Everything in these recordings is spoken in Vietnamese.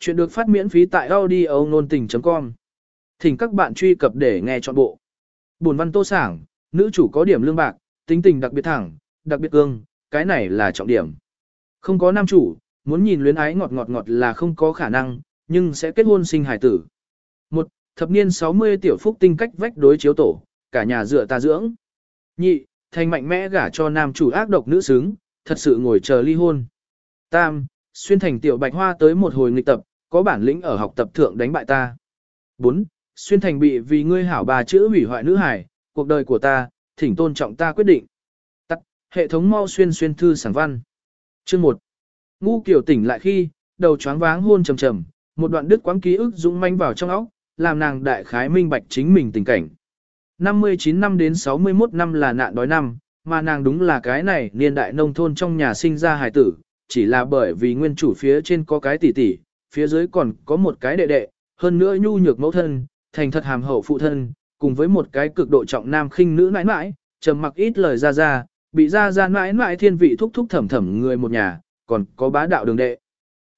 Chuyện được phát miễn phí tại audio nôn tình.com. Thỉnh các bạn truy cập để nghe trọn bộ. Buồn văn tô sảng, nữ chủ có điểm lương bạc, tính tình đặc biệt thẳng, đặc biệt cương, cái này là trọng điểm. Không có nam chủ, muốn nhìn luyến ái ngọt ngọt ngọt là không có khả năng, nhưng sẽ kết hôn sinh hài tử. Một, thập niên 60 tiểu phúc tinh cách vách đối chiếu tổ, cả nhà dựa ta dưỡng. Nhị, thành mạnh mẽ gả cho nam chủ ác độc nữ xứng, thật sự ngồi chờ ly hôn. Tam, xuyên thành tiểu bạch hoa tới một hồi nghịch tập, có bản lĩnh ở học tập thượng đánh bại ta. 4. Xuyên thành bị vì ngươi hảo bà chữ hủy hoại nữ hải, cuộc đời của ta, thỉnh tôn trọng ta quyết định. Tắt, hệ thống mau xuyên xuyên thư sảng văn. Chương 1. Ngu kiểu tỉnh lại khi, đầu choáng váng hôn trầm trầm, một đoạn đứt quãng ký ức dũng manh vào trong óc, làm nàng đại khái minh bạch chính mình tình cảnh. 59 năm đến 61 năm là nạn đói năm, mà nàng đúng là cái này niên đại nông thôn trong nhà sinh ra hài tử, chỉ là bởi vì nguyên chủ phía trên có cái tỷ tỷ, phía dưới còn có một cái đệ đệ, hơn nữa nhu nhược mẫu thân, thành thật hàm hậu phụ thân, cùng với một cái cực độ trọng nam khinh nữ nãi nãi, trầm mặc ít lời ra ra, bị ra ra nãi nãi thiên vị thúc thúc thẩm thẩm người một nhà, còn có bá đạo đường đệ.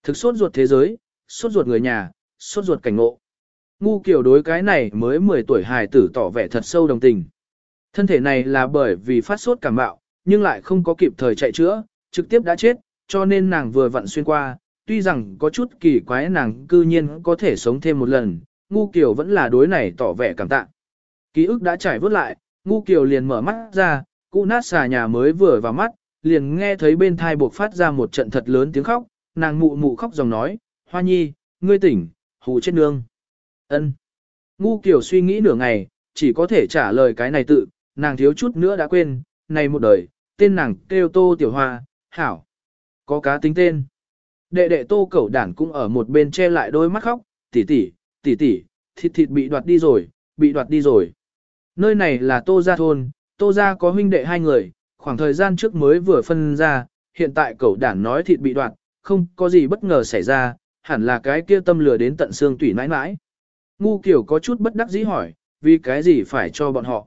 Thực sốt ruột thế giới, sốt ruột người nhà, sốt ruột cảnh ngộ. Ngu kiểu đối cái này mới 10 tuổi hài tử tỏ vẻ thật sâu đồng tình. Thân thể này là bởi vì phát sốt cảm bạo, nhưng lại không có kịp thời chạy chữa, trực tiếp đã chết, cho nên nàng vừa vặn xuyên qua, tuy rằng có chút kỳ quái nàng cư nhiên có thể sống thêm một lần, ngu kiều vẫn là đối này tỏ vẻ cảm tạ. Ký ức đã trải vớt lại, ngu kiều liền mở mắt ra, cụ nát xà nhà mới vừa vào mắt, liền nghe thấy bên thai buộc phát ra một trận thật lớn tiếng khóc, nàng mụ mụ khóc dòng nói, hoa nhi, ngươi tỉnh, hù chết nương. ân Ngu kiều suy nghĩ nửa ngày, chỉ có thể trả lời cái này tự, nàng thiếu chút nữa đã quên, này một đời, tên nàng kêu tô tiểu hoa, hảo. Có cá tính tên. Đệ đệ tô cẩu đản cũng ở một bên che lại đôi mắt khóc, tỷ tỷ, tỷ tỷ, thịt thịt bị đoạt đi rồi, bị đoạt đi rồi. Nơi này là tô gia thôn, tô gia có huynh đệ hai người, khoảng thời gian trước mới vừa phân ra, hiện tại cẩu đản nói thịt bị đoạt, không có gì bất ngờ xảy ra, hẳn là cái kia tâm lừa đến tận xương tủy mãi mãi. Ngu kiểu có chút bất đắc dĩ hỏi, vì cái gì phải cho bọn họ.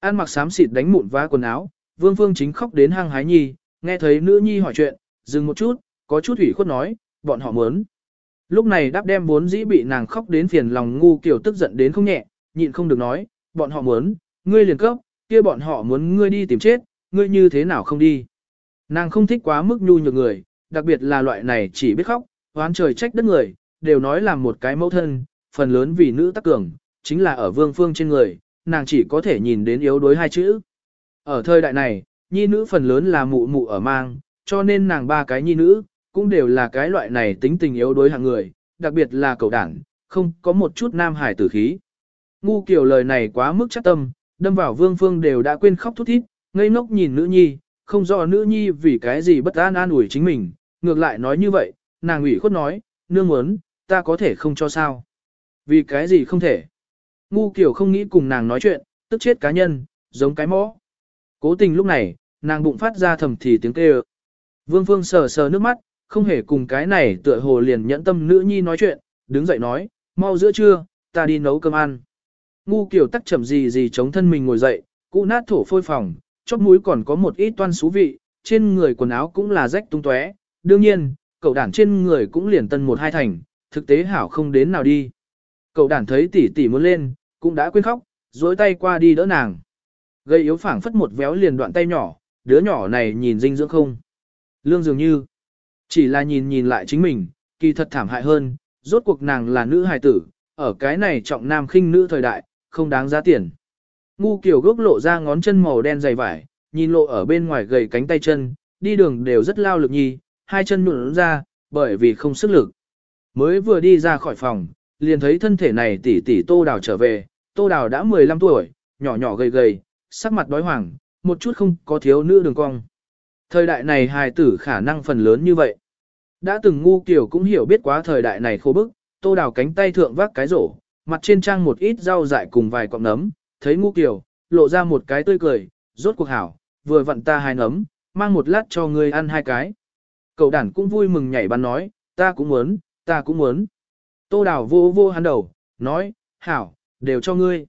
An mặc xám xịt đánh mụn vá quần áo, vương phương chính khóc đến hang hái nhi, nghe thấy nữ nhi hỏi chuyện, dừng một chút, có chút ủy khuất nói, bọn họ muốn. Lúc này đáp đem bốn dĩ bị nàng khóc đến phiền lòng ngu kiểu tức giận đến không nhẹ, nhịn không được nói, bọn họ muốn, ngươi liền cấp, kia bọn họ muốn ngươi đi tìm chết, ngươi như thế nào không đi. Nàng không thích quá mức nhu nhược người, đặc biệt là loại này chỉ biết khóc, oán trời trách đất người, đều nói là một cái mẫu thân, phần lớn vì nữ tắc cường, chính là ở vương phương trên người, nàng chỉ có thể nhìn đến yếu đối hai chữ. Ở thời đại này, nhi nữ phần lớn là mụ mụ ở mang, cho nên nàng ba cái nhi nữ, cũng đều là cái loại này tính tình yếu đối hạng người, đặc biệt là cậu đảng, không có một chút nam hải tử khí. Ngu kiểu lời này quá mức chắc tâm, đâm vào vương phương đều đã quên khóc thút thít, ngây ngốc nhìn nữ nhi, không rõ nữ nhi vì cái gì bất an an ủi chính mình, ngược lại nói như vậy, nàng ủy khuất nói, nương muốn, ta có thể không cho sao. Vì cái gì không thể. Ngu kiểu không nghĩ cùng nàng nói chuyện, tức chết cá nhân, giống cái mõ. Cố tình lúc này, nàng bụng phát ra thầm thì tiếng kêu. Vương Phương sờ sờ nước mắt, không hề cùng cái này tựa hồ liền nhẫn tâm nữ nhi nói chuyện, đứng dậy nói, mau giữa trưa, ta đi nấu cơm ăn. Ngu kiểu tắc chậm gì gì chống thân mình ngồi dậy, cụ nát thổ phôi phòng, chóp mũi còn có một ít toan xú vị, trên người quần áo cũng là rách tung tóe. Đương nhiên, cậu đản trên người cũng liền tân một hai thành, thực tế hảo không đến nào đi. Cậu đản thấy tỷ tỷ muốn lên, cũng đã quên khóc, duỗi tay qua đi đỡ nàng. Gây yếu phảng phất một véo liền đoạn tay nhỏ, đứa nhỏ này nhìn dinh dưỡng không. Lương dường như, chỉ là nhìn nhìn lại chính mình, kỳ thật thảm hại hơn, rốt cuộc nàng là nữ hài tử, ở cái này trọng nam khinh nữ thời đại, không đáng giá tiền. Ngu kiểu gốc lộ ra ngón chân màu đen dày vải, nhìn lộ ở bên ngoài gầy cánh tay chân, đi đường đều rất lao lực nhi, hai chân nụn ra, bởi vì không sức lực. Mới vừa đi ra khỏi phòng, liền thấy thân thể này tỷ tỷ tô đào trở về, tô đào đã 15 tuổi, nhỏ nhỏ gầy gầy, sắc mặt đói hoàng, một chút không có thiếu nữ đường cong. Thời đại này hài tử khả năng phần lớn như vậy. Đã từng ngu kiểu cũng hiểu biết quá thời đại này khô bức, tô đào cánh tay thượng vác cái rổ, mặt trên trang một ít rau dại cùng vài cọng nấm, thấy ngu kiểu, lộ ra một cái tươi cười, rốt cuộc hảo, vừa vặn ta hai nấm, mang một lát cho ngươi ăn hai cái. Cậu đàn cũng vui mừng nhảy bắn nói, ta cũng muốn, ta cũng muốn. Tô đào vô vô hắn đầu, nói, hảo, đều cho ngươi.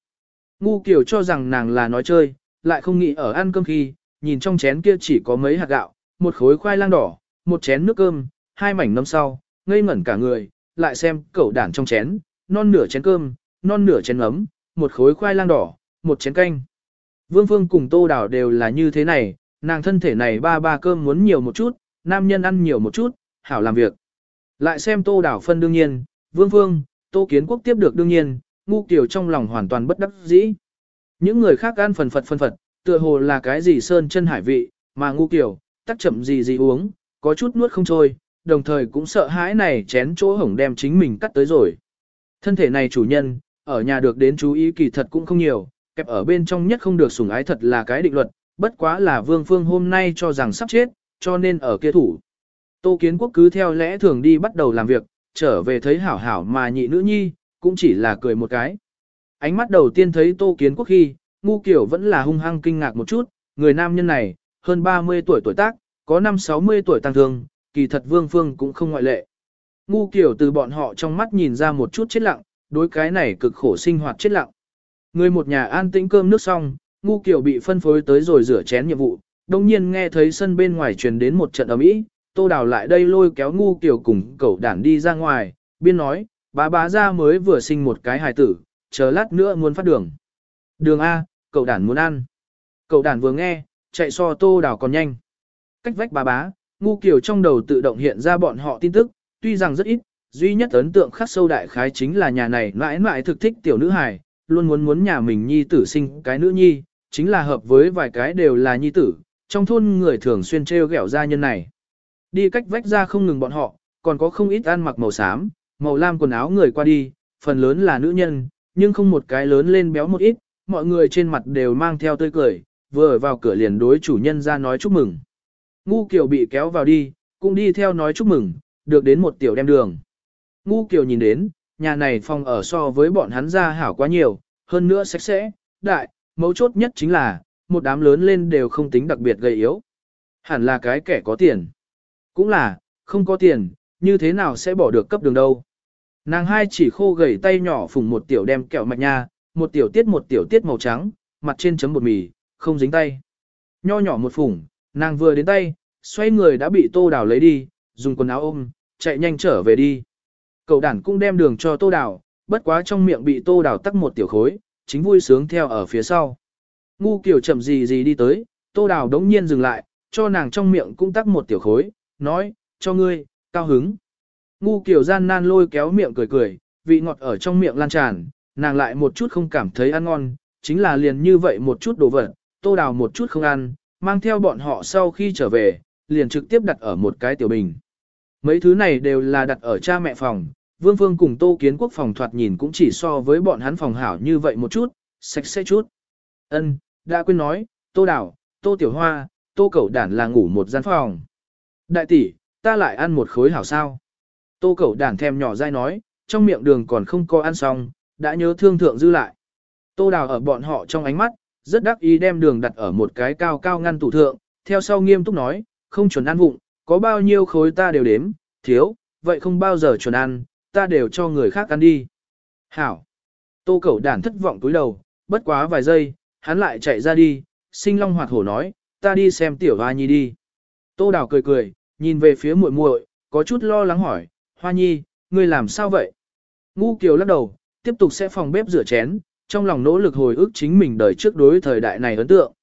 Ngu kiểu cho rằng nàng là nói chơi, lại không nghĩ ở ăn cơm khi, nhìn trong chén kia chỉ có mấy hạt gạo, một khối khoai lang đỏ, một chén nước cơm, hai mảnh nấm sau, ngây ngẩn cả người, lại xem cẩu đản trong chén, non nửa chén cơm, non nửa chén ấm, một khối khoai lang đỏ, một chén canh. Vương Phương cùng Tô Đào đều là như thế này, nàng thân thể này ba ba cơm muốn nhiều một chút, nam nhân ăn nhiều một chút, hảo làm việc. Lại xem Tô Đào phân đương nhiên, Vương Phương, Tô Kiến Quốc tiếp được đương nhiên, ngu kiểu trong lòng hoàn toàn bất đắc dĩ. Những người khác ăn phần phật phân phật, tựa hồ là cái gì sơn chân hải vị, mà ngu kiểu, tắc chậm gì gì uống, có chút nuốt không trôi, đồng thời cũng sợ hãi này chén chỗ hổng đem chính mình cắt tới rồi. Thân thể này chủ nhân, ở nhà được đến chú ý kỳ thật cũng không nhiều, kẹp ở bên trong nhất không được sủng ái thật là cái định luật, bất quá là vương phương hôm nay cho rằng sắp chết, cho nên ở kia thủ. Tô Kiến Quốc cứ theo lẽ thường đi bắt đầu làm việc, trở về thấy hảo hảo mà nhị nữ nhi, cũng chỉ là cười một cái. Ánh mắt đầu tiên thấy Tô Kiến Quốc khi, ngu kiểu vẫn là hung hăng kinh ngạc một chút, người nam nhân này, hơn 30 tuổi tuổi tác, có 5-60 tuổi tăng thương, kỳ thật vương phương cũng không ngoại lệ. Ngu kiểu từ bọn họ trong mắt nhìn ra một chút chết lặng, đối cái này cực khổ sinh hoạt chết lặng. Người một nhà an tĩnh cơm nước xong, ngu kiểu bị phân phối tới rồi rửa chén nhiệm vụ, đồng nhiên nghe thấy sân bên ngoài truyền đến một trận ầm ĩ, tô đào lại đây lôi kéo ngu kiểu cùng cậu đản đi ra ngoài, biên nói, bá bá ra mới vừa sinh một cái hài tử, chờ lát nữa muốn phát đường. Đường A, cậu đản muốn ăn. Cậu đản vừa nghe, chạy so tô đào còn nhanh. Cách vách bà bá, ngu Kiều trong đầu tự động hiện ra bọn họ tin tức, tuy rằng rất ít, duy nhất ấn tượng khắc sâu đại khái chính là nhà này mãi mãi thực thích tiểu nữ hài, luôn muốn muốn nhà mình nhi tử sinh cái nữ nhi, chính là hợp với vài cái đều là nhi tử, trong thôn người thường xuyên treo gẻo gia nhân này. Đi cách vách ra không ngừng bọn họ, còn có không ít ăn mặc màu xám, màu lam quần áo người qua đi, phần lớn là nữ nhân, nhưng không một cái lớn lên béo một ít, mọi người trên mặt đều mang theo tươi cười, vừa vào cửa liền đối chủ nhân ra nói chúc mừng. Ngu Kiều bị kéo vào đi, cũng đi theo nói chúc mừng, được đến một tiểu đem đường. Ngu Kiều nhìn đến, nhà này phòng ở so với bọn hắn ra hảo quá nhiều, hơn nữa sạch sẽ, đại, mấu chốt nhất chính là, một đám lớn lên đều không tính đặc biệt gầy yếu. Hẳn là cái kẻ có tiền. Cũng là, không có tiền, như thế nào sẽ bỏ được cấp đường đâu. Nàng hai chỉ khô gầy tay nhỏ phùng một tiểu đem kẹo mạch nha, một tiểu tiết một tiểu tiết màu trắng, mặt trên chấm bột mì, không dính tay. Nho nhỏ một phùng, nàng vừa đến tay, xoay người đã bị tô đào lấy đi, dùng quần áo ôm, chạy nhanh trở về đi. Cậu đản cũng đem đường cho tô đào, bất quá trong miệng bị tô đào tắc một tiểu khối, chính vui sướng theo ở phía sau. Ngu kiểu chậm gì gì đi tới, tô đào đống nhiên dừng lại, cho nàng trong miệng cũng tắc một tiểu khối, nói, cho ngươi, cao hứng. Ngu kiểu gian nan lôi kéo miệng cười cười, vị ngọt ở trong miệng lan tràn, nàng lại một chút không cảm thấy ăn ngon, chính là liền như vậy một chút đồ vật, tô đào một chút không ăn, mang theo bọn họ sau khi trở về, liền trực tiếp đặt ở một cái tiểu bình. Mấy thứ này đều là đặt ở cha mẹ phòng, Vương Phương cùng Tô Kiến Quốc phòng thoạt nhìn cũng chỉ so với bọn hắn phòng hảo như vậy một chút, sạch sẽ chút. Ân, đã quên nói, Tô Đảo, Tô Tiểu Hoa, Tô Cẩu Đản là ngủ một gian phòng. Đại tỷ, ta lại ăn một khối hảo sao. Tô Cẩu Đản thèm nhỏ dai nói, trong miệng đường còn không có ăn xong, đã nhớ thương thượng dư lại. Tô Đào ở bọn họ trong ánh mắt, rất đắc ý đem đường đặt ở một cái cao cao ngăn tủ thượng, theo sau nghiêm túc nói, không chuẩn ăn vụng, có bao nhiêu khối ta đều đếm, thiếu, vậy không bao giờ chuẩn ăn, ta đều cho người khác ăn đi. Hảo. Tô cẩu đản thất vọng túi đầu, bất quá vài giây, hắn lại chạy ra đi, sinh long hoạt hổ nói, ta đi xem tiểu hoa nhi đi. Tô đào cười cười, nhìn về phía muội muội, có chút lo lắng hỏi, hoa nhi, ngươi làm sao vậy? Ngu kiều lắc đầu, tiếp tục sẽ phòng bếp rửa chén, trong lòng nỗ lực hồi ức chính mình đời trước đối thời đại này ấn tượng.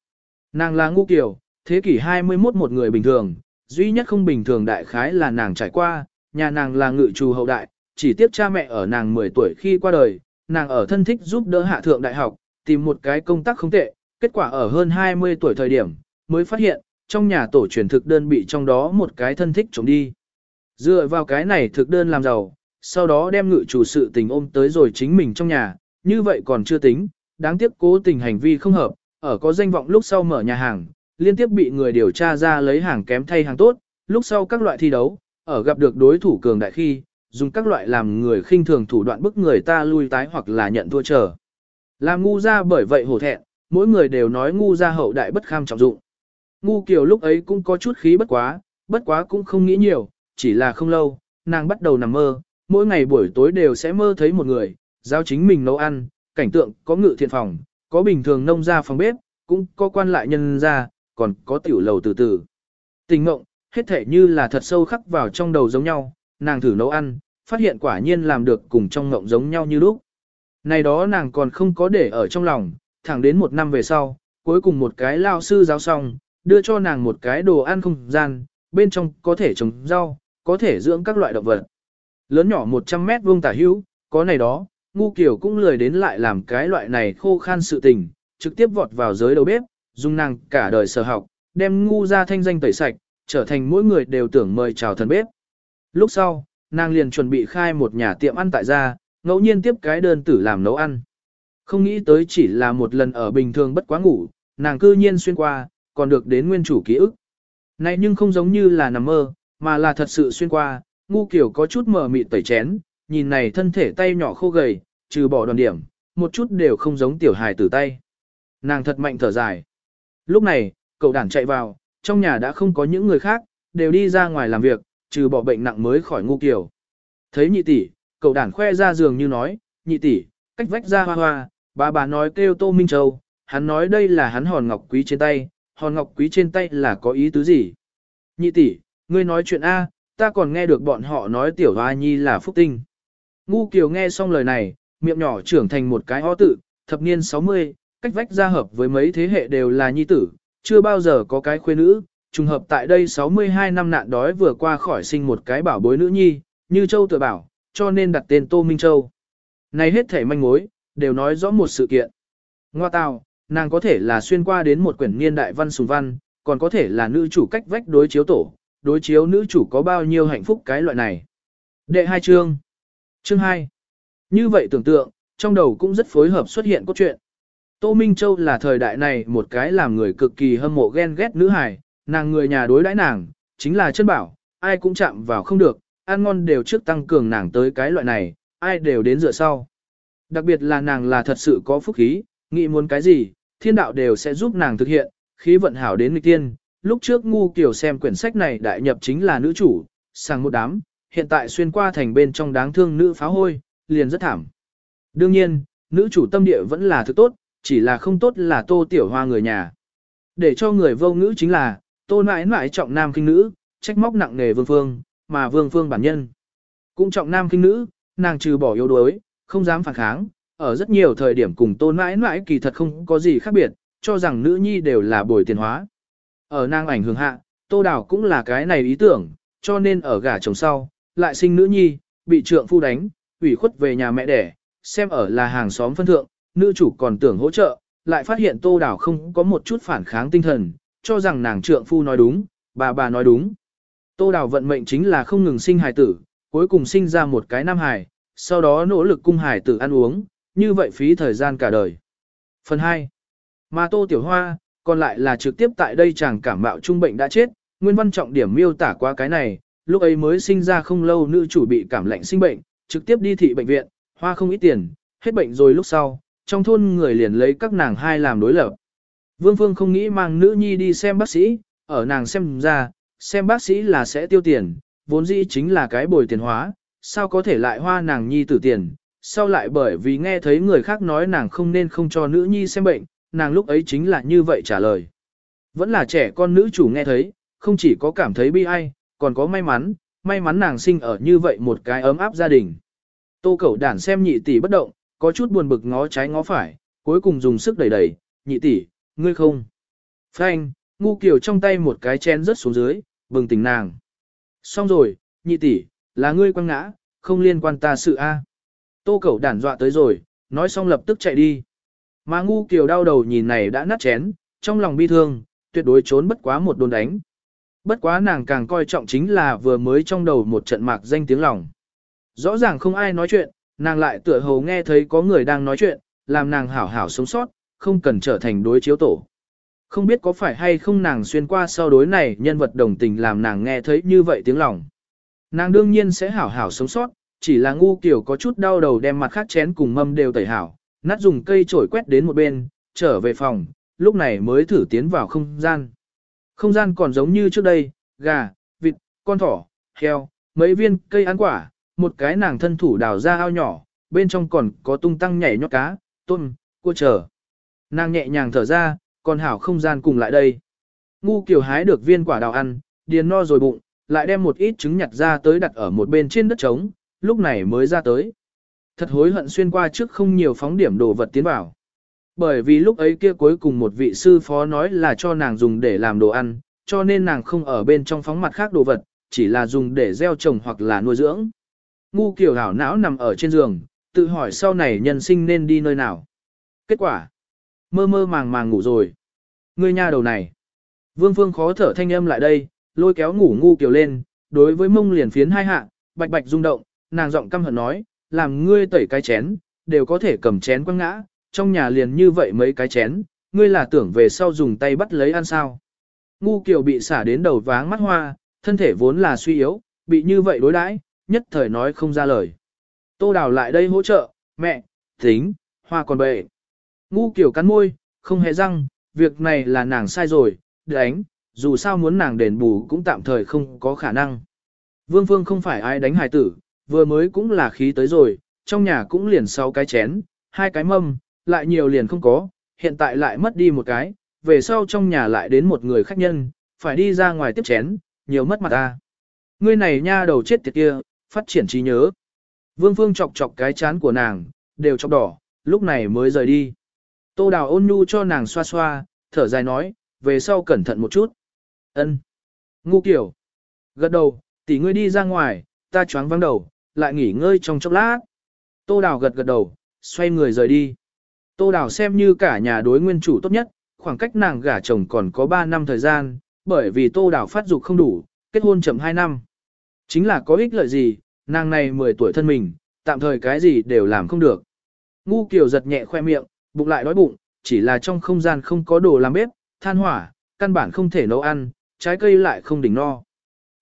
Nàng là ngu kiều, thế kỷ 21 một người bình thường, duy nhất không bình thường đại khái là nàng trải qua, nhà nàng là ngự trù hậu đại, chỉ tiếp cha mẹ ở nàng 10 tuổi khi qua đời, nàng ở thân thích giúp đỡ hạ thượng đại học, tìm một cái công tác không tệ, kết quả ở hơn 20 tuổi thời điểm, mới phát hiện, trong nhà tổ truyền thực đơn bị trong đó một cái thân thích trộm đi. Dựa vào cái này thực đơn làm giàu, sau đó đem ngự chủ sự tình ôm tới rồi chính mình trong nhà, như vậy còn chưa tính, đáng tiếc cố tình hành vi không hợp, ở có danh vọng lúc sau mở nhà hàng, liên tiếp bị người điều tra ra lấy hàng kém thay hàng tốt, lúc sau các loại thi đấu, ở gặp được đối thủ cường đại khi, dùng các loại làm người khinh thường thủ đoạn bức người ta lui tái hoặc là nhận thua trở. Làm ngu ra bởi vậy hổ thẹn, mỗi người đều nói ngu ra hậu đại bất kham trọng dụng. Ngu kiều lúc ấy cũng có chút khí bất quá, bất quá cũng không nghĩ nhiều, chỉ là không lâu, nàng bắt đầu nằm mơ, mỗi ngày buổi tối đều sẽ mơ thấy một người, giao chính mình nấu ăn, cảnh tượng có ngự thiện phòng, có bình thường nông ra phòng bếp, cũng có quan lại nhân ra, còn có tiểu lầu từ từ. Tình mộng, hết thể như là thật sâu khắc vào trong đầu giống nhau, nàng thử nấu ăn, phát hiện quả nhiên làm được cùng trong ngộng giống nhau như lúc. Này đó nàng còn không có để ở trong lòng, thẳng đến một năm về sau, cuối cùng một cái lao sư giáo xong, đưa cho nàng một cái đồ ăn không gian, bên trong có thể trồng rau, có thể dưỡng các loại động vật. Lớn nhỏ 100 mét vuông tả hữu, có này đó, ngu kiểu cũng lười đến lại làm cái loại này khô khan sự tình, trực tiếp vọt vào giới đầu bếp, dùng nàng cả đời sở học, đem ngu ra thanh danh tẩy sạch, trở thành mỗi người đều tưởng mời chào thần bếp. Lúc sau, nàng liền chuẩn bị khai một nhà tiệm ăn tại gia, ngẫu nhiên tiếp cái đơn tử làm nấu ăn. Không nghĩ tới chỉ là một lần ở bình thường bất quá ngủ, nàng cư nhiên xuyên qua, còn được đến nguyên chủ ký ức. Này nhưng không giống như là nằm mơ, mà là thật sự xuyên qua, ngu kiểu có chút mờ mịt tẩy chén, nhìn này thân thể tay nhỏ khô gầy, trừ bỏ đoàn điểm, một chút đều không giống tiểu hài tử tay. Nàng thật mạnh thở dài. Lúc này, cậu đàn chạy vào, trong nhà đã không có những người khác, đều đi ra ngoài làm việc, trừ bỏ bệnh nặng mới khỏi ngu kiểu. Thấy nhị tỷ, cậu đàn khoe ra giường như nói, nhị tỷ, cách vách ra hoa hoa, bà bà nói kêu Tô Minh Châu, hắn nói đây là hắn hòn ngọc quý trên tay, hòn ngọc quý trên tay là có ý tứ gì? Nhị tỷ, ngươi nói chuyện A, ta còn nghe được bọn họ nói tiểu hoa nhi là phúc tinh. Ngu Kiều nghe xong lời này, miệng nhỏ trưởng thành một cái ho tự, thập niên 60, cách vách gia hợp với mấy thế hệ đều là nhi tử, chưa bao giờ có cái khuê nữ, trùng hợp tại đây 62 năm nạn đói vừa qua khỏi sinh một cái bảo bối nữ nhi, như Châu tự bảo, cho nên đặt tên Tô Minh Châu. Này hết thể manh mối, đều nói rõ một sự kiện. Ngoa tào, nàng có thể là xuyên qua đến một quyển niên đại văn sùng văn, còn có thể là nữ chủ cách vách đối chiếu tổ, đối chiếu nữ chủ có bao nhiêu hạnh phúc cái loại này. Đệ hai chương. Chương 2. Như vậy tưởng tượng, trong đầu cũng rất phối hợp xuất hiện cốt truyện. Tô Minh Châu là thời đại này một cái làm người cực kỳ hâm mộ ghen ghét nữ hài, nàng người nhà đối đãi nàng, chính là chân bảo, ai cũng chạm vào không được, ăn ngon đều trước tăng cường nàng tới cái loại này, ai đều đến dựa sau. Đặc biệt là nàng là thật sự có phúc khí, nghĩ muốn cái gì, thiên đạo đều sẽ giúp nàng thực hiện, khí vận hảo đến nghịch tiên. Lúc trước ngu kiểu xem quyển sách này đại nhập chính là nữ chủ, sang một đám, hiện tại xuyên qua thành bên trong đáng thương nữ phá hôi, liền rất thảm. Đương nhiên, nữ chủ tâm địa vẫn là thứ tốt, chỉ là không tốt là tô tiểu hoa người nhà. Để cho người vô ngữ chính là, tô nãi nãi trọng nam kinh nữ, trách móc nặng nề vương phương, mà vương phương bản nhân. Cũng trọng nam kinh nữ, nàng trừ bỏ yếu đuối, không dám phản kháng, ở rất nhiều thời điểm cùng tôn mãi mãi kỳ thật không có gì khác biệt, cho rằng nữ nhi đều là bồi tiền hóa. Ở nàng ảnh hưởng hạ, tô đào cũng là cái này ý tưởng, cho nên ở gả chồng sau, lại sinh nữ nhi, bị trượng phu đánh, ủy khuất về nhà mẹ đẻ, xem ở là hàng xóm phân thượng, nữ chủ còn tưởng hỗ trợ, lại phát hiện tô đảo không có một chút phản kháng tinh thần, cho rằng nàng trượng phu nói đúng, bà bà nói đúng. Tô đảo vận mệnh chính là không ngừng sinh hài tử, cuối cùng sinh ra một cái nam hài, sau đó nỗ lực cung hài tử ăn uống, như vậy phí thời gian cả đời. Phần 2. Mà Tô Tiểu Hoa, còn lại là trực tiếp tại đây chàng cảm mạo trung bệnh đã chết, nguyên văn trọng điểm miêu tả qua cái này, lúc ấy mới sinh ra không lâu nữ chủ bị cảm lạnh sinh bệnh, trực tiếp đi thị bệnh viện, hoa không ít tiền, hết bệnh rồi lúc sau, trong thôn người liền lấy các nàng hai làm đối lập. Vương Phương không nghĩ mang nữ nhi đi xem bác sĩ, ở nàng xem ra, xem bác sĩ là sẽ tiêu tiền, vốn dĩ chính là cái bồi tiền hóa, sao có thể lại hoa nàng nhi tử tiền, sau lại bởi vì nghe thấy người khác nói nàng không nên không cho nữ nhi xem bệnh, nàng lúc ấy chính là như vậy trả lời. Vẫn là trẻ con nữ chủ nghe thấy, không chỉ có cảm thấy bi ai, còn có may mắn, may mắn nàng sinh ở như vậy một cái ấm áp gia đình. Tô cẩu đản xem nhị tỷ bất động, có chút buồn bực ngó trái ngó phải, cuối cùng dùng sức đẩy đẩy, nhị tỷ, ngươi không. Phanh, ngu kiểu trong tay một cái chén rớt xuống dưới, bừng tỉnh nàng. Xong rồi, nhị tỷ, là ngươi quăng ngã, không liên quan ta sự a. Tô cẩu đản dọa tới rồi, nói xong lập tức chạy đi. Mà ngu kiều đau đầu nhìn này đã nát chén, trong lòng bi thương, tuyệt đối trốn bất quá một đồn đánh. Bất quá nàng càng coi trọng chính là vừa mới trong đầu một trận mạc danh tiếng lòng. Rõ ràng không ai nói chuyện, nàng lại tựa hồ nghe thấy có người đang nói chuyện, làm nàng hảo hảo sống sót, không cần trở thành đối chiếu tổ. Không biết có phải hay không nàng xuyên qua sau đối này nhân vật đồng tình làm nàng nghe thấy như vậy tiếng lòng. Nàng đương nhiên sẽ hảo hảo sống sót, chỉ là ngu kiểu có chút đau đầu đem mặt khác chén cùng mâm đều tẩy hảo, nát dùng cây chổi quét đến một bên, trở về phòng, lúc này mới thử tiến vào không gian. Không gian còn giống như trước đây, gà, vịt, con thỏ, heo, mấy viên cây ăn quả, một cái nàng thân thủ đào ra ao nhỏ, bên trong còn có tung tăng nhảy nhót cá, tôm, cua trở. Nàng nhẹ nhàng thở ra, còn hảo không gian cùng lại đây. Ngu kiểu hái được viên quả đào ăn, điền no rồi bụng, lại đem một ít trứng nhặt ra tới đặt ở một bên trên đất trống, lúc này mới ra tới. Thật hối hận xuyên qua trước không nhiều phóng điểm đồ vật tiến vào. Bởi vì lúc ấy kia cuối cùng một vị sư phó nói là cho nàng dùng để làm đồ ăn, cho nên nàng không ở bên trong phóng mặt khác đồ vật, chỉ là dùng để gieo trồng hoặc là nuôi dưỡng. Ngu kiểu hảo não nằm ở trên giường, tự hỏi sau này nhân sinh nên đi nơi nào. Kết quả, mơ mơ màng màng ngủ rồi. Ngươi nha đầu này. Vương Phương khó thở thanh âm lại đây, lôi kéo ngủ ngu kiểu lên, đối với mông liền phiến hai hạ, bạch bạch rung động, nàng giọng căm hận nói, làm ngươi tẩy cái chén, đều có thể cầm chén quăng ngã, trong nhà liền như vậy mấy cái chén, ngươi là tưởng về sau dùng tay bắt lấy ăn sao. Ngu kiều bị xả đến đầu váng mắt hoa, thân thể vốn là suy yếu, bị như vậy đối đãi, nhất thời nói không ra lời. Tô đào lại đây hỗ trợ, mẹ, tính, hoa còn bệ. Ngu kiều cắn môi, không hề răng, việc này là nàng sai rồi, đánh, dù sao muốn nàng đền bù cũng tạm thời không có khả năng. Vương Phương không phải ai đánh hài tử, vừa mới cũng là khí tới rồi, trong nhà cũng liền sau cái chén, hai cái mâm, lại nhiều liền không có, hiện tại lại mất đi một cái, về sau trong nhà lại đến một người khách nhân, phải đi ra ngoài tiếp chén, nhiều mất mặt ta. Ngươi này nha đầu chết tiệt kia, phát triển trí nhớ. Vương Phương chọc chọc cái chán của nàng, đều chọc đỏ, lúc này mới rời đi. Tô Đào ôn nhu cho nàng xoa xoa, thở dài nói, về sau cẩn thận một chút. Ân. Ngu kiểu. Gật đầu, tỷ ngươi đi ra ngoài, ta choáng vắng đầu, lại nghỉ ngơi trong chốc lát. Tô Đào gật gật đầu, xoay người rời đi. Tô Đào xem như cả nhà đối nguyên chủ tốt nhất, khoảng cách nàng gả chồng còn có 3 năm thời gian, bởi vì Tô Đào phát dục không đủ, kết hôn chậm 2 năm. Chính là có ích lợi gì, nàng này 10 tuổi thân mình, tạm thời cái gì đều làm không được. Ngu Kiều giật nhẹ khoe miệng, bụng lại đói bụng, chỉ là trong không gian không có đồ làm bếp, than hỏa, căn bản không thể nấu ăn, trái cây lại không đỉnh no.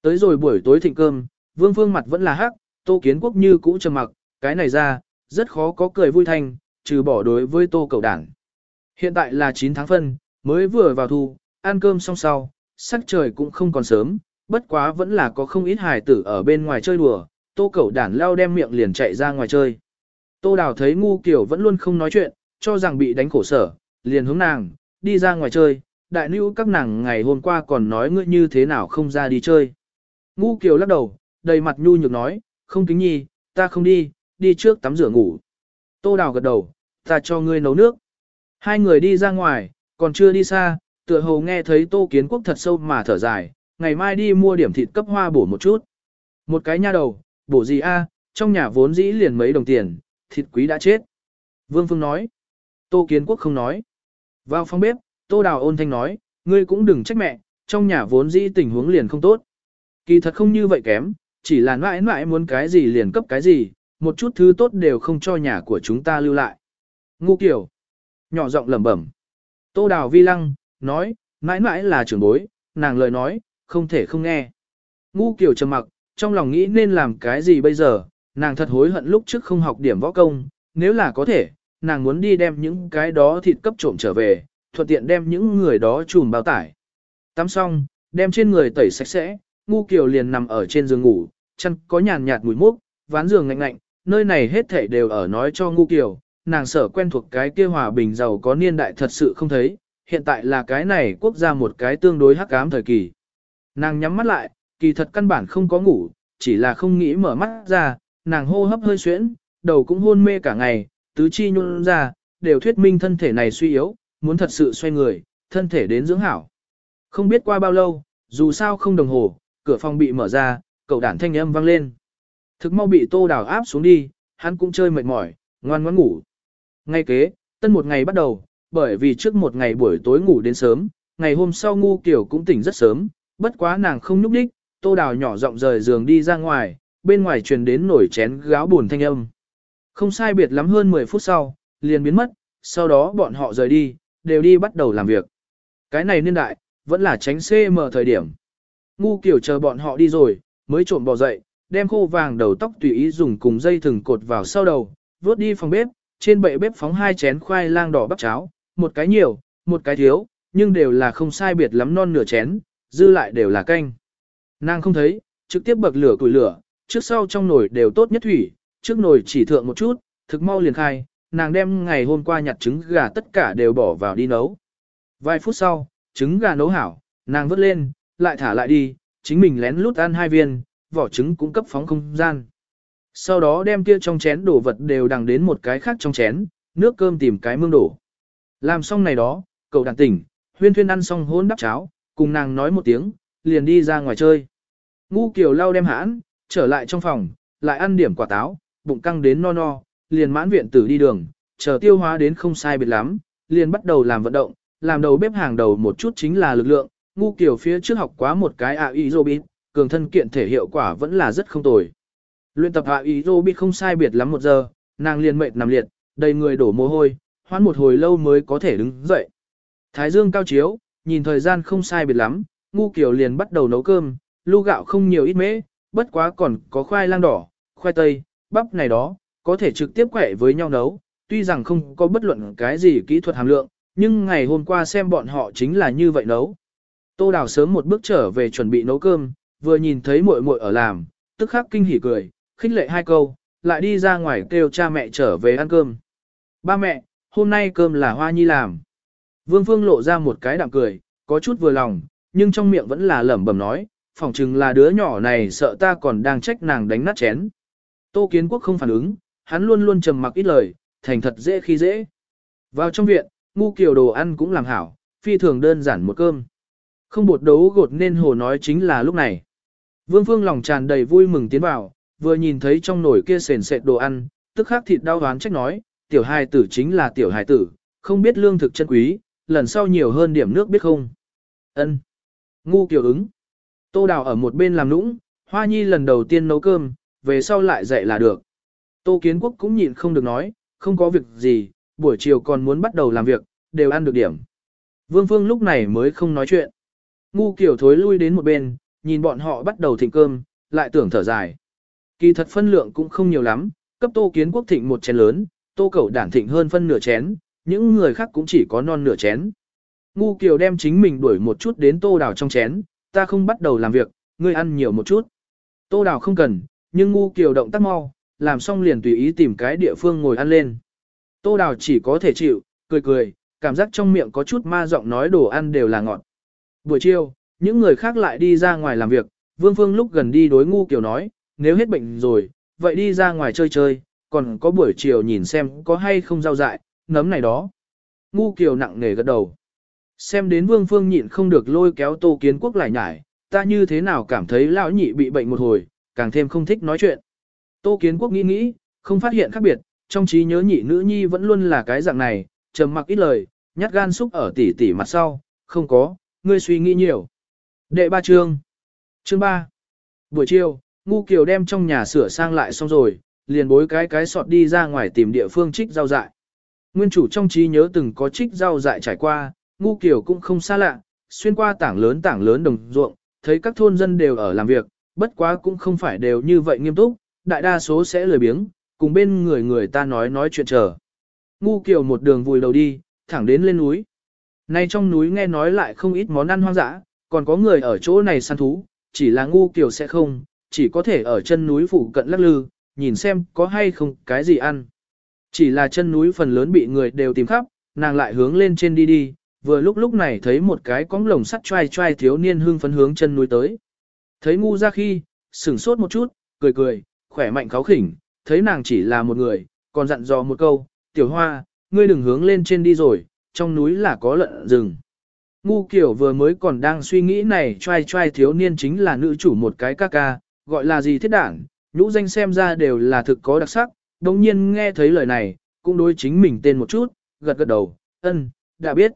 Tới rồi buổi tối thịnh cơm, Vương Phương mặt vẫn là hắc, Tô Kiến Quốc như cũ trầm mặc, cái này ra, rất khó có cười vui thanh, trừ bỏ đối với Tô Cầu Đảng. Hiện tại là 9 tháng phân, mới vừa vào thu, ăn cơm xong sau, sắc trời cũng không còn sớm, bất quá vẫn là có không ít hài tử ở bên ngoài chơi đùa, Tô Cẩu Đản lao đem miệng liền chạy ra ngoài chơi. Tô Đào thấy ngu kiểu vẫn luôn không nói chuyện, cho rằng bị đánh khổ sở, liền hướng nàng, đi ra ngoài chơi, đại nữ các nàng ngày hôm qua còn nói ngươi như thế nào không ra đi chơi. Ngu kiều lắc đầu, đầy mặt nhu nhược nói, không kính nhi, ta không đi, đi trước tắm rửa ngủ. Tô đào gật đầu, ta cho ngươi nấu nước. Hai người đi ra ngoài, còn chưa đi xa, tựa hồ nghe thấy tô kiến quốc thật sâu mà thở dài, ngày mai đi mua điểm thịt cấp hoa bổ một chút. Một cái nha đầu, bổ gì a? trong nhà vốn dĩ liền mấy đồng tiền, thịt quý đã chết. Vương Phương nói. Tô Kiến Quốc không nói. Vào phòng bếp, Tô Đào ôn thanh nói, ngươi cũng đừng trách mẹ, trong nhà vốn dĩ tình huống liền không tốt. Kỳ thật không như vậy kém, chỉ là mãi mãi muốn cái gì liền cấp cái gì, một chút thứ tốt đều không cho nhà của chúng ta lưu lại. Ngu kiểu. Nhỏ giọng lẩm bẩm. Tô Đào vi lăng, nói, mãi mãi là trưởng bối, nàng lời nói, không thể không nghe. Ngu kiểu trầm mặc, trong lòng nghĩ nên làm cái gì bây giờ, nàng thật hối hận lúc trước không học điểm võ công, nếu là có thể, nàng muốn đi đem những cái đó thịt cấp trộm trở về, thuận tiện đem những người đó chùm bao tải. Tắm xong, đem trên người tẩy sạch sẽ, ngu kiều liền nằm ở trên giường ngủ, chân có nhàn nhạt mùi mốc, ván giường ngạnh ngạnh, nơi này hết thảy đều ở nói cho ngu kiều, nàng sở quen thuộc cái kia hòa bình giàu có niên đại thật sự không thấy, hiện tại là cái này quốc gia một cái tương đối hắc ám thời kỳ. Nàng nhắm mắt lại, kỳ thật căn bản không có ngủ, chỉ là không nghĩ mở mắt ra, nàng hô hấp hơi xuyễn, đầu cũng hôn mê cả ngày, tứ chi nhún ra, đều thuyết minh thân thể này suy yếu, muốn thật sự xoay người, thân thể đến dưỡng hảo. Không biết qua bao lâu, dù sao không đồng hồ, cửa phòng bị mở ra, cậu đản thanh âm vang lên. Thực mau bị tô đào áp xuống đi, hắn cũng chơi mệt mỏi, ngoan ngoãn ngủ. Ngay kế, tân một ngày bắt đầu, bởi vì trước một ngày buổi tối ngủ đến sớm, ngày hôm sau ngu kiểu cũng tỉnh rất sớm, bất quá nàng không nhúc đích, tô đào nhỏ giọng rời giường đi ra ngoài, bên ngoài truyền đến nổi chén gáo buồn thanh âm. Không sai biệt lắm hơn 10 phút sau, liền biến mất, sau đó bọn họ rời đi, đều đi bắt đầu làm việc. Cái này niên đại, vẫn là tránh CM thời điểm. Ngu kiểu chờ bọn họ đi rồi, mới trộm bò dậy, đem khô vàng đầu tóc tùy ý dùng cùng dây thừng cột vào sau đầu, vớt đi phòng bếp, trên bệ bếp phóng hai chén khoai lang đỏ bắp cháo, một cái nhiều, một cái thiếu, nhưng đều là không sai biệt lắm non nửa chén, dư lại đều là canh. Nàng không thấy, trực tiếp bậc lửa củi lửa, trước sau trong nồi đều tốt nhất thủy, trước nồi chỉ thượng một chút, thực mau liền khai, nàng đem ngày hôm qua nhặt trứng gà tất cả đều bỏ vào đi nấu. Vài phút sau, trứng gà nấu hảo, nàng vớt lên, lại thả lại đi, chính mình lén lút ăn hai viên, vỏ trứng cũng cấp phóng không gian sau đó đem kia trong chén đổ vật đều đằng đến một cái khác trong chén, nước cơm tìm cái mương đổ. Làm xong này đó, cậu đàn tỉnh, huyên thuyên ăn xong hôn đắp cháo, cùng nàng nói một tiếng, liền đi ra ngoài chơi. Ngu kiểu lau đem hãn, trở lại trong phòng, lại ăn điểm quả táo, bụng căng đến no no, liền mãn viện tử đi đường, chờ tiêu hóa đến không sai biệt lắm, liền bắt đầu làm vận động, làm đầu bếp hàng đầu một chút chính là lực lượng, ngu kiểu phía trước học quá một cái ạ y robit, cường thân kiện thể hiệu quả vẫn là rất không tồi. Luyện tập hạ ý robit không sai biệt lắm một giờ, nàng liền mệt nằm liệt, đầy người đổ mồ hôi, hoãn một hồi lâu mới có thể đứng dậy. Thái dương cao chiếu, nhìn thời gian không sai biệt lắm, ngu kiểu liền bắt đầu nấu cơm, lu gạo không nhiều ít mễ, bất quá còn có khoai lang đỏ, khoai tây, bắp này đó, có thể trực tiếp quẹ với nhau nấu, tuy rằng không có bất luận cái gì kỹ thuật hàm lượng, nhưng ngày hôm qua xem bọn họ chính là như vậy nấu. Tô Đào sớm một bước trở về chuẩn bị nấu cơm, vừa nhìn thấy muội muội ở làm, tức khắc kinh hỉ cười, khích lệ hai câu, lại đi ra ngoài kêu cha mẹ trở về ăn cơm. Ba mẹ, hôm nay cơm là Hoa Nhi làm. Vương Phương lộ ra một cái đạm cười, có chút vừa lòng, nhưng trong miệng vẫn là lẩm bẩm nói, phỏng chừng là đứa nhỏ này sợ ta còn đang trách nàng đánh nát chén. Tô Kiến Quốc không phản ứng, hắn luôn luôn trầm mặc ít lời, thành thật dễ khi dễ. Vào trong viện, ngu kiều đồ ăn cũng làm hảo, phi thường đơn giản một cơm. Không bột đấu gột nên hồ nói chính là lúc này. Vương Phương lòng tràn đầy vui mừng tiến vào, vừa nhìn thấy trong nồi kia sền sệt đồ ăn, tức khắc thịt đau đoán trách nói, tiểu hài tử chính là tiểu hài tử, không biết lương thực chân quý, lần sau nhiều hơn điểm nước biết không. Ân. Ngu kiều ứng. Tô Đào ở một bên làm nũng, Hoa Nhi lần đầu tiên nấu cơm, về sau lại dạy là được. Tô Kiến Quốc cũng nhịn không được nói, không có việc gì, buổi chiều còn muốn bắt đầu làm việc, đều ăn được điểm. Vương Phương lúc này mới không nói chuyện. Ngu kiểu thối lui đến một bên, nhìn bọn họ bắt đầu thịnh cơm, lại tưởng thở dài. Kỳ thật phân lượng cũng không nhiều lắm, cấp Tô Kiến Quốc thịnh một chén lớn, Tô Cẩu đản thịnh hơn phân nửa chén, những người khác cũng chỉ có non nửa chén. Ngu Kiều đem chính mình đuổi một chút đến Tô Đào trong chén, ta không bắt đầu làm việc, ngươi ăn nhiều một chút. Tô Đào không cần, nhưng Ngu Kiều động tác mau, làm xong liền tùy ý tìm cái địa phương ngồi ăn lên. Tô Đào chỉ có thể chịu, cười cười, cảm giác trong miệng có chút ma giọng nói đồ ăn đều là ngọt. Buổi chiều, những người khác lại đi ra ngoài làm việc, Vương Phương lúc gần đi đối Ngu Kiều nói, nếu hết bệnh rồi, vậy đi ra ngoài chơi chơi, còn có buổi chiều nhìn xem có hay không rau dại, nấm này đó. Ngu Kiều nặng nề gật đầu. Xem đến Vương Phương nhịn không được lôi kéo Tô Kiến Quốc lại nhải, ta như thế nào cảm thấy lão nhị bị bệnh một hồi, càng thêm không thích nói chuyện. Tô Kiến Quốc nghĩ nghĩ, không phát hiện khác biệt, trong trí nhớ nhị nữ nhi vẫn luôn là cái dạng này, trầm mặc ít lời, nhát gan xúc ở tỉ tỉ mặt sau, không có, ngươi suy nghĩ nhiều. Đệ ba chương. Chương ba. Buổi chiều, Ngu Kiều đem trong nhà sửa sang lại xong rồi, liền bối cái cái sọt đi ra ngoài tìm địa phương trích rau dại. Nguyên chủ trong trí nhớ từng có trích rau dại trải qua, Ngu Kiều cũng không xa lạ, xuyên qua tảng lớn tảng lớn đồng ruộng, thấy các thôn dân đều ở làm việc, bất quá cũng không phải đều như vậy nghiêm túc, đại đa số sẽ lười biếng, cùng bên người người ta nói nói chuyện chờ. Ngu Kiều một đường vùi đầu đi, thẳng đến lên núi. Nay trong núi nghe nói lại không ít món ăn hoang dã, còn có người ở chỗ này săn thú, chỉ là Ngu Kiều sẽ không, chỉ có thể ở chân núi phụ cận lắc lư, nhìn xem có hay không cái gì ăn. Chỉ là chân núi phần lớn bị người đều tìm khắp, nàng lại hướng lên trên đi đi, vừa lúc lúc này thấy một cái cóng lồng sắt trai trai thiếu niên hưng phấn hướng chân núi tới. Thấy ngu ra khi, sửng sốt một chút, cười cười, khỏe mạnh kháo khỉnh, thấy nàng chỉ là một người, còn dặn dò một câu, tiểu hoa, ngươi đừng hướng lên trên đi rồi, trong núi là có lợn rừng. Ngu kiểu vừa mới còn đang suy nghĩ này trai trai thiếu niên chính là nữ chủ một cái ca ca, gọi là gì thiết đảng, nhũ danh xem ra đều là thực có đặc sắc, đồng nhiên nghe thấy lời này, cũng đối chính mình tên một chút, gật gật đầu, ân, đã biết.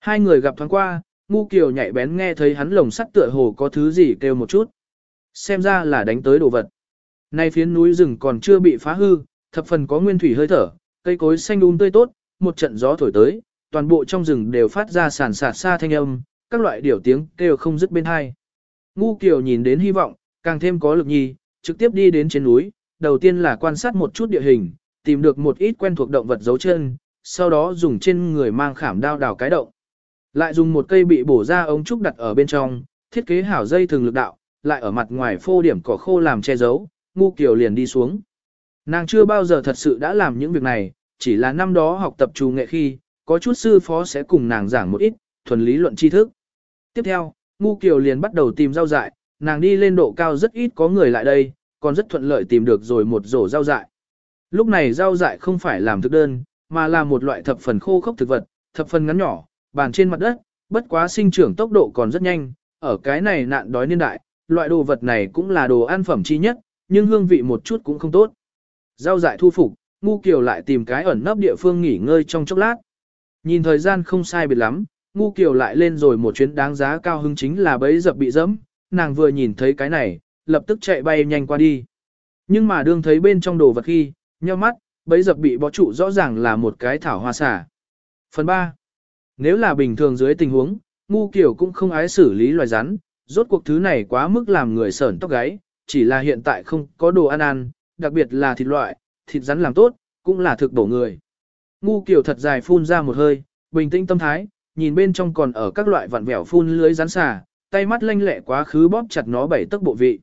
Hai người gặp thoáng qua, ngu kiều nhạy bén nghe thấy hắn lồng sắt tựa hồ có thứ gì kêu một chút. Xem ra là đánh tới đồ vật. Nay phiến núi rừng còn chưa bị phá hư, thập phần có nguyên thủy hơi thở, cây cối xanh um tươi tốt, một trận gió thổi tới, toàn bộ trong rừng đều phát ra sàn sạt xa thanh âm, các loại điểu tiếng kêu không dứt bên hai. Ngu Kiều nhìn đến hy vọng, càng thêm có lực nhi, trực tiếp đi đến trên núi, đầu tiên là quan sát một chút địa hình, tìm được một ít quen thuộc động vật dấu chân, sau đó dùng trên người mang khảm đao đào cái động. Lại dùng một cây bị bổ ra ống trúc đặt ở bên trong, thiết kế hảo dây thường lực đạo, lại ở mặt ngoài phô điểm cỏ khô làm che giấu, ngu kiều liền đi xuống. Nàng chưa bao giờ thật sự đã làm những việc này, chỉ là năm đó học tập trù nghệ khi, có chút sư phó sẽ cùng nàng giảng một ít, thuần lý luận tri thức. Tiếp theo, ngu kiều liền bắt đầu tìm rau dại, nàng đi lên độ cao rất ít có người lại đây, còn rất thuận lợi tìm được rồi một rổ rau dại. Lúc này rau dại không phải làm thực đơn, mà là một loại thập phần khô khốc thực vật, thập phần ngắn nhỏ, bàn trên mặt đất, bất quá sinh trưởng tốc độ còn rất nhanh, ở cái này nạn đói niên đại, loại đồ vật này cũng là đồ ăn phẩm chi nhất, nhưng hương vị một chút cũng không tốt. Rau dại thu phục, ngu kiều lại tìm cái ẩn nấp địa phương nghỉ ngơi trong chốc lát. Nhìn thời gian không sai biệt lắm, ngu kiều lại lên rồi một chuyến đáng giá cao hứng chính là bấy dập bị dẫm, nàng vừa nhìn thấy cái này, lập tức chạy bay nhanh qua đi. Nhưng mà đương thấy bên trong đồ vật khi, nheo mắt, bấy dập bị bó trụ rõ ràng là một cái thảo hoa xả. Phần 3. Nếu là bình thường dưới tình huống, ngu kiểu cũng không ái xử lý loài rắn, rốt cuộc thứ này quá mức làm người sởn tóc gáy, chỉ là hiện tại không có đồ ăn ăn, đặc biệt là thịt loại, thịt rắn làm tốt, cũng là thực bổ người. Ngu kiểu thật dài phun ra một hơi, bình tĩnh tâm thái, nhìn bên trong còn ở các loại vặn vẹo phun lưới rắn xà, tay mắt lanh lẹ quá khứ bóp chặt nó bảy tấc bộ vị.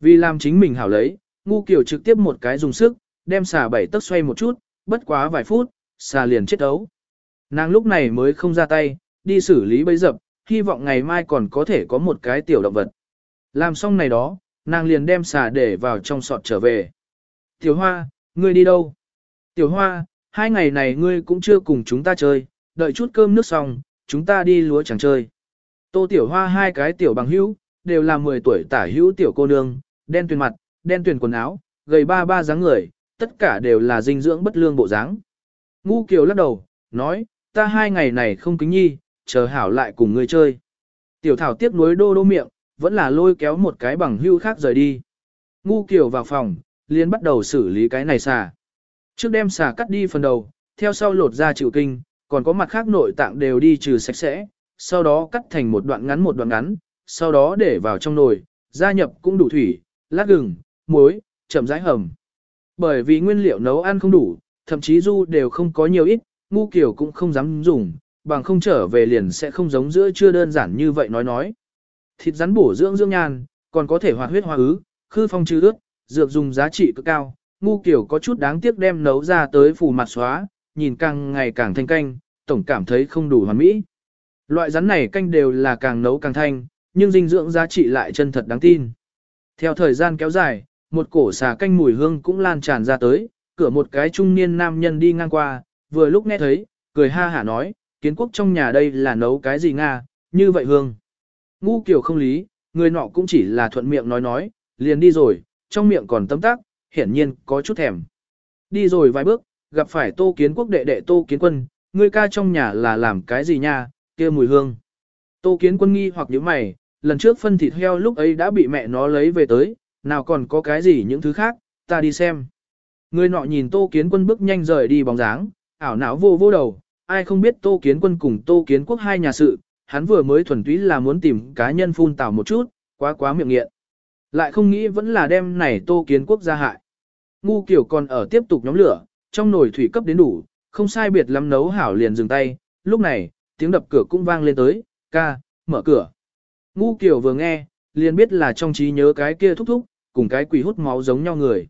Vì làm chính mình hảo lấy, ngu kiểu trực tiếp một cái dùng sức, đem xà bảy tấc xoay một chút, bất quá vài phút, xà liền chết ấu. Nàng lúc này mới không ra tay, đi xử lý bấy dập, hy vọng ngày mai còn có thể có một cái tiểu động vật. Làm xong này đó, nàng liền đem xà để vào trong sọt trở về. Tiểu Hoa, ngươi đi đâu? Tiểu Hoa, hai ngày này ngươi cũng chưa cùng chúng ta chơi, đợi chút cơm nước xong, chúng ta đi lúa chẳng chơi. Tô Tiểu Hoa hai cái tiểu bằng hữu, đều là 10 tuổi tả hữu tiểu cô nương, đen tuyền mặt, đen tuyền quần áo, gầy ba ba dáng người, tất cả đều là dinh dưỡng bất lương bộ dáng. Ngu Kiều lắc đầu, nói, ta hai ngày này không kính nhi, chờ hảo lại cùng ngươi chơi. Tiểu Thảo tiếp nối đô đô miệng, vẫn là lôi kéo một cái bằng hưu khác rời đi. Ngu Kiều vào phòng, liền bắt đầu xử lý cái này xà. Trước đem xà cắt đi phần đầu, theo sau lột ra chịu kinh, còn có mặt khác nội tạng đều đi trừ sạch sẽ, sau đó cắt thành một đoạn ngắn một đoạn ngắn, sau đó để vào trong nồi, gia nhập cũng đủ thủy, lát gừng, muối, chậm rãi hầm. Bởi vì nguyên liệu nấu ăn không đủ, thậm chí du đều không có nhiều ít, ngu kiểu cũng không dám dùng, bằng không trở về liền sẽ không giống giữa chưa đơn giản như vậy nói nói. Thịt rắn bổ dưỡng dưỡng nhan, còn có thể hoạt huyết hoa ứ, khư phong trừ ướt, dược dùng giá trị cực cao, ngu kiểu có chút đáng tiếc đem nấu ra tới phủ mặt xóa, nhìn càng ngày càng thanh canh, tổng cảm thấy không đủ hoàn mỹ. Loại rắn này canh đều là càng nấu càng thanh, nhưng dinh dưỡng giá trị lại chân thật đáng tin. Theo thời gian kéo dài, một cổ xà canh mùi hương cũng lan tràn ra tới, cửa một cái trung niên nam nhân đi ngang qua, vừa lúc nghe thấy, cười ha hả nói, kiến quốc trong nhà đây là nấu cái gì Nga, như vậy hương. Ngu kiểu không lý, người nọ cũng chỉ là thuận miệng nói nói, liền đi rồi, trong miệng còn tâm tác, hiển nhiên có chút thèm. Đi rồi vài bước, gặp phải tô kiến quốc đệ đệ tô kiến quân, người ca trong nhà là làm cái gì nha, kia mùi hương. Tô kiến quân nghi hoặc nhíu mày, lần trước phân thịt heo lúc ấy đã bị mẹ nó lấy về tới, nào còn có cái gì những thứ khác, ta đi xem. Người nọ nhìn tô kiến quân bước nhanh rời đi bóng dáng, ảo não vô vô đầu, ai không biết tô kiến quân cùng tô kiến quốc hai nhà sự, hắn vừa mới thuần túy là muốn tìm cá nhân phun tảo một chút, quá quá miệng nghiện. Lại không nghĩ vẫn là đem này tô kiến quốc ra hại. Ngu kiểu còn ở tiếp tục nhóm lửa, trong nồi thủy cấp đến đủ, không sai biệt lắm nấu hảo liền dừng tay, lúc này, tiếng đập cửa cũng vang lên tới, ca, mở cửa. Ngu kiểu vừa nghe, liền biết là trong trí nhớ cái kia thúc thúc, cùng cái quỷ hút máu giống nhau người.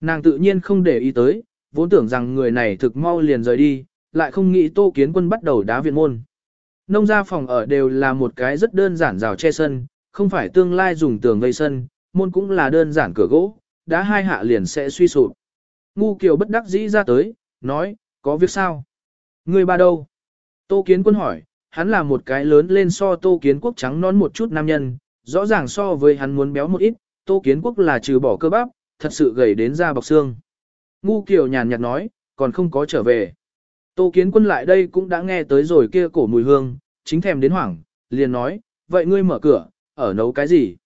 Nàng tự nhiên không để ý tới, vốn tưởng rằng người này thực mau liền rời đi, lại không nghĩ tô kiến quân bắt đầu đá viện môn. Nông gia phòng ở đều là một cái rất đơn giản rào che sân, không phải tương lai dùng tường vây sân, môn cũng là đơn giản cửa gỗ, đá hai hạ liền sẽ suy sụp. Ngu kiều bất đắc dĩ ra tới, nói, có việc sao? Người ba đâu? Tô Kiến Quân hỏi, hắn là một cái lớn lên so Tô Kiến Quốc trắng non một chút nam nhân, rõ ràng so với hắn muốn béo một ít, Tô Kiến Quốc là trừ bỏ cơ bắp, thật sự gầy đến da bọc xương. Ngu Kiều nhàn nhạt nói, còn không có trở về. Tô Kiến Quân lại đây cũng đã nghe tới rồi kia cổ mùi hương, chính thèm đến hoảng, liền nói, vậy ngươi mở cửa, ở nấu cái gì?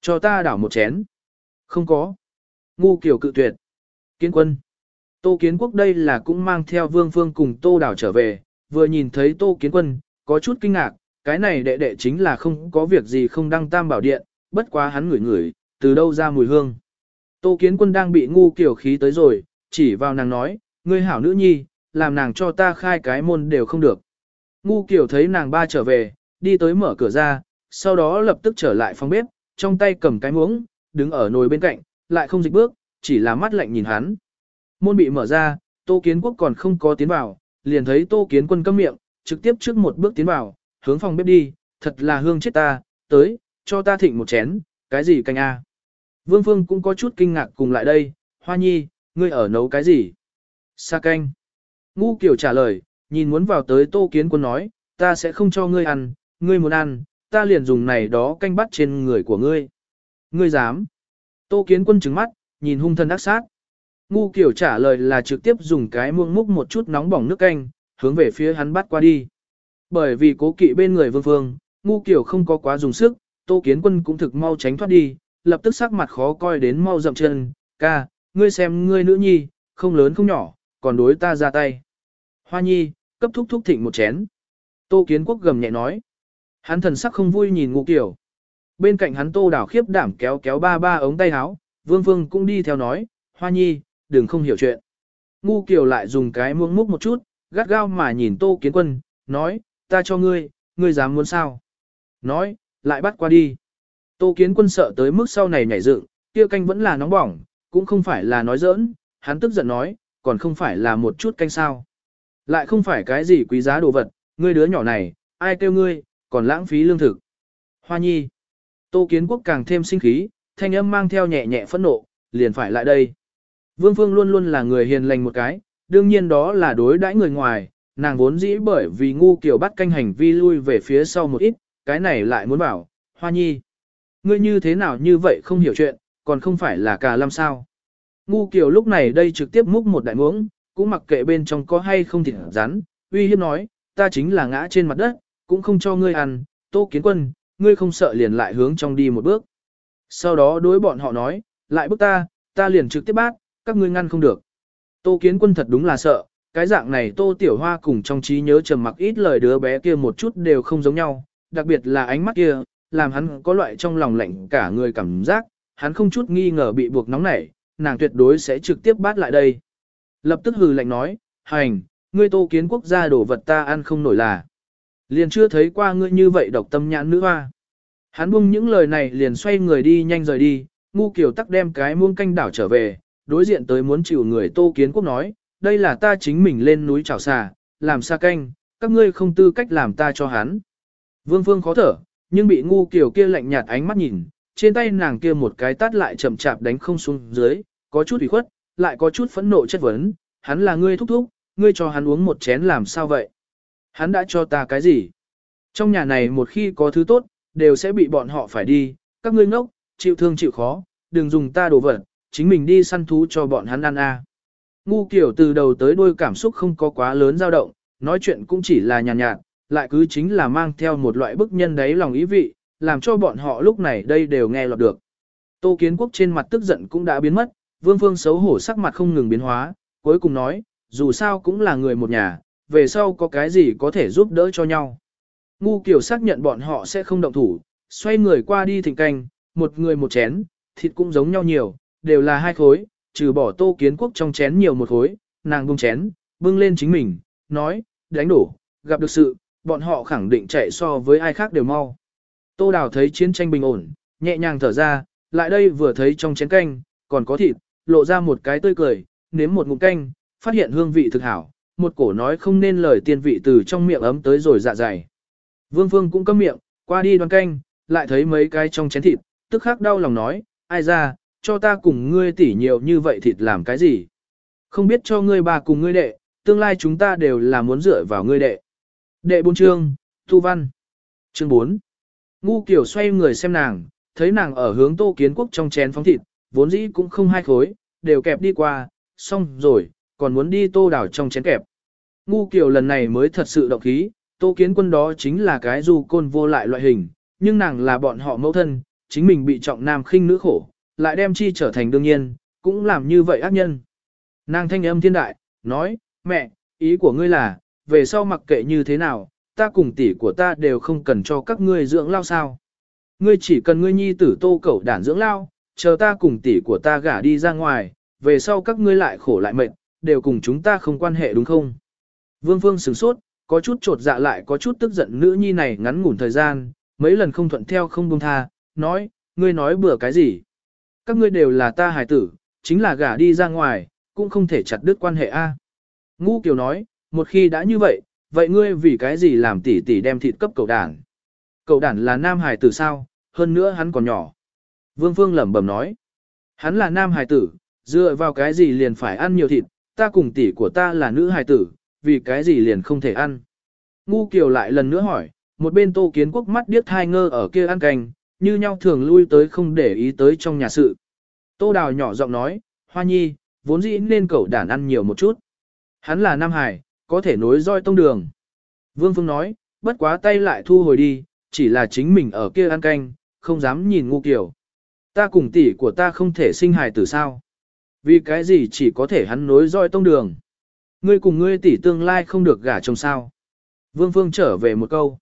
Cho ta đảo một chén. Không có. Ngu Kiều cự tuyệt. Kiến Quân. Tô Kiến Quốc đây là cũng mang theo Vương Phương cùng Tô Đảo trở về, vừa nhìn thấy Tô Kiến Quân, có chút kinh ngạc, cái này đệ đệ chính là không có việc gì không đăng tam bảo điện, bất quá hắn ngửi ngửi, từ đâu ra mùi hương. Tô Kiến Quân đang bị ngu kiểu khí tới rồi, chỉ vào nàng nói, ngươi hảo nữ nhi, làm nàng cho ta khai cái môn đều không được. Ngu kiểu thấy nàng ba trở về, đi tới mở cửa ra, sau đó lập tức trở lại phòng bếp, trong tay cầm cái muỗng, đứng ở nồi bên cạnh, lại không dịch bước, chỉ là mắt lạnh nhìn hắn. Môn bị mở ra, Tô Kiến Quốc còn không có tiến vào, liền thấy Tô Kiến Quân câm miệng, trực tiếp trước một bước tiến vào, hướng phòng bếp đi, thật là hương chết ta, tới, cho ta thịnh một chén, cái gì canh a? Vương Phương cũng có chút kinh ngạc cùng lại đây, Hoa Nhi, ngươi ở nấu cái gì? Sa canh. Ngu kiểu trả lời, nhìn muốn vào tới Tô Kiến Quân nói, ta sẽ không cho ngươi ăn, ngươi muốn ăn, ta liền dùng này đó canh bắt trên người của ngươi. Ngươi dám. Tô Kiến Quân trừng mắt, nhìn hung thân ác sát. Ngu kiểu trả lời là trực tiếp dùng cái muông múc một chút nóng bỏng nước canh, hướng về phía hắn bắt qua đi. Bởi vì cố kỵ bên người vương phương, ngu kiểu không có quá dùng sức, Tô Kiến Quân cũng thực mau tránh thoát đi, lập tức sắc mặt khó coi đến mau dậm chân, ca, ngươi xem ngươi nữ nhi, không lớn không nhỏ, còn đối ta ra tay. Hoa nhi, cấp thúc thúc thịnh một chén. Tô Kiến Quốc gầm nhẹ nói. Hắn thần sắc không vui nhìn ngu kiểu. Bên cạnh hắn tô đảo khiếp đảm kéo kéo ba ba ống tay áo, vương vương cũng đi theo nói, hoa nhi, đừng không hiểu chuyện. Ngu kiều lại dùng cái muông múc một chút, gắt gao mà nhìn tô kiến quân, nói, ta cho ngươi, ngươi dám muốn sao. Nói, lại bắt qua đi. Tô kiến quân sợ tới mức sau này nhảy dựng, kia canh vẫn là nóng bỏng, cũng không phải là nói giỡn, hắn tức giận nói, còn không phải là một chút canh sao. Lại không phải cái gì quý giá đồ vật, ngươi đứa nhỏ này, ai kêu ngươi, còn lãng phí lương thực. Hoa nhi. Tô kiến quốc càng thêm sinh khí, thanh âm mang theo nhẹ nhẹ phẫn nộ, liền phải lại đây. Vương Phương luôn luôn là người hiền lành một cái, đương nhiên đó là đối đãi người ngoài, nàng vốn dĩ bởi vì ngu kiểu bắt canh hành vi lui về phía sau một ít, cái này lại muốn bảo, hoa nhi. Ngươi như thế nào như vậy không hiểu chuyện, còn không phải là cả làm sao. Ngu kiểu lúc này đây trực tiếp múc một đại muỗng, cũng mặc kệ bên trong có hay không thịt rắn, uy hiếp nói, ta chính là ngã trên mặt đất, cũng không cho ngươi ăn, tô kiến quân, ngươi không sợ liền lại hướng trong đi một bước. Sau đó đối bọn họ nói, lại bước ta, ta liền trực tiếp bát, các ngươi ngăn không được. Tô kiến quân thật đúng là sợ, cái dạng này tô tiểu hoa cùng trong trí nhớ trầm mặc ít lời đứa bé kia một chút đều không giống nhau, đặc biệt là ánh mắt kia, làm hắn có loại trong lòng lạnh cả người cảm giác, hắn không chút nghi ngờ bị buộc nóng nảy, nàng tuyệt đối sẽ trực tiếp bắt lại đây. Lập tức hừ lạnh nói, hành, ngươi tô kiến quốc gia đổ vật ta ăn không nổi là. Liền chưa thấy qua ngươi như vậy độc tâm nhãn nữ hoa. Hắn buông những lời này liền xoay người đi nhanh rời đi, ngu kiểu tắc đem cái muông canh đảo trở về, đối diện tới muốn chịu người tô kiến quốc nói, đây là ta chính mình lên núi chảo xà, làm xa canh, các ngươi không tư cách làm ta cho hắn. Vương Phương khó thở, nhưng bị ngu kiểu kia lạnh nhạt ánh mắt nhìn, trên tay nàng kia một cái tát lại chậm chạp đánh không xuống dưới, có chút ủy khuất, lại có chút phẫn nộ chất vấn, hắn là ngươi thúc thúc, ngươi cho hắn uống một chén làm sao vậy? Hắn đã cho ta cái gì? Trong nhà này một khi có thứ tốt, đều sẽ bị bọn họ phải đi, các ngươi ngốc, chịu thương chịu khó, đừng dùng ta đồ vật, chính mình đi săn thú cho bọn hắn ăn a. Ngu kiểu từ đầu tới đuôi cảm xúc không có quá lớn dao động, nói chuyện cũng chỉ là nhàn nhạt, nhạt, lại cứ chính là mang theo một loại bức nhân đấy lòng ý vị, làm cho bọn họ lúc này đây đều nghe lọt được. Tô Kiến Quốc trên mặt tức giận cũng đã biến mất, Vương Phương xấu hổ sắc mặt không ngừng biến hóa, cuối cùng nói, dù sao cũng là người một nhà, về sau có cái gì có thể giúp đỡ cho nhau. Ngu kiểu xác nhận bọn họ sẽ không động thủ, xoay người qua đi thịnh canh, một người một chén, thịt cũng giống nhau nhiều, đều là hai khối, trừ bỏ Tô Kiến Quốc trong chén nhiều một khối, nàng bưng chén, bưng lên chính mình, nói, đánh đổ, gặp được sự, bọn họ khẳng định chạy so với ai khác đều mau. Tô Đào thấy chiến tranh bình ổn, nhẹ nhàng thở ra, lại đây vừa thấy trong chén canh, còn có thịt, lộ ra một cái tươi cười, nếm một ngụm canh, phát hiện hương vị thực hảo, một cổ nói không nên lời tiên vị từ trong miệng ấm tới rồi dạ dày. Vương Phương cũng cấm miệng, qua đi đoan canh, lại thấy mấy cái trong chén thịt, tức khắc đau lòng nói, ai ra, cho ta cùng ngươi tỉ nhiều như vậy thịt làm cái gì? Không biết cho ngươi bà cùng ngươi đệ, tương lai chúng ta đều là muốn dựa vào ngươi đệ. Đệ bốn chương, Thu Văn. Chương 4. Ngu kiểu xoay người xem nàng, thấy nàng ở hướng tô kiến quốc trong chén phóng thịt, vốn dĩ cũng không hai khối, đều kẹp đi qua, xong rồi, còn muốn đi tô đảo trong chén kẹp. Ngu kiểu lần này mới thật sự động khí, tô kiến quân đó chính là cái du côn vô lại loại hình, nhưng nàng là bọn họ mẫu thân, chính mình bị trọng nam khinh nữ khổ, lại đem chi trở thành đương nhiên, cũng làm như vậy ác nhân. Nàng thanh âm thiên đại, nói, mẹ, ý của ngươi là, về sau mặc kệ như thế nào, ta cùng tỷ của ta đều không cần cho các ngươi dưỡng lao sao. Ngươi chỉ cần ngươi nhi tử tô cẩu đản dưỡng lao, chờ ta cùng tỷ của ta gả đi ra ngoài, về sau các ngươi lại khổ lại mệt, đều cùng chúng ta không quan hệ đúng không? Vương Phương sửng sốt, có chút trột dạ lại có chút tức giận nữ nhi này ngắn ngủn thời gian, mấy lần không thuận theo không buông tha, nói, ngươi nói bừa cái gì? Các ngươi đều là ta hài tử, chính là gả đi ra ngoài, cũng không thể chặt đứt quan hệ A. Ngu Kiều nói, một khi đã như vậy, vậy ngươi vì cái gì làm tỷ tỷ đem thịt cấp cậu đản? Cậu đản là nam hài tử sao, hơn nữa hắn còn nhỏ. Vương Phương lẩm bẩm nói. Hắn là nam hài tử, dựa vào cái gì liền phải ăn nhiều thịt, ta cùng tỷ của ta là nữ hài tử, vì cái gì liền không thể ăn. Ngu Kiều lại lần nữa hỏi, một bên Tô Kiến Quốc mắt điếc thai ngơ ở kia ăn canh, như nhau thường lui tới không để ý tới trong nhà sự. Tô Đào nhỏ giọng nói, Hoa Nhi, vốn dĩ nên cậu đàn ăn nhiều một chút. Hắn là Nam Hải, có thể nối roi tông đường. Vương Phương nói, bất quá tay lại thu hồi đi, chỉ là chính mình ở kia ăn canh, không dám nhìn ngu kiểu. Ta cùng tỷ của ta không thể sinh hài tử sao. Vì cái gì chỉ có thể hắn nối roi tông đường. Ngươi cùng ngươi tỷ tương lai không được gả chồng sao. Vương Phương trở về một câu.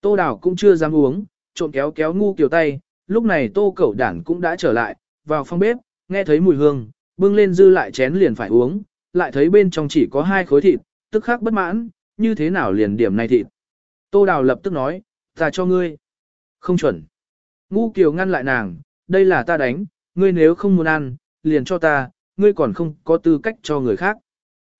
Tô Đào cũng chưa dám uống, trộn kéo kéo ngu kiểu tay, lúc này tô cẩu đản cũng đã trở lại, vào phòng bếp, nghe thấy mùi hương, bưng lên dư lại chén liền phải uống, lại thấy bên trong chỉ có hai khối thịt, tức khắc bất mãn, như thế nào liền điểm này thịt. Tô Đào lập tức nói, ta cho ngươi. Không chuẩn. Ngu Kiều ngăn lại nàng, đây là ta đánh, ngươi nếu không muốn ăn, liền cho ta, ngươi còn không có tư cách cho người khác.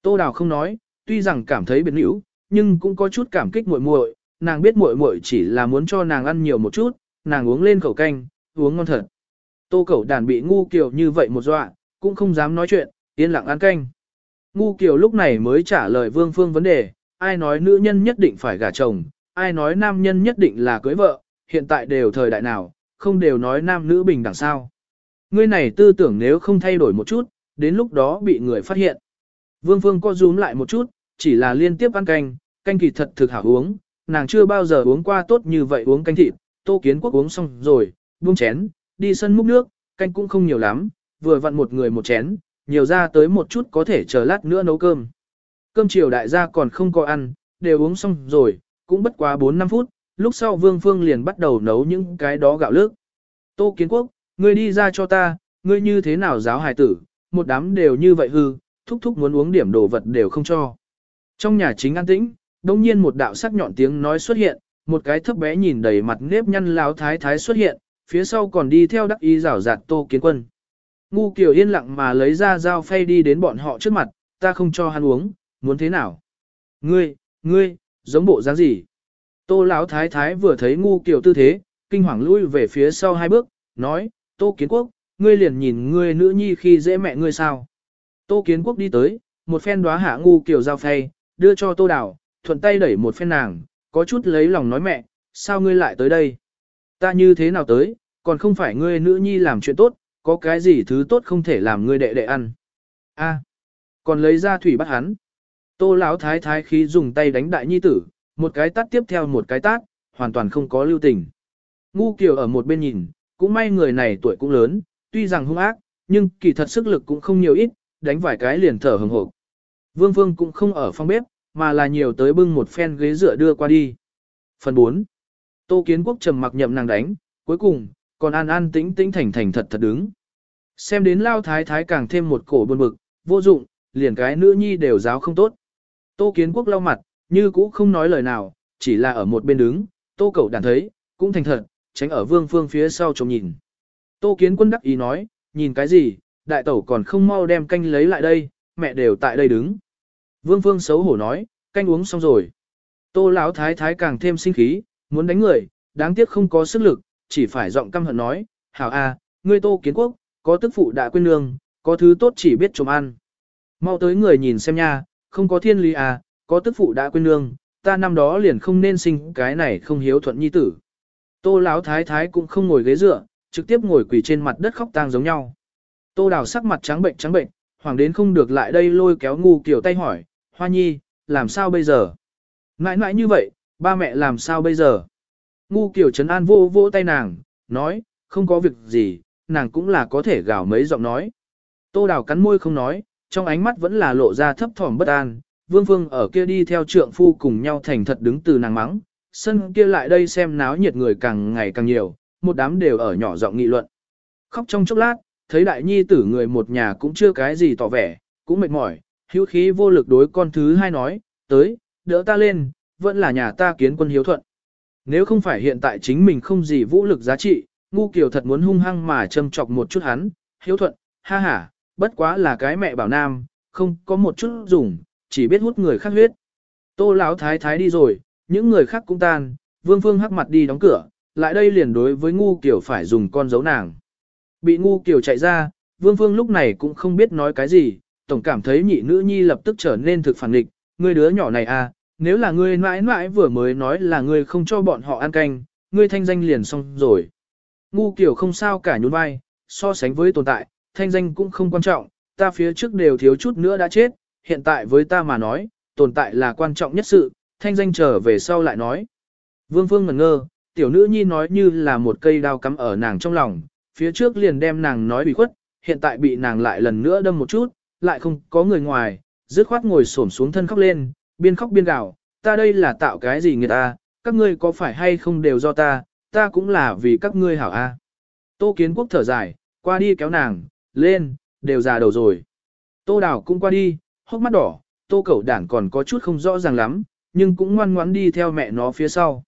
Tô Đào không nói, tuy rằng cảm thấy biệt hữu nhưng cũng có chút cảm kích muội muội, nàng biết muội muội chỉ là muốn cho nàng ăn nhiều một chút, nàng uống lên khẩu canh, uống ngon thật. Tô Cẩu đàn bị ngu Kiều như vậy một dọa, cũng không dám nói chuyện, yên lặng ăn canh. Ngu Kiều lúc này mới trả lời Vương Phương vấn đề, ai nói nữ nhân nhất định phải gả chồng, ai nói nam nhân nhất định là cưới vợ, hiện tại đều thời đại nào, không đều nói nam nữ bình đẳng sao. Ngươi này tư tưởng nếu không thay đổi một chút, đến lúc đó bị người phát hiện. Vương Phương co rúm lại một chút, chỉ là liên tiếp ăn canh, canh kỳ thật thực hảo uống, nàng chưa bao giờ uống qua tốt như vậy uống canh thịt, tô kiến quốc uống xong rồi, buông chén, đi sân múc nước, canh cũng không nhiều lắm, vừa vặn một người một chén, nhiều ra tới một chút có thể chờ lát nữa nấu cơm. Cơm chiều đại gia còn không có ăn, đều uống xong rồi, cũng bất quá 4-5 phút, lúc sau Vương Phương liền bắt đầu nấu những cái đó gạo lước. Tô Kiến Quốc, ngươi đi ra cho ta, ngươi như thế nào giáo hài tử, một đám đều như vậy hư, thúc thúc muốn uống điểm đồ vật đều không cho. Trong nhà chính an tĩnh, đông nhiên một đạo sắc nhọn tiếng nói xuất hiện, một cái thấp bé nhìn đầy mặt nếp nhăn láo thái thái xuất hiện, phía sau còn đi theo đắc ý rảo rạt Tô Kiến Quân. Ngu Kiều yên lặng mà lấy ra dao phay đi đến bọn họ trước mặt, ta không cho hắn uống, muốn thế nào? Ngươi, ngươi, giống bộ dáng gì? Tô Lão Thái Thái vừa thấy ngu Kiều tư thế, kinh hoàng lui về phía sau hai bước, nói, Tô Kiến Quốc, ngươi liền nhìn ngươi nữ nhi khi dễ mẹ ngươi sao? Tô Kiến Quốc đi tới, một phen đóa hạ ngu Kiều dao phay, đưa cho Tô Đảo thuận tay đẩy một phen nàng, có chút lấy lòng nói mẹ, sao ngươi lại tới đây? Ta như thế nào tới, còn không phải ngươi nữ nhi làm chuyện tốt, có cái gì thứ tốt không thể làm ngươi đệ đệ ăn. A, còn lấy ra thủy bắt hắn. Tô lão thái thái khí dùng tay đánh đại nhi tử, một cái tát tiếp theo một cái tát, hoàn toàn không có lưu tình. Ngu Kiều ở một bên nhìn, cũng may người này tuổi cũng lớn, tuy rằng hung ác, nhưng kỳ thật sức lực cũng không nhiều ít, đánh vài cái liền thở hừng hộp. Vương Phương cũng không ở phòng bếp, mà là nhiều tới bưng một phen ghế dựa đưa qua đi. Phần 4. Tô Kiến Quốc trầm mặc nhậm nàng đánh, cuối cùng, còn an an tĩnh tĩnh thành thành thật thật đứng. Xem đến lao thái thái càng thêm một cổ buồn bực, vô dụng, liền cái nữ nhi đều giáo không tốt. Tô kiến quốc lau mặt, như cũ không nói lời nào, chỉ là ở một bên đứng, tô Cẩu đàn thấy, cũng thành thật, tránh ở vương phương phía sau trông nhìn. Tô kiến quân đắc ý nói, nhìn cái gì, đại tẩu còn không mau đem canh lấy lại đây, mẹ đều tại đây đứng. Vương phương xấu hổ nói, canh uống xong rồi. Tô lão thái thái càng thêm sinh khí, muốn đánh người, đáng tiếc không có sức lực, chỉ phải giọng căm hận nói, hảo a, ngươi tô kiến quốc, có tức phụ đã quên nương, có thứ tốt chỉ biết trộm ăn. Mau tới người nhìn xem nha, không có thiên lý à, có tức phụ đã quên nương, ta năm đó liền không nên sinh cái này không hiếu thuận nhi tử. Tô lão thái thái cũng không ngồi ghế dựa, trực tiếp ngồi quỳ trên mặt đất khóc tang giống nhau. Tô đào sắc mặt trắng bệnh trắng bệnh, hoàng đến không được lại đây lôi kéo ngu kiểu tay hỏi, hoa nhi, làm sao bây giờ? Ngãi ngãi như vậy, ba mẹ làm sao bây giờ? Ngu kiểu trấn an vô vô tay nàng, nói, không có việc gì, nàng cũng là có thể gào mấy giọng nói. Tô đào cắn môi không nói, trong ánh mắt vẫn là lộ ra thấp thỏm bất an, vương phương ở kia đi theo trượng phu cùng nhau thành thật đứng từ nàng mắng, sân kia lại đây xem náo nhiệt người càng ngày càng nhiều, một đám đều ở nhỏ giọng nghị luận. Khóc trong chốc lát, thấy đại nhi tử người một nhà cũng chưa cái gì tỏ vẻ, cũng mệt mỏi, hữu khí vô lực đối con thứ hai nói, tới, đỡ ta lên, vẫn là nhà ta kiến quân hiếu thuận. Nếu không phải hiện tại chính mình không gì vũ lực giá trị, ngu kiều thật muốn hung hăng mà châm chọc một chút hắn, hiếu thuận, ha ha, bất quá là cái mẹ bảo nam, không có một chút dùng, chỉ biết hút người khác huyết. Tô lão thái thái đi rồi, những người khác cũng tan, vương phương hắc mặt đi đóng cửa, lại đây liền đối với ngu kiều phải dùng con dấu nàng. Bị ngu kiều chạy ra, Vương Phương lúc này cũng không biết nói cái gì, tổng cảm thấy nhị nữ nhi lập tức trở nên thực phản nghịch, ngươi đứa nhỏ này à, nếu là ngươi mãi mãi vừa mới nói là ngươi không cho bọn họ ăn canh, ngươi thanh danh liền xong rồi. Ngu kiểu không sao cả nhún vai, so sánh với tồn tại, thanh danh cũng không quan trọng, ta phía trước đều thiếu chút nữa đã chết, hiện tại với ta mà nói, tồn tại là quan trọng nhất sự, thanh danh trở về sau lại nói. Vương Phương ngẩn ngơ, tiểu nữ nhi nói như là một cây đao cắm ở nàng trong lòng, phía trước liền đem nàng nói bị khuất, hiện tại bị nàng lại lần nữa đâm một chút, lại không có người ngoài, dứt khoát ngồi xổm xuống thân khóc lên, biên khóc biên gào, ta đây là tạo cái gì người ta, các ngươi có phải hay không đều do ta, ta cũng là vì các ngươi hảo a. Tô Kiến Quốc thở dài, qua đi kéo nàng, lên, đều già đầu rồi. Tô Đào cũng qua đi, hốc mắt đỏ, Tô Cẩu Đản còn có chút không rõ ràng lắm, nhưng cũng ngoan ngoãn đi theo mẹ nó phía sau.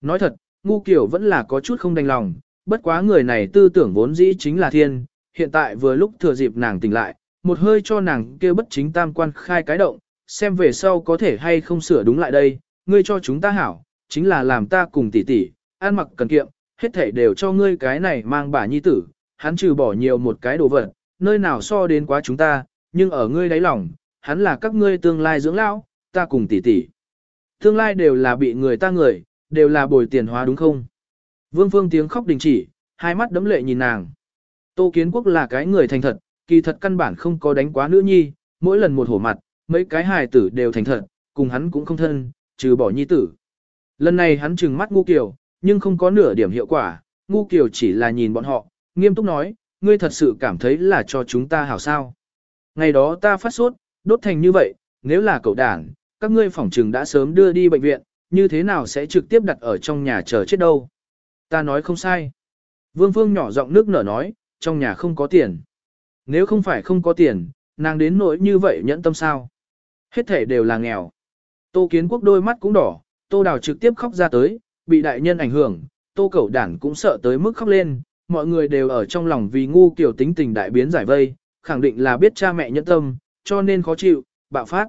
Nói thật, ngu kiểu vẫn là có chút không đành lòng, bất quá người này tư tưởng vốn dĩ chính là thiên, hiện tại vừa lúc thừa dịp nàng tỉnh lại, một hơi cho nàng kêu bất chính tam quan khai cái động, xem về sau có thể hay không sửa đúng lại đây, ngươi cho chúng ta hảo, chính là làm ta cùng tỷ tỷ, ăn mặc cần kiệm, hết thể đều cho ngươi cái này mang bà nhi tử, hắn trừ bỏ nhiều một cái đồ vật, nơi nào so đến quá chúng ta, nhưng ở ngươi đáy lòng, hắn là các ngươi tương lai dưỡng lão, ta cùng tỷ tỷ. Tương lai đều là bị người ta người, đều là bồi tiền hóa đúng không? Vương Phương tiếng khóc đình chỉ, hai mắt đấm lệ nhìn nàng. Tô Kiến Quốc là cái người thành thật, kỳ thật căn bản không có đánh quá nữ nhi, mỗi lần một hổ mặt, mấy cái hài tử đều thành thật, cùng hắn cũng không thân, trừ bỏ nhi tử. Lần này hắn trừng mắt ngu kiều, nhưng không có nửa điểm hiệu quả, ngu kiều chỉ là nhìn bọn họ, nghiêm túc nói, ngươi thật sự cảm thấy là cho chúng ta hảo sao. Ngày đó ta phát sốt, đốt thành như vậy, nếu là cậu đảng, các ngươi phỏng trừng đã sớm đưa đi bệnh viện, như thế nào sẽ trực tiếp đặt ở trong nhà chờ chết đâu. Ta nói không sai. Vương Phương nhỏ giọng nước nở nói, trong nhà không có tiền. Nếu không phải không có tiền, nàng đến nỗi như vậy nhẫn tâm sao. Hết thể đều là nghèo. Tô Kiến Quốc đôi mắt cũng đỏ, Tô Đào trực tiếp khóc ra tới, bị đại nhân ảnh hưởng, Tô Cẩu Đản cũng sợ tới mức khóc lên, mọi người đều ở trong lòng vì ngu kiểu tính tình đại biến giải vây, khẳng định là biết cha mẹ nhẫn tâm, cho nên khó chịu, bạo phát.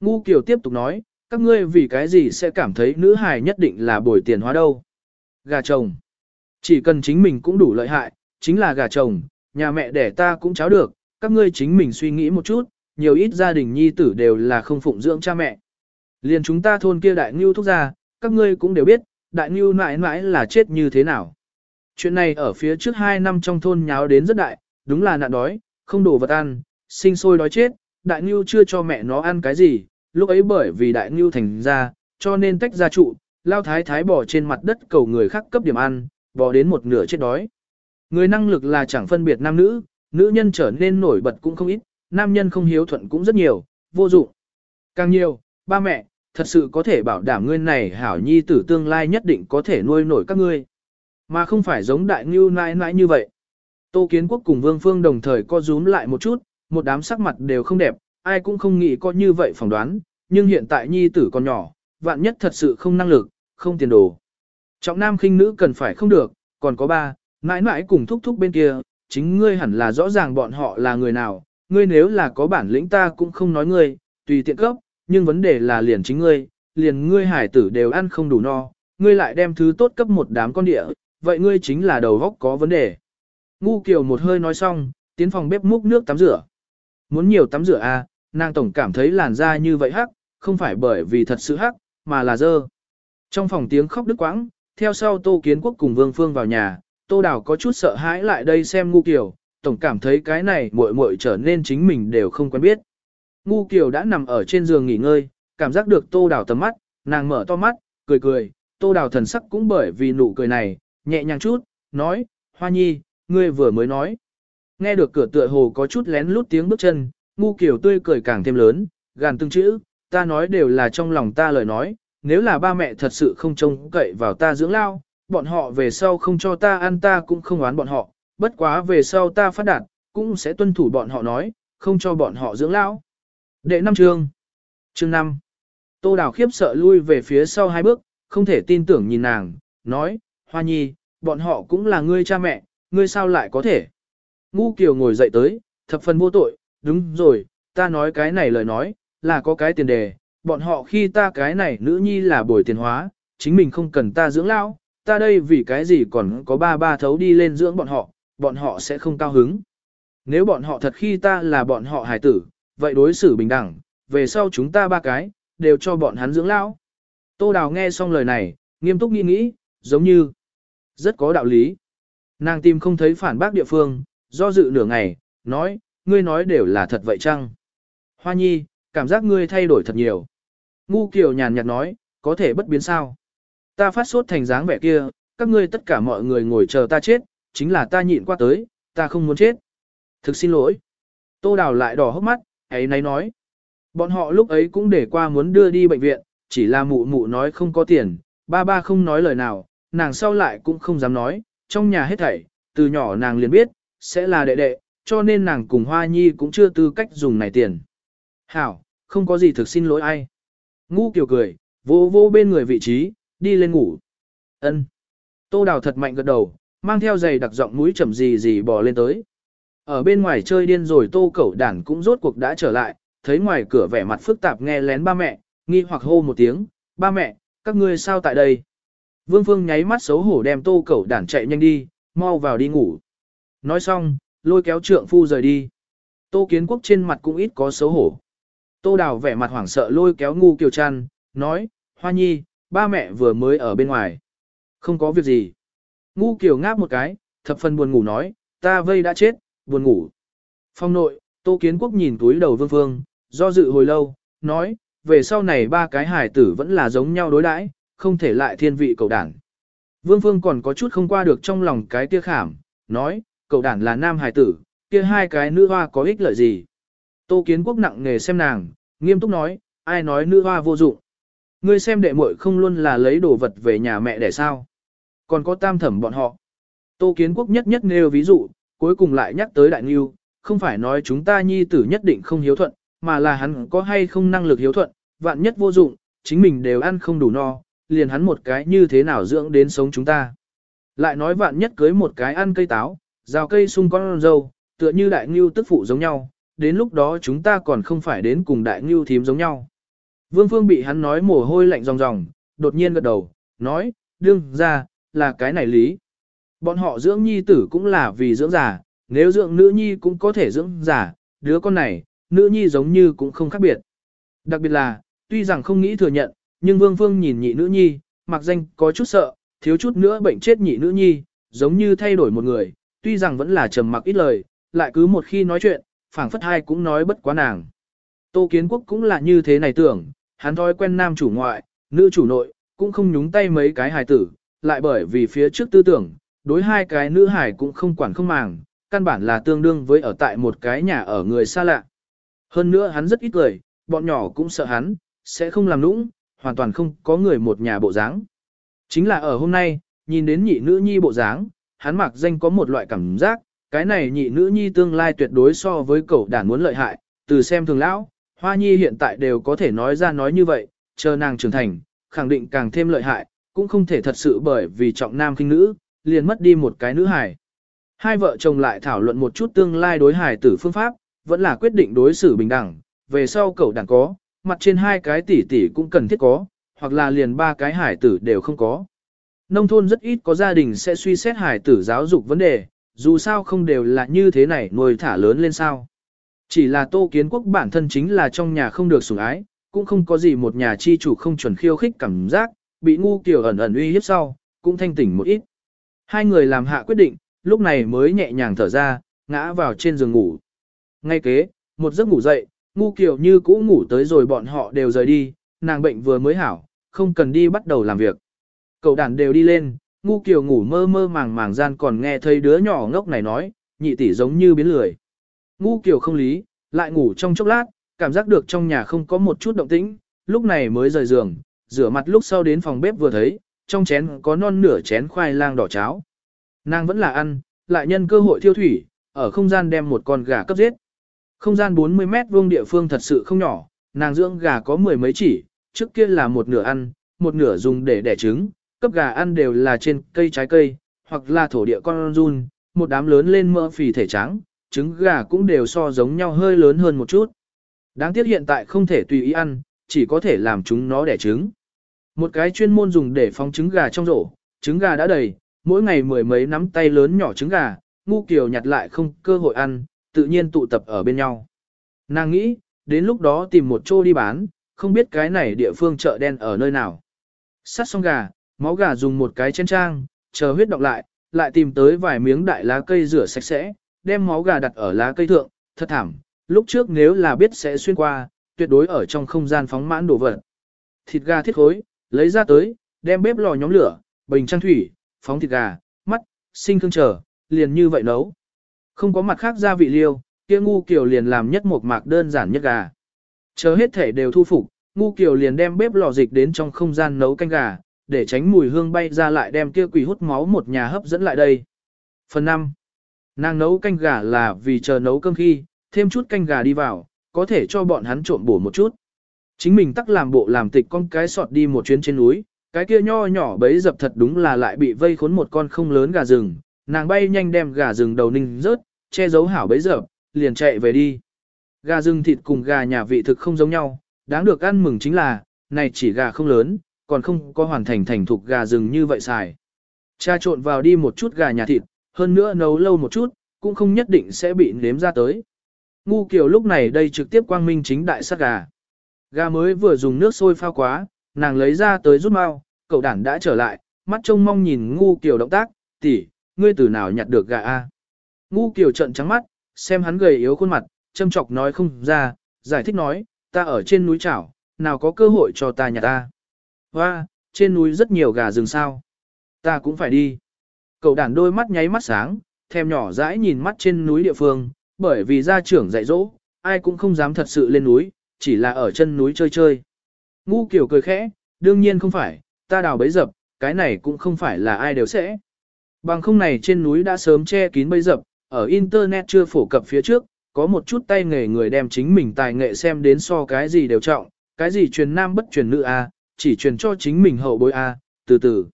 Ngu kiểu tiếp tục nói, các ngươi vì cái gì sẽ cảm thấy nữ hài nhất định là bồi tiền hóa đâu. Gà chồng. Chỉ cần chính mình cũng đủ lợi hại, chính là gà chồng, nhà mẹ đẻ ta cũng cháo được, các ngươi chính mình suy nghĩ một chút, nhiều ít gia đình nhi tử đều là không phụng dưỡng cha mẹ. Liền chúng ta thôn kia đại ngưu thúc ra, các ngươi cũng đều biết, đại ngưu mãi mãi là chết như thế nào. Chuyện này ở phía trước 2 năm trong thôn nháo đến rất đại, đúng là nạn đói, không đủ vật ăn, sinh sôi đói chết, đại ngưu chưa cho mẹ nó ăn cái gì, lúc ấy bởi vì đại ngưu thành ra, cho nên tách ra trụ, lao thái thái bỏ trên mặt đất cầu người khác cấp điểm ăn, bỏ đến một nửa chết đói. Người năng lực là chẳng phân biệt nam nữ, nữ nhân trở nên nổi bật cũng không ít, nam nhân không hiếu thuận cũng rất nhiều, vô dụng. Càng nhiều, ba mẹ, thật sự có thể bảo đảm ngươi này hảo nhi tử tương lai nhất định có thể nuôi nổi các ngươi. Mà không phải giống đại ngưu nãi nãi như vậy. Tô Kiến Quốc cùng Vương Phương đồng thời co rúm lại một chút, một đám sắc mặt đều không đẹp, ai cũng không nghĩ có như vậy phỏng đoán, nhưng hiện tại nhi tử còn nhỏ, vạn nhất thật sự không năng lực, không tiền đồ. Trọng nam khinh nữ cần phải không được, còn có ba, mãi mãi cùng thúc thúc bên kia, chính ngươi hẳn là rõ ràng bọn họ là người nào, ngươi nếu là có bản lĩnh ta cũng không nói ngươi, tùy tiện cấp, nhưng vấn đề là liền chính ngươi, liền ngươi hải tử đều ăn không đủ no, ngươi lại đem thứ tốt cấp một đám con địa, vậy ngươi chính là đầu góc có vấn đề. Ngu Kiều một hơi nói xong, tiến phòng bếp múc nước tắm rửa. Muốn nhiều tắm rửa à, nàng tổng cảm thấy làn da như vậy hắc, không phải bởi vì thật sự hắc, mà là dơ. Trong phòng tiếng khóc đứt quãng, theo sau Tô Kiến Quốc cùng Vương Phương vào nhà, Tô Đào có chút sợ hãi lại đây xem Ngu Kiều, tổng cảm thấy cái này muội muội trở nên chính mình đều không quen biết. Ngu Kiều đã nằm ở trên giường nghỉ ngơi, cảm giác được Tô Đào tầm mắt, nàng mở to mắt, cười cười, Tô Đào thần sắc cũng bởi vì nụ cười này, nhẹ nhàng chút, nói, Hoa Nhi, ngươi vừa mới nói. Nghe được cửa tựa hồ có chút lén lút tiếng bước chân, Ngu Kiều tươi cười càng thêm lớn, gàn từng chữ, ta nói đều là trong lòng ta lời nói, nếu là ba mẹ thật sự không trông cậy vào ta dưỡng lao, bọn họ về sau không cho ta ăn ta cũng không oán bọn họ, bất quá về sau ta phát đạt, cũng sẽ tuân thủ bọn họ nói, không cho bọn họ dưỡng lão. Đệ năm chương. Chương 5. Tô Đào khiếp sợ lui về phía sau hai bước, không thể tin tưởng nhìn nàng, nói, Hoa Nhi, bọn họ cũng là ngươi cha mẹ, ngươi sao lại có thể. Ngu Kiều ngồi dậy tới, thập phần vô tội, đúng rồi, ta nói cái này lời nói, là có cái tiền đề, bọn họ khi ta cái này nữ nhi là bồi tiền hóa, chính mình không cần ta dưỡng lão, ta đây vì cái gì còn có ba ba thấu đi lên dưỡng bọn họ, bọn họ sẽ không cao hứng. Nếu bọn họ thật khi ta là bọn họ hài tử, vậy đối xử bình đẳng, về sau chúng ta ba cái, đều cho bọn hắn dưỡng lão. Tô Đào nghe xong lời này, nghiêm túc nghĩ nghĩ, giống như rất có đạo lý. Nàng tìm không thấy phản bác địa phương, do dự nửa ngày, nói, ngươi nói đều là thật vậy chăng? Hoa nhi, cảm giác ngươi thay đổi thật nhiều. Ngu Kiều nhàn nhạt nói, có thể bất biến sao? Ta phát sốt thành dáng vẻ kia, các ngươi tất cả mọi người ngồi chờ ta chết, chính là ta nhịn qua tới, ta không muốn chết. Thực xin lỗi. Tô Đào lại đỏ hốc mắt, ấy nấy nói. Bọn họ lúc ấy cũng để qua muốn đưa đi bệnh viện, chỉ là mụ mụ nói không có tiền, ba ba không nói lời nào, nàng sau lại cũng không dám nói, trong nhà hết thảy, từ nhỏ nàng liền biết, sẽ là đệ đệ, cho nên nàng cùng Hoa Nhi cũng chưa tư cách dùng này tiền. Hảo, không có gì thực xin lỗi ai. Ngu kiều cười, vô vô bên người vị trí, đi lên ngủ. Ân. Tô Đào thật mạnh gật đầu, mang theo giày đặc giọng mũi chậm gì gì bò lên tới. Ở bên ngoài chơi điên rồi tô cẩu đản cũng rốt cuộc đã trở lại, thấy ngoài cửa vẻ mặt phức tạp nghe lén ba mẹ, nghi hoặc hô một tiếng, ba mẹ, các ngươi sao tại đây? Vương Phương nháy mắt xấu hổ đem tô cẩu đản chạy nhanh đi, mau vào đi ngủ. Nói xong, lôi kéo trượng phu rời đi. Tô kiến quốc trên mặt cũng ít có xấu hổ. Tô đào vẻ mặt hoảng sợ lôi kéo ngu kiều chăn, nói, Hoa nhi, ba mẹ vừa mới ở bên ngoài. Không có việc gì. Ngu kiều ngáp một cái, thập phần buồn ngủ nói, ta vây đã chết, buồn ngủ. Phong nội, Tô Kiến Quốc nhìn túi đầu Vương Vương, do dự hồi lâu, nói, về sau này ba cái hải tử vẫn là giống nhau đối đãi, không thể lại thiên vị cậu đảng. Vương Phương còn có chút không qua được trong lòng cái tia khảm, nói, Cậu đảng là nam hải tử, kia hai cái nữ hoa có ích lợi gì. Tô Kiến Quốc nặng nghề xem nàng, nghiêm túc nói, ai nói nữ hoa vô dụng. Ngươi xem đệ muội không luôn là lấy đồ vật về nhà mẹ để sao. Còn có tam thẩm bọn họ. Tô Kiến Quốc nhất nhất nêu ví dụ, cuối cùng lại nhắc tới Đại Nghiêu, không phải nói chúng ta nhi tử nhất định không hiếu thuận, mà là hắn có hay không năng lực hiếu thuận, vạn nhất vô dụng, chính mình đều ăn không đủ no, liền hắn một cái như thế nào dưỡng đến sống chúng ta. Lại nói vạn nhất cưới một cái ăn cây táo, rào cây sung con dâu, tựa như đại ngưu tức phụ giống nhau, đến lúc đó chúng ta còn không phải đến cùng đại ngưu thím giống nhau. Vương Phương bị hắn nói mồ hôi lạnh ròng ròng, đột nhiên gật đầu, nói, đương ra, là cái này lý. Bọn họ dưỡng nhi tử cũng là vì dưỡng giả, nếu dưỡng nữ nhi cũng có thể dưỡng giả, đứa con này, nữ nhi giống như cũng không khác biệt. Đặc biệt là, tuy rằng không nghĩ thừa nhận, nhưng Vương Phương nhìn nhị nữ nhi, mặc danh có chút sợ, thiếu chút nữa bệnh chết nhị nữ nhi, giống như thay đổi một người, tuy rằng vẫn là trầm mặc ít lời, lại cứ một khi nói chuyện, phảng phất hai cũng nói bất quá nàng. Tô Kiến Quốc cũng là như thế này tưởng, hắn thói quen nam chủ ngoại, nữ chủ nội, cũng không nhúng tay mấy cái hài tử, lại bởi vì phía trước tư tưởng, đối hai cái nữ hài cũng không quản không màng, căn bản là tương đương với ở tại một cái nhà ở người xa lạ. Hơn nữa hắn rất ít cười, bọn nhỏ cũng sợ hắn, sẽ không làm nũng, hoàn toàn không có người một nhà bộ dáng. Chính là ở hôm nay, nhìn đến nhị nữ nhi bộ dáng, hắn mặc danh có một loại cảm giác, cái này nhị nữ nhi tương lai tuyệt đối so với cậu đàn muốn lợi hại, từ xem thường lão, hoa nhi hiện tại đều có thể nói ra nói như vậy, chờ nàng trưởng thành, khẳng định càng thêm lợi hại, cũng không thể thật sự bởi vì trọng nam khinh nữ, liền mất đi một cái nữ hài. Hai vợ chồng lại thảo luận một chút tương lai đối hài tử phương pháp, vẫn là quyết định đối xử bình đẳng, về sau cậu đẳng có, mặt trên hai cái tỷ tỷ cũng cần thiết có, hoặc là liền ba cái hải tử đều không có. Nông thôn rất ít có gia đình sẽ suy xét hải tử giáo dục vấn đề, dù sao không đều là như thế này nuôi thả lớn lên sao. Chỉ là tô kiến quốc bản thân chính là trong nhà không được sủng ái, cũng không có gì một nhà chi chủ không chuẩn khiêu khích cảm giác, bị ngu kiểu ẩn ẩn uy hiếp sau, cũng thanh tỉnh một ít. Hai người làm hạ quyết định, lúc này mới nhẹ nhàng thở ra, ngã vào trên giường ngủ. Ngay kế, một giấc ngủ dậy, ngu kiểu như cũ ngủ tới rồi bọn họ đều rời đi, nàng bệnh vừa mới hảo, không cần đi bắt đầu làm việc. Cậu đàn đều đi lên, ngu kiểu ngủ mơ mơ màng màng gian còn nghe thấy đứa nhỏ ngốc này nói, nhị tỷ giống như biến lười. Ngu kiểu không lý, lại ngủ trong chốc lát, cảm giác được trong nhà không có một chút động tĩnh, lúc này mới rời giường, rửa mặt lúc sau đến phòng bếp vừa thấy, trong chén có non nửa chén khoai lang đỏ cháo. Nàng vẫn là ăn, lại nhân cơ hội thiêu thủy, ở không gian đem một con gà cấp giết. Không gian 40 mét vuông địa phương thật sự không nhỏ, nàng dưỡng gà có mười mấy chỉ, trước kia là một nửa ăn, một nửa dùng để đẻ trứng, cấp gà ăn đều là trên cây trái cây, hoặc là thổ địa con run, một đám lớn lên mỡ phì thể trắng, trứng gà cũng đều so giống nhau hơi lớn hơn một chút. Đáng tiếc hiện tại không thể tùy ý ăn, chỉ có thể làm chúng nó đẻ trứng. Một cái chuyên môn dùng để phóng trứng gà trong rổ, trứng gà đã đầy, mỗi ngày mười mấy nắm tay lớn nhỏ trứng gà, ngu kiều nhặt lại không cơ hội ăn, tự nhiên tụ tập ở bên nhau. Nàng nghĩ, đến lúc đó tìm một chỗ đi bán, không biết cái này địa phương chợ đen ở nơi nào. Sát xong gà, máu gà dùng một cái chén trang, chờ huyết đọng lại, lại tìm tới vài miếng đại lá cây rửa sạch sẽ, đem máu gà đặt ở lá cây thượng, thật thảm, lúc trước nếu là biết sẽ xuyên qua, tuyệt đối ở trong không gian phóng mãn đổ vật. Thịt gà thiết khối, lấy ra tới, đem bếp lò nhóm lửa, bình trang thủy, phóng thịt gà, mắt, sinh thương trở, liền như vậy nấu. Không có mặt khác gia vị liêu, kia ngu kiều liền làm nhất một mạc đơn giản nhất gà. Chờ hết thể đều thu phục, ngu kiều liền đem bếp lò dịch đến trong không gian nấu canh gà, để tránh mùi hương bay ra lại đem kia quỷ hút máu một nhà hấp dẫn lại đây. Phần 5. Nàng nấu canh gà là vì chờ nấu cơm khi, thêm chút canh gà đi vào, có thể cho bọn hắn trộn bổ một chút. Chính mình tắc làm bộ làm tịch con cái sọt đi một chuyến trên núi, cái kia nho nhỏ bấy dập thật đúng là lại bị vây khốn một con không lớn gà rừng, nàng bay nhanh đem gà rừng đầu ninh rớt, che giấu hảo bấy dập, liền chạy về đi. Gà rừng thịt cùng gà nhà vị thực không giống nhau, đáng được ăn mừng chính là, này chỉ gà không lớn, còn không có hoàn thành thành thục gà rừng như vậy xài. Cha trộn vào đi một chút gà nhà thịt, hơn nữa nấu lâu một chút, cũng không nhất định sẽ bị nếm ra tới. Ngu kiểu lúc này đây trực tiếp quang minh chính đại sát gà. Gà mới vừa dùng nước sôi pha quá, nàng lấy ra tới rút mau, cậu đản đã trở lại, mắt trông mong nhìn ngu kiểu động tác, tỷ, ngươi từ nào nhặt được gà a? Ngu kiểu trận trắng mắt, xem hắn gầy yếu khuôn mặt, châm chọc nói không ra, giải thích nói, ta ở trên núi chảo, nào có cơ hội cho ta nhặt ta. Hoa, trên núi rất nhiều gà rừng sao. Ta cũng phải đi. Cậu đàn đôi mắt nháy mắt sáng, thèm nhỏ dãi nhìn mắt trên núi địa phương, bởi vì gia trưởng dạy dỗ, ai cũng không dám thật sự lên núi, chỉ là ở chân núi chơi chơi. Ngu kiểu cười khẽ, đương nhiên không phải, ta đào bấy dập, cái này cũng không phải là ai đều sẽ. Bằng không này trên núi đã sớm che kín bấy dập, ở Internet chưa phổ cập phía trước, có một chút tay nghề người đem chính mình tài nghệ xem đến so cái gì đều trọng, cái gì truyền nam bất truyền nữ A, chỉ truyền cho chính mình hậu bối A, từ từ.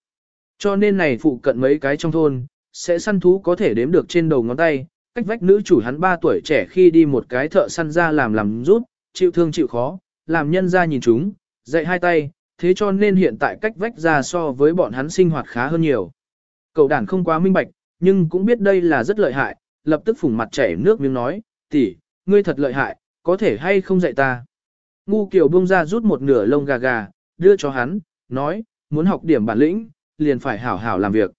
Cho nên này phụ cận mấy cái trong thôn, sẽ săn thú có thể đếm được trên đầu ngón tay, cách vách nữ chủ hắn 3 tuổi trẻ khi đi một cái thợ săn ra làm làm rút, chịu thương chịu khó, làm nhân ra nhìn chúng, dạy hai tay, thế cho nên hiện tại cách vách ra so với bọn hắn sinh hoạt khá hơn nhiều. Cậu đàn không quá minh bạch, nhưng cũng biết đây là rất lợi hại, lập tức phủng mặt chảy nước miếng nói, tỷ, ngươi thật lợi hại, có thể hay không dạy ta. Ngu kiểu buông ra rút một nửa lông gà gà, đưa cho hắn, nói, muốn học điểm bản lĩnh, liền phải hảo hảo làm việc.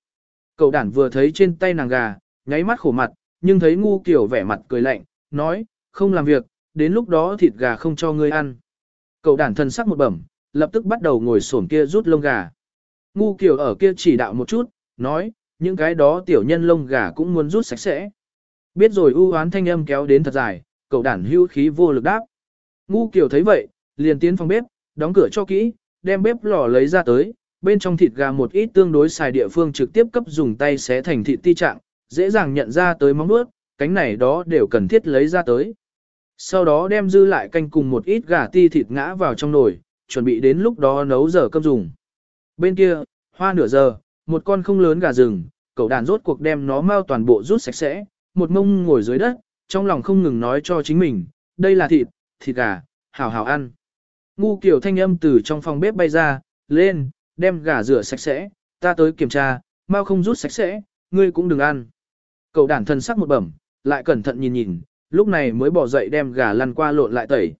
Cậu đản vừa thấy trên tay nàng gà, nháy mắt khổ mặt, nhưng thấy ngu kiểu vẻ mặt cười lạnh, nói, không làm việc, đến lúc đó thịt gà không cho ngươi ăn. Cậu đản thân sắc một bẩm, lập tức bắt đầu ngồi xổm kia rút lông gà. Ngu kiểu ở kia chỉ đạo một chút, nói, những cái đó tiểu nhân lông gà cũng muốn rút sạch sẽ. Biết rồi ưu hoán thanh âm kéo đến thật dài, cậu đản hưu khí vô lực đáp. Ngu kiểu thấy vậy, liền tiến phòng bếp, đóng cửa cho kỹ, đem bếp lò lấy ra tới, bên trong thịt gà một ít tương đối xài địa phương trực tiếp cấp dùng tay xé thành thịt ti trạng, dễ dàng nhận ra tới móng nuốt, cánh này đó đều cần thiết lấy ra tới. Sau đó đem dư lại canh cùng một ít gà ti thịt ngã vào trong nồi, chuẩn bị đến lúc đó nấu giờ cơm dùng. Bên kia, hoa nửa giờ, một con không lớn gà rừng, cậu đàn rốt cuộc đem nó mau toàn bộ rút sạch sẽ, một mông ngồi dưới đất, trong lòng không ngừng nói cho chính mình, đây là thịt, thịt gà, hảo hảo ăn. Ngu kiểu thanh âm từ trong phòng bếp bay ra, lên, đem gà rửa sạch sẽ, ta tới kiểm tra, mau không rút sạch sẽ, ngươi cũng đừng ăn. Cậu đản thân sắc một bẩm, lại cẩn thận nhìn nhìn, lúc này mới bỏ dậy đem gà lăn qua lộn lại tẩy.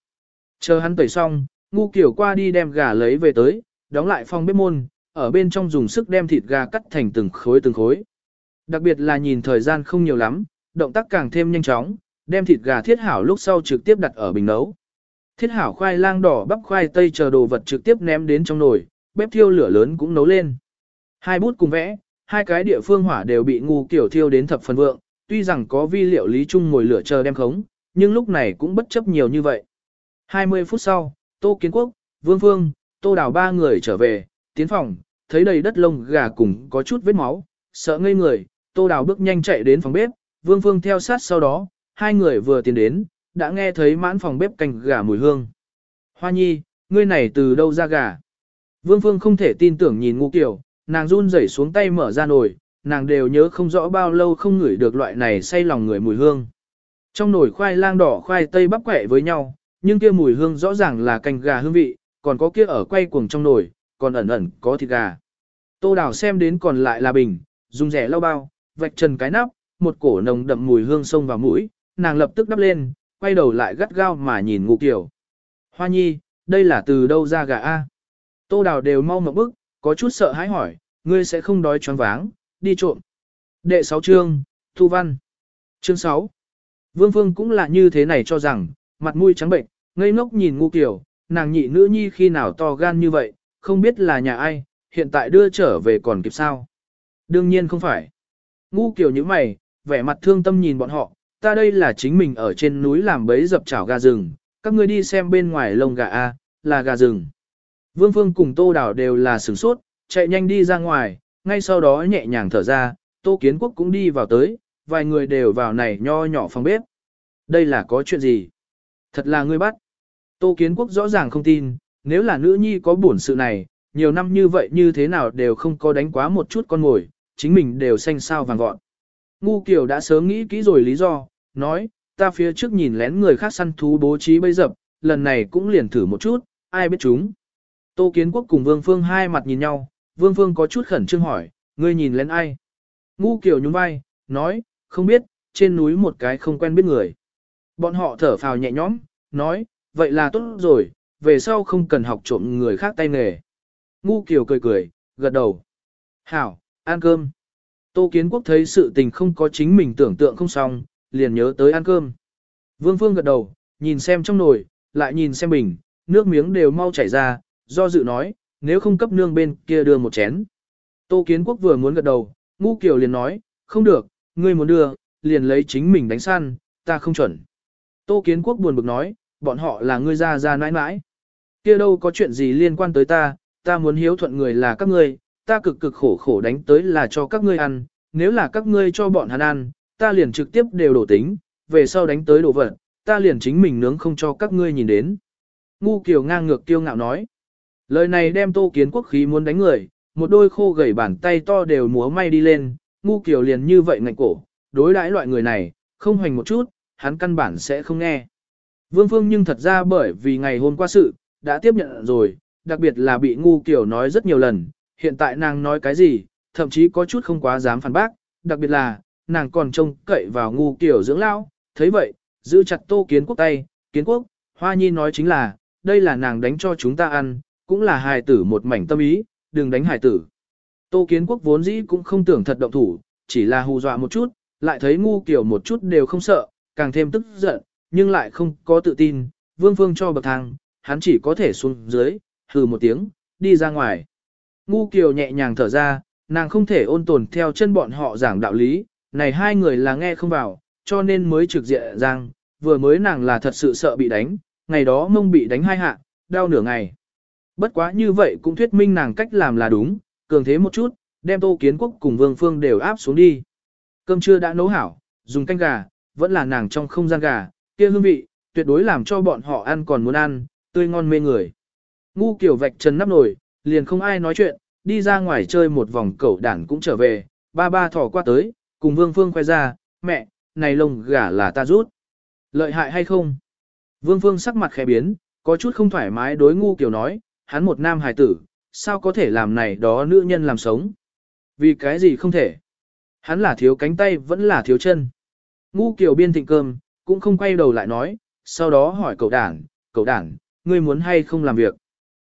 Chờ hắn tẩy xong, ngu kiểu qua đi đem gà lấy về tới, đóng lại phòng bếp môn, ở bên trong dùng sức đem thịt gà cắt thành từng khối từng khối. Đặc biệt là nhìn thời gian không nhiều lắm, động tác càng thêm nhanh chóng, đem thịt gà thiết hảo lúc sau trực tiếp đặt ở bình nấu. Thiết hảo khoai lang đỏ bắp khoai tây chờ đồ vật trực tiếp ném đến trong nồi, bếp thiêu lửa lớn cũng nấu lên. Hai bút cùng vẽ, hai cái địa phương hỏa đều bị ngu kiểu thiêu đến thập phần vượng, tuy rằng có vi liệu lý chung ngồi lửa chờ đem khống, nhưng lúc này cũng bất chấp nhiều như vậy. 20 phút sau, Tô Kiến Quốc, Vương Phương, Tô Đào ba người trở về, tiến phòng, thấy đầy đất lông gà cùng có chút vết máu, sợ ngây người, Tô Đào bước nhanh chạy đến phòng bếp, Vương Phương theo sát sau đó, hai người vừa tiến đến, đã nghe thấy mãn phòng bếp canh gà mùi hương. Hoa nhi, ngươi này từ đâu ra gà? Vương Phương không thể tin tưởng nhìn ngu Kiều, nàng run rẩy xuống tay mở ra nồi, nàng đều nhớ không rõ bao lâu không ngửi được loại này say lòng người mùi hương. Trong nồi khoai lang đỏ khoai tây bắp quẹ với nhau, nhưng kia mùi hương rõ ràng là canh gà hương vị, còn có kia ở quay cuồng trong nồi, còn ẩn ẩn có thịt gà. Tô đào xem đến còn lại là bình, dùng rẻ lau bao, vạch trần cái nắp, một cổ nồng đậm mùi hương xông vào mũi, nàng lập tức đắp lên, quay đầu lại gắt gao mà nhìn ngu Kiều. Hoa nhi, đây là từ đâu ra gà A? Tô đào đều mau một bức, có chút sợ hãi hỏi, ngươi sẽ không đói choáng váng, đi trộm. Đệ 6 chương, Thu Văn. Chương 6. Vương Phương cũng là như thế này cho rằng, mặt mũi trắng bệnh, ngây ngốc nhìn ngu kiểu, nàng nhị nữ nhi khi nào to gan như vậy, không biết là nhà ai, hiện tại đưa trở về còn kịp sao. Đương nhiên không phải. Ngu kiểu như mày, vẻ mặt thương tâm nhìn bọn họ, ta đây là chính mình ở trên núi làm bấy dập chảo gà rừng, các ngươi đi xem bên ngoài lông gà A, là gà rừng. Vương Phương cùng Tô Đảo đều là sửng sốt, chạy nhanh đi ra ngoài, ngay sau đó nhẹ nhàng thở ra, Tô Kiến Quốc cũng đi vào tới, vài người đều vào này nho nhỏ phòng bếp. Đây là có chuyện gì? Thật là ngươi bắt. Tô Kiến Quốc rõ ràng không tin, nếu là nữ nhi có buồn sự này, nhiều năm như vậy như thế nào đều không có đánh quá một chút con ngồi, chính mình đều xanh sao vàng gọn. Ngu Kiều đã sớm nghĩ kỹ rồi lý do, nói, ta phía trước nhìn lén người khác săn thú bố trí bây dập, lần này cũng liền thử một chút, ai biết chúng. Tô Kiến Quốc cùng Vương Phương hai mặt nhìn nhau, Vương Phương có chút khẩn trương hỏi, ngươi nhìn lên ai? Ngu Kiều nhún vai, nói, không biết, trên núi một cái không quen biết người. Bọn họ thở phào nhẹ nhõm, nói, vậy là tốt rồi, về sau không cần học trộm người khác tay nghề. Ngu Kiều cười cười, gật đầu. Hảo, ăn cơm. Tô Kiến Quốc thấy sự tình không có chính mình tưởng tượng không xong, liền nhớ tới ăn cơm. Vương Phương gật đầu, nhìn xem trong nồi, lại nhìn xem bình, nước miếng đều mau chảy ra, do dự nói, nếu không cấp nương bên kia đưa một chén. Tô Kiến Quốc vừa muốn gật đầu, Ngu Kiều liền nói, không được, ngươi muốn đưa, liền lấy chính mình đánh săn, ta không chuẩn. Tô Kiến Quốc buồn bực nói, bọn họ là ngươi ra ra nãi nãi. Kia đâu có chuyện gì liên quan tới ta, ta muốn hiếu thuận người là các ngươi, ta cực cực khổ khổ đánh tới là cho các ngươi ăn, nếu là các ngươi cho bọn hắn ăn, ta liền trực tiếp đều đổ tính, về sau đánh tới đổ vật, ta liền chính mình nướng không cho các ngươi nhìn đến. Ngu Kiều ngang ngược kiêu ngạo nói. Lời này đem Tô Kiến Quốc khí muốn đánh người, một đôi khô gầy bàn tay to đều múa may đi lên, Ngu Kiều liền như vậy ngạnh cổ, đối đãi loại người này, không hoành một chút, hắn căn bản sẽ không nghe. Vương Phương nhưng thật ra bởi vì ngày hôm qua sự, đã tiếp nhận rồi, đặc biệt là bị Ngu Kiều nói rất nhiều lần, hiện tại nàng nói cái gì, thậm chí có chút không quá dám phản bác, đặc biệt là, nàng còn trông cậy vào Ngu Kiều dưỡng lão, thấy vậy, giữ chặt Tô Kiến Quốc tay, Kiến Quốc, Hoa Nhi nói chính là, đây là nàng đánh cho chúng ta ăn, cũng là hài tử một mảnh tâm ý, đừng đánh hài tử. Tô Kiến Quốc vốn dĩ cũng không tưởng thật động thủ, chỉ là hù dọa một chút, lại thấy ngu kiểu một chút đều không sợ, càng thêm tức giận, nhưng lại không có tự tin, Vương Phương cho bậc thang, hắn chỉ có thể xuống dưới, hừ một tiếng, đi ra ngoài. Ngu kiều nhẹ nhàng thở ra, nàng không thể ôn tồn theo chân bọn họ giảng đạo lý, này hai người là nghe không vào, cho nên mới trực diện rằng, vừa mới nàng là thật sự sợ bị đánh, ngày đó mông bị đánh hai hạ, đau nửa ngày. Bất quá như vậy cũng thuyết minh nàng cách làm là đúng, cường thế một chút, đem Tô Kiến Quốc cùng Vương Phương đều áp xuống đi. Cơm trưa đã nấu hảo, dùng canh gà, vẫn là nàng trong không gian gà, kia hương vị, tuyệt đối làm cho bọn họ ăn còn muốn ăn, tươi ngon mê người. Ngu kiểu vạch trần nắp nổi, liền không ai nói chuyện, đi ra ngoài chơi một vòng cẩu đản cũng trở về, ba ba thỏ qua tới, cùng Vương Phương khoe ra, mẹ, này lông gà là ta rút. Lợi hại hay không? Vương Phương sắc mặt khẽ biến, có chút không thoải mái đối ngu kiểu nói, hắn một nam hài tử, sao có thể làm này đó nữ nhân làm sống? Vì cái gì không thể? Hắn là thiếu cánh tay vẫn là thiếu chân. Ngu kiểu biên thịnh cơm, cũng không quay đầu lại nói, sau đó hỏi cậu đảng, cậu đảng, ngươi muốn hay không làm việc?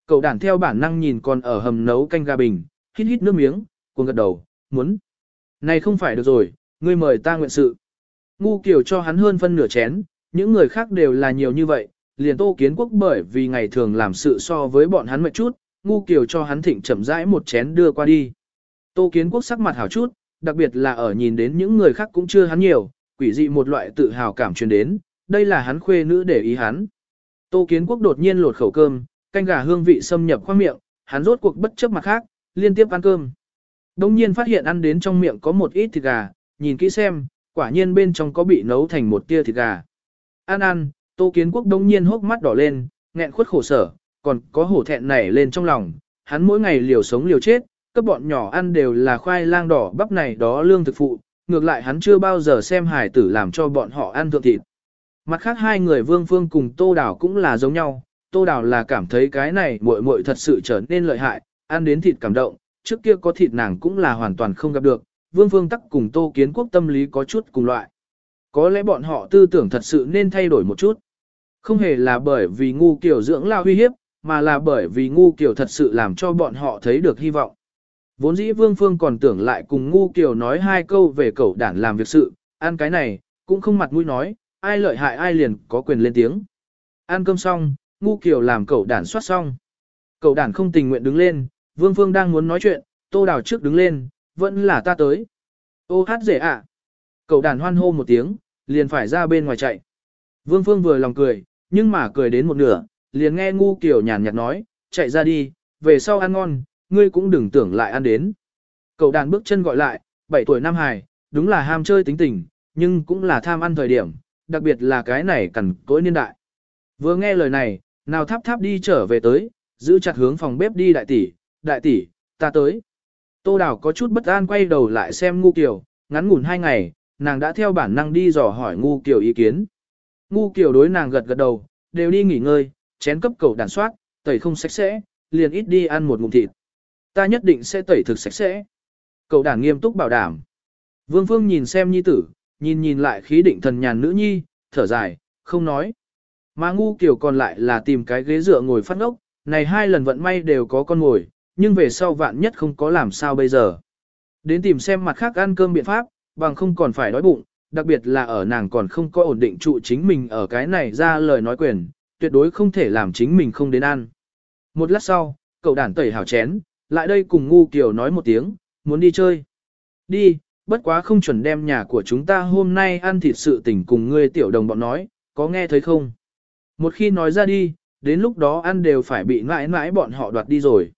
Cậu đảng theo bản năng nhìn còn ở hầm nấu canh gà bình, hít hít nước miếng, cuồng gật đầu, muốn. Này không phải được rồi, ngươi mời ta nguyện sự. Ngu kiểu cho hắn hơn phân nửa chén, những người khác đều là nhiều như vậy, liền tô kiến quốc bởi vì ngày thường làm sự so với bọn hắn mệt chút, ngu kiều cho hắn thịnh chậm rãi một chén đưa qua đi. Tô kiến quốc sắc mặt hảo chút, đặc biệt là ở nhìn đến những người khác cũng chưa hắn nhiều, quỷ dị một loại tự hào cảm truyền đến, đây là hắn khuê nữ để ý hắn. Tô kiến quốc đột nhiên lột khẩu cơm, canh gà hương vị xâm nhập khoang miệng, hắn rốt cuộc bất chấp mặt khác, liên tiếp ăn cơm. Đông nhiên phát hiện ăn đến trong miệng có một ít thịt gà, nhìn kỹ xem, quả nhiên bên trong có bị nấu thành một tia thịt gà. Ăn ăn, Tô Kiến Quốc đông nhiên hốc mắt đỏ lên, nghẹn khuất khổ sở, còn có hổ thẹn nảy lên trong lòng, hắn mỗi ngày liều sống liều chết, các bọn nhỏ ăn đều là khoai lang đỏ bắp này đó lương thực phụ, ngược lại hắn chưa bao giờ xem hải tử làm cho bọn họ ăn thượng thịt. Mặt khác hai người Vương Phương cùng Tô Đào cũng là giống nhau, Tô Đào là cảm thấy cái này muội muội thật sự trở nên lợi hại, ăn đến thịt cảm động, trước kia có thịt nàng cũng là hoàn toàn không gặp được, Vương Phương tắc cùng Tô Kiến Quốc tâm lý có chút cùng loại. có lẽ bọn họ tư tưởng thật sự nên thay đổi một chút. Không hề là bởi vì ngu kiểu dưỡng lao uy hiếp, mà là bởi vì ngu kiểu thật sự làm cho bọn họ thấy được hy vọng. Vốn dĩ Vương Phương còn tưởng lại cùng ngu kiểu nói hai câu về cậu đản làm việc sự, ăn cái này, cũng không mặt mũi nói, ai lợi hại ai liền có quyền lên tiếng. Ăn cơm xong, ngu kiểu làm cậu đản soát xong. Cậu đản không tình nguyện đứng lên, Vương Phương đang muốn nói chuyện, tô đào trước đứng lên, vẫn là ta tới. Ô hát dễ ạ. Cậu đàn hoan hô một tiếng, liền phải ra bên ngoài chạy. Vương Phương vừa lòng cười, nhưng mà cười đến một nửa, liền nghe ngu kiểu nhàn nhạt nói, chạy ra đi, về sau ăn ngon, ngươi cũng đừng tưởng lại ăn đến. Cậu đàn bước chân gọi lại, 7 tuổi Nam Hải, đúng là ham chơi tính tình, nhưng cũng là tham ăn thời điểm, đặc biệt là cái này cần cỗi niên đại. Vừa nghe lời này, nào tháp tháp đi trở về tới, giữ chặt hướng phòng bếp đi đại tỷ, đại tỷ, ta tới. Tô Đào có chút bất an quay đầu lại xem ngu kiểu, ngắn ngủn hai ngày, nàng đã theo bản năng đi dò hỏi ngu kiểu ý kiến. Ngu kiểu đối nàng gật gật đầu, đều đi nghỉ ngơi, chén cấp cầu đàn soát, tẩy không sạch sẽ, liền ít đi ăn một ngụm thịt. Ta nhất định sẽ tẩy thực sạch sẽ. Cậu đàn nghiêm túc bảo đảm. Vương Phương nhìn xem nhi tử, nhìn nhìn lại khí định thần nhàn nữ nhi, thở dài, không nói. Mà ngu kiểu còn lại là tìm cái ghế dựa ngồi phát ngốc, này hai lần vận may đều có con ngồi, nhưng về sau vạn nhất không có làm sao bây giờ. Đến tìm xem mặt khác ăn cơm biện pháp, bằng không còn phải đói bụng, đặc biệt là ở nàng còn không có ổn định trụ chính mình ở cái này ra lời nói quyền, tuyệt đối không thể làm chính mình không đến ăn. Một lát sau, cậu đàn tẩy hào chén, lại đây cùng ngu kiều nói một tiếng, muốn đi chơi. Đi, bất quá không chuẩn đem nhà của chúng ta hôm nay ăn thịt sự tình cùng ngươi tiểu đồng bọn nói, có nghe thấy không? Một khi nói ra đi, đến lúc đó ăn đều phải bị mãi mãi bọn họ đoạt đi rồi.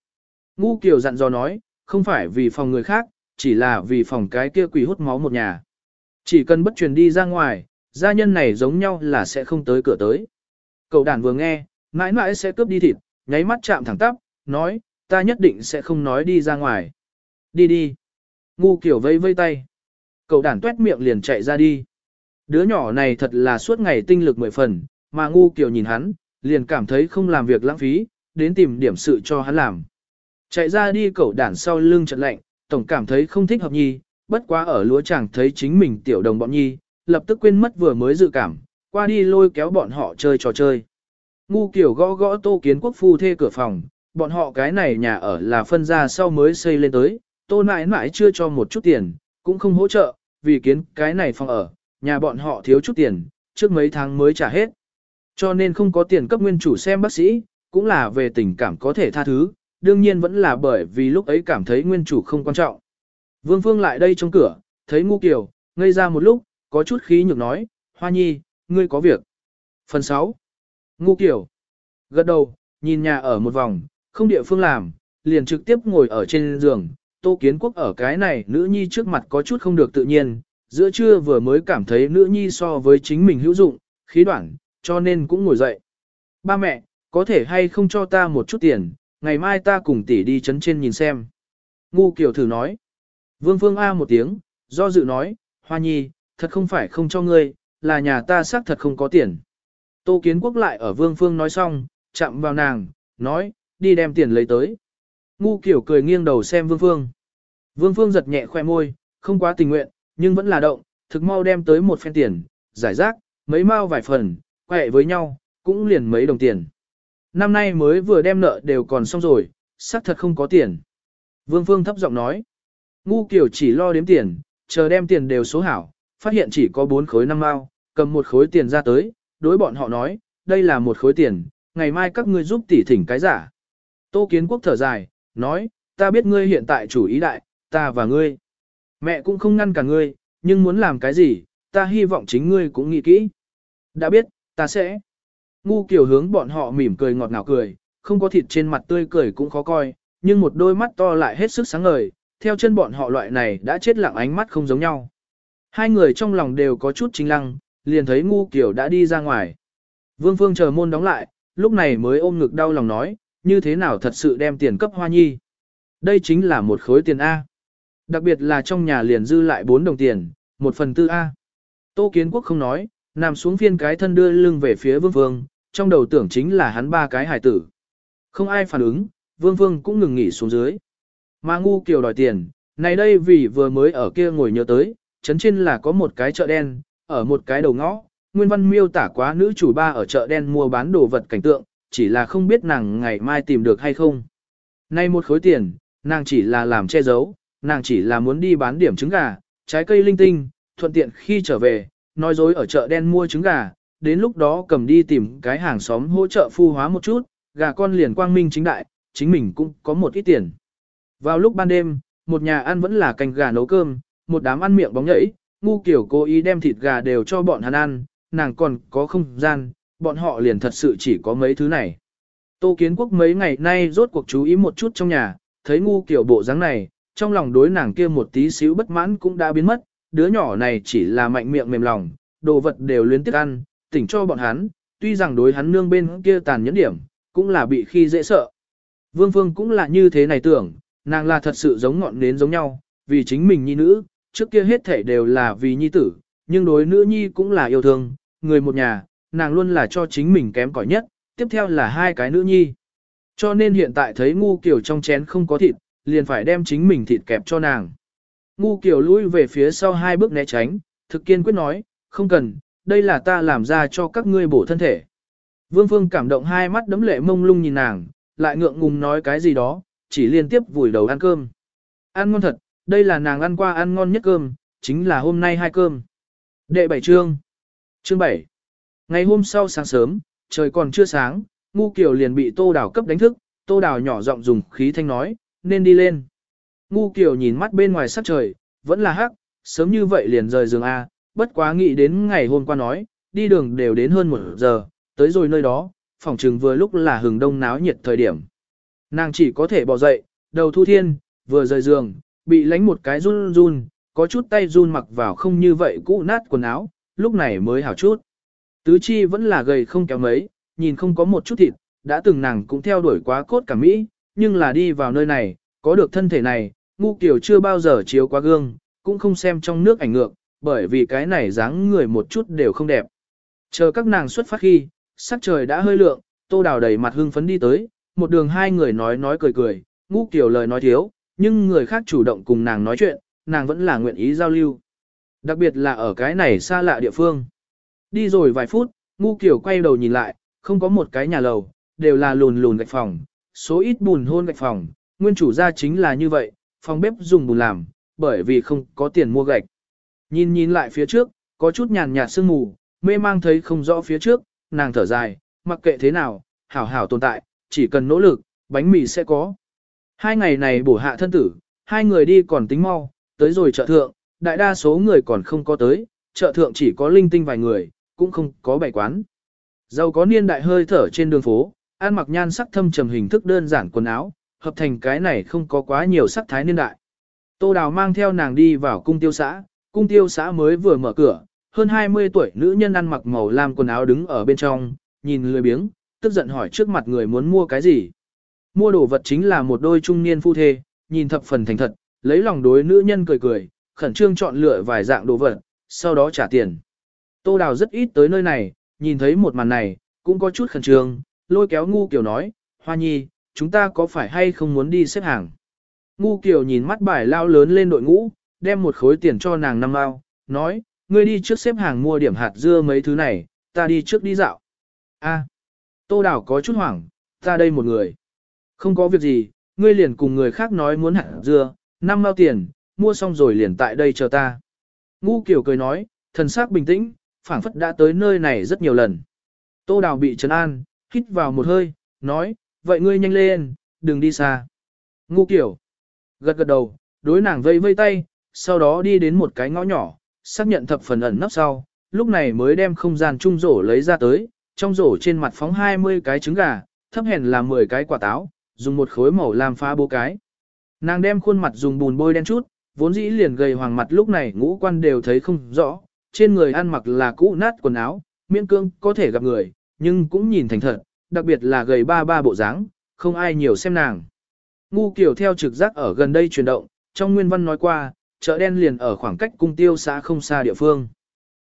Ngu kiều dặn dò nói, không phải vì phòng người khác, chỉ là vì phòng cái kia quỷ hút máu một nhà. Chỉ cần bất truyền đi ra ngoài, gia nhân này giống nhau là sẽ không tới cửa tới. Cậu đàn vừa nghe, mãi mãi sẽ cướp đi thịt, nháy mắt chạm thẳng tắp, nói, ta nhất định sẽ không nói đi ra ngoài. Đi đi. Ngu kiểu vây vây tay. Cậu đàn tuét miệng liền chạy ra đi. Đứa nhỏ này thật là suốt ngày tinh lực mười phần, mà ngu kiểu nhìn hắn, liền cảm thấy không làm việc lãng phí, đến tìm điểm sự cho hắn làm. Chạy ra đi cậu đàn sau lưng trận lạnh, tổng cảm thấy không thích hợp nhi, bất quá ở lúa chẳng thấy chính mình tiểu đồng bọn nhi, lập tức quên mất vừa mới dự cảm, qua đi lôi kéo bọn họ chơi trò chơi. Ngu kiểu gõ gõ tô kiến quốc phu thê cửa phòng, bọn họ cái này nhà ở là phân ra sau mới xây lên tới, tô nãi nãi chưa cho một chút tiền, cũng không hỗ trợ, vì kiến cái này phòng ở, nhà bọn họ thiếu chút tiền, trước mấy tháng mới trả hết. Cho nên không có tiền cấp nguyên chủ xem bác sĩ, cũng là về tình cảm có thể tha thứ, đương nhiên vẫn là bởi vì lúc ấy cảm thấy nguyên chủ không quan trọng. Vương Phương lại đây trong cửa, thấy ngu kiều, ngây ra một lúc, có chút khí nhược nói, Hoa Nhi, ngươi có việc. Phần 6. Ngu kiều. Gật đầu, nhìn nhà ở một vòng, không địa phương làm, liền trực tiếp ngồi ở trên giường. Tô Kiến Quốc ở cái này nữ nhi trước mặt có chút không được tự nhiên, giữa trưa vừa mới cảm thấy nữ nhi so với chính mình hữu dụng, khí đoạn, cho nên cũng ngồi dậy. Ba mẹ, có thể hay không cho ta một chút tiền, ngày mai ta cùng tỷ đi chấn trên nhìn xem. Ngu Kiều thử nói. Vương Phương A một tiếng, do dự nói, Hoa Nhi, thật không phải không cho ngươi, là nhà ta xác thật không có tiền. Tô Kiến Quốc lại ở Vương Phương nói xong, chạm vào nàng, nói, đi đem tiền lấy tới. Ngu kiểu cười nghiêng đầu xem Vương Phương. Vương Phương giật nhẹ khoe môi, không quá tình nguyện, nhưng vẫn là động, thực mau đem tới một phen tiền, giải rác, mấy mao vài phần, quẹ với nhau, cũng liền mấy đồng tiền. Năm nay mới vừa đem nợ đều còn xong rồi, xác thật không có tiền. Vương Phương thấp giọng nói. Ngu kiểu chỉ lo đếm tiền, chờ đem tiền đều số hảo, phát hiện chỉ có 4 khối năm mao, cầm một khối tiền ra tới, đối bọn họ nói, đây là một khối tiền, ngày mai các ngươi giúp tỷ thỉnh cái giả. Tô Kiến Quốc thở dài, nói, ta biết ngươi hiện tại chủ ý đại, ta và ngươi. Mẹ cũng không ngăn cả ngươi, nhưng muốn làm cái gì, ta hy vọng chính ngươi cũng nghĩ kỹ. Đã biết, ta sẽ. Ngu kiểu hướng bọn họ mỉm cười ngọt ngào cười, không có thịt trên mặt tươi cười cũng khó coi, nhưng một đôi mắt to lại hết sức sáng ngời, theo chân bọn họ loại này đã chết lặng ánh mắt không giống nhau. Hai người trong lòng đều có chút chính lăng, liền thấy ngu kiểu đã đi ra ngoài. Vương Phương chờ môn đóng lại, lúc này mới ôm ngực đau lòng nói, như thế nào thật sự đem tiền cấp hoa nhi. Đây chính là một khối tiền A. Đặc biệt là trong nhà liền dư lại 4 đồng tiền, một phần tư A. Tô Kiến Quốc không nói, nằm xuống phiên cái thân đưa lưng về phía Vương Phương, trong đầu tưởng chính là hắn ba cái hải tử. Không ai phản ứng, Vương Phương cũng ngừng nghỉ xuống dưới. Mà ngu kiều đòi tiền, này đây vì vừa mới ở kia ngồi nhớ tới, chấn trên là có một cái chợ đen, ở một cái đầu ngõ, nguyên văn miêu tả quá nữ chủ ba ở chợ đen mua bán đồ vật cảnh tượng, chỉ là không biết nàng ngày mai tìm được hay không. Nay một khối tiền, nàng chỉ là làm che giấu, nàng chỉ là muốn đi bán điểm trứng gà, trái cây linh tinh, thuận tiện khi trở về, nói dối ở chợ đen mua trứng gà, đến lúc đó cầm đi tìm cái hàng xóm hỗ trợ phu hóa một chút, gà con liền quang minh chính đại, chính mình cũng có một ít tiền. Vào lúc ban đêm, một nhà ăn vẫn là canh gà nấu cơm, một đám ăn miệng bóng nhảy, ngu kiểu cố ý đem thịt gà đều cho bọn hắn ăn, nàng còn có không gian, bọn họ liền thật sự chỉ có mấy thứ này. Tô Kiến Quốc mấy ngày nay rốt cuộc chú ý một chút trong nhà, thấy ngu kiểu bộ dáng này, trong lòng đối nàng kia một tí xíu bất mãn cũng đã biến mất, đứa nhỏ này chỉ là mạnh miệng mềm lòng, đồ vật đều luyến tiếc ăn, tỉnh cho bọn hắn, tuy rằng đối hắn nương bên kia tàn nhẫn điểm, cũng là bị khi dễ sợ. Vương Phương cũng là như thế này tưởng, nàng là thật sự giống ngọn nến giống nhau, vì chính mình nhi nữ, trước kia hết thể đều là vì nhi tử, nhưng đối nữ nhi cũng là yêu thương, người một nhà, nàng luôn là cho chính mình kém cỏi nhất, tiếp theo là hai cái nữ nhi. Cho nên hiện tại thấy ngu kiểu trong chén không có thịt, liền phải đem chính mình thịt kẹp cho nàng. Ngu kiểu lui về phía sau hai bước né tránh, thực kiên quyết nói, không cần, đây là ta làm ra cho các ngươi bổ thân thể. Vương Phương cảm động hai mắt đấm lệ mông lung nhìn nàng, lại ngượng ngùng nói cái gì đó, chỉ liên tiếp vùi đầu ăn cơm. Ăn ngon thật, đây là nàng ăn qua ăn ngon nhất cơm, chính là hôm nay hai cơm. Đệ bảy chương. Chương 7. Ngày hôm sau sáng sớm, trời còn chưa sáng, ngu kiều liền bị tô đào cấp đánh thức, tô đào nhỏ giọng dùng khí thanh nói, nên đi lên. Ngu kiều nhìn mắt bên ngoài sắc trời, vẫn là hắc, sớm như vậy liền rời giường A, bất quá nghĩ đến ngày hôm qua nói, đi đường đều đến hơn một giờ, tới rồi nơi đó, phòng trừng vừa lúc là hừng đông náo nhiệt thời điểm. Nàng chỉ có thể bỏ dậy, đầu thu thiên, vừa rời giường, bị lánh một cái run run, có chút tay run mặc vào không như vậy cũ nát quần áo, lúc này mới hảo chút. Tứ chi vẫn là gầy không kéo mấy, nhìn không có một chút thịt, đã từng nàng cũng theo đuổi quá cốt cả Mỹ, nhưng là đi vào nơi này, có được thân thể này, ngu kiểu chưa bao giờ chiếu qua gương, cũng không xem trong nước ảnh ngược, bởi vì cái này dáng người một chút đều không đẹp. Chờ các nàng xuất phát khi, sắc trời đã hơi lượng, tô đào đầy mặt hưng phấn đi tới, một đường hai người nói nói cười cười, ngu kiểu lời nói thiếu, nhưng người khác chủ động cùng nàng nói chuyện, nàng vẫn là nguyện ý giao lưu. Đặc biệt là ở cái này xa lạ địa phương. Đi rồi vài phút, ngu kiểu quay đầu nhìn lại, không có một cái nhà lầu, đều là lùn lùn gạch phòng, số ít bùn hôn gạch phòng, nguyên chủ gia chính là như vậy, phòng bếp dùng bùn làm, bởi vì không có tiền mua gạch. Nhìn nhìn lại phía trước, có chút nhàn nhạt sương mù, mê mang thấy không rõ phía trước, nàng thở dài, mặc kệ thế nào, hảo hảo tồn tại, chỉ cần nỗ lực, bánh mì sẽ có. Hai ngày này bổ hạ thân tử, hai người đi còn tính mau, tới rồi chợ thượng, đại đa số người còn không có tới, chợ thượng chỉ có linh tinh vài người, cũng không có bảy quán. Giàu có niên đại hơi thở trên đường phố, ăn mặc nhan sắc thâm trầm hình thức đơn giản quần áo, hợp thành cái này không có quá nhiều sắc thái niên đại. Tô Đào mang theo nàng đi vào cung tiêu xã, cung tiêu xã mới vừa mở cửa, hơn 20 tuổi nữ nhân ăn mặc màu lam quần áo đứng ở bên trong, nhìn lười biếng, tức giận hỏi trước mặt người muốn mua cái gì. Mua đồ vật chính là một đôi trung niên phu thê, nhìn thập phần thành thật, lấy lòng đối nữ nhân cười cười, khẩn trương chọn lựa vài dạng đồ vật, sau đó trả tiền. Tô Đào rất ít tới nơi này, nhìn thấy một màn này, cũng có chút khẩn trương, lôi kéo ngu kiểu nói, Hoa Nhi, chúng ta có phải hay không muốn đi xếp hàng? Ngu kiểu nhìn mắt bài lao lớn lên đội ngũ, đem một khối tiền cho nàng năm ao nói, ngươi đi trước xếp hàng mua điểm hạt dưa mấy thứ này, ta đi trước đi dạo. A, Tô Đào có chút hoảng, ta đây một người. Không có việc gì, ngươi liền cùng người khác nói muốn hạt dưa, năm mao tiền, mua xong rồi liền tại đây chờ ta. Ngu kiểu cười nói, thần sắc bình tĩnh, phảng phất đã tới nơi này rất nhiều lần. Tô Đào bị trấn an, hít vào một hơi, nói, vậy ngươi nhanh lên, đừng đi xa. Ngu kiểu, gật gật đầu, đối nàng vây vây tay, sau đó đi đến một cái ngõ nhỏ, xác nhận thập phần ẩn nấp sau, lúc này mới đem không gian trung rổ lấy ra tới, trong rổ trên mặt phóng 20 cái trứng gà, thấp hèn là 10 cái quả táo, dùng một khối màu làm phá bố cái. Nàng đem khuôn mặt dùng bùn bôi đen chút, vốn dĩ liền gầy hoàng mặt lúc này ngũ quan đều thấy không rõ, trên người ăn mặc là cũ nát quần áo, miễn cương có thể gặp người, nhưng cũng nhìn thành thật, đặc biệt là gầy ba ba bộ dáng, không ai nhiều xem nàng. Ngu kiểu theo trực giác ở gần đây chuyển động, trong nguyên văn nói qua, chợ đen liền ở khoảng cách cung tiêu xã không xa địa phương.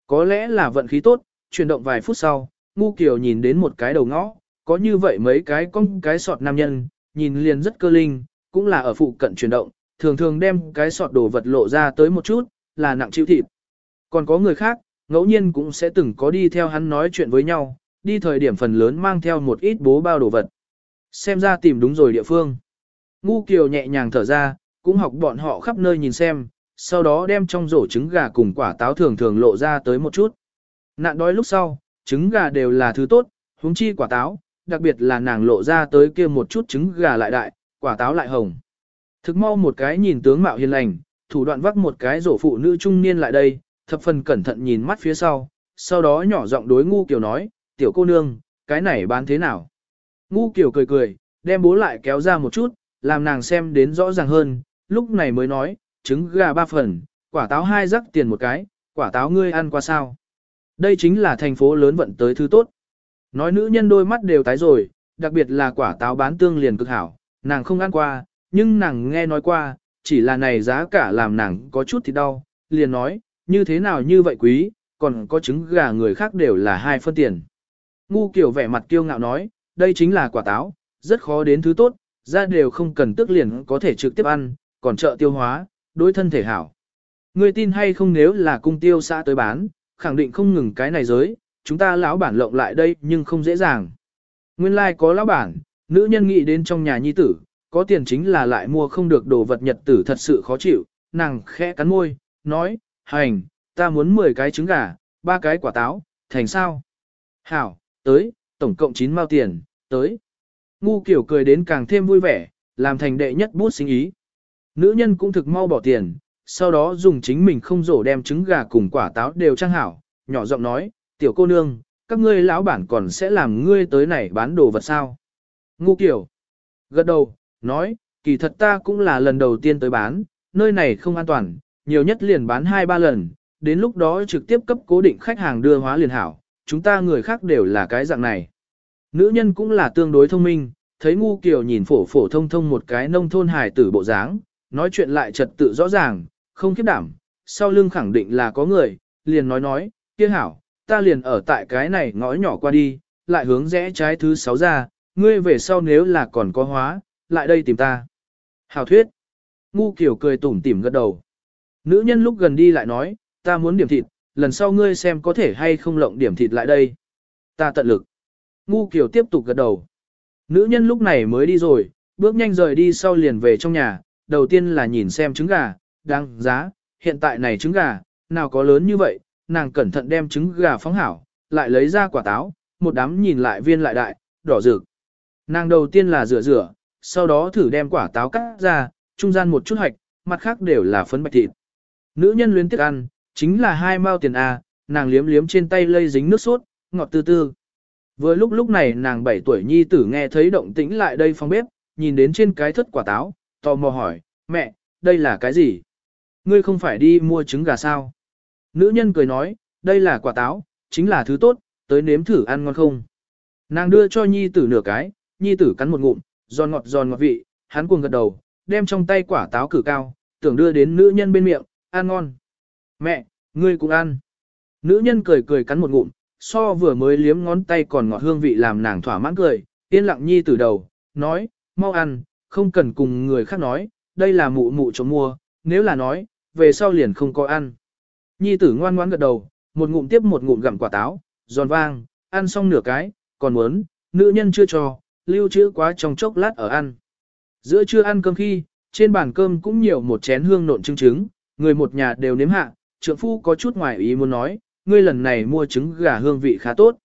Có lẽ là vận khí tốt, chuyển động vài phút sau, ngu Kiều nhìn đến một cái đầu ngõ, có như vậy mấy cái con cái sọt nam nhân, nhìn liền rất cơ linh, cũng là ở phụ cận chuyển động, thường thường đem cái sọt đồ vật lộ ra tới một chút, là nặng chịu thịt. Còn có người khác, ngẫu nhiên cũng sẽ từng có đi theo hắn nói chuyện với nhau, đi thời điểm phần lớn mang theo một ít bố bao đồ vật. Xem ra tìm đúng rồi địa phương. Ngu Kiều nhẹ nhàng thở ra, cũng học bọn họ khắp nơi nhìn xem, sau đó đem trong rổ trứng gà cùng quả táo thường thường lộ ra tới một chút. Nạn đói lúc sau, trứng gà đều là thứ tốt, huống chi quả táo, đặc biệt là nàng lộ ra tới kia một chút trứng gà lại đại, quả táo lại hồng. Thực mau một cái nhìn tướng mạo hiền lành, thủ đoạn vắt một cái rổ phụ nữ trung niên lại đây, thập phần cẩn thận nhìn mắt phía sau, sau đó nhỏ giọng đối ngu kiểu nói, tiểu cô nương, cái này bán thế nào? Ngu kiểu cười cười, đem bố lại kéo ra một chút, làm nàng xem đến rõ ràng hơn, lúc này mới nói, trứng gà ba phần, quả táo hai rắc tiền một cái, quả táo ngươi ăn qua sao? Đây chính là thành phố lớn vận tới thứ tốt. Nói nữ nhân đôi mắt đều tái rồi, đặc biệt là quả táo bán tương liền cực hảo, nàng không ăn qua, nhưng nàng nghe nói qua, chỉ là này giá cả làm nàng có chút thì đau, liền nói, như thế nào như vậy quý, còn có trứng gà người khác đều là hai phân tiền. Ngu kiểu vẻ mặt kiêu ngạo nói, đây chính là quả táo, rất khó đến thứ tốt, ra đều không cần tức liền có thể trực tiếp ăn, còn trợ tiêu hóa, đối thân thể hảo. người tin hay không nếu là cung tiêu xã tới bán, khẳng định không ngừng cái này giới, chúng ta lão bản lộng lại đây nhưng không dễ dàng. Nguyên lai like có lão bản, nữ nhân nghĩ đến trong nhà nhi tử, có tiền chính là lại mua không được đồ vật nhật tử thật sự khó chịu, nàng khẽ cắn môi, nói, hành, ta muốn 10 cái trứng gà, ba cái quả táo, thành sao? Hảo, tới, tổng cộng 9 mao tiền, tới. Ngu kiểu cười đến càng thêm vui vẻ, làm thành đệ nhất bút sinh ý. Nữ nhân cũng thực mau bỏ tiền, sau đó dùng chính mình không rổ đem trứng gà cùng quả táo đều trang hảo, nhỏ giọng nói, tiểu cô nương, các ngươi lão bản còn sẽ làm ngươi tới này bán đồ vật sao? Ngu kiểu, gật đầu, nói, kỳ thật ta cũng là lần đầu tiên tới bán, nơi này không an toàn, nhiều nhất liền bán 2-3 lần, đến lúc đó trực tiếp cấp cố định khách hàng đưa hóa liền hảo, chúng ta người khác đều là cái dạng này. Nữ nhân cũng là tương đối thông minh, thấy ngu kiều nhìn phổ phổ thông thông một cái nông thôn hài tử bộ dáng, nói chuyện lại trật tự rõ ràng, không khiếp đảm, sau lưng khẳng định là có người, liền nói nói, kia hảo, ta liền ở tại cái này ngõ nhỏ qua đi, lại hướng rẽ trái thứ sáu ra, ngươi về sau nếu là còn có hóa, lại đây tìm ta. Hảo thuyết. Ngu kiểu cười tủm tỉm gật đầu. Nữ nhân lúc gần đi lại nói, ta muốn điểm thịt, lần sau ngươi xem có thể hay không lộng điểm thịt lại đây. Ta tận lực. Ngu kiểu tiếp tục gật đầu. Nữ nhân lúc này mới đi rồi, bước nhanh rời đi sau liền về trong nhà, đầu tiên là nhìn xem trứng gà, đáng giá, hiện tại này trứng gà, nào có lớn như vậy, nàng cẩn thận đem trứng gà phóng hảo, lại lấy ra quả táo, một đám nhìn lại viên lại đại, đỏ rực. Nàng đầu tiên là rửa rửa, sau đó thử đem quả táo cắt ra, trung gian một chút hạch, mặt khác đều là phấn bạch thịt. Nữ nhân luyến tiếc ăn, chính là hai mao tiền A, nàng liếm liếm trên tay lây dính nước sốt, ngọt tư tư. Vừa lúc lúc này nàng 7 tuổi nhi tử nghe thấy động tĩnh lại đây phòng bếp, nhìn đến trên cái thất quả táo, tò mò hỏi, mẹ, đây là cái gì? Ngươi không phải đi mua trứng gà sao? Nữ nhân cười nói, đây là quả táo, chính là thứ tốt, tới nếm thử ăn ngon không? Nàng đưa cho nhi tử nửa cái, nhi tử cắn một ngụm, giòn ngọt giòn ngọt vị, hắn cuồng gật đầu, đem trong tay quả táo cử cao, tưởng đưa đến nữ nhân bên miệng, ăn ngon. Mẹ, ngươi cũng ăn. Nữ nhân cười cười cắn một ngụm, so vừa mới liếm ngón tay còn ngọt hương vị làm nàng thỏa mãn cười, yên lặng nhi từ đầu, nói, mau ăn, không cần cùng người khác nói, đây là mụ mụ cho mua, nếu là nói, về sau liền không có ăn. Nhi tử ngoan ngoãn gật đầu, một ngụm tiếp một ngụm gặm quả táo, giòn vang, ăn xong nửa cái, còn muốn, nữ nhân chưa cho, lưu trữ quá trong chốc lát ở ăn. Giữa trưa ăn cơm khi, trên bàn cơm cũng nhiều một chén hương nộn trứng trứng, người một nhà đều nếm hạ, trượng phu có chút ngoài ý muốn nói, ngươi lần này mua trứng gà hương vị khá tốt.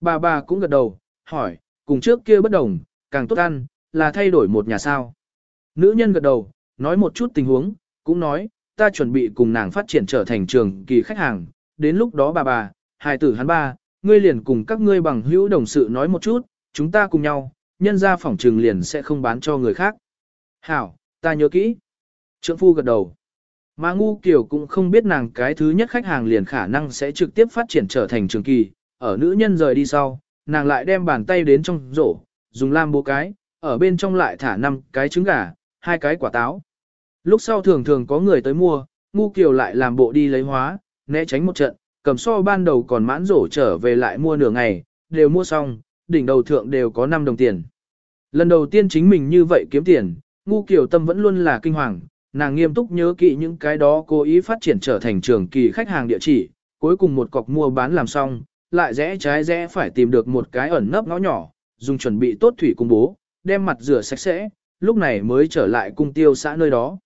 Bà bà cũng gật đầu, hỏi, cùng trước kia bất đồng, càng tốt ăn, là thay đổi một nhà sao. Nữ nhân gật đầu, nói một chút tình huống, cũng nói, ta chuẩn bị cùng nàng phát triển trở thành trường kỳ khách hàng, đến lúc đó bà bà, hài tử hắn ba, ngươi liền cùng các ngươi bằng hữu đồng sự nói một chút, chúng ta cùng nhau, nhân ra phòng trường liền sẽ không bán cho người khác. Hảo, ta nhớ kỹ. Trượng phu gật đầu. Mà ngu kiểu cũng không biết nàng cái thứ nhất khách hàng liền khả năng sẽ trực tiếp phát triển trở thành trường kỳ, ở nữ nhân rời đi sau, nàng lại đem bàn tay đến trong rổ, dùng lam bố cái, ở bên trong lại thả năm cái trứng gà, hai cái quả táo. Lúc sau thường thường có người tới mua, ngu kiều lại làm bộ đi lấy hóa, né tránh một trận, cầm so ban đầu còn mãn rổ trở về lại mua nửa ngày, đều mua xong, đỉnh đầu thượng đều có 5 đồng tiền. Lần đầu tiên chính mình như vậy kiếm tiền, ngu kiều tâm vẫn luôn là kinh hoàng, nàng nghiêm túc nhớ kỹ những cái đó cố ý phát triển trở thành trường kỳ khách hàng địa chỉ, cuối cùng một cọc mua bán làm xong, lại rẽ trái rẽ phải tìm được một cái ẩn nấp ngõ nhỏ, dùng chuẩn bị tốt thủy cung bố, đem mặt rửa sạch sẽ, lúc này mới trở lại cung tiêu xã nơi đó.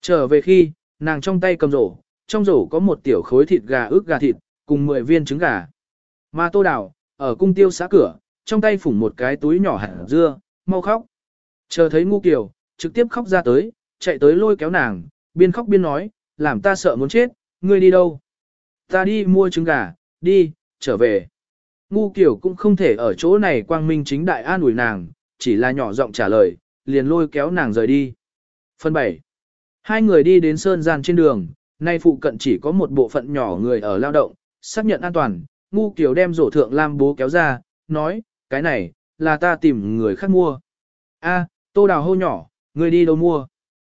Trở về khi, nàng trong tay cầm rổ, trong rổ có một tiểu khối thịt gà ướp gà thịt, cùng 10 viên trứng gà. Mà tô đào, ở cung tiêu xã cửa, trong tay phủng một cái túi nhỏ hạt dưa, mau khóc. Chờ thấy ngu kiều, trực tiếp khóc ra tới, chạy tới lôi kéo nàng, biên khóc biên nói, làm ta sợ muốn chết, ngươi đi đâu? Ta đi mua trứng gà, đi, trở về. Ngu kiểu cũng không thể ở chỗ này quang minh chính đại an ủi nàng, chỉ là nhỏ giọng trả lời, liền lôi kéo nàng rời đi. Phần 7. Hai người đi đến sơn gian trên đường, nay phụ cận chỉ có một bộ phận nhỏ người ở lao động, xác nhận an toàn, ngu kiểu đem rổ thượng lam bố kéo ra, nói, cái này, là ta tìm người khác mua. A, tô đào hô nhỏ, người đi đâu mua?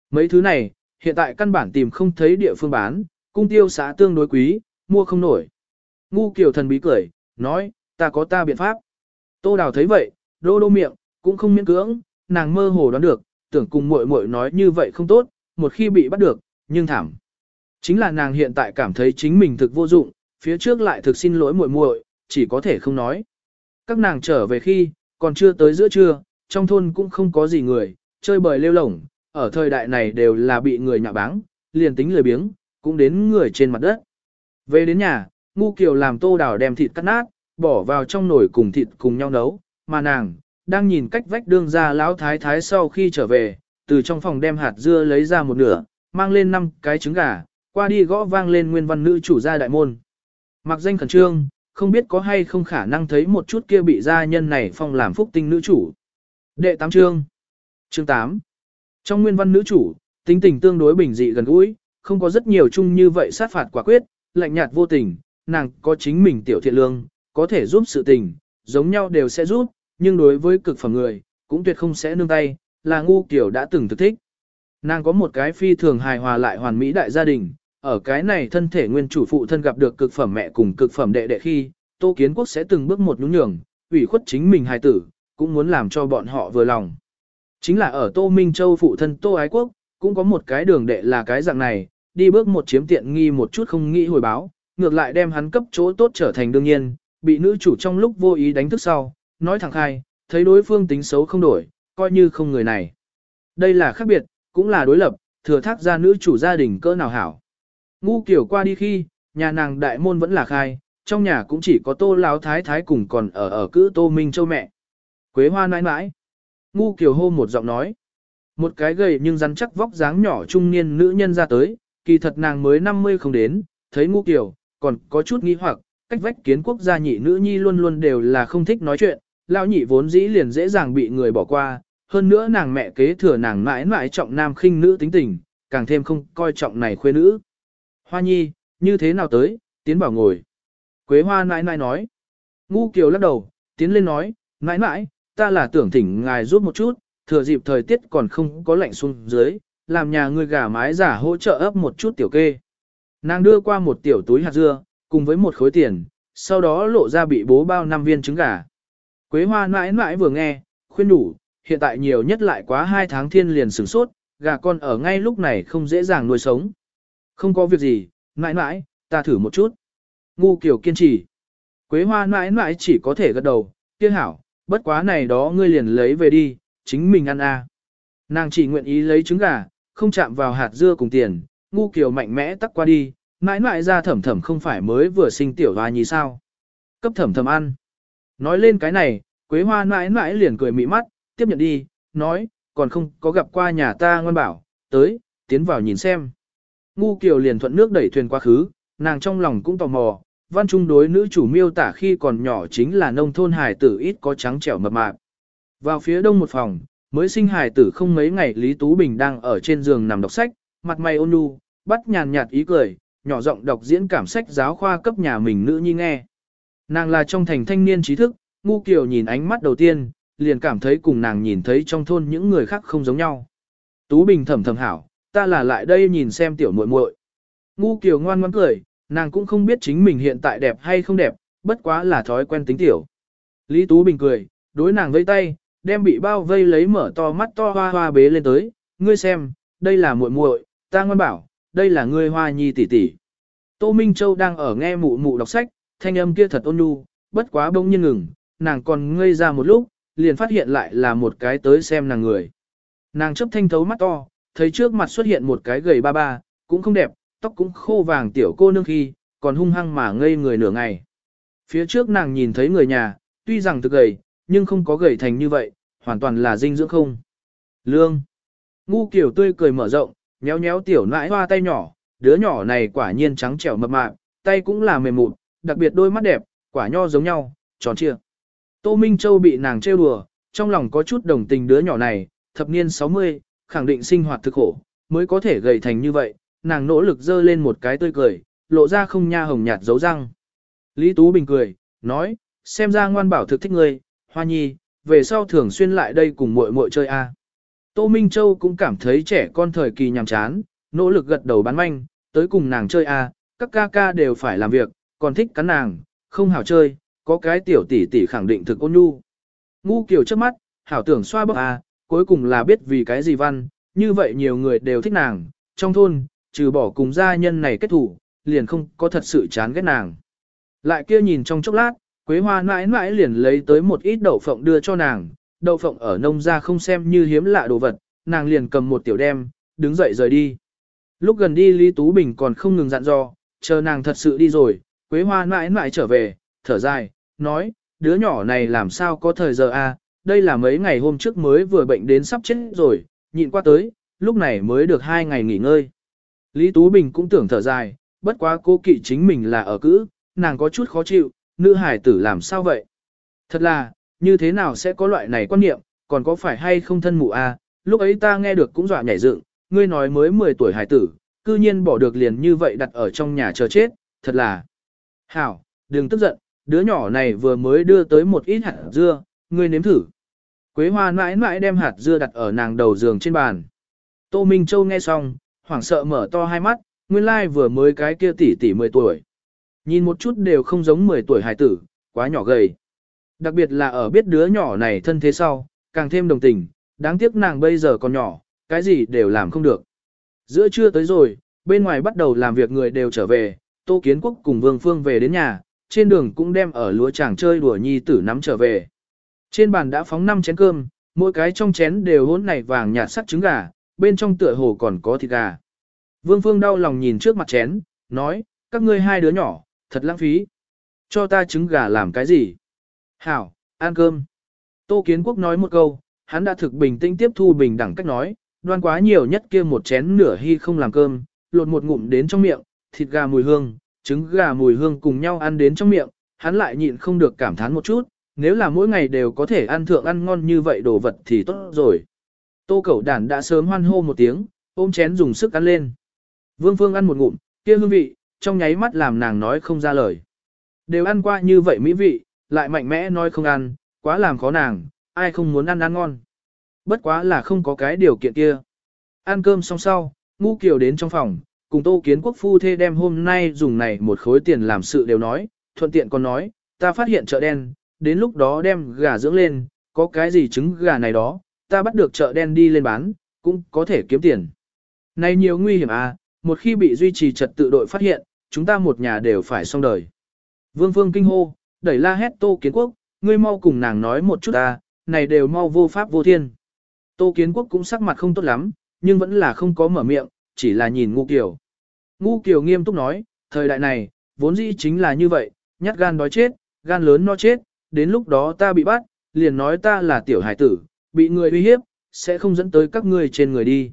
Mấy thứ này, hiện tại căn bản tìm không thấy địa phương bán, cung tiêu xã tương đối quý, mua không nổi. Ngu kiểu thần bí cười, nói, ta có ta biện pháp. Tô đào thấy vậy, đô đô miệng, cũng không miễn cưỡng, nàng mơ hồ đoán được, tưởng cùng muội muội nói như vậy không tốt, một khi bị bắt được, nhưng thảm. Chính là nàng hiện tại cảm thấy chính mình thực vô dụng, phía trước lại thực xin lỗi muội muội, chỉ có thể không nói. Các nàng trở về khi, còn chưa tới giữa trưa, trong thôn cũng không có gì người, chơi bời lêu lổng, ở thời đại này đều là bị người nhạ báng, liền tính lười biếng, cũng đến người trên mặt đất. Về đến nhà, ngu kiều làm tô đào đem thịt cắt nát, bỏ vào trong nồi cùng thịt cùng nhau nấu, mà nàng, đang nhìn cách vách đương ra lão thái thái sau khi trở về, từ trong phòng đem hạt dưa lấy ra một nửa, mang lên năm cái trứng gà, qua đi gõ vang lên nguyên văn nữ chủ gia đại môn. Mặc danh khẩn trương, không biết có hay không khả năng thấy một chút kia bị gia nhân này phong làm phúc tinh nữ chủ. Đệ tám chương. Chương 8. Trong nguyên văn nữ chủ, tính tình tương đối bình dị gần gũi, không có rất nhiều chung như vậy sát phạt quả quyết, lạnh nhạt vô tình, nàng có chính mình tiểu thiện lương, có thể giúp sự tình, giống nhau đều sẽ giúp, nhưng đối với cực phẩm người, cũng tuyệt không sẽ nương tay, là ngu kiểu đã từng thực thích. Nàng có một cái phi thường hài hòa lại hoàn mỹ đại gia đình, ở cái này thân thể nguyên chủ phụ thân gặp được cực phẩm mẹ cùng cực phẩm đệ đệ khi, Tô Kiến Quốc sẽ từng bước một nhún nhường, ủy khuất chính mình hài tử, cũng muốn làm cho bọn họ vừa lòng. Chính là ở Tô Minh Châu phụ thân Tô Ái Quốc, cũng có một cái đường đệ là cái dạng này, đi bước một chiếm tiện nghi một chút không nghĩ hồi báo, ngược lại đem hắn cấp chỗ tốt trở thành đương nhiên, bị nữ chủ trong lúc vô ý đánh thức sau, nói thẳng khai, thấy đối phương tính xấu không đổi, coi như không người này. Đây là khác biệt, cũng là đối lập, thừa thác ra nữ chủ gia đình cỡ nào hảo. Ngu kiểu qua đi khi, nhà nàng đại môn vẫn là khai, trong nhà cũng chỉ có tô láo thái thái cùng còn ở ở cữ tô minh châu mẹ. Quế hoa nãi nãi. Ngu kiểu hô một giọng nói. Một cái gầy nhưng rắn chắc vóc dáng nhỏ trung niên nữ nhân ra tới, kỳ thật nàng mới 50 không đến, thấy ngu kiểu, còn có chút nghi hoặc, cách vách kiến quốc gia nhị nữ nhi luôn luôn đều là không thích nói chuyện, lão nhị vốn dĩ liền dễ dàng bị người bỏ qua, hơn nữa nàng mẹ kế thừa nàng mãi mãi trọng nam khinh nữ tính tình, càng thêm không coi trọng này khuê nữ. Hoa nhi, như thế nào tới, tiến bảo ngồi. Quế hoa nãi nãi nói. Ngu kiều lắc đầu, tiến lên nói, nãi nãi, ta là tưởng thỉnh ngài giúp một chút, thừa dịp thời tiết còn không có lạnh xuống dưới, làm nhà người gà mái giả hỗ trợ ấp một chút tiểu kê. Nàng đưa qua một tiểu túi hạt dưa, cùng với một khối tiền, sau đó lộ ra bị bố bao năm viên trứng gà. Quế hoa nãi nãi vừa nghe, khuyên đủ, hiện tại nhiều nhất lại quá 2 tháng thiên liền sửng sốt, gà con ở ngay lúc này không dễ dàng nuôi sống. Không có việc gì, mãi mãi, ta thử một chút. Ngu kiểu kiên trì. Quế hoa mãi mãi chỉ có thể gật đầu, kia hảo, bất quá này đó ngươi liền lấy về đi, chính mình ăn à. Nàng chỉ nguyện ý lấy trứng gà, không chạm vào hạt dưa cùng tiền, ngu kiểu mạnh mẽ tắc qua đi, mãi mãi ra thẩm thẩm không phải mới vừa sinh tiểu hoa nhì sao. Cấp thẩm thẩm ăn. Nói lên cái này, Quế Hoa mãi mãi liền cười mị mắt, tiếp nhận đi, nói, còn không có gặp qua nhà ta ngoan bảo, tới, tiến vào nhìn xem. Ngu Kiều liền thuận nước đẩy thuyền quá khứ, nàng trong lòng cũng tò mò, văn trung đối nữ chủ miêu tả khi còn nhỏ chính là nông thôn hải tử ít có trắng trẻo mập mạp. Vào phía đông một phòng, mới sinh hải tử không mấy ngày Lý Tú Bình đang ở trên giường nằm đọc sách, mặt mày ôn nhu, bắt nhàn nhạt ý cười, nhỏ giọng đọc diễn cảm sách giáo khoa cấp nhà mình nữ nhi nghe. Nàng là trong thành thanh niên trí thức, ngu kiều nhìn ánh mắt đầu tiên, liền cảm thấy cùng nàng nhìn thấy trong thôn những người khác không giống nhau. Tú Bình thầm thầm hảo, ta là lại đây nhìn xem tiểu muội muội. Ngu kiều ngoan ngoãn cười, nàng cũng không biết chính mình hiện tại đẹp hay không đẹp, bất quá là thói quen tính tiểu. Lý Tú Bình cười, đối nàng vẫy tay, đem bị bao vây lấy mở to mắt to hoa hoa bế lên tới, ngươi xem, đây là muội muội, ta ngoan bảo, đây là ngươi hoa nhi tỷ tỷ. Tô Minh Châu đang ở nghe mụ mụ đọc sách, thanh âm kia thật ôn nhu, bất quá bỗng nhiên ngừng, nàng còn ngây ra một lúc, liền phát hiện lại là một cái tới xem nàng người. Nàng chấp thanh thấu mắt to, thấy trước mặt xuất hiện một cái gầy ba ba, cũng không đẹp, tóc cũng khô vàng tiểu cô nương khi, còn hung hăng mà ngây người nửa ngày. Phía trước nàng nhìn thấy người nhà, tuy rằng thực gầy, nhưng không có gầy thành như vậy, hoàn toàn là dinh dưỡng không. Lương. Ngu kiểu tươi cười mở rộng, nhéo nhéo tiểu nãi hoa tay nhỏ, đứa nhỏ này quả nhiên trắng trẻo mập mạp, tay cũng là mềm mụn, đặc biệt đôi mắt đẹp, quả nho giống nhau, tròn trịa. Tô Minh Châu bị nàng trêu đùa, trong lòng có chút đồng tình đứa nhỏ này, thập niên 60, khẳng định sinh hoạt thực khổ, mới có thể gầy thành như vậy, nàng nỗ lực dơ lên một cái tươi cười, lộ ra không nha hồng nhạt dấu răng. Lý Tú Bình cười, nói, xem ra ngoan bảo thực thích ngươi, hoa nhi, về sau thường xuyên lại đây cùng muội muội chơi a. Tô Minh Châu cũng cảm thấy trẻ con thời kỳ nhàm chán, nỗ lực gật đầu bán manh, tới cùng nàng chơi a, các ca ca đều phải làm việc, còn thích cắn nàng, không hảo chơi, có cái tiểu tỷ tỷ khẳng định thực ôn nhu. Ngu kiểu trước mắt, hảo tưởng xoa bóp à, cuối cùng là biết vì cái gì văn, như vậy nhiều người đều thích nàng, trong thôn, trừ bỏ cùng gia nhân này kết thủ, liền không có thật sự chán ghét nàng. Lại kia nhìn trong chốc lát, Quế Hoa mãi mãi liền lấy tới một ít đậu phộng đưa cho nàng, đậu phộng ở nông gia không xem như hiếm lạ đồ vật, nàng liền cầm một tiểu đem, đứng dậy rời đi. Lúc gần đi Lý Tú Bình còn không ngừng dặn dò, chờ nàng thật sự đi rồi, Quế Hoa mãi mãi trở về, thở dài, nói, đứa nhỏ này làm sao có thời giờ a? À? đây là mấy ngày hôm trước mới vừa bệnh đến sắp chết rồi, nhịn qua tới, lúc này mới được hai ngày nghỉ ngơi. Lý Tú Bình cũng tưởng thở dài, bất quá cô kỵ chính mình là ở cữ, nàng có chút khó chịu, nữ hải tử làm sao vậy? Thật là, như thế nào sẽ có loại này quan niệm, còn có phải hay không thân mụ a? À? lúc ấy ta nghe được cũng dọa nhảy dựng, ngươi nói mới 10 tuổi hải tử, cư nhiên bỏ được liền như vậy đặt ở trong nhà chờ chết, thật là. Hảo, đừng tức giận, đứa nhỏ này vừa mới đưa tới một ít hạt dưa, ngươi nếm thử. Quế hoa mãi mãi đem hạt dưa đặt ở nàng đầu giường trên bàn. Tô Minh Châu nghe xong, hoảng sợ mở to hai mắt, nguyên lai vừa mới cái kia tỷ tỷ 10 tuổi. Nhìn một chút đều không giống 10 tuổi hài tử, quá nhỏ gầy. Đặc biệt là ở biết đứa nhỏ này thân thế sau, càng thêm đồng tình, đáng tiếc nàng bây giờ còn nhỏ, cái gì đều làm không được. Giữa trưa tới rồi, bên ngoài bắt đầu làm việc người đều trở về, Tô Kiến Quốc cùng Vương Phương về đến nhà, trên đường cũng đem ở lúa chàng chơi đùa nhi tử nắm trở về. Trên bàn đã phóng 5 chén cơm, mỗi cái trong chén đều hỗn này vàng nhạt sắc trứng gà, bên trong tựa hồ còn có thịt gà. Vương Phương đau lòng nhìn trước mặt chén, nói, các ngươi hai đứa nhỏ, thật lãng phí. Cho ta trứng gà làm cái gì? Hảo, ăn cơm. Tô Kiến Quốc nói một câu, hắn đã thực bình tĩnh tiếp thu bình đẳng cách nói, đoan quá nhiều nhất kia một chén nửa hy không làm cơm, lột một ngụm đến trong miệng, thịt gà mùi hương, trứng gà mùi hương cùng nhau ăn đến trong miệng, hắn lại nhịn không được cảm thán một chút, nếu là mỗi ngày đều có thể ăn thượng ăn ngon như vậy đồ vật thì tốt rồi. Tô cẩu đản đã sớm hoan hô một tiếng, ôm chén dùng sức ăn lên. Vương Phương ăn một ngụm, kia hương vị, trong nháy mắt làm nàng nói không ra lời. Đều ăn qua như vậy mỹ vị, lại mạnh mẽ nói không ăn, quá làm khó nàng, ai không muốn ăn ăn ngon. Bất quá là không có cái điều kiện kia. Ăn cơm xong sau, ngu kiều đến trong phòng, cùng tô kiến quốc phu thê đem hôm nay dùng này một khối tiền làm sự đều nói, thuận tiện còn nói, ta phát hiện chợ đen, đến lúc đó đem gà dưỡng lên, có cái gì trứng gà này đó, ta bắt được chợ đen đi lên bán, cũng có thể kiếm tiền. Này nhiều nguy hiểm à, một khi bị duy trì trật tự đội phát hiện, chúng ta một nhà đều phải xong đời. Vương Phương kinh hô, đẩy la hét Tô Kiến Quốc, ngươi mau cùng nàng nói một chút ta, này đều mau vô pháp vô thiên. Tô Kiến Quốc cũng sắc mặt không tốt lắm, nhưng vẫn là không có mở miệng, chỉ là nhìn Ngu Kiều. Ngu Kiều nghiêm túc nói, thời đại này, vốn dĩ chính là như vậy, nhát gan đói chết, gan lớn no chết, đến lúc đó ta bị bắt, liền nói ta là tiểu hải tử, bị người uy hiếp, sẽ không dẫn tới các ngươi trên người đi.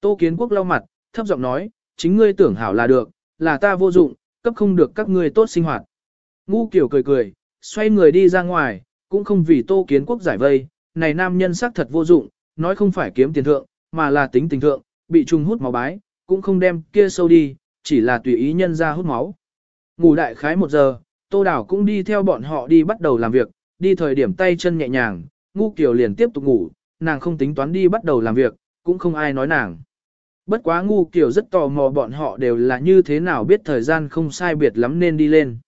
Tô Kiến Quốc lau mặt, thấp giọng nói, chính ngươi tưởng hảo là được, là ta vô dụng, cấp không được các ngươi tốt sinh hoạt. Ngu Kiều cười cười, xoay người đi ra ngoài, cũng không vì Tô Kiến Quốc giải vây, này nam nhân sắc thật vô dụng, nói không phải kiếm tiền thượng, mà là tính tình thượng, bị trùng hút máu bái, cũng không đem kia sâu đi, chỉ là tùy ý nhân ra hút máu. Ngủ đại khái một giờ, Tô Đảo cũng đi theo bọn họ đi bắt đầu làm việc, đi thời điểm tay chân nhẹ nhàng, ngu kiều liền tiếp tục ngủ, nàng không tính toán đi bắt đầu làm việc, cũng không ai nói nàng. Bất quá ngu kiều rất tò mò bọn họ đều là như thế nào biết thời gian không sai biệt lắm nên đi lên.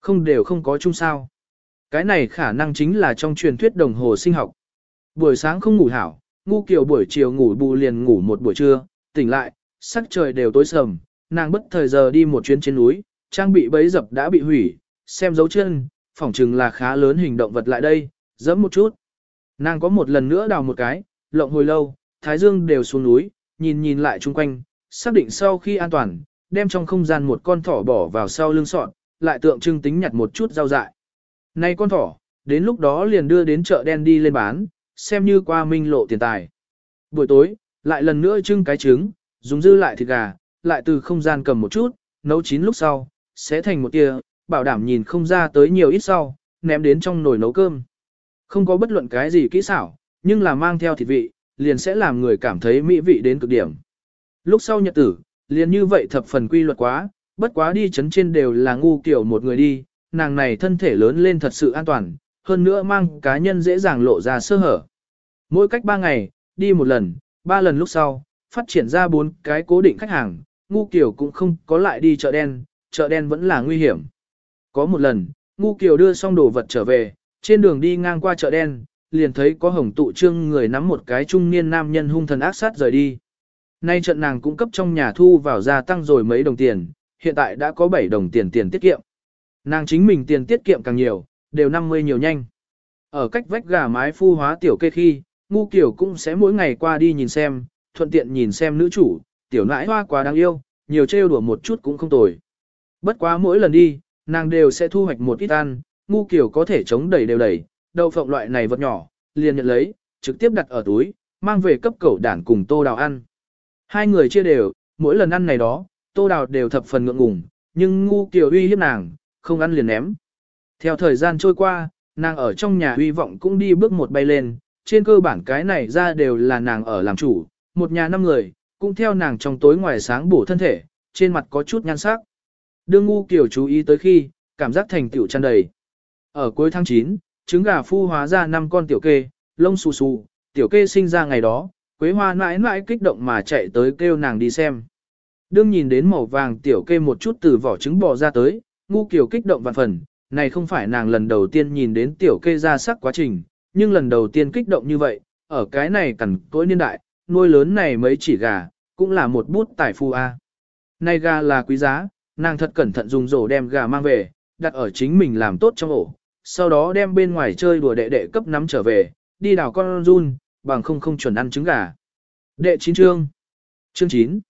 Không đều không có chung sao. Cái này khả năng chính là trong truyền thuyết đồng hồ sinh học. Buổi sáng không ngủ hảo, ngu kiều buổi chiều ngủ bù liền ngủ một buổi trưa, tỉnh lại, sắc trời đều tối sầm, nàng bất thời giờ đi một chuyến trên núi, trang bị bấy dập đã bị hủy, xem dấu chân, phỏng chừng là khá lớn hình động vật lại đây, dẫm một chút. Nàng có một lần nữa đào một cái, lộng hồi lâu, thái dương đều xuống núi, nhìn nhìn lại chung quanh, xác định sau khi an toàn, đem trong không gian một con thỏ bỏ vào sau lưng sọn, lại tượng trưng tính nhặt một chút rau dại. Này con thỏ, đến lúc đó liền đưa đến chợ đen đi lên bán, xem như qua minh lộ tiền tài. Buổi tối, lại lần nữa trưng cái trứng, dùng dư lại thịt gà, lại từ không gian cầm một chút, nấu chín lúc sau, sẽ thành một tia, bảo đảm nhìn không ra tới nhiều ít sau, ném đến trong nồi nấu cơm. Không có bất luận cái gì kỹ xảo, nhưng là mang theo thịt vị, liền sẽ làm người cảm thấy mỹ vị đến cực điểm. Lúc sau nhật tử, liền như vậy thập phần quy luật quá, bất quá đi chấn trên đều là ngu kiểu một người đi, nàng này thân thể lớn lên thật sự an toàn, hơn nữa mang cá nhân dễ dàng lộ ra sơ hở. Mỗi cách ba ngày, đi một lần, ba lần lúc sau, phát triển ra bốn cái cố định khách hàng, ngu kiều cũng không có lại đi chợ đen, chợ đen vẫn là nguy hiểm. Có một lần, ngu kiều đưa xong đồ vật trở về, trên đường đi ngang qua chợ đen, liền thấy có hồng tụ trương người nắm một cái trung niên nam nhân hung thần ác sát rời đi. Nay trận nàng cũng cấp trong nhà thu vào gia tăng rồi mấy đồng tiền, hiện tại đã có 7 đồng tiền tiền tiết kiệm. Nàng chính mình tiền tiết kiệm càng nhiều, đều 50 nhiều nhanh. Ở cách vách gà mái phu hóa tiểu kê khi, ngu kiều cũng sẽ mỗi ngày qua đi nhìn xem, thuận tiện nhìn xem nữ chủ, tiểu nãi hoa quá đáng yêu, nhiều trêu đùa một chút cũng không tồi. Bất quá mỗi lần đi, nàng đều sẽ thu hoạch một ít ăn, ngu kiểu có thể chống đẩy đều đẩy, đậu phộng loại này vật nhỏ, liền nhận lấy, trực tiếp đặt ở túi, mang về cấp cẩu đản cùng tô đào ăn. Hai người chia đều, mỗi lần ăn này đó, tô đào đều thập phần ngượng ngùng, nhưng ngu kiểu uy hiếp nàng, không ăn liền ném. Theo thời gian trôi qua, nàng ở trong nhà uy vọng cũng đi bước một bay lên, trên cơ bản cái này ra đều là nàng ở làm chủ, một nhà năm người, cũng theo nàng trong tối ngoài sáng bổ thân thể, trên mặt có chút nhan sắc. Đương ngu kiểu chú ý tới khi, cảm giác thành tiểu tràn đầy. Ở cuối tháng 9, trứng gà phu hóa ra 5 con tiểu kê, lông xù xù, tiểu kê sinh ra ngày đó, Quế Hoa mãi mãi kích động mà chạy tới kêu nàng đi xem. Đương nhìn đến màu vàng tiểu kê một chút từ vỏ trứng bò ra tới, ngu kiểu kích động vạn phần, này không phải nàng lần đầu tiên nhìn đến tiểu kê ra sắc quá trình, nhưng lần đầu tiên kích động như vậy, ở cái này cẩn cỗi niên đại, nuôi lớn này mấy chỉ gà, cũng là một bút tài phu a. Này gà là quý giá, nàng thật cẩn thận dùng rổ đem gà mang về, đặt ở chính mình làm tốt trong ổ, sau đó đem bên ngoài chơi đùa đệ đệ cấp nắm trở về, đi đào con run, bằng không không chuẩn ăn trứng gà. Đệ 9 chương Chương 9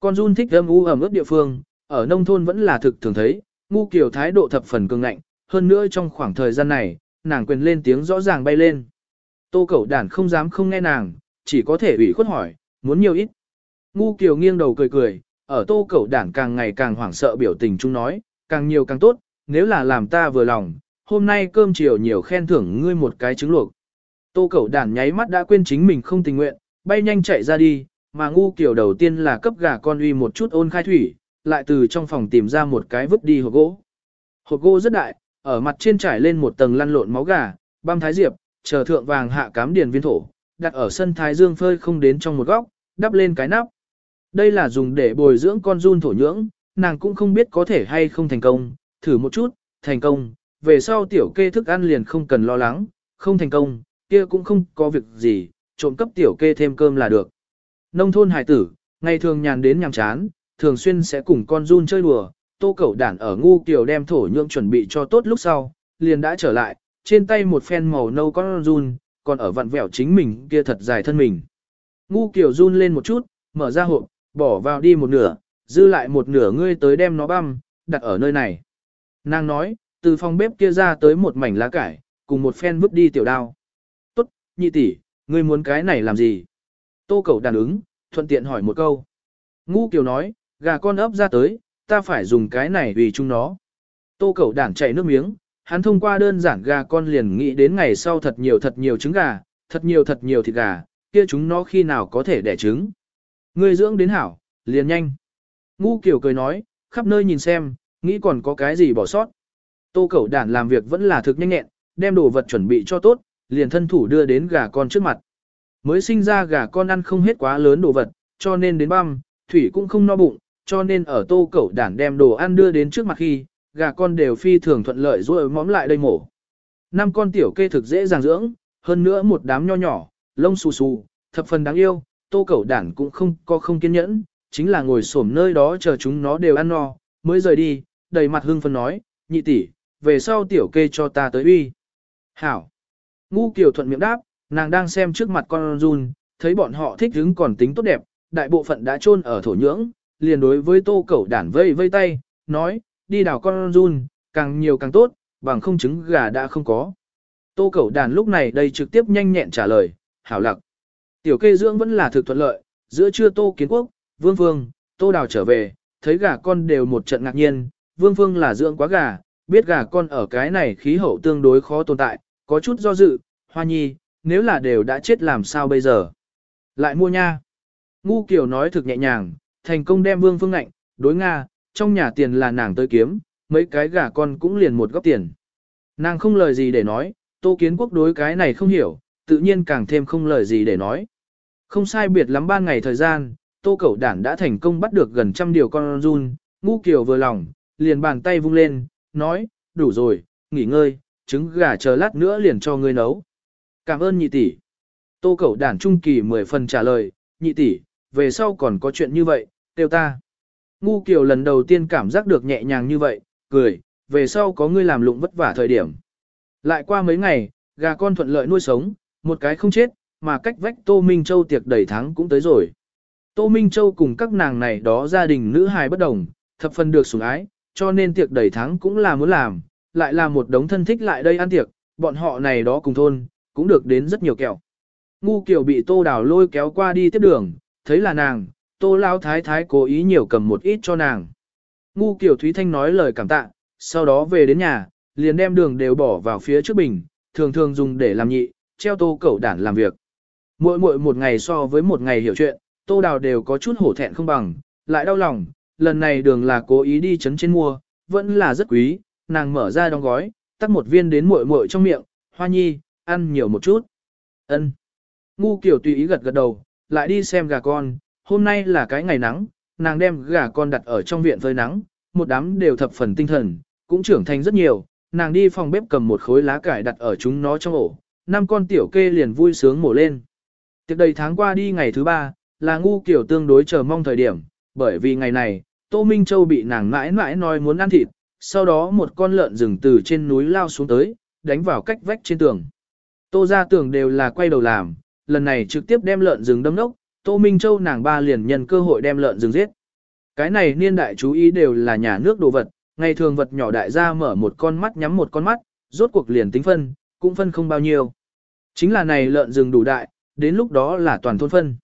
Con run thích âm u ẩm ướt địa phương, ở nông thôn vẫn là thực thường thấy, ngu kiểu thái độ thập phần cường ngạnh, hơn nữa trong khoảng thời gian này, nàng quyền lên tiếng rõ ràng bay lên. Tô cẩu đản không dám không nghe nàng, chỉ có thể ủy khuất hỏi, muốn nhiều ít. Ngu kiều nghiêng đầu cười cười, ở tô cẩu đản càng ngày càng hoảng sợ biểu tình chung nói, càng nhiều càng tốt, nếu là làm ta vừa lòng, hôm nay cơm chiều nhiều khen thưởng ngươi một cái trứng luộc. Tô cẩu đản nháy mắt đã quên chính mình không tình nguyện, bay nhanh chạy ra đi, mà ngu kiểu đầu tiên là cấp gà con uy một chút ôn khai thủy, lại từ trong phòng tìm ra một cái vứt đi hộp gỗ. Hộp gỗ rất đại, ở mặt trên trải lên một tầng lăn lộn máu gà, băm thái diệp, chờ thượng vàng hạ cám điền viên thổ, đặt ở sân thái dương phơi không đến trong một góc, đắp lên cái nắp. Đây là dùng để bồi dưỡng con run thổ nhưỡng, nàng cũng không biết có thể hay không thành công, thử một chút, thành công, về sau tiểu kê thức ăn liền không cần lo lắng, không thành công, kia cũng không có việc gì, trộm cấp tiểu kê thêm cơm là được. Nông thôn hải tử, ngày thường nhàn đến nhàm chán, thường xuyên sẽ cùng con run chơi đùa, tô cẩu đản ở ngu kiểu đem thổ nhưỡng chuẩn bị cho tốt lúc sau, liền đã trở lại, trên tay một phen màu nâu con run, còn ở vặn vẹo chính mình kia thật dài thân mình. Ngu kiểu run lên một chút, mở ra hộp, bỏ vào đi một nửa, dư lại một nửa ngươi tới đem nó băm, đặt ở nơi này. Nàng nói, từ phòng bếp kia ra tới một mảnh lá cải, cùng một phen vứt đi tiểu đao. Tốt, nhị tỷ, ngươi muốn cái này làm gì? Tô cầu đàn ứng, thuận tiện hỏi một câu. Ngu kiều nói, gà con ấp ra tới, ta phải dùng cái này vì chúng nó. Tô cầu đàn chạy nước miếng, hắn thông qua đơn giản gà con liền nghĩ đến ngày sau thật nhiều thật nhiều trứng gà, thật nhiều thật nhiều thịt gà, kia chúng nó khi nào có thể đẻ trứng. Ngươi dưỡng đến hảo, liền nhanh. Ngu kiểu cười nói, khắp nơi nhìn xem, nghĩ còn có cái gì bỏ sót. Tô cẩu đản làm việc vẫn là thực nhanh nhẹn, đem đồ vật chuẩn bị cho tốt, liền thân thủ đưa đến gà con trước mặt. Mới sinh ra gà con ăn không hết quá lớn đồ vật, cho nên đến băm, thủy cũng không no bụng, cho nên ở tô cẩu đản đem đồ ăn đưa đến trước mặt khi, gà con đều phi thường thuận lợi rồi móm lại đây mổ. Năm con tiểu kê thực dễ dàng dưỡng, hơn nữa một đám nho nhỏ, lông xù xù, thập phần đáng yêu, tô cẩu đản cũng không có không kiên nhẫn, chính là ngồi xổm nơi đó chờ chúng nó đều ăn no, mới rời đi, đầy mặt hưng phấn nói, nhị tỷ, về sau tiểu kê cho ta tới uy. Hảo. Ngu Kiều thuận miệng đáp, nàng đang xem trước mặt con run, thấy bọn họ thích hứng còn tính tốt đẹp, đại bộ phận đã chôn ở thổ nhưỡng, liền đối với tô cẩu đản vây vây tay, nói, đi đào con run, càng nhiều càng tốt, bằng không trứng gà đã không có. Tô cẩu đàn lúc này đây trực tiếp nhanh nhẹn trả lời, hảo lặc. Tiểu kê dưỡng vẫn là thực thuận lợi, giữa trưa tô kiến quốc, vương vương, tô đào trở về, thấy gà con đều một trận ngạc nhiên, vương vương là dưỡng quá gà, biết gà con ở cái này khí hậu tương đối khó tồn tại, có chút do dự, hoa nhi, nếu là đều đã chết làm sao bây giờ? Lại mua nha. Ngu Kiều nói thực nhẹ nhàng, thành công đem vương phương ngạnh, đối Nga, trong nhà tiền là nàng tới kiếm, mấy cái gà con cũng liền một góc tiền. Nàng không lời gì để nói, tô kiến quốc đối cái này không hiểu, tự nhiên càng thêm không lời gì để nói. Không sai biệt lắm ba ngày thời gian, tô cẩu đản đã thành công bắt được gần trăm điều con run, ngu kiều vừa lòng, liền bàn tay vung lên, nói, đủ rồi, nghỉ ngơi, trứng gà chờ lát nữa liền cho ngươi nấu. Cảm ơn nhị tỷ. Tô cẩu đản trung kỳ mười phần trả lời, nhị tỷ, về sau còn có chuyện như vậy, tiêu ta. Ngu kiều lần đầu tiên cảm giác được nhẹ nhàng như vậy, cười, về sau có ngươi làm lụng vất vả thời điểm. Lại qua mấy ngày, gà con thuận lợi nuôi sống, một cái không chết, mà cách vách Tô Minh Châu tiệc đầy tháng cũng tới rồi. Tô Minh Châu cùng các nàng này đó gia đình nữ hài bất đồng, thập phần được sủng ái, cho nên tiệc đầy tháng cũng là muốn làm, lại là một đống thân thích lại đây ăn tiệc, bọn họ này đó cùng thôn, cũng được đến rất nhiều kẹo. Ngu Kiều bị Tô Đào lôi kéo qua đi tiếp đường, thấy là nàng, Tô Lao Thái Thái cố ý nhiều cầm một ít cho nàng. Ngu Kiều Thúy Thanh nói lời cảm tạ, sau đó về đến nhà, liền đem đường đều bỏ vào phía trước bình, thường thường dùng để làm nhị, treo tô cẩu đản làm việc. Mỗi mỗi một ngày so với một ngày hiểu chuyện, tô đào đều có chút hổ thẹn không bằng, lại đau lòng, lần này đường là cố ý đi chấn trên mua, vẫn là rất quý, nàng mở ra đóng gói, tắt một viên đến muội muội trong miệng, hoa nhi, ăn nhiều một chút. ân Ngu kiểu tùy ý gật gật đầu, lại đi xem gà con, hôm nay là cái ngày nắng, nàng đem gà con đặt ở trong viện phơi nắng, một đám đều thập phần tinh thần, cũng trưởng thành rất nhiều, nàng đi phòng bếp cầm một khối lá cải đặt ở chúng nó trong ổ, năm con tiểu kê liền vui sướng mổ lên. Tiệc đầy tháng qua đi ngày thứ ba, là ngu kiểu tương đối chờ mong thời điểm, bởi vì ngày này, Tô Minh Châu bị nàng mãi mãi nói muốn ăn thịt, sau đó một con lợn rừng từ trên núi lao xuống tới, đánh vào cách vách trên tường. Tô ra tường đều là quay đầu làm, lần này trực tiếp đem lợn rừng đâm nốc, Tô Minh Châu nàng ba liền nhân cơ hội đem lợn rừng giết. Cái này niên đại chú ý đều là nhà nước đồ vật, ngày thường vật nhỏ đại gia mở một con mắt nhắm một con mắt, rốt cuộc liền tính phân, cũng phân không bao nhiêu. Chính là này lợn rừng đủ đại, đến lúc đó là toàn thôn phân.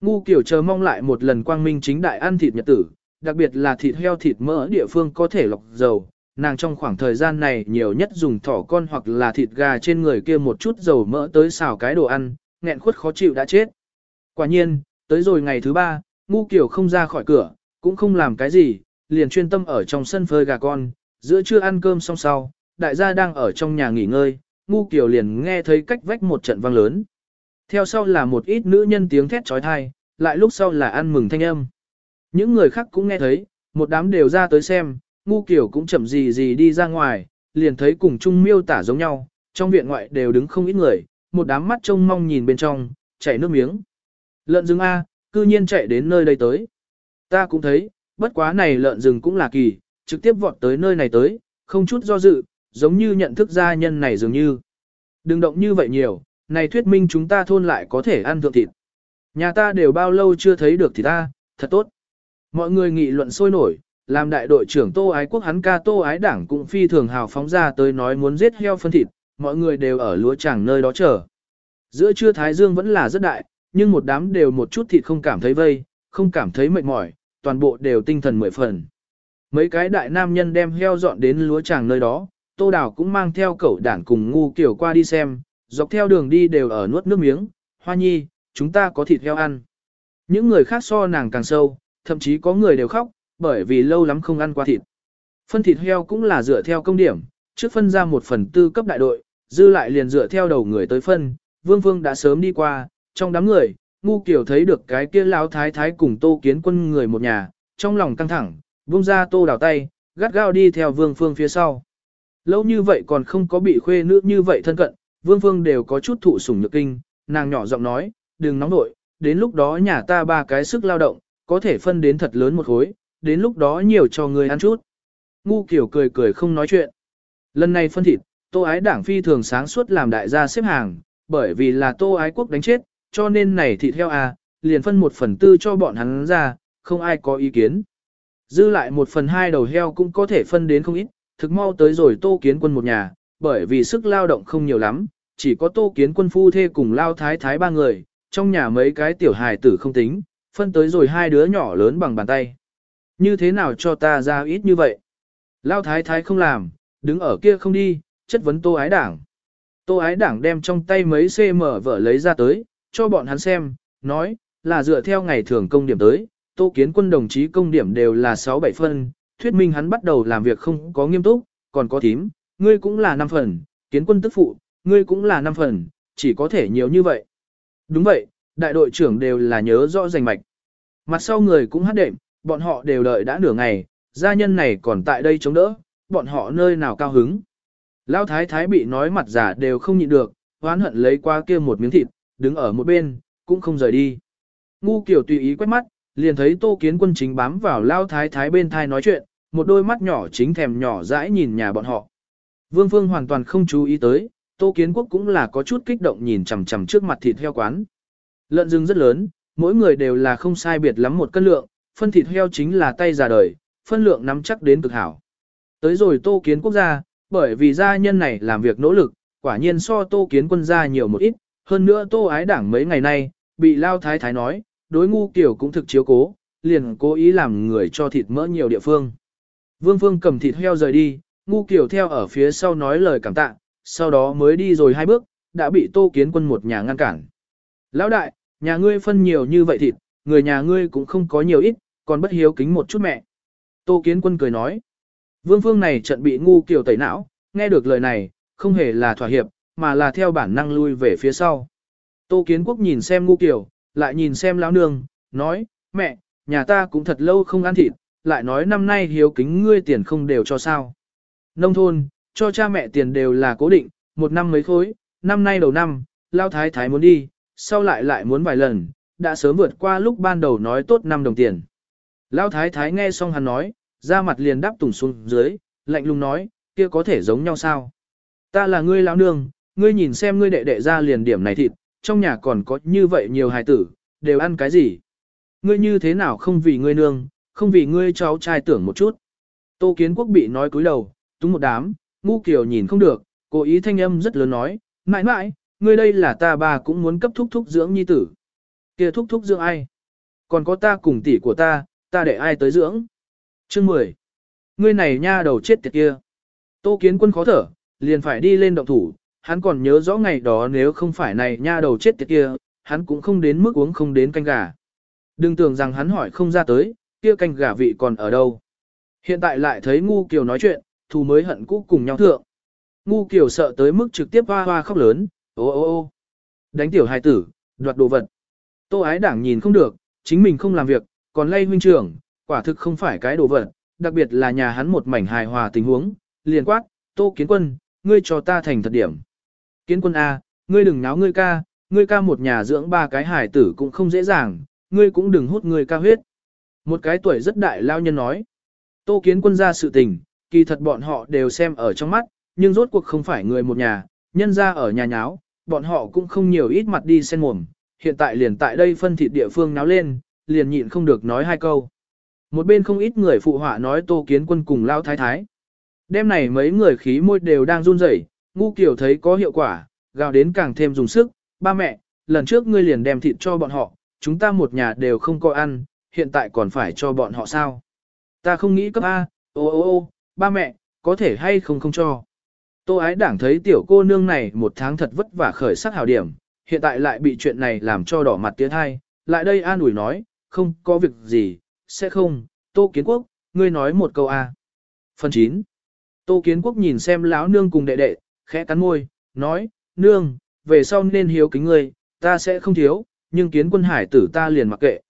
Ngu kiểu chờ mong lại một lần quang minh chính đại ăn thịt nhật tử, đặc biệt là thịt heo thịt mỡ địa phương có thể lọc dầu. Nàng trong khoảng thời gian này nhiều nhất dùng thỏ con hoặc là thịt gà trên người kia một chút dầu mỡ tới xào cái đồ ăn, nghẹn khuất khó chịu đã chết. Quả nhiên, tới rồi ngày thứ ba, ngu kiểu không ra khỏi cửa, cũng không làm cái gì, liền chuyên tâm ở trong sân phơi gà con, giữa trưa ăn cơm xong sau, đại gia đang ở trong nhà nghỉ ngơi, ngu kiểu liền nghe thấy cách vách một trận vang lớn. Theo sau là một ít nữ nhân tiếng thét trói thai, lại lúc sau là ăn mừng thanh âm. Những người khác cũng nghe thấy, một đám đều ra tới xem, ngu kiểu cũng chậm gì gì đi ra ngoài, liền thấy cùng chung miêu tả giống nhau, trong viện ngoại đều đứng không ít người, một đám mắt trông mong nhìn bên trong, chảy nước miếng. Lợn rừng A, cư nhiên chạy đến nơi đây tới. Ta cũng thấy, bất quá này lợn rừng cũng là kỳ, trực tiếp vọt tới nơi này tới, không chút do dự, giống như nhận thức gia nhân này dường như. Đừng động như vậy nhiều, này thuyết minh chúng ta thôn lại có thể ăn thượng thịt. Nhà ta đều bao lâu chưa thấy được thì ta, thật tốt. Mọi người nghị luận sôi nổi, làm đại đội trưởng Tô Ái Quốc hắn ca Tô Ái Đảng cũng phi thường hào phóng ra tới nói muốn giết heo phân thịt, mọi người đều ở lúa chẳng nơi đó chờ. Giữa trưa Thái Dương vẫn là rất đại, nhưng một đám đều một chút thịt không cảm thấy vây, không cảm thấy mệt mỏi, toàn bộ đều tinh thần mười phần. Mấy cái đại nam nhân đem heo dọn đến lúa tràng nơi đó, Tô Đào cũng mang theo cậu đản cùng ngu kiểu qua đi xem, dọc theo đường đi đều ở nuốt nước miếng, hoa nhi, chúng ta có thịt heo ăn. Những người khác so nàng càng sâu, thậm chí có người đều khóc, bởi vì lâu lắm không ăn qua thịt. Phân thịt heo cũng là dựa theo công điểm, trước phân ra một phần tư cấp đại đội, dư lại liền dựa theo đầu người tới phân, Vương Vương đã sớm đi qua, trong đám người, ngu kiểu thấy được cái kia lão thái thái cùng tô kiến quân người một nhà, trong lòng căng thẳng, buông ra tô đào tay, gắt gao đi theo vương phương phía sau. Lâu như vậy còn không có bị khuê nữ như vậy thân cận, vương phương đều có chút thụ sủng nhược kinh, nàng nhỏ giọng nói, đừng nóng nội, đến lúc đó nhà ta ba cái sức lao động, có thể phân đến thật lớn một khối, đến lúc đó nhiều cho người ăn chút. Ngu kiểu cười cười không nói chuyện. Lần này phân thịt, tô ái đảng phi thường sáng suốt làm đại gia xếp hàng, bởi vì là tô ái quốc đánh chết, cho nên này thịt heo à, liền phân một phần tư cho bọn hắn ra, không ai có ý kiến. Dư lại một phần hai đầu heo cũng có thể phân đến không ít, thực mau tới rồi tô kiến quân một nhà, bởi vì sức lao động không nhiều lắm, chỉ có tô kiến quân phu thê cùng lao thái thái ba người, trong nhà mấy cái tiểu hài tử không tính, phân tới rồi hai đứa nhỏ lớn bằng bàn tay. Như thế nào cho ta ra ít như vậy? Lao thái thái không làm, đứng ở kia không đi, chất vấn tô ái đảng. Tô ái đảng đem trong tay mấy cm vở lấy ra tới, cho bọn hắn xem, nói, là dựa theo ngày thường công điểm tới, tô kiến quân đồng chí công điểm đều là 6-7 phân, thuyết minh hắn bắt đầu làm việc không có nghiêm túc, còn có thím, ngươi cũng là 5 phần, kiến quân tức phụ, ngươi cũng là 5 phần, chỉ có thể nhiều như vậy. Đúng vậy, đại đội trưởng đều là nhớ rõ rành mạch. Mặt sau người cũng hát đệm, bọn họ đều đợi đã nửa ngày, gia nhân này còn tại đây chống đỡ, bọn họ nơi nào cao hứng. Lão thái thái bị nói mặt giả đều không nhịn được, hoán hận lấy qua kia một miếng thịt, đứng ở một bên, cũng không rời đi. Ngu kiểu tùy ý quét mắt, liền thấy tô kiến quân chính bám vào lao thái thái bên thai nói chuyện, một đôi mắt nhỏ chính thèm nhỏ dãi nhìn nhà bọn họ. Vương Phương hoàn toàn không chú ý tới, tô kiến quốc cũng là có chút kích động nhìn chằm chằm trước mặt thịt heo quán. Lợn rừng rất lớn, mỗi người đều là không sai biệt lắm một cân lượng, phân thịt heo chính là tay già đời, phân lượng nắm chắc đến cực hảo. Tới rồi tô kiến quốc gia, bởi vì gia nhân này làm việc nỗ lực, quả nhiên so tô kiến quân gia nhiều một ít, hơn nữa tô ái đảng mấy ngày nay, bị lao thái thái nói, đối ngu kiểu cũng thực chiếu cố, liền cố ý làm người cho thịt mỡ nhiều địa phương. Vương Phương cầm thịt heo rời đi, ngu kiểu theo ở phía sau nói lời cảm tạ, sau đó mới đi rồi hai bước, đã bị tô kiến quân một nhà ngăn cản. Lão đại, nhà ngươi phân nhiều như vậy thịt, người nhà ngươi cũng không có nhiều ít, còn bất hiếu kính một chút mẹ. Tô kiến quân cười nói. Vương Phương này trận bị ngu kiểu tẩy não, nghe được lời này, không hề là thỏa hiệp, mà là theo bản năng lui về phía sau. Tô Kiến Quốc nhìn xem ngu kiểu, lại nhìn xem lão nương, nói, mẹ, nhà ta cũng thật lâu không ăn thịt, lại nói năm nay hiếu kính ngươi tiền không đều cho sao. Nông thôn, cho cha mẹ tiền đều là cố định, một năm mấy khối, năm nay đầu năm, lao thái thái muốn đi, sau lại lại muốn vài lần, đã sớm vượt qua lúc ban đầu nói tốt năm đồng tiền. Lao thái thái nghe xong hắn nói, ra mặt liền đáp tùng xuống dưới, lạnh lùng nói, kia có thể giống nhau sao? Ta là ngươi lão nương, ngươi nhìn xem ngươi đệ đệ ra liền điểm này thịt, trong nhà còn có như vậy nhiều hài tử, đều ăn cái gì? Ngươi như thế nào không vì ngươi nương, không vì ngươi cháu trai tưởng một chút. Tô Kiến Quốc bị nói cúi đầu, túng một đám, ngu kiều nhìn không được, cố ý thanh âm rất lớn nói, mãi mãi, ngươi đây là ta bà cũng muốn cấp thúc thúc dưỡng nhi tử. kia thúc thúc dưỡng ai? Còn có ta cùng tỷ của ta, ta để ai tới dưỡng? Chương 10. Ngươi này nha đầu chết tiệt kia. Tô Kiến Quân khó thở, liền phải đi lên động thủ, hắn còn nhớ rõ ngày đó nếu không phải này nha đầu chết tiệt kia, hắn cũng không đến mức uống không đến canh gà. Đừng tưởng rằng hắn hỏi không ra tới, kia canh gà vị còn ở đâu. Hiện tại lại thấy ngu kiều nói chuyện, thù mới hận cũ cùng nhau thượng. Ngu kiều sợ tới mức trực tiếp hoa hoa khóc lớn, ô ô ô. Đánh tiểu hài tử, đoạt đồ vật. Tô ái đảng nhìn không được, chính mình không làm việc, còn lay huynh trưởng, quả thực không phải cái đồ vật, đặc biệt là nhà hắn một mảnh hài hòa tình huống, liền quát, tô kiến quân, ngươi cho ta thành thật điểm. Kiến quân A, ngươi đừng náo ngươi ca, ngươi ca một nhà dưỡng ba cái hải tử cũng không dễ dàng, ngươi cũng đừng hút ngươi ca huyết. Một cái tuổi rất đại lao nhân nói. Tô kiến quân ra sự tình, kỳ thật bọn họ đều xem ở trong mắt, nhưng rốt cuộc không phải người một nhà, nhân ra ở nhà nháo, bọn họ cũng không nhiều ít mặt đi sen mồm, hiện tại liền tại đây phân thịt địa phương náo lên, liền nhịn không được nói hai câu. Một bên không ít người phụ họa nói tô kiến quân cùng lao thái thái. Đêm này mấy người khí môi đều đang run rẩy, ngu kiểu thấy có hiệu quả, gào đến càng thêm dùng sức, ba mẹ, lần trước ngươi liền đem thịt cho bọn họ, chúng ta một nhà đều không có ăn, hiện tại còn phải cho bọn họ sao? Ta không nghĩ cấp A, ô ô ô, ba mẹ, có thể hay không không cho. Tô ái đảng thấy tiểu cô nương này một tháng thật vất vả khởi sắc hảo điểm, hiện tại lại bị chuyện này làm cho đỏ mặt tiến hai, lại đây an ủi nói, không có việc gì, sẽ không, Tô Kiến Quốc, ngươi nói một câu A. Phần 9 Tô Kiến Quốc nhìn xem lão nương cùng đệ đệ, khẽ cắn môi, nói, nương, về sau nên hiếu kính ngươi, ta sẽ không thiếu, nhưng kiến quân hải tử ta liền mặc kệ.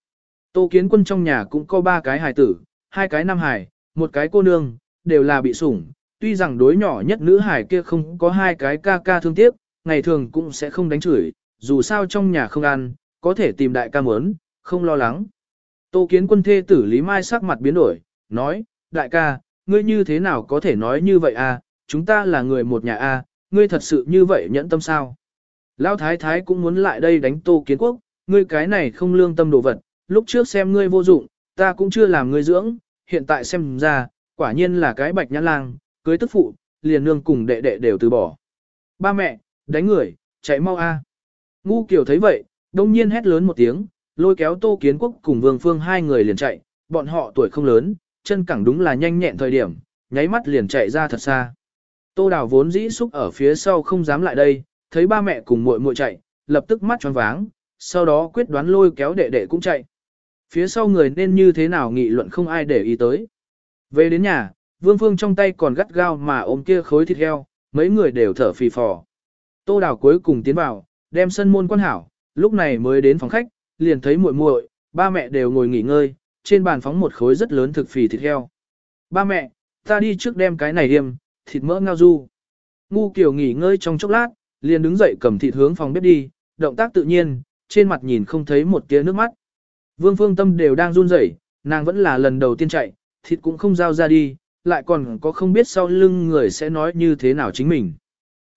Tô kiến quân trong nhà cũng có ba cái hải tử, hai cái nam hải, một cái cô nương, đều là bị sủng. Tuy rằng đối nhỏ nhất nữ hải kia không có hai cái ca ca thương tiếc, ngày thường cũng sẽ không đánh chửi, dù sao trong nhà không ăn, có thể tìm đại ca muốn, không lo lắng. Tô kiến quân thê tử Lý Mai sắc mặt biến đổi, nói, đại ca, ngươi như thế nào có thể nói như vậy à, chúng ta là người một nhà a, à, ngươi thật sự như vậy nhẫn tâm sao? Lão thái thái cũng muốn lại đây đánh Tô Kiến Quốc, ngươi cái này không lương tâm đồ vật, lúc trước xem ngươi vô dụng, ta cũng chưa làm ngươi dưỡng, hiện tại xem ra, quả nhiên là cái bạch nhãn lang, cưới tức phụ, liền nương cùng đệ đệ đều từ bỏ. Ba mẹ, đánh người, chạy mau a. Ngu kiểu thấy vậy, đông nhiên hét lớn một tiếng, lôi kéo Tô Kiến Quốc cùng Vương Phương hai người liền chạy, bọn họ tuổi không lớn, chân cẳng đúng là nhanh nhẹn thời điểm, nháy mắt liền chạy ra thật xa. Tô Đào vốn dĩ xúc ở phía sau không dám lại đây, thấy ba mẹ cùng muội muội chạy, lập tức mắt tròn váng, sau đó quyết đoán lôi kéo đệ đệ cũng chạy. Phía sau người nên như thế nào nghị luận không ai để ý tới. Về đến nhà, Vương Phương trong tay còn gắt gao mà ôm kia khối thịt heo, mấy người đều thở phì phò. Tô Đào cuối cùng tiến vào, đem sân môn quan hảo, lúc này mới đến phòng khách, liền thấy muội muội, ba mẹ đều ngồi nghỉ ngơi, trên bàn phóng một khối rất lớn thực phì thịt heo. Ba mẹ, ta đi trước đem cái này điềm, thịt mỡ ngao du. Ngu kiểu nghỉ ngơi trong chốc lát, liền đứng dậy cầm thịt hướng phòng bếp đi, động tác tự nhiên, trên mặt nhìn không thấy một tia nước mắt. Vương Phương Tâm đều đang run rẩy, nàng vẫn là lần đầu tiên chạy, thịt cũng không giao ra đi, lại còn có không biết sau lưng người sẽ nói như thế nào chính mình.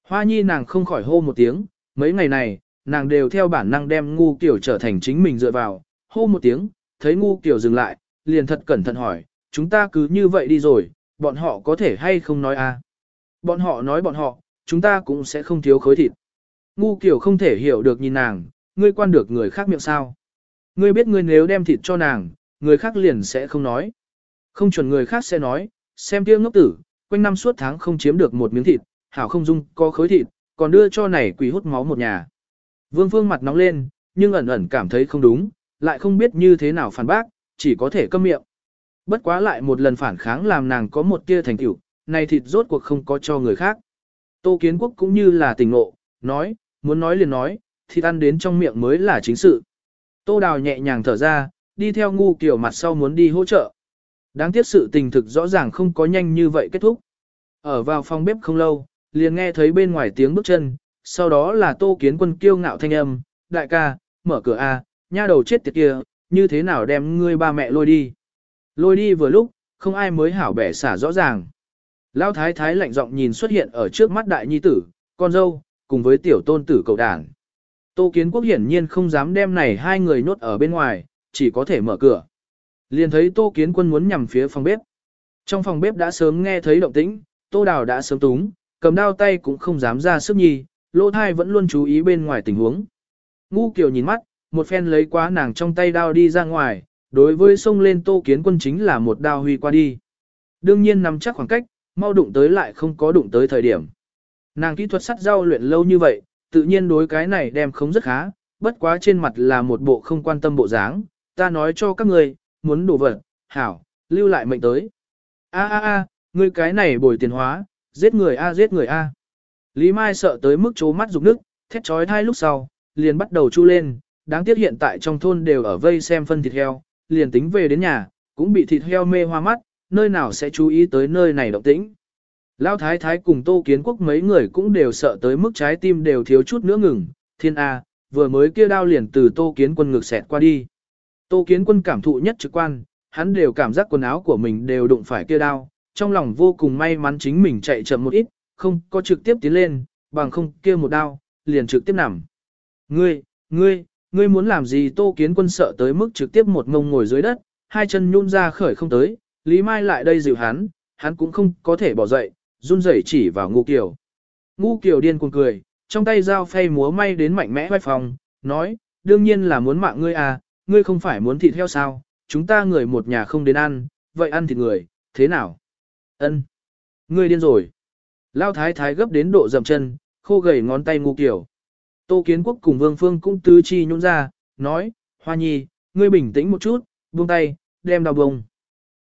Hoa nhi nàng không khỏi hô một tiếng, mấy ngày này, nàng đều theo bản năng đem ngu kiểu trở thành chính mình dựa vào, hô một tiếng, thấy ngu kiểu dừng lại, liền thật cẩn thận hỏi, chúng ta cứ như vậy đi rồi, bọn họ có thể hay không nói? À? Bọn họ nói bọn họ, chúng ta cũng sẽ không thiếu khối thịt. Ngu kiểu không thể hiểu được nhìn nàng, ngươi quan được người khác miệng sao. Ngươi biết ngươi nếu đem thịt cho nàng, người khác liền sẽ không nói. Không chuẩn người khác sẽ nói, xem kia ngốc tử, quanh năm suốt tháng không chiếm được một miếng thịt, hảo không dung có khối thịt, còn đưa cho này quỷ hút máu một nhà. Vương Phương mặt nóng lên, nhưng ẩn ẩn cảm thấy không đúng, lại không biết như thế nào phản bác, chỉ có thể câm miệng. Bất quá lại một lần phản kháng làm nàng có một tia thành tựu, này thịt rốt cuộc không có cho người khác. Tô Kiến Quốc cũng như là tình ngộ, nói, muốn nói liền nói, thịt ăn đến trong miệng mới là chính sự. Tô Đào nhẹ nhàng thở ra, đi theo ngu kiểu mặt sau muốn đi hỗ trợ. Đáng tiếc sự tình thực rõ ràng không có nhanh như vậy kết thúc. Ở vào phòng bếp không lâu, liền nghe thấy bên ngoài tiếng bước chân, sau đó là Tô Kiến Quân kiêu ngạo thanh âm, đại ca, mở cửa a, nha đầu chết tiệt kia, như thế nào đem ngươi ba mẹ lôi đi. Lôi đi vừa lúc, không ai mới hảo bẻ xả rõ ràng. Lão thái thái lạnh giọng nhìn xuất hiện ở trước mắt đại nhi tử, con dâu, cùng với tiểu tôn tử cầu đảng. Tô Kiến Quốc hiển nhiên không dám đem này hai người nhốt ở bên ngoài, chỉ có thể mở cửa. Liền thấy Tô Kiến Quân muốn nhằm phía phòng bếp. Trong phòng bếp đã sớm nghe thấy động tĩnh, Tô Đào đã sớm túng, cầm đao tay cũng không dám ra sức nhi, lỗ thai vẫn luôn chú ý bên ngoài tình huống. Ngu Kiều nhìn mắt, một phen lấy quá nàng trong tay đao đi ra ngoài, đối với sông lên Tô Kiến Quân chính là một đao huy qua đi. Đương nhiên nằm chắc khoảng cách, mau đụng tới lại không có đụng tới thời điểm. Nàng kỹ thuật sắt rau luyện lâu như vậy, tự nhiên đối cái này đem không rất khá, bất quá trên mặt là một bộ không quan tâm bộ dáng, ta nói cho các ngươi, muốn đổ vật, hảo, lưu lại mệnh tới. A a a, ngươi cái này bồi tiền hóa, giết người a giết người a. Lý Mai sợ tới mức chố mắt rục nước, thét trói thai lúc sau, liền bắt đầu chu lên, đáng tiếc hiện tại trong thôn đều ở vây xem phân thịt heo, liền tính về đến nhà, cũng bị thịt heo mê hoa mắt, nơi nào sẽ chú ý tới nơi này động tĩnh. Lão thái thái cùng Tô Kiến Quốc mấy người cũng đều sợ tới mức trái tim đều thiếu chút nữa ngừng, thiên A, vừa mới kia đao liền từ Tô Kiến Quân ngực xẹt qua đi. Tô Kiến Quân cảm thụ nhất trực quan, hắn đều cảm giác quần áo của mình đều đụng phải kia đao, trong lòng vô cùng may mắn chính mình chạy chậm một ít, không có trực tiếp tiến lên, bằng không kia một đao, liền trực tiếp nằm. Ngươi, ngươi, ngươi muốn làm gì Tô Kiến Quân sợ tới mức trực tiếp một ngông ngồi dưới đất, hai chân nhún ra khởi không tới, Lý Mai lại đây dịu hắn, hắn cũng không có thể bỏ dậy, run rẩy chỉ vào ngu kiều. Ngu kiều điên cuồng cười, trong tay dao phay múa may đến mạnh mẽ vai phòng, nói, đương nhiên là muốn mạng ngươi à, ngươi không phải muốn thịt heo sao, chúng ta người một nhà không đến ăn, vậy ăn thịt người, thế nào? Ân, Ngươi điên rồi. Lao thái thái gấp đến độ dầm chân, khô gầy ngón tay ngu kiểu. Tô Kiến Quốc cùng Vương Phương cũng tứ chi nhún ra, nói, Hoa Nhi, ngươi bình tĩnh một chút, buông tay, đem đào bông.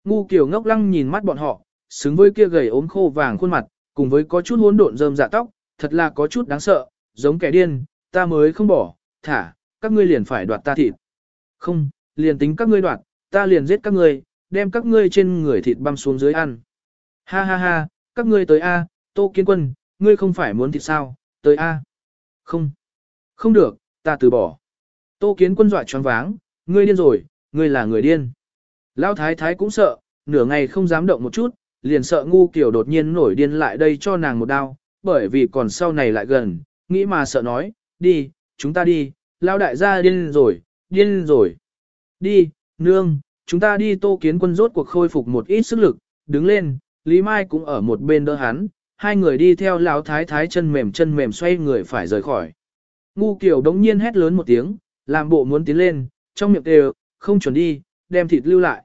Ngu kiểu ngốc lăng nhìn mắt bọn họ, xứng với kia gầy ốm khô vàng khuôn mặt, cùng với có chút hỗn độn rơm dạ tóc, thật là có chút đáng sợ, giống kẻ điên, ta mới không bỏ, thả, các ngươi liền phải đoạt ta thịt. Không, liền tính các ngươi đoạt, ta liền giết các ngươi, đem các ngươi trên người thịt băm xuống dưới ăn. Ha ha ha, các ngươi tới A, Tô Kiến Quân, ngươi không phải muốn thịt sao, tới A. Không, không được, ta từ bỏ. Tô Kiến Quân dọa choáng váng, ngươi điên rồi, ngươi là người điên. Lão thái thái cũng sợ, nửa ngày không dám động một chút, liền sợ ngu kiểu đột nhiên nổi điên lại đây cho nàng một đao, bởi vì còn sau này lại gần, nghĩ mà sợ nói, đi, chúng ta đi, lão đại gia điên rồi, điên rồi. Đi, nương, chúng ta đi tô kiến quân rốt cuộc khôi phục một ít sức lực, đứng lên, Lý Mai cũng ở một bên đỡ hắn, hai người đi theo lão thái thái chân mềm chân mềm xoay người phải rời khỏi. Ngu kiểu đống nhiên hét lớn một tiếng, làm bộ muốn tiến lên, trong miệng đều, không chuẩn đi, đem thịt lưu lại.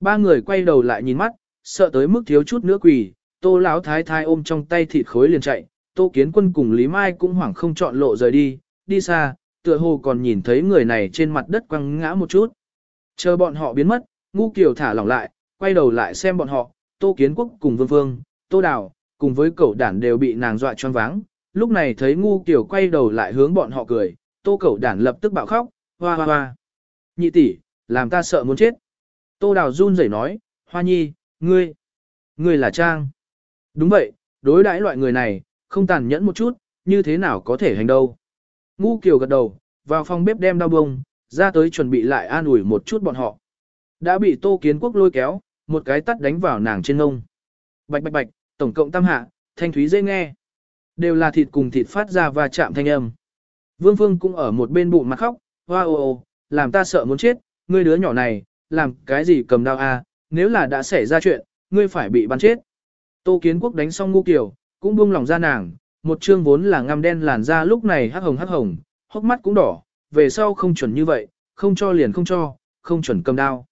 Ba người quay đầu lại nhìn mắt, sợ tới mức thiếu chút nữa quỳ, tô lão thái thái ôm trong tay thịt khối liền chạy, tô kiến quân cùng Lý Mai cũng hoảng không chọn lộ rời đi, đi xa, tựa hồ còn nhìn thấy người này trên mặt đất quăng ngã một chút. Chờ bọn họ biến mất, ngu kiều thả lỏng lại, quay đầu lại xem bọn họ, tô kiến quốc cùng vương vương, tô đào, cùng với cậu đản đều bị nàng dọa choáng váng. Lúc này thấy ngu kiều quay đầu lại hướng bọn họ cười, tô cẩu đản lập tức bạo khóc, hoa hoa hoa. Nhị tỷ, làm ta sợ muốn chết. Tô đào run rẩy nói, hoa nhi, ngươi, ngươi là Trang. Đúng vậy, đối đãi loại người này, không tàn nhẫn một chút, như thế nào có thể hành đâu. Ngu kiều gật đầu, vào phòng bếp đem đau bông, ra tới chuẩn bị lại an ủi một chút bọn họ. Đã bị tô kiến quốc lôi kéo, một cái tắt đánh vào nàng trên ngông. Bạch bạch bạch, tổng cộng tam hạ, thanh thúy dễ nghe. Đều là thịt cùng thịt phát ra và chạm thanh âm. Vương Phương cũng ở một bên bụng mặt khóc, hoa ô ô, làm ta sợ muốn chết, ngươi đứa nhỏ này, làm cái gì cầm đao a? nếu là đã xảy ra chuyện, ngươi phải bị bắn chết. Tô Kiến Quốc đánh xong ngu kiểu, cũng buông lòng ra nàng, một chương vốn là ngăm đen làn da lúc này hắc hồng hắc hồng, hốc mắt cũng đỏ, về sau không chuẩn như vậy, không cho liền không cho, không chuẩn cầm đao.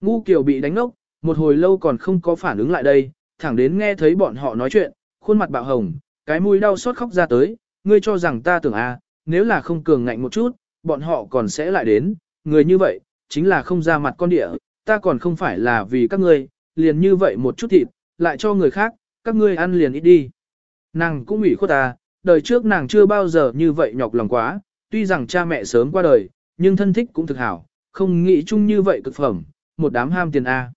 Ngu kiểu bị đánh ngốc một hồi lâu còn không có phản ứng lại đây, thẳng đến nghe thấy bọn họ nói chuyện, khuôn mặt bạo hồng, cái mũi đau xót khóc ra tới, ngươi cho rằng ta tưởng a, nếu là không cường ngạnh một chút, bọn họ còn sẽ lại đến, người như vậy, chính là không ra mặt con địa, ta còn không phải là vì các ngươi, liền như vậy một chút thịt, lại cho người khác, các ngươi ăn liền ít đi. Nàng cũng ủy khuất ta, đời trước nàng chưa bao giờ như vậy nhọc lòng quá, tuy rằng cha mẹ sớm qua đời, nhưng thân thích cũng thực hảo, không nghĩ chung như vậy cực phẩm, một đám ham tiền A.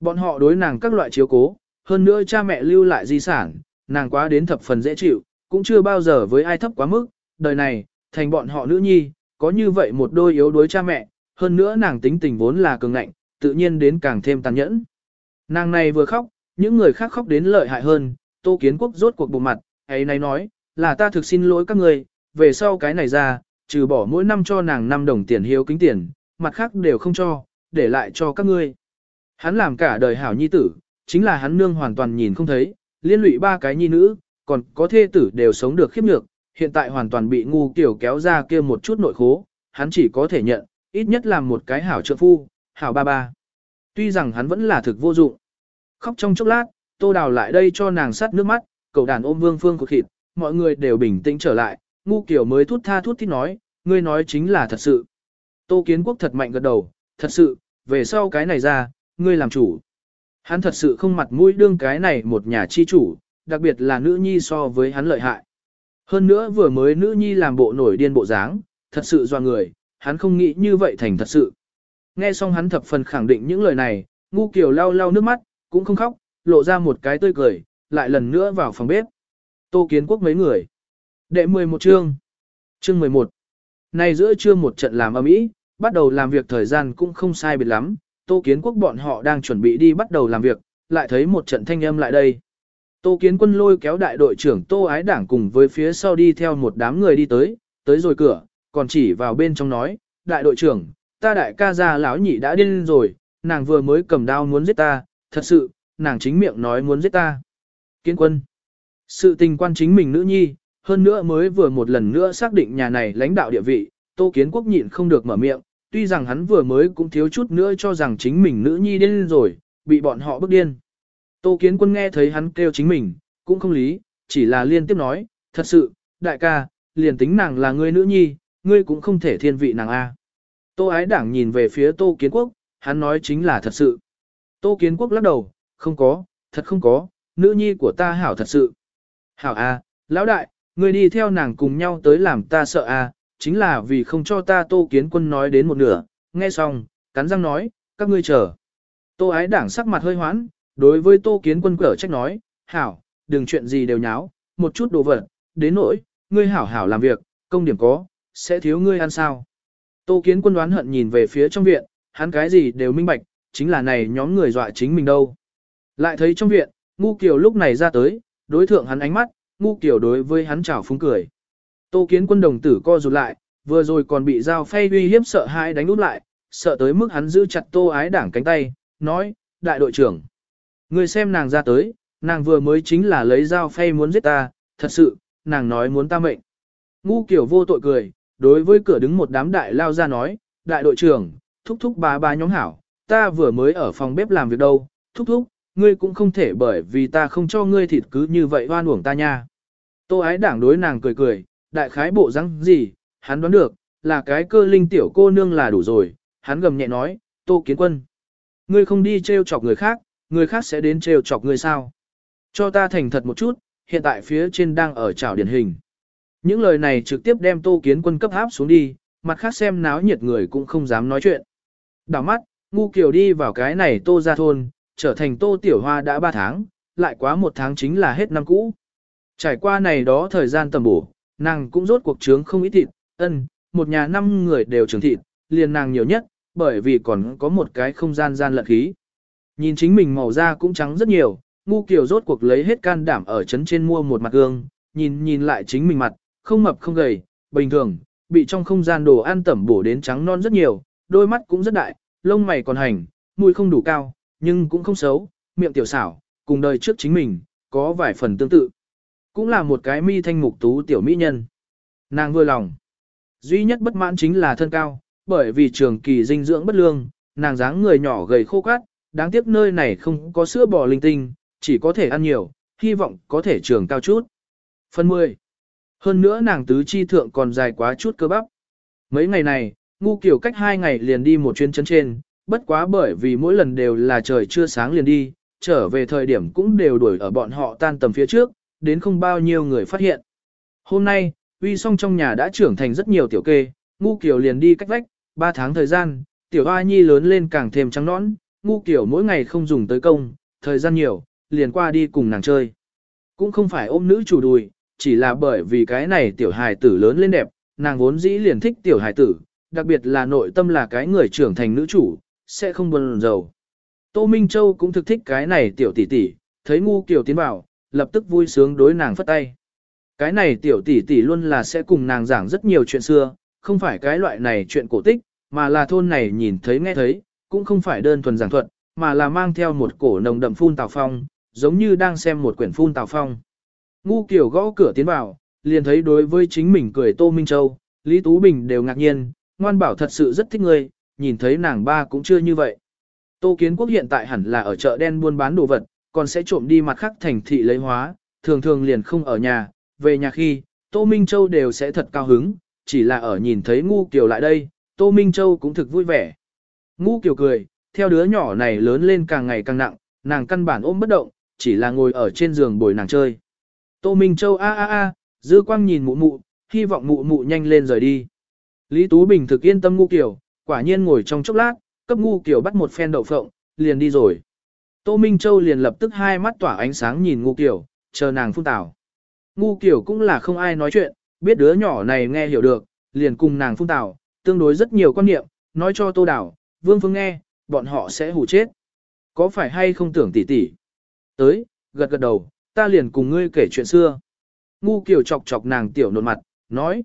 Bọn họ đối nàng các loại chiếu cố, hơn nữa cha mẹ lưu lại di sản, nàng quá đến thập phần dễ chịu, cũng chưa bao giờ với ai thấp quá mức, đời này, thành bọn họ nữ nhi, có như vậy một đôi yếu đuối cha mẹ, hơn nữa nàng tính tình vốn là cường ngạnh, tự nhiên đến càng thêm tàn nhẫn. Nàng này vừa khóc, những người khác khóc đến lợi hại hơn, Tô Kiến Quốc rốt cuộc bộ mặt, ấy này nói, là ta thực xin lỗi các người, về sau cái này ra, trừ bỏ mỗi năm cho nàng 5 đồng tiền hiếu kính tiền, mặt khác đều không cho, để lại cho các ngươi. Hắn làm cả đời hảo nhi tử, chính là hắn nương hoàn toàn nhìn không thấy, liên lụy ba cái nhi nữ, còn có thê tử đều sống được khiếp nhược, hiện tại hoàn toàn bị ngu kiểu kéo ra kia một chút nội khố, hắn chỉ có thể nhận, ít nhất làm một cái hảo trợ phu, hảo ba ba. Tuy rằng hắn vẫn là thực vô dụng. Khóc trong chốc lát, tô đào lại đây cho nàng sắt nước mắt, cậu đàn ôm vương phương của thịt, mọi người đều bình tĩnh trở lại, ngu kiểu mới thút tha thút thít nói, ngươi nói chính là thật sự. Tô kiến quốc thật mạnh gật đầu, thật sự, về sau cái này ra, ngươi làm chủ. Hắn thật sự không mặt mũi đương cái này một nhà chi chủ, đặc biệt là nữ nhi so với hắn lợi hại. Hơn nữa vừa mới nữ nhi làm bộ nổi điên bộ dáng, thật sự do người, hắn không nghĩ như vậy thành thật sự. Nghe xong hắn thập phần khẳng định những lời này, ngu kiều lau lau nước mắt, cũng không khóc, lộ ra một cái tươi cười, lại lần nữa vào phòng bếp. Tô kiến quốc mấy người. Đệ 11 chương. Chương 11. Này giữa trưa một trận làm âm ý, bắt đầu làm việc thời gian cũng không sai biệt lắm, Tô Kiến Quốc bọn họ đang chuẩn bị đi bắt đầu làm việc, lại thấy một trận thanh âm lại đây. Tô Kiến Quân lôi kéo đại đội trưởng Tô Ái Đảng cùng với phía sau đi theo một đám người đi tới, tới rồi cửa, còn chỉ vào bên trong nói, đại đội trưởng, ta đại ca gia lão nhị đã điên rồi, nàng vừa mới cầm đao muốn giết ta, thật sự, nàng chính miệng nói muốn giết ta. Kiến quân, sự tình quan chính mình nữ nhi, hơn nữa mới vừa một lần nữa xác định nhà này lãnh đạo địa vị, Tô Kiến Quốc nhịn không được mở miệng, tuy rằng hắn vừa mới cũng thiếu chút nữa cho rằng chính mình nữ nhi điên rồi, bị bọn họ bức điên. Tô Kiến Quân nghe thấy hắn kêu chính mình, cũng không lý, chỉ là liên tiếp nói, thật sự, đại ca, liền tính nàng là người nữ nhi, ngươi cũng không thể thiên vị nàng A. Tô ái đảng nhìn về phía Tô Kiến Quốc, hắn nói chính là thật sự. Tô Kiến Quốc lắc đầu, không có, thật không có, nữ nhi của ta hảo thật sự. Hảo A, lão đại, ngươi đi theo nàng cùng nhau tới làm ta sợ A, chính là vì không cho ta Tô Kiến Quân nói đến một nửa, nghe xong, cắn răng nói, các ngươi chờ. Tô ái đảng sắc mặt hơi hoãn, đối với Tô Kiến Quân cở trách nói, hảo, đừng chuyện gì đều nháo, một chút đồ vật, đến nỗi, ngươi hảo hảo làm việc, công điểm có, sẽ thiếu ngươi ăn sao. Tô Kiến Quân đoán hận nhìn về phía trong viện, hắn cái gì đều minh bạch, chính là này nhóm người dọa chính mình đâu. Lại thấy trong viện, ngu kiều lúc này ra tới, đối thượng hắn ánh mắt, ngu kiều đối với hắn chào phúng cười. Tô kiến quân đồng tử co rụt lại, vừa rồi còn bị dao phay uy hiếp sợ hãi đánh út lại, sợ tới mức hắn giữ chặt tô ái đảng cánh tay, nói, đại đội trưởng. Người xem nàng ra tới, nàng vừa mới chính là lấy dao phay muốn giết ta, thật sự, nàng nói muốn ta mệnh. Ngu kiểu vô tội cười, đối với cửa đứng một đám đại lao ra nói, đại đội trưởng, thúc thúc bà bà nhóm hảo, ta vừa mới ở phòng bếp làm việc đâu, thúc thúc, ngươi cũng không thể bởi vì ta không cho ngươi thịt cứ như vậy hoan uổng ta nha. Tô ái đảng đối nàng cười cười, đại khái bộ răng gì, hắn đoán được, là cái cơ linh tiểu cô nương là đủ rồi, hắn gầm nhẹ nói, tô kiến quân. Ngươi không đi trêu chọc người khác, người khác sẽ đến trêu chọc ngươi sao. Cho ta thành thật một chút, hiện tại phía trên đang ở trào điển hình. Những lời này trực tiếp đem tô kiến quân cấp áp xuống đi, mặt khác xem náo nhiệt người cũng không dám nói chuyện. Đảo mắt, ngu kiểu đi vào cái này tô ra thôn, trở thành tô tiểu hoa đã 3 tháng, lại quá một tháng chính là hết năm cũ. Trải qua này đó thời gian tầm bổ, nàng cũng rốt cuộc trướng không ít thịt, ân, một nhà năm người đều trưởng thịt, liền nàng nhiều nhất, bởi vì còn có một cái không gian gian lận khí. Nhìn chính mình màu da cũng trắng rất nhiều, ngu kiều rốt cuộc lấy hết can đảm ở trấn trên mua một mặt gương, nhìn nhìn lại chính mình mặt, không mập không gầy, bình thường, bị trong không gian đồ ăn tẩm bổ đến trắng non rất nhiều, đôi mắt cũng rất đại, lông mày còn hành, mũi không đủ cao, nhưng cũng không xấu, miệng tiểu xảo, cùng đời trước chính mình, có vài phần tương tự. Cũng là một cái mi thanh mục tú tiểu mỹ nhân. Nàng vừa lòng. Duy nhất bất mãn chính là thân cao, bởi vì trường kỳ dinh dưỡng bất lương, nàng dáng người nhỏ gầy khô cát, đáng tiếc nơi này không có sữa bò linh tinh, chỉ có thể ăn nhiều, hy vọng có thể trường cao chút. Phần 10. Hơn nữa nàng tứ chi thượng còn dài quá chút cơ bắp. Mấy ngày này, ngu kiểu cách hai ngày liền đi một chuyến chân trên, bất quá bởi vì mỗi lần đều là trời chưa sáng liền đi, trở về thời điểm cũng đều đuổi ở bọn họ tan tầm phía trước, đến không bao nhiêu người phát hiện. Hôm nay, uy song trong nhà đã trưởng thành rất nhiều tiểu kê, ngu kiểu liền đi cách vách, 3 tháng thời gian, tiểu hoa nhi lớn lên càng thêm trắng nõn, ngu kiểu mỗi ngày không dùng tới công, thời gian nhiều, liền qua đi cùng nàng chơi. Cũng không phải ôm nữ chủ đùi, chỉ là bởi vì cái này tiểu hài tử lớn lên đẹp, nàng vốn dĩ liền thích tiểu hài tử, đặc biệt là nội tâm là cái người trưởng thành nữ chủ, sẽ không buồn rầu. Tô Minh Châu cũng thực thích cái này tiểu tỷ tỷ, thấy ngu kiểu tiến vào, lập tức vui sướng đối nàng phất tay. Cái này tiểu tỷ tỷ luôn là sẽ cùng nàng giảng rất nhiều chuyện xưa, không phải cái loại này chuyện cổ tích, mà là thôn này nhìn thấy nghe thấy, cũng không phải đơn thuần giảng thuật, mà là mang theo một cổ nồng đậm phun tào phong, giống như đang xem một quyển phun tào phong. Ngu kiểu gõ cửa tiến vào, liền thấy đối với chính mình cười Tô Minh Châu, Lý Tú Bình đều ngạc nhiên, ngoan bảo thật sự rất thích người, nhìn thấy nàng ba cũng chưa như vậy. Tô Kiến Quốc hiện tại hẳn là ở chợ đen buôn bán đồ vật, còn sẽ trộm đi mặt khác thành thị lấy hóa, thường thường liền không ở nhà, về nhà khi, Tô Minh Châu đều sẽ thật cao hứng, chỉ là ở nhìn thấy Ngu Kiều lại đây, Tô Minh Châu cũng thực vui vẻ. Ngu Kiều cười, theo đứa nhỏ này lớn lên càng ngày càng nặng, nàng căn bản ôm bất động, chỉ là ngồi ở trên giường bồi nàng chơi. Tô Minh Châu a a a, dư quang nhìn mụ mụ, hy vọng mụ mụ nhanh lên rời đi. Lý Tú Bình thực yên tâm Ngu Kiều, quả nhiên ngồi trong chốc lát, cấp Ngu Kiều bắt một phen đậu phộng, liền đi rồi. Tô Minh Châu liền lập tức hai mắt tỏa ánh sáng nhìn Ngu Kiều, chờ nàng phun tảo. Ngu Kiều cũng là không ai nói chuyện, biết đứa nhỏ này nghe hiểu được, liền cùng nàng phun tảo, tương đối rất nhiều quan niệm, nói cho Tô Đảo, Vương Phương nghe, bọn họ sẽ hù chết. Có phải hay không tưởng tỉ tỉ? Tới, gật gật đầu, ta liền cùng ngươi kể chuyện xưa. Ngu Kiều chọc chọc nàng tiểu nột mặt, nói.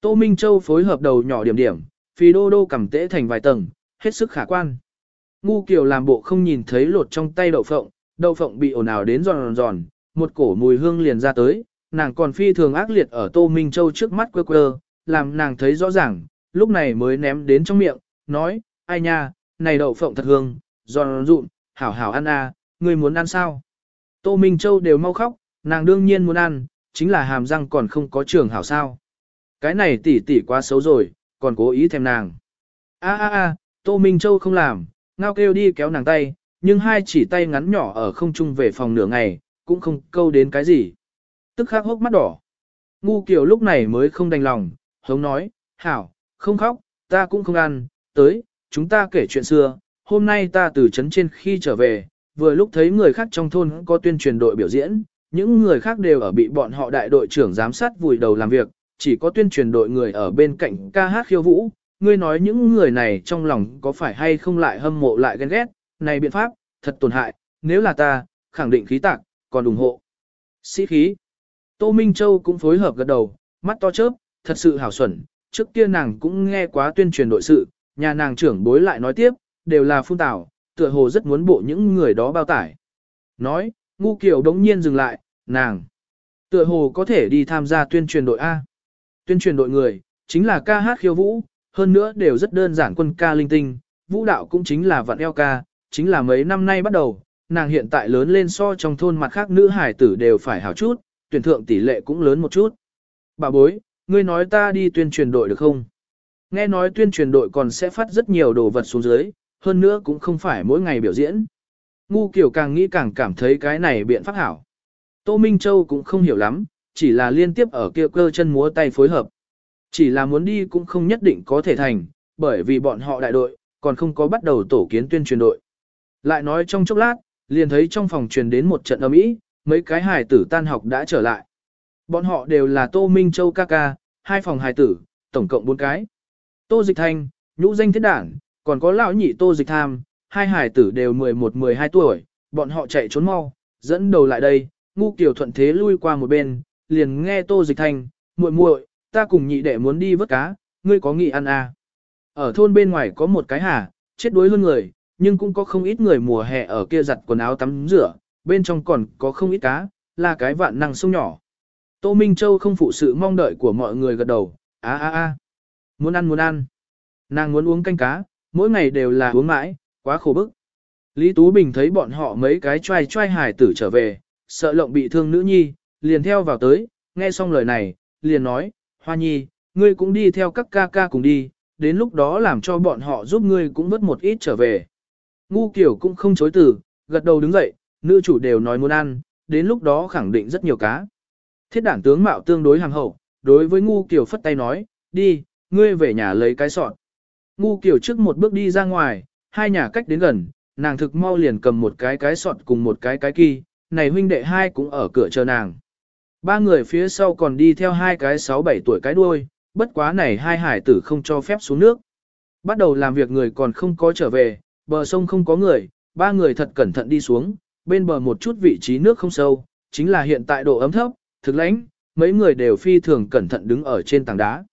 Tô Minh Châu phối hợp đầu nhỏ điểm điểm, phi đô đô cầm tễ thành vài tầng, hết sức khả quan. Ngu Kiều làm bộ không nhìn thấy lột trong tay đậu phộng, đậu phộng bị ồn ào đến giòn giòn, một cổ mùi hương liền ra tới, nàng còn phi thường ác liệt ở Tô Minh Châu trước mắt quơ quơ, làm nàng thấy rõ ràng, lúc này mới ném đến trong miệng, nói, ai nha, này đậu phộng thật hương, giòn rụn, hảo hảo ăn à, ngươi muốn ăn sao? Tô Minh Châu đều mau khóc, nàng đương nhiên muốn ăn, chính là hàm răng còn không có trường hảo sao. Cái này tỉ tỉ quá xấu rồi, còn cố ý thèm nàng. A a a, Tô Minh Châu không làm, ngao kêu đi kéo nàng tay, nhưng hai chỉ tay ngắn nhỏ ở không trung về phòng nửa ngày, cũng không câu đến cái gì. Tức khắc hốc mắt đỏ. Ngu kiểu lúc này mới không đành lòng, hống nói, hảo, không khóc, ta cũng không ăn, tới, chúng ta kể chuyện xưa, hôm nay ta từ trấn trên khi trở về, vừa lúc thấy người khác trong thôn có tuyên truyền đội biểu diễn, những người khác đều ở bị bọn họ đại đội trưởng giám sát vùi đầu làm việc, chỉ có tuyên truyền đội người ở bên cạnh ca hát khiêu vũ, ngươi nói những người này trong lòng có phải hay không lại hâm mộ lại ghen ghét, này biện pháp, thật tổn hại, nếu là ta, khẳng định khí tạc, còn ủng hộ. Sĩ khí. Tô Minh Châu cũng phối hợp gật đầu, mắt to chớp, thật sự hảo xuẩn, trước kia nàng cũng nghe quá tuyên truyền đội sự, nhà nàng trưởng bối lại nói tiếp, đều là phun tảo, tựa hồ rất muốn bộ những người đó bao tải. Nói, ngu kiểu đống nhiên dừng lại, nàng, tựa hồ có thể đi tham gia tuyên truyền đội A. Tuyên truyền đội người, chính là ca hát khiêu vũ, hơn nữa đều rất đơn giản quân ca linh tinh, vũ đạo cũng chính là vạn eo ca, chính là mấy năm nay bắt đầu, nàng hiện tại lớn lên so trong thôn mặt khác nữ hải tử đều phải hảo chút, tuyển thượng tỷ lệ cũng lớn một chút. Bà bối, ngươi nói ta đi tuyên truyền đội được không? Nghe nói tuyên truyền đội còn sẽ phát rất nhiều đồ vật xuống dưới, hơn nữa cũng không phải mỗi ngày biểu diễn. Ngu kiểu càng nghĩ càng cảm thấy cái này biện pháp hảo. Tô Minh Châu cũng không hiểu lắm, chỉ là liên tiếp ở kia cơ chân múa tay phối hợp. Chỉ là muốn đi cũng không nhất định có thể thành, bởi vì bọn họ đại đội, còn không có bắt đầu tổ kiến tuyên truyền đội. Lại nói trong chốc lát, liền thấy trong phòng truyền đến một trận âm ý, mấy cái hài tử tan học đã trở lại. Bọn họ đều là Tô Minh Châu ca ca, hai phòng hài tử, tổng cộng bốn cái. Tô Dịch Thanh, nhũ danh thiết đảng, còn có lão nhị Tô Dịch Tham, hai hài tử đều 11-12 tuổi, bọn họ chạy trốn mau, dẫn đầu lại đây, ngu kiểu thuận thế lui qua một bên, liền nghe Tô Dịch Thanh, muội muội, ta cùng nhị đệ muốn đi vớt cá, ngươi có nghị ăn à. Ở thôn bên ngoài có một cái hà, chết đuối hơn người, nhưng cũng có không ít người mùa hè ở kia giặt quần áo tắm rửa, bên trong còn có không ít cá, là cái vạn năng sông nhỏ. Tô Minh Châu không phụ sự mong đợi của mọi người gật đầu, á á á, muốn ăn muốn ăn. Nàng muốn uống canh cá, mỗi ngày đều là uống mãi, quá khổ bức. Lý Tú Bình thấy bọn họ mấy cái trai trai hải tử trở về, sợ lộng bị thương nữ nhi, liền theo vào tới, nghe xong lời này, liền nói, Hoa Nhi, ngươi cũng đi theo các ca ca cùng đi, đến lúc đó làm cho bọn họ giúp ngươi cũng vớt một ít trở về. Ngu kiểu cũng không chối từ, gật đầu đứng dậy, nữ chủ đều nói muốn ăn, đến lúc đó khẳng định rất nhiều cá. Thiết đảng tướng mạo tương đối hàng hậu, đối với ngu kiểu phất tay nói, đi, ngươi về nhà lấy cái sọt. Ngu kiểu trước một bước đi ra ngoài, hai nhà cách đến gần, nàng thực mau liền cầm một cái cái sọt cùng một cái cái kỳ, này huynh đệ hai cũng ở cửa chờ nàng. Ba người phía sau còn đi theo hai cái sáu bảy tuổi cái đuôi, bất quá này hai hải tử không cho phép xuống nước. Bắt đầu làm việc người còn không có trở về, bờ sông không có người, ba người thật cẩn thận đi xuống, bên bờ một chút vị trí nước không sâu, chính là hiện tại độ ấm thấp, thực lãnh, mấy người đều phi thường cẩn thận đứng ở trên tảng đá.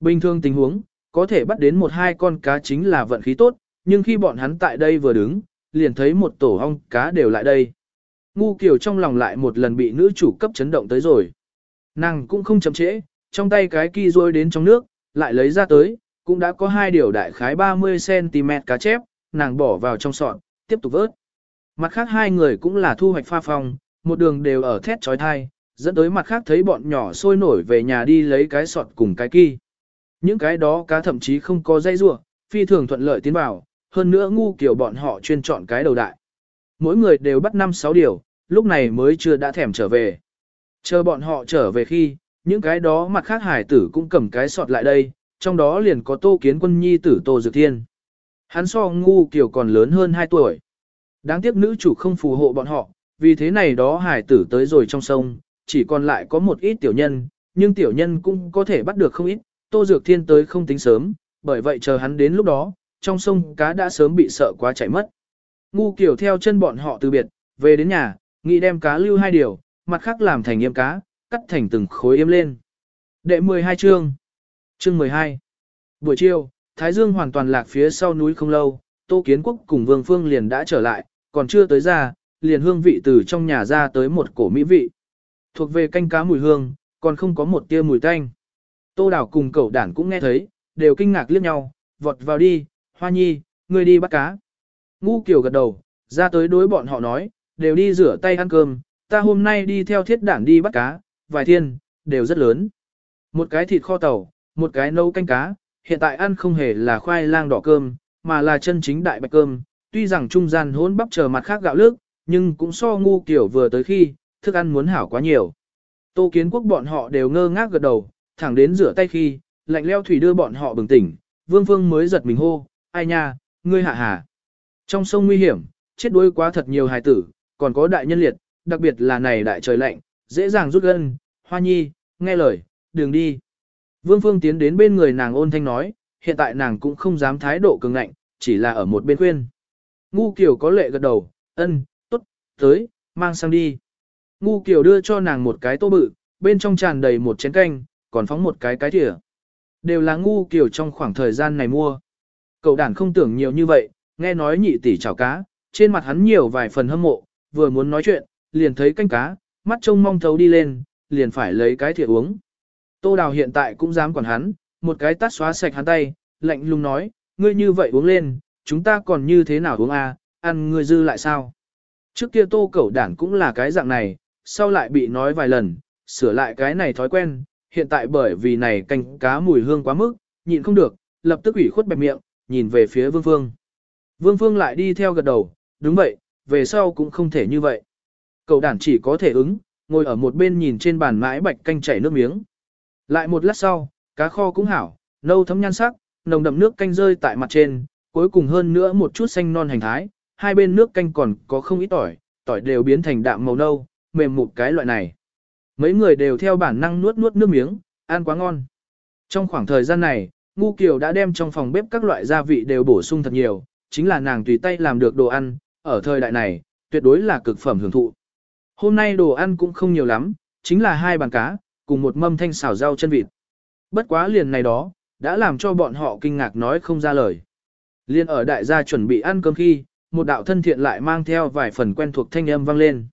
Bình thường tình huống, có thể bắt đến một hai con cá chính là vận khí tốt, nhưng khi bọn hắn tại đây vừa đứng, liền thấy một tổ ong cá đều lại đây. Ngu kiểu trong lòng lại một lần bị nữ chủ cấp chấn động tới rồi. Nàng cũng không chậm trễ, trong tay cái kỳ rôi đến trong nước, lại lấy ra tới, cũng đã có hai điều đại khái 30cm cá chép, nàng bỏ vào trong sọt, tiếp tục vớt. Mặt khác hai người cũng là thu hoạch pha phong, một đường đều ở thét trói thai, dẫn tới mặt khác thấy bọn nhỏ sôi nổi về nhà đi lấy cái sọt cùng cái kỳ. Những cái đó cá thậm chí không có dây rua, phi thường thuận lợi tiến vào, hơn nữa ngu kiểu bọn họ chuyên chọn cái đầu đại. Mỗi người đều bắt 5-6 điều, lúc này mới chưa đã thèm trở về. Chờ bọn họ trở về khi, những cái đó mặt khác hải tử cũng cầm cái sọt lại đây, trong đó liền có tô kiến quân nhi tử tô dược thiên. Hắn so ngu kiểu còn lớn hơn 2 tuổi. Đáng tiếc nữ chủ không phù hộ bọn họ, vì thế này đó hải tử tới rồi trong sông, chỉ còn lại có một ít tiểu nhân, nhưng tiểu nhân cũng có thể bắt được không ít, tô dược thiên tới không tính sớm, bởi vậy chờ hắn đến lúc đó, trong sông cá đã sớm bị sợ quá chạy mất. Ngu kiểu theo chân bọn họ từ biệt, về đến nhà, nghĩ đem cá lưu hai điều, mặt khác làm thành yêm cá, cắt thành từng khối yêm lên. Đệ 12 chương Chương 12 Buổi chiều, Thái Dương hoàn toàn lạc phía sau núi không lâu, Tô Kiến Quốc cùng Vương Phương liền đã trở lại, còn chưa tới ra, liền hương vị từ trong nhà ra tới một cổ mỹ vị. Thuộc về canh cá mùi hương, còn không có một tia mùi tanh. Tô Đảo cùng cậu đản cũng nghe thấy, đều kinh ngạc liếc nhau, vọt vào đi, Hoa Nhi, ngươi đi bắt cá. Ngu Kiều gật đầu, ra tới đối bọn họ nói, đều đi rửa tay ăn cơm, ta hôm nay đi theo thiết đản đi bắt cá, vài thiên, đều rất lớn. Một cái thịt kho tàu, một cái nấu canh cá, hiện tại ăn không hề là khoai lang đỏ cơm, mà là chân chính đại bạch cơm, tuy rằng trung gian hỗn bắp chờ mặt khác gạo lước, nhưng cũng so ngu kiểu vừa tới khi, thức ăn muốn hảo quá nhiều. Tô kiến quốc bọn họ đều ngơ ngác gật đầu, thẳng đến rửa tay khi, lạnh leo thủy đưa bọn họ bừng tỉnh, vương phương mới giật mình hô, ai nha, ngươi hạ hà. Trong sông nguy hiểm, chết đuối quá thật nhiều hài tử, còn có đại nhân liệt, đặc biệt là này đại trời lạnh, dễ dàng rút gân, hoa nhi, nghe lời, đường đi. Vương Phương tiến đến bên người nàng ôn thanh nói, hiện tại nàng cũng không dám thái độ cường ngạnh, chỉ là ở một bên khuyên. Ngu Kiều có lệ gật đầu, ân, tốt, tới, mang sang đi. Ngu Kiều đưa cho nàng một cái tô bự, bên trong tràn đầy một chén canh, còn phóng một cái cái thìa. Đều là ngu Kiều trong khoảng thời gian này mua. Cậu đàn không tưởng nhiều như vậy, nghe nói nhị tỷ chảo cá, trên mặt hắn nhiều vài phần hâm mộ, vừa muốn nói chuyện, liền thấy canh cá, mắt trông mong thấu đi lên, liền phải lấy cái thìa uống. Tô Đào hiện tại cũng dám quản hắn, một cái tát xóa sạch hắn tay, lạnh lùng nói, ngươi như vậy uống lên, chúng ta còn như thế nào uống à, ăn ngươi dư lại sao? Trước kia tô cẩu đản cũng là cái dạng này, sau lại bị nói vài lần, sửa lại cái này thói quen, hiện tại bởi vì này canh cá mùi hương quá mức, nhịn không được, lập tức ủy khuất bẹp miệng, nhìn về phía Vương Phương. Vương Phương lại đi theo gật đầu, đúng vậy, về sau cũng không thể như vậy. Cậu đản chỉ có thể ứng, ngồi ở một bên nhìn trên bàn mãi bạch canh chảy nước miếng. Lại một lát sau, cá kho cũng hảo, nâu thấm nhan sắc, nồng đậm nước canh rơi tại mặt trên, cuối cùng hơn nữa một chút xanh non hành thái, hai bên nước canh còn có không ít tỏi, tỏi đều biến thành đạm màu nâu, mềm một cái loại này. Mấy người đều theo bản năng nuốt nuốt nước miếng, ăn quá ngon. Trong khoảng thời gian này, Ngu Kiều đã đem trong phòng bếp các loại gia vị đều bổ sung thật nhiều, chính là nàng tùy tay làm được đồ ăn, ở thời đại này, tuyệt đối là cực phẩm hưởng thụ. Hôm nay đồ ăn cũng không nhiều lắm, chính là hai bàn cá, cùng một mâm thanh xào rau chân vịt. Bất quá liền này đó, đã làm cho bọn họ kinh ngạc nói không ra lời. Liên ở đại gia chuẩn bị ăn cơm khi, một đạo thân thiện lại mang theo vài phần quen thuộc thanh âm vang lên.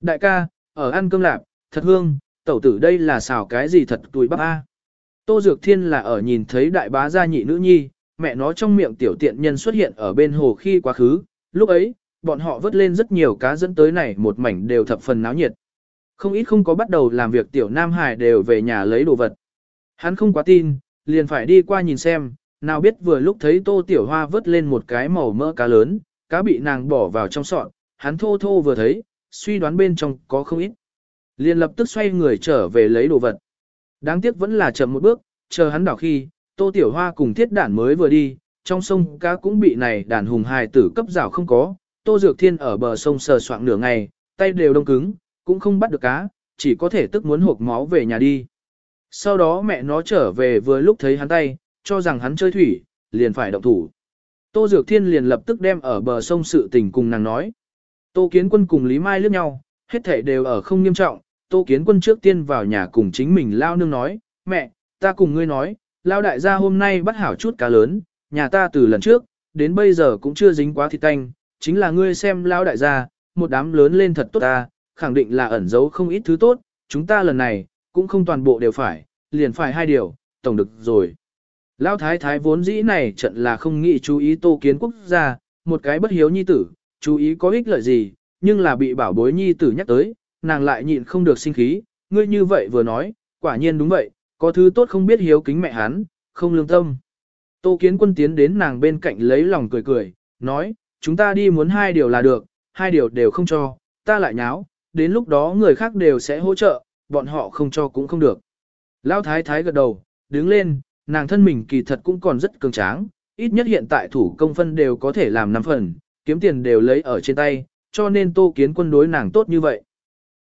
Đại ca, ở ăn cơm lạp, thật hương, tẩu tử đây là xào cái gì thật tuổi bắp a. Tô Dược Thiên là ở nhìn thấy đại bá gia nhị nữ nhi, mẹ nó trong miệng tiểu tiện nhân xuất hiện ở bên hồ khi quá khứ, lúc ấy, bọn họ vớt lên rất nhiều cá dẫn tới này một mảnh đều thập phần náo nhiệt. Không ít không có bắt đầu làm việc tiểu Nam Hải đều về nhà lấy đồ vật. Hắn không quá tin, liền phải đi qua nhìn xem, nào biết vừa lúc thấy tô tiểu hoa vớt lên một cái màu mỡ cá lớn, cá bị nàng bỏ vào trong sọt, hắn thô thô vừa thấy, suy đoán bên trong có không ít. Liền lập tức xoay người trở về lấy đồ vật. Đáng tiếc vẫn là chậm một bước, chờ hắn đảo khi, tô tiểu hoa cùng thiết đản mới vừa đi, trong sông cá cũng bị này đàn hùng hài tử cấp rào không có, tô dược thiên ở bờ sông sờ soạng nửa ngày, tay đều đông cứng, cũng không bắt được cá, chỉ có thể tức muốn hộp máu về nhà đi. Sau đó mẹ nó trở về vừa lúc thấy hắn tay, cho rằng hắn chơi thủy, liền phải động thủ. Tô Dược Thiên liền lập tức đem ở bờ sông sự tình cùng nàng nói. Tô Kiến Quân cùng Lý Mai liếc nhau, hết thảy đều ở không nghiêm trọng. Tô Kiến Quân trước tiên vào nhà cùng chính mình lao nương nói, mẹ, ta cùng ngươi nói, lao đại gia hôm nay bắt hảo chút cá lớn, nhà ta từ lần trước, đến bây giờ cũng chưa dính quá thịt tanh, chính là ngươi xem lao đại gia, một đám lớn lên thật tốt ta, khẳng định là ẩn giấu không ít thứ tốt, chúng ta lần này, cũng không toàn bộ đều phải, liền phải hai điều, tổng được rồi. Lão thái thái vốn dĩ này trận là không nghĩ chú ý tô kiến quốc gia, một cái bất hiếu nhi tử, chú ý có ích lợi gì, nhưng là bị bảo bối nhi tử nhắc tới, nàng lại nhịn không được sinh khí, ngươi như vậy vừa nói, quả nhiên đúng vậy, có thứ tốt không biết hiếu kính mẹ hắn, không lương tâm. Tô kiến quân tiến đến nàng bên cạnh lấy lòng cười cười, nói, chúng ta đi muốn hai điều là được, hai điều đều không cho, ta lại nháo, đến lúc đó người khác đều sẽ hỗ trợ, bọn họ không cho cũng không được. Lão thái thái gật đầu, đứng lên, nàng thân mình kỳ thật cũng còn rất cường tráng, ít nhất hiện tại thủ công phân đều có thể làm 5 phần, kiếm tiền đều lấy ở trên tay, cho nên tô kiến quân đối nàng tốt như vậy.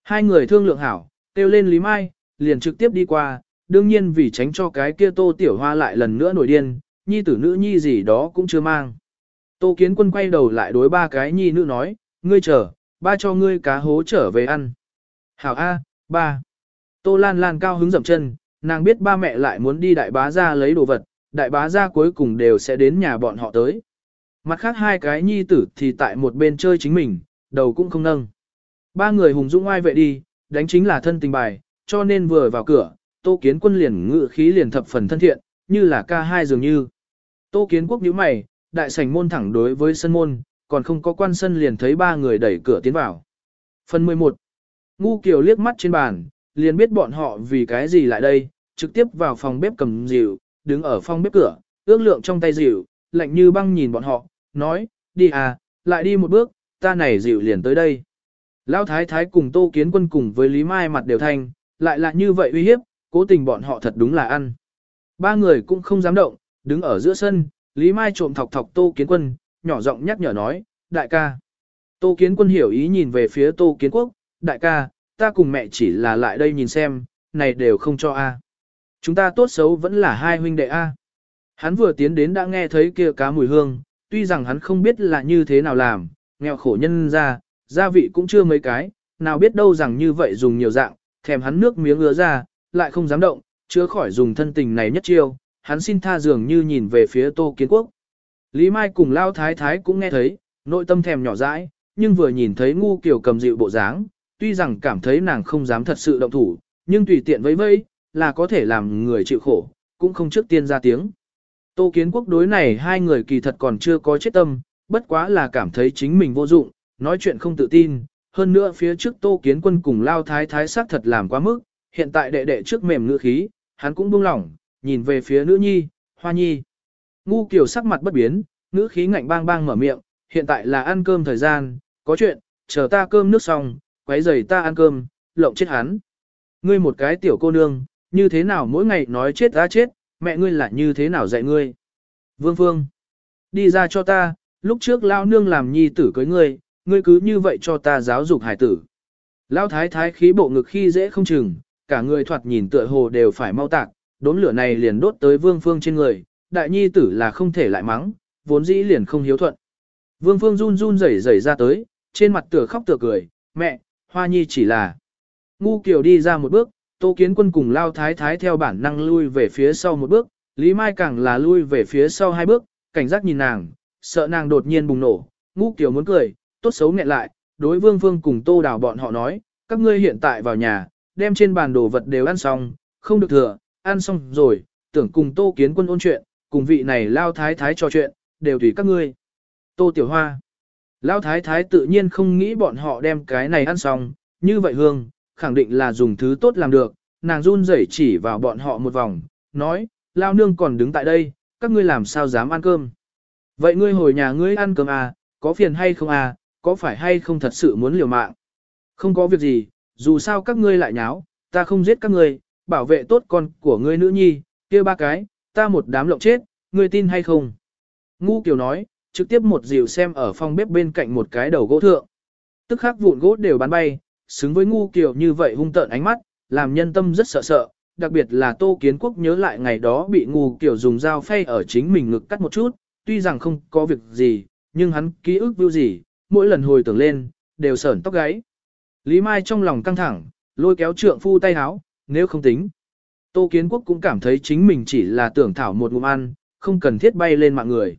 Hai người thương lượng hảo, kêu lên Lý Mai, liền trực tiếp đi qua, đương nhiên vì tránh cho cái kia tô tiểu hoa lại lần nữa nổi điên, nhi tử nữ nhi gì đó cũng chưa mang. Tô kiến quân quay đầu lại đối ba cái nhi nữ nói, ngươi chờ, ba cho ngươi cá hố trở về ăn. Hảo A, ba. Tô Lan Lan cao hứng dậm chân, nàng biết ba mẹ lại muốn đi đại bá ra lấy đồ vật, đại bá ra cuối cùng đều sẽ đến nhà bọn họ tới. Mặt khác hai cái nhi tử thì tại một bên chơi chính mình, đầu cũng không nâng. Ba người hùng dũng ai vệ đi, đánh chính là thân tình bài, cho nên vừa vào cửa, Tô Kiến Quân liền ngự khí liền thập phần thân thiện, như là ca hai dường như. Tô Kiến Quốc nhíu mày, đại sảnh môn thẳng đối với sân môn, còn không có quan sân liền thấy ba người đẩy cửa tiến vào. Phần 11. Ngu Kiều liếc mắt trên bàn, liền biết bọn họ vì cái gì lại đây, trực tiếp vào phòng bếp cầm rượu, đứng ở phòng bếp cửa, ước lượng trong tay rượu, lạnh như băng nhìn bọn họ, nói, đi à, lại đi một bước, ta này rượu liền tới đây. Lão thái thái cùng tô kiến quân cùng với Lý Mai mặt đều thanh, lại là như vậy uy hiếp, cố tình bọn họ thật đúng là ăn. Ba người cũng không dám động, đứng ở giữa sân, Lý Mai trộm thọc thọc tô kiến quân, nhỏ giọng nhắc nhở nói, đại ca. Tô kiến quân hiểu ý nhìn về phía tô kiến quốc, đại ca, ta cùng mẹ chỉ là lại đây nhìn xem, này đều không cho a. Chúng ta tốt xấu vẫn là hai huynh đệ a. Hắn vừa tiến đến đã nghe thấy kia cá mùi hương, tuy rằng hắn không biết là như thế nào làm, nghèo khổ nhân ra, gia vị cũng chưa mấy cái, nào biết đâu rằng như vậy dùng nhiều dạng, thèm hắn nước miếng ứa ra, lại không dám động, chưa khỏi dùng thân tình này nhất chiêu, hắn xin tha dường như nhìn về phía Tô Kiến Quốc. Lý Mai cùng Lao Thái Thái cũng nghe thấy, nội tâm thèm nhỏ dãi, nhưng vừa nhìn thấy ngu kiểu cầm dịu bộ dáng, tuy rằng cảm thấy nàng không dám thật sự động thủ, nhưng tùy tiện vẫy vẫy, là có thể làm người chịu khổ, cũng không trước tiên ra tiếng. Tô Kiến Quốc đối này hai người kỳ thật còn chưa có chết tâm, bất quá là cảm thấy chính mình vô dụng, nói chuyện không tự tin, hơn nữa phía trước Tô Kiến Quân cùng Lao Thái Thái xác thật làm quá mức, hiện tại đệ đệ trước mềm ngữ khí, hắn cũng buông lỏng, nhìn về phía nữ nhi, hoa nhi. Ngu kiểu sắc mặt bất biến, ngữ khí ngạnh bang bang mở miệng, hiện tại là ăn cơm thời gian, có chuyện, chờ ta cơm nước xong, quấy giày ta ăn cơm, lộng chết hắn. Ngươi một cái tiểu cô nương, như thế nào mỗi ngày nói chết ra chết, mẹ ngươi là như thế nào dạy ngươi. Vương Phương, đi ra cho ta, lúc trước lao nương làm nhi tử cưới ngươi, ngươi cứ như vậy cho ta giáo dục hải tử. Lao thái thái khí bộ ngực khi dễ không chừng, cả người thoạt nhìn tựa hồ đều phải mau tạc, đốn lửa này liền đốt tới Vương Phương trên người, đại nhi tử là không thể lại mắng, vốn dĩ liền không hiếu thuận. Vương Phương run run rẩy rẩy ra tới, trên mặt tựa khóc tựa cười, mẹ, hoa nhi chỉ là. Ngu Kiều đi ra một bước, Tô Kiến Quân cùng Lao Thái Thái theo bản năng lui về phía sau một bước, Lý Mai càng là lui về phía sau hai bước, cảnh giác nhìn nàng, sợ nàng đột nhiên bùng nổ. Ngu Kiều muốn cười, tốt xấu nghẹn lại, đối Vương Vương cùng Tô Đào bọn họ nói, các ngươi hiện tại vào nhà, đem trên bàn đồ vật đều ăn xong, không được thừa, ăn xong rồi, tưởng cùng Tô Kiến Quân ôn chuyện, cùng vị này Lao Thái Thái trò chuyện, đều tùy các ngươi. Tô Tiểu Hoa Lao Thái Thái tự nhiên không nghĩ bọn họ đem cái này ăn xong, như vậy hương, khẳng định là dùng thứ tốt làm được, nàng run rẩy chỉ vào bọn họ một vòng, nói, Lao Nương còn đứng tại đây, các ngươi làm sao dám ăn cơm. Vậy ngươi hồi nhà ngươi ăn cơm à, có phiền hay không à, có phải hay không thật sự muốn liều mạng. Không có việc gì, dù sao các ngươi lại nháo, ta không giết các ngươi, bảo vệ tốt con của ngươi nữ nhi, kia ba cái, ta một đám lộng chết, ngươi tin hay không. Ngu Kiều nói, trực tiếp một dìu xem ở phòng bếp bên cạnh một cái đầu gỗ thượng. Tức khắc vụn gỗ đều bắn bay, xứng với ngu Kiều như vậy hung tợn ánh mắt, làm nhân tâm rất sợ sợ, đặc biệt là Tô Kiến Quốc nhớ lại ngày đó bị ngu Kiều dùng dao phay ở chính mình ngực cắt một chút, tuy rằng không có việc gì, nhưng hắn ký ức view gì, mỗi lần hồi tưởng lên, đều sởn tóc gáy. Lý Mai trong lòng căng thẳng, lôi kéo trượng phu tay háo, nếu không tính. Tô Kiến Quốc cũng cảm thấy chính mình chỉ là tưởng thảo một ngụm ăn, không cần thiết bay lên mạng người.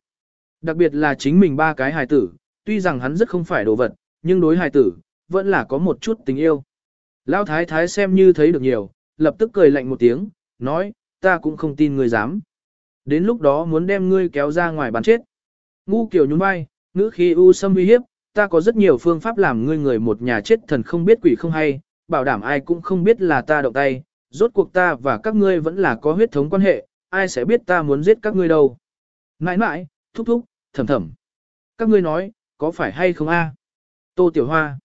Đặc biệt là chính mình ba cái hài tử, tuy rằng hắn rất không phải đồ vật, nhưng đối hài tử, vẫn là có một chút tình yêu. Lão thái thái xem như thấy được nhiều, lập tức cười lạnh một tiếng, nói, ta cũng không tin ngươi dám. Đến lúc đó muốn đem ngươi kéo ra ngoài bán chết. Ngu kiểu nhún vai, ngữ khí u sâm uy hiếp, ta có rất nhiều phương pháp làm ngươi người một nhà chết thần không biết quỷ không hay, bảo đảm ai cũng không biết là ta động tay, rốt cuộc ta và các ngươi vẫn là có huyết thống quan hệ, ai sẽ biết ta muốn giết các ngươi đâu. Nãi nãi, thúc thúc, thầm thầm. Các ngươi nói, có phải hay không a? Tô Tiểu Hoa.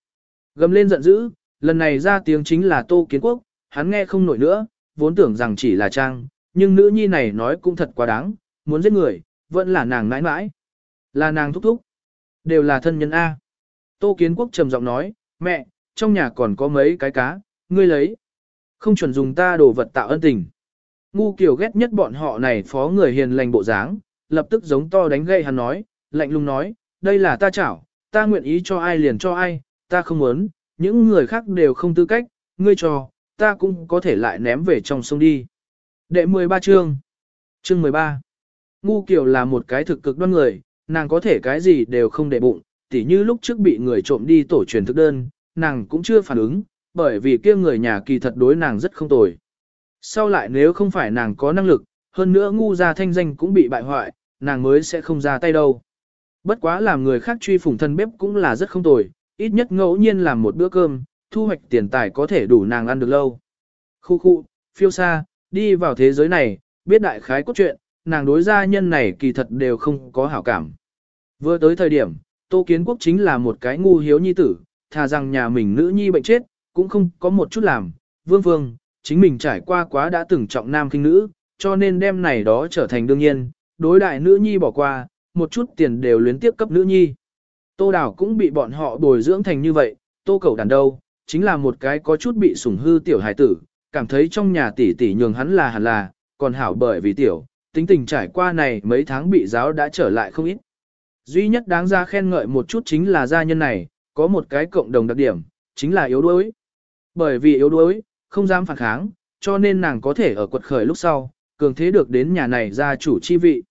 Gầm lên giận dữ, lần này ra tiếng chính là Tô Kiến Quốc, hắn nghe không nổi nữa, vốn tưởng rằng chỉ là trang, nhưng nữ nhi này nói cũng thật quá đáng, muốn giết người, vẫn là nàng nãi nãi. Là nàng thúc thúc. Đều là thân nhân A. Tô Kiến Quốc trầm giọng nói, mẹ, trong nhà còn có mấy cái cá, ngươi lấy. Không chuẩn dùng ta đồ vật tạo ân tình. Ngu kiểu ghét nhất bọn họ này phó người hiền lành bộ dáng, lập tức giống to đánh gậy hắn nói, lạnh lùng nói, đây là ta chảo, ta nguyện ý cho ai liền cho ai, ta không muốn, những người khác đều không tư cách, ngươi cho, ta cũng có thể lại ném về trong sông đi. Đệ 13 chương Chương 13 Ngu kiểu là một cái thực cực đoan người, nàng có thể cái gì đều không để bụng, tỉ như lúc trước bị người trộm đi tổ truyền thức đơn, nàng cũng chưa phản ứng, bởi vì kia người nhà kỳ thật đối nàng rất không tồi. Sau lại nếu không phải nàng có năng lực, hơn nữa ngu ra thanh danh cũng bị bại hoại, nàng mới sẽ không ra tay đâu. Bất quá làm người khác truy phủng thân bếp cũng là rất không tồi, ít nhất ngẫu nhiên làm một bữa cơm, thu hoạch tiền tài có thể đủ nàng ăn được lâu. Khu khu, phiêu xa, đi vào thế giới này, biết đại khái cốt truyện, nàng đối gia nhân này kỳ thật đều không có hảo cảm. Vừa tới thời điểm, Tô Kiến Quốc chính là một cái ngu hiếu nhi tử, thà rằng nhà mình nữ nhi bệnh chết, cũng không có một chút làm. Vương Vương, chính mình trải qua quá đã từng trọng nam kinh nữ, cho nên đem này đó trở thành đương nhiên, đối đại nữ nhi bỏ qua, một chút tiền đều luyến tiếp cấp nữ nhi. Tô Đào cũng bị bọn họ bồi dưỡng thành như vậy, Tô Cầu đàn đâu, chính là một cái có chút bị sủng hư tiểu hài tử, cảm thấy trong nhà tỷ tỷ nhường hắn là hẳn là, còn hảo bởi vì tiểu, tính tình trải qua này mấy tháng bị giáo đã trở lại không ít. Duy nhất đáng ra khen ngợi một chút chính là gia nhân này, có một cái cộng đồng đặc điểm, chính là yếu đuối. Bởi vì yếu đuối, không dám phản kháng, cho nên nàng có thể ở quật khởi lúc sau, cường thế được đến nhà này gia chủ chi vị.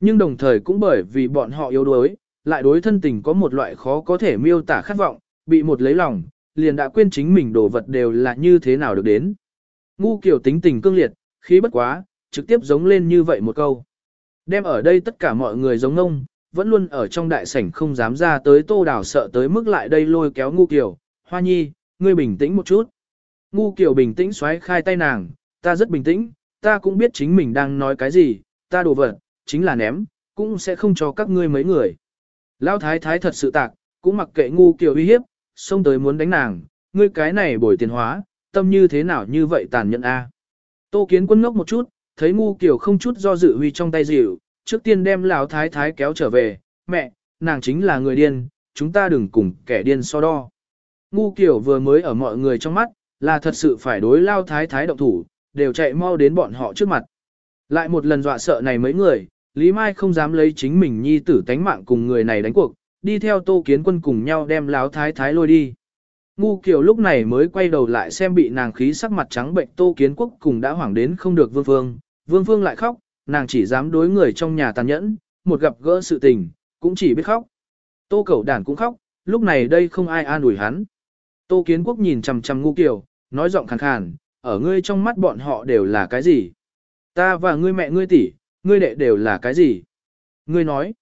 Nhưng đồng thời cũng bởi vì bọn họ yếu đuối, lại đối thân tình có một loại khó có thể miêu tả khát vọng, bị một lấy lòng, liền đã quên chính mình đồ vật đều là như thế nào được đến. Ngu kiểu tính tình cương liệt, khí bất quá, trực tiếp giống lên như vậy một câu. Đem ở đây tất cả mọi người giống ngông, vẫn luôn ở trong đại sảnh không dám ra tới tô đảo sợ tới mức lại đây lôi kéo ngu kiểu, hoa nhi, ngươi bình tĩnh một chút. Ngu kiểu bình tĩnh xoáy khai tay nàng, ta rất bình tĩnh, ta cũng biết chính mình đang nói cái gì, ta đồ vật, chính là ném, cũng sẽ không cho các ngươi mấy người. Lão thái thái thật sự tạc, cũng mặc kệ ngu kiểu uy hiếp, xông tới muốn đánh nàng, ngươi cái này bồi tiền hóa, tâm như thế nào như vậy tàn nhẫn a. Tô kiến quân ngốc một chút, thấy ngu kiểu không chút do dự huy trong tay dịu, trước tiên đem lão thái thái kéo trở về, mẹ, nàng chính là người điên, chúng ta đừng cùng kẻ điên so đo. Ngu kiểu vừa mới ở mọi người trong mắt, là thật sự phải đối lao thái thái động thủ, đều chạy mau đến bọn họ trước mặt. Lại một lần dọa sợ này mấy người, Lý Mai không dám lấy chính mình nhi tử tánh mạng cùng người này đánh cuộc, đi theo tô kiến quân cùng nhau đem láo thái thái lôi đi. Ngu kiểu lúc này mới quay đầu lại xem bị nàng khí sắc mặt trắng bệnh tô kiến quốc cùng đã hoảng đến không được vương phương. Vương phương lại khóc, nàng chỉ dám đối người trong nhà tàn nhẫn, một gặp gỡ sự tình, cũng chỉ biết khóc. Tô cẩu Đản cũng khóc, lúc này đây không ai an ủi hắn. Tô kiến quốc nhìn chằm chằm ngu kiều, nói giọng khàn khàn, ở ngươi trong mắt bọn họ đều là cái gì? Ta và ngươi mẹ ngươi tỷ, ngươi đệ đều là cái gì? Ngươi nói,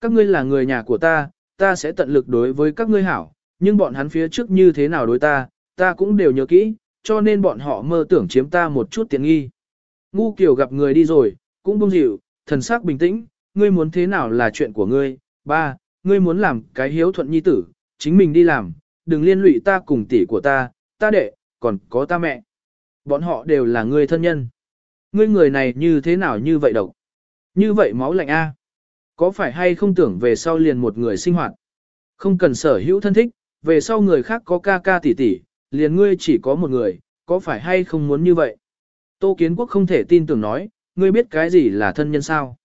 các ngươi là người nhà của ta, ta sẽ tận lực đối với các ngươi hảo, nhưng bọn hắn phía trước như thế nào đối ta, ta cũng đều nhớ kỹ, cho nên bọn họ mơ tưởng chiếm ta một chút tiện nghi. Ngu kiểu gặp người đi rồi, cũng buông dịu, thần sắc bình tĩnh, ngươi muốn thế nào là chuyện của ngươi, ba, ngươi muốn làm cái hiếu thuận nhi tử, chính mình đi làm, đừng liên lụy ta cùng tỷ của ta, ta đệ, còn có ta mẹ. Bọn họ đều là ngươi thân nhân. Ngươi người này như thế nào như vậy độc? Như vậy máu lạnh a? Có phải hay không tưởng về sau liền một người sinh hoạt? Không cần sở hữu thân thích, về sau người khác có ca ca tỷ tỷ, liền ngươi chỉ có một người, có phải hay không muốn như vậy? Tô Kiến Quốc không thể tin tưởng nói, ngươi biết cái gì là thân nhân sao?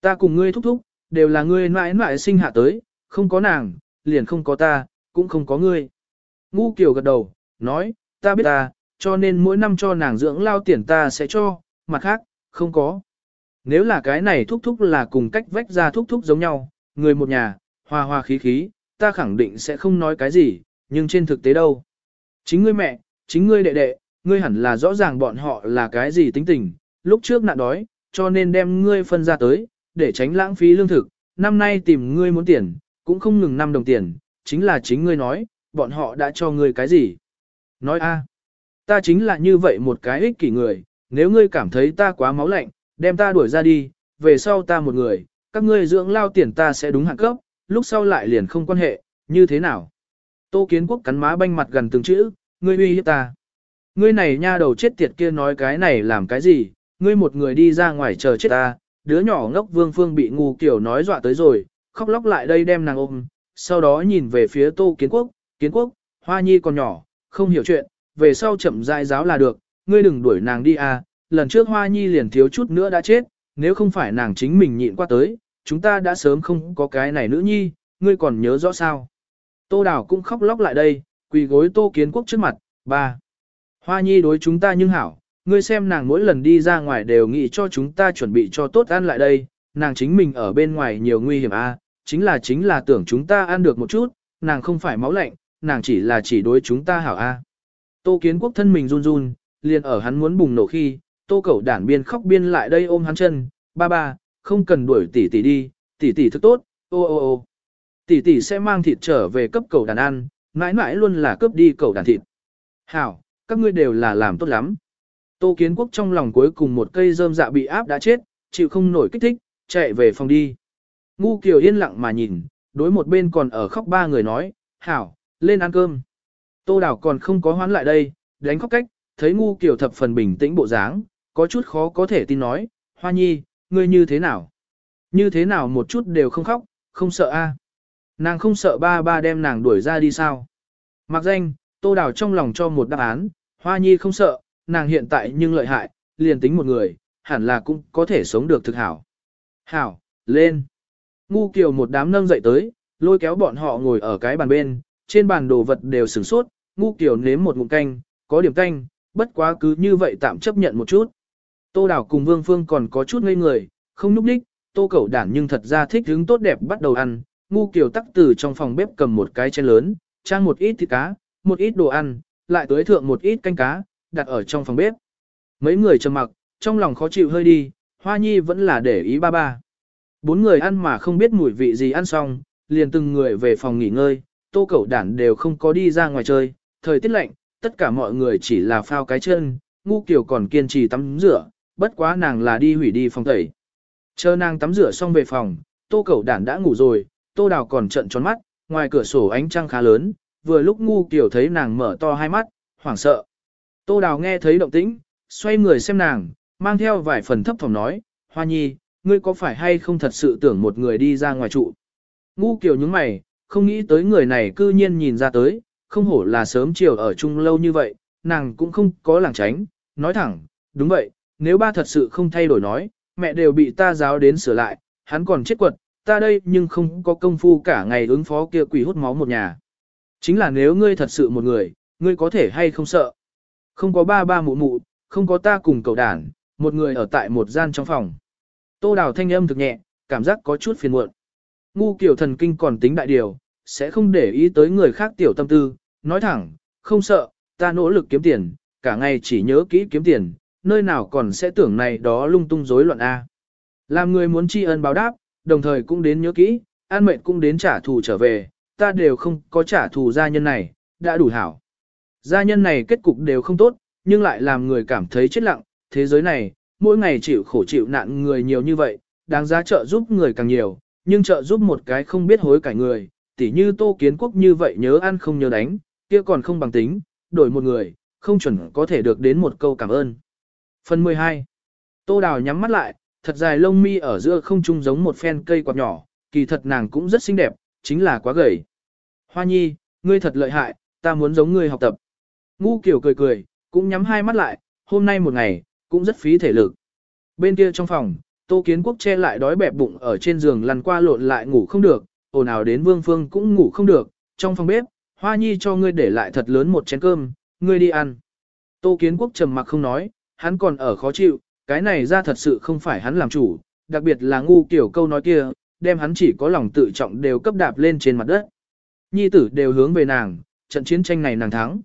Ta cùng ngươi thúc thúc, đều là ngươi mãi mãi sinh hạ tới, không có nàng, liền không có ta, cũng không có ngươi. Ngu Kiều gật đầu, nói, ta biết ta, cho nên mỗi năm cho nàng dưỡng lao tiền ta sẽ cho, mặt khác, không có. Nếu là cái này thúc thúc là cùng cách vách ra thúc thúc giống nhau, người một nhà, hòa hòa khí khí, ta khẳng định sẽ không nói cái gì, nhưng trên thực tế đâu. Chính ngươi mẹ, chính ngươi đệ đệ, ngươi hẳn là rõ ràng bọn họ là cái gì tính tình, lúc trước nạn đói, cho nên đem ngươi phân ra tới, để tránh lãng phí lương thực, năm nay tìm ngươi muốn tiền, cũng không ngừng năm đồng tiền, chính là chính ngươi nói, bọn họ đã cho ngươi cái gì. Nói a, ta chính là như vậy một cái ích kỷ người, nếu ngươi cảm thấy ta quá máu lạnh, đem ta đuổi ra đi, về sau ta một người, các ngươi dưỡng lao tiền ta sẽ đúng hạn cấp, lúc sau lại liền không quan hệ, như thế nào? Tô Kiến Quốc cắn má banh mặt gần từng chữ, ngươi uy hiếp ta. Ngươi này nha đầu chết tiệt kia nói cái này làm cái gì, ngươi một người đi ra ngoài chờ chết ta, đứa nhỏ ngốc vương phương bị ngu kiểu nói dọa tới rồi, khóc lóc lại đây đem nàng ôm, sau đó nhìn về phía Tô Kiến Quốc, Kiến Quốc, Hoa Nhi còn nhỏ, không hiểu chuyện, về sau chậm rãi giáo là được, ngươi đừng đuổi nàng đi à, lần trước Hoa Nhi liền thiếu chút nữa đã chết, nếu không phải nàng chính mình nhịn qua tới, chúng ta đã sớm không có cái này nữ nhi, ngươi còn nhớ rõ sao. Tô Đào cũng khóc lóc lại đây, quỳ gối Tô Kiến Quốc trước mặt, ba. Hoa Nhi đối chúng ta nhưng hảo, ngươi xem nàng mỗi lần đi ra ngoài đều nghĩ cho chúng ta chuẩn bị cho tốt ăn lại đây, nàng chính mình ở bên ngoài nhiều nguy hiểm a, à, chính là chính là tưởng chúng ta ăn được một chút, nàng không phải máu lạnh, nàng chỉ là chỉ đối chúng ta hảo a. À. Tô Kiến Quốc thân mình run run, liền ở hắn muốn bùng nổ khi, Tô Cẩu đản biên khóc biên lại đây ôm hắn chân, ba ba, không cần đuổi tỷ tỷ đi, tỷ tỷ thức tốt, ô ô ô. Tỷ tỷ sẽ mang thịt trở về cấp cẩu đàn ăn, mãi mãi luôn là cướp đi cẩu đàn thịt. Hảo, các ngươi đều là làm tốt lắm. Tô Kiến Quốc trong lòng cuối cùng một cây rơm dạ bị áp đã chết, chịu không nổi kích thích, chạy về phòng đi. Ngu Kiều yên lặng mà nhìn, đối một bên còn ở khóc ba người nói, Hảo, lên ăn cơm. Tô Đào còn không có hoán lại đây, đánh khóc cách, thấy Ngu Kiều thập phần bình tĩnh bộ dáng, có chút khó có thể tin nói, Hoa Nhi, ngươi như thế nào? Như thế nào một chút đều không khóc, không sợ a? Nàng không sợ ba ba đem nàng đuổi ra đi sao? Mặc danh, Tô Đào trong lòng cho một đáp án, Hoa Nhi không sợ, nàng hiện tại nhưng lợi hại, liền tính một người, hẳn là cũng có thể sống được thực hảo. Hảo, lên. Ngu kiều một đám nâng dậy tới, lôi kéo bọn họ ngồi ở cái bàn bên, trên bàn đồ vật đều sửng sốt, ngu kiều nếm một ngụm canh, có điểm canh, bất quá cứ như vậy tạm chấp nhận một chút. Tô Đào cùng Vương Phương còn có chút ngây người, không núp đích, Tô Cẩu Đản nhưng thật ra thích hứng tốt đẹp bắt đầu ăn, ngu kiều tắc từ trong phòng bếp cầm một cái chén lớn, trang một ít thịt cá, một ít đồ ăn, lại tưới thượng một ít canh cá, đặt ở trong phòng bếp. Mấy người trầm mặc, trong lòng khó chịu hơi đi, Hoa Nhi vẫn là để ý ba ba. Bốn người ăn mà không biết mùi vị gì ăn xong, liền từng người về phòng nghỉ ngơi, tô cẩu đản đều không có đi ra ngoài chơi, thời tiết lạnh, tất cả mọi người chỉ là phao cái chân, ngu kiểu còn kiên trì tắm rửa, bất quá nàng là đi hủy đi phòng tẩy. Chờ nàng tắm rửa xong về phòng, tô cẩu đản đã ngủ rồi, tô đào còn trận tròn mắt, ngoài cửa sổ ánh trăng khá lớn, vừa lúc ngu kiểu thấy nàng mở to hai mắt, hoảng sợ. Tô đào nghe thấy động tĩnh, xoay người xem nàng, mang theo vài phần thấp phòng nói, Hoa Nhi, ngươi có phải hay không thật sự tưởng một người đi ra ngoài trụ? Ngu kiểu những mày, không nghĩ tới người này cư nhiên nhìn ra tới, không hổ là sớm chiều ở chung lâu như vậy, nàng cũng không có làng tránh, nói thẳng, đúng vậy, nếu ba thật sự không thay đổi nói, mẹ đều bị ta giáo đến sửa lại, hắn còn chết quật, ta đây nhưng không có công phu cả ngày ứng phó kia quỷ hút máu một nhà. Chính là nếu ngươi thật sự một người, ngươi có thể hay không sợ. Không có ba ba mụ mụ, không có ta cùng cậu đàn, một người ở tại một gian trong phòng. Tô đào thanh âm thực nhẹ, cảm giác có chút phiền muộn. Ngu kiểu thần kinh còn tính đại điều, sẽ không để ý tới người khác tiểu tâm tư, nói thẳng, không sợ, ta nỗ lực kiếm tiền, cả ngày chỉ nhớ kỹ kiếm tiền, nơi nào còn sẽ tưởng này đó lung tung rối loạn A. Làm người muốn tri ân báo đáp, đồng thời cũng đến nhớ kỹ, an mệnh cũng đến trả thù trở về, ta đều không có trả thù gia nhân này, đã đủ hảo. Gia nhân này kết cục đều không tốt, nhưng lại làm người cảm thấy chết lặng, thế giới này, mỗi ngày chịu khổ chịu nạn người nhiều như vậy, đáng giá trợ giúp người càng nhiều, nhưng trợ giúp một cái không biết hối cải người, tỉ như tô kiến quốc như vậy nhớ ăn không nhớ đánh, kia còn không bằng tính, đổi một người, không chuẩn có thể được đến một câu cảm ơn. Phần 12. Tô Đào nhắm mắt lại, thật dài lông mi ở giữa không trung giống một phen cây quạt nhỏ, kỳ thật nàng cũng rất xinh đẹp, chính là quá gầy. Hoa nhi, ngươi thật lợi hại, ta muốn giống ngươi học tập. Ngu kiểu cười cười, cũng nhắm hai mắt lại, hôm nay một ngày, cũng rất phí thể lực. Bên kia trong phòng, Tô Kiến Quốc che lại đói bẹp bụng ở trên giường lăn qua lộn lại ngủ không được, ồn ào đến Vương Phương cũng ngủ không được, trong phòng bếp, Hoa Nhi cho ngươi để lại thật lớn một chén cơm, ngươi đi ăn. Tô Kiến Quốc trầm mặc không nói, hắn còn ở khó chịu, cái này ra thật sự không phải hắn làm chủ, đặc biệt là ngu kiểu câu nói kia, đem hắn chỉ có lòng tự trọng đều cấp đạp lên trên mặt đất. Nhi tử đều hướng về nàng, trận chiến tranh này nàng thắng.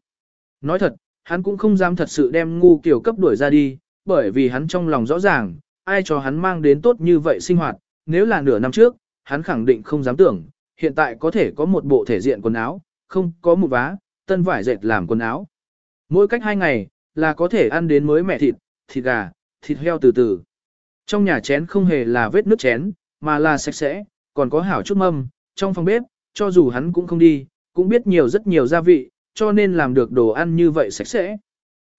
Nói thật, hắn cũng không dám thật sự đem ngu kiểu cấp đuổi ra đi, bởi vì hắn trong lòng rõ ràng, ai cho hắn mang đến tốt như vậy sinh hoạt, nếu là nửa năm trước, hắn khẳng định không dám tưởng, hiện tại có thể có một bộ thể diện quần áo, không có một vá, tân vải dệt làm quần áo. Mỗi cách hai ngày, là có thể ăn đến mới mẹ thịt, thịt gà, thịt heo từ từ. Trong nhà chén không hề là vết nước chén, mà là sạch sẽ, còn có hảo chút mâm, trong phòng bếp, cho dù hắn cũng không đi, cũng biết nhiều rất nhiều gia vị, cho nên làm được đồ ăn như vậy sạch sẽ.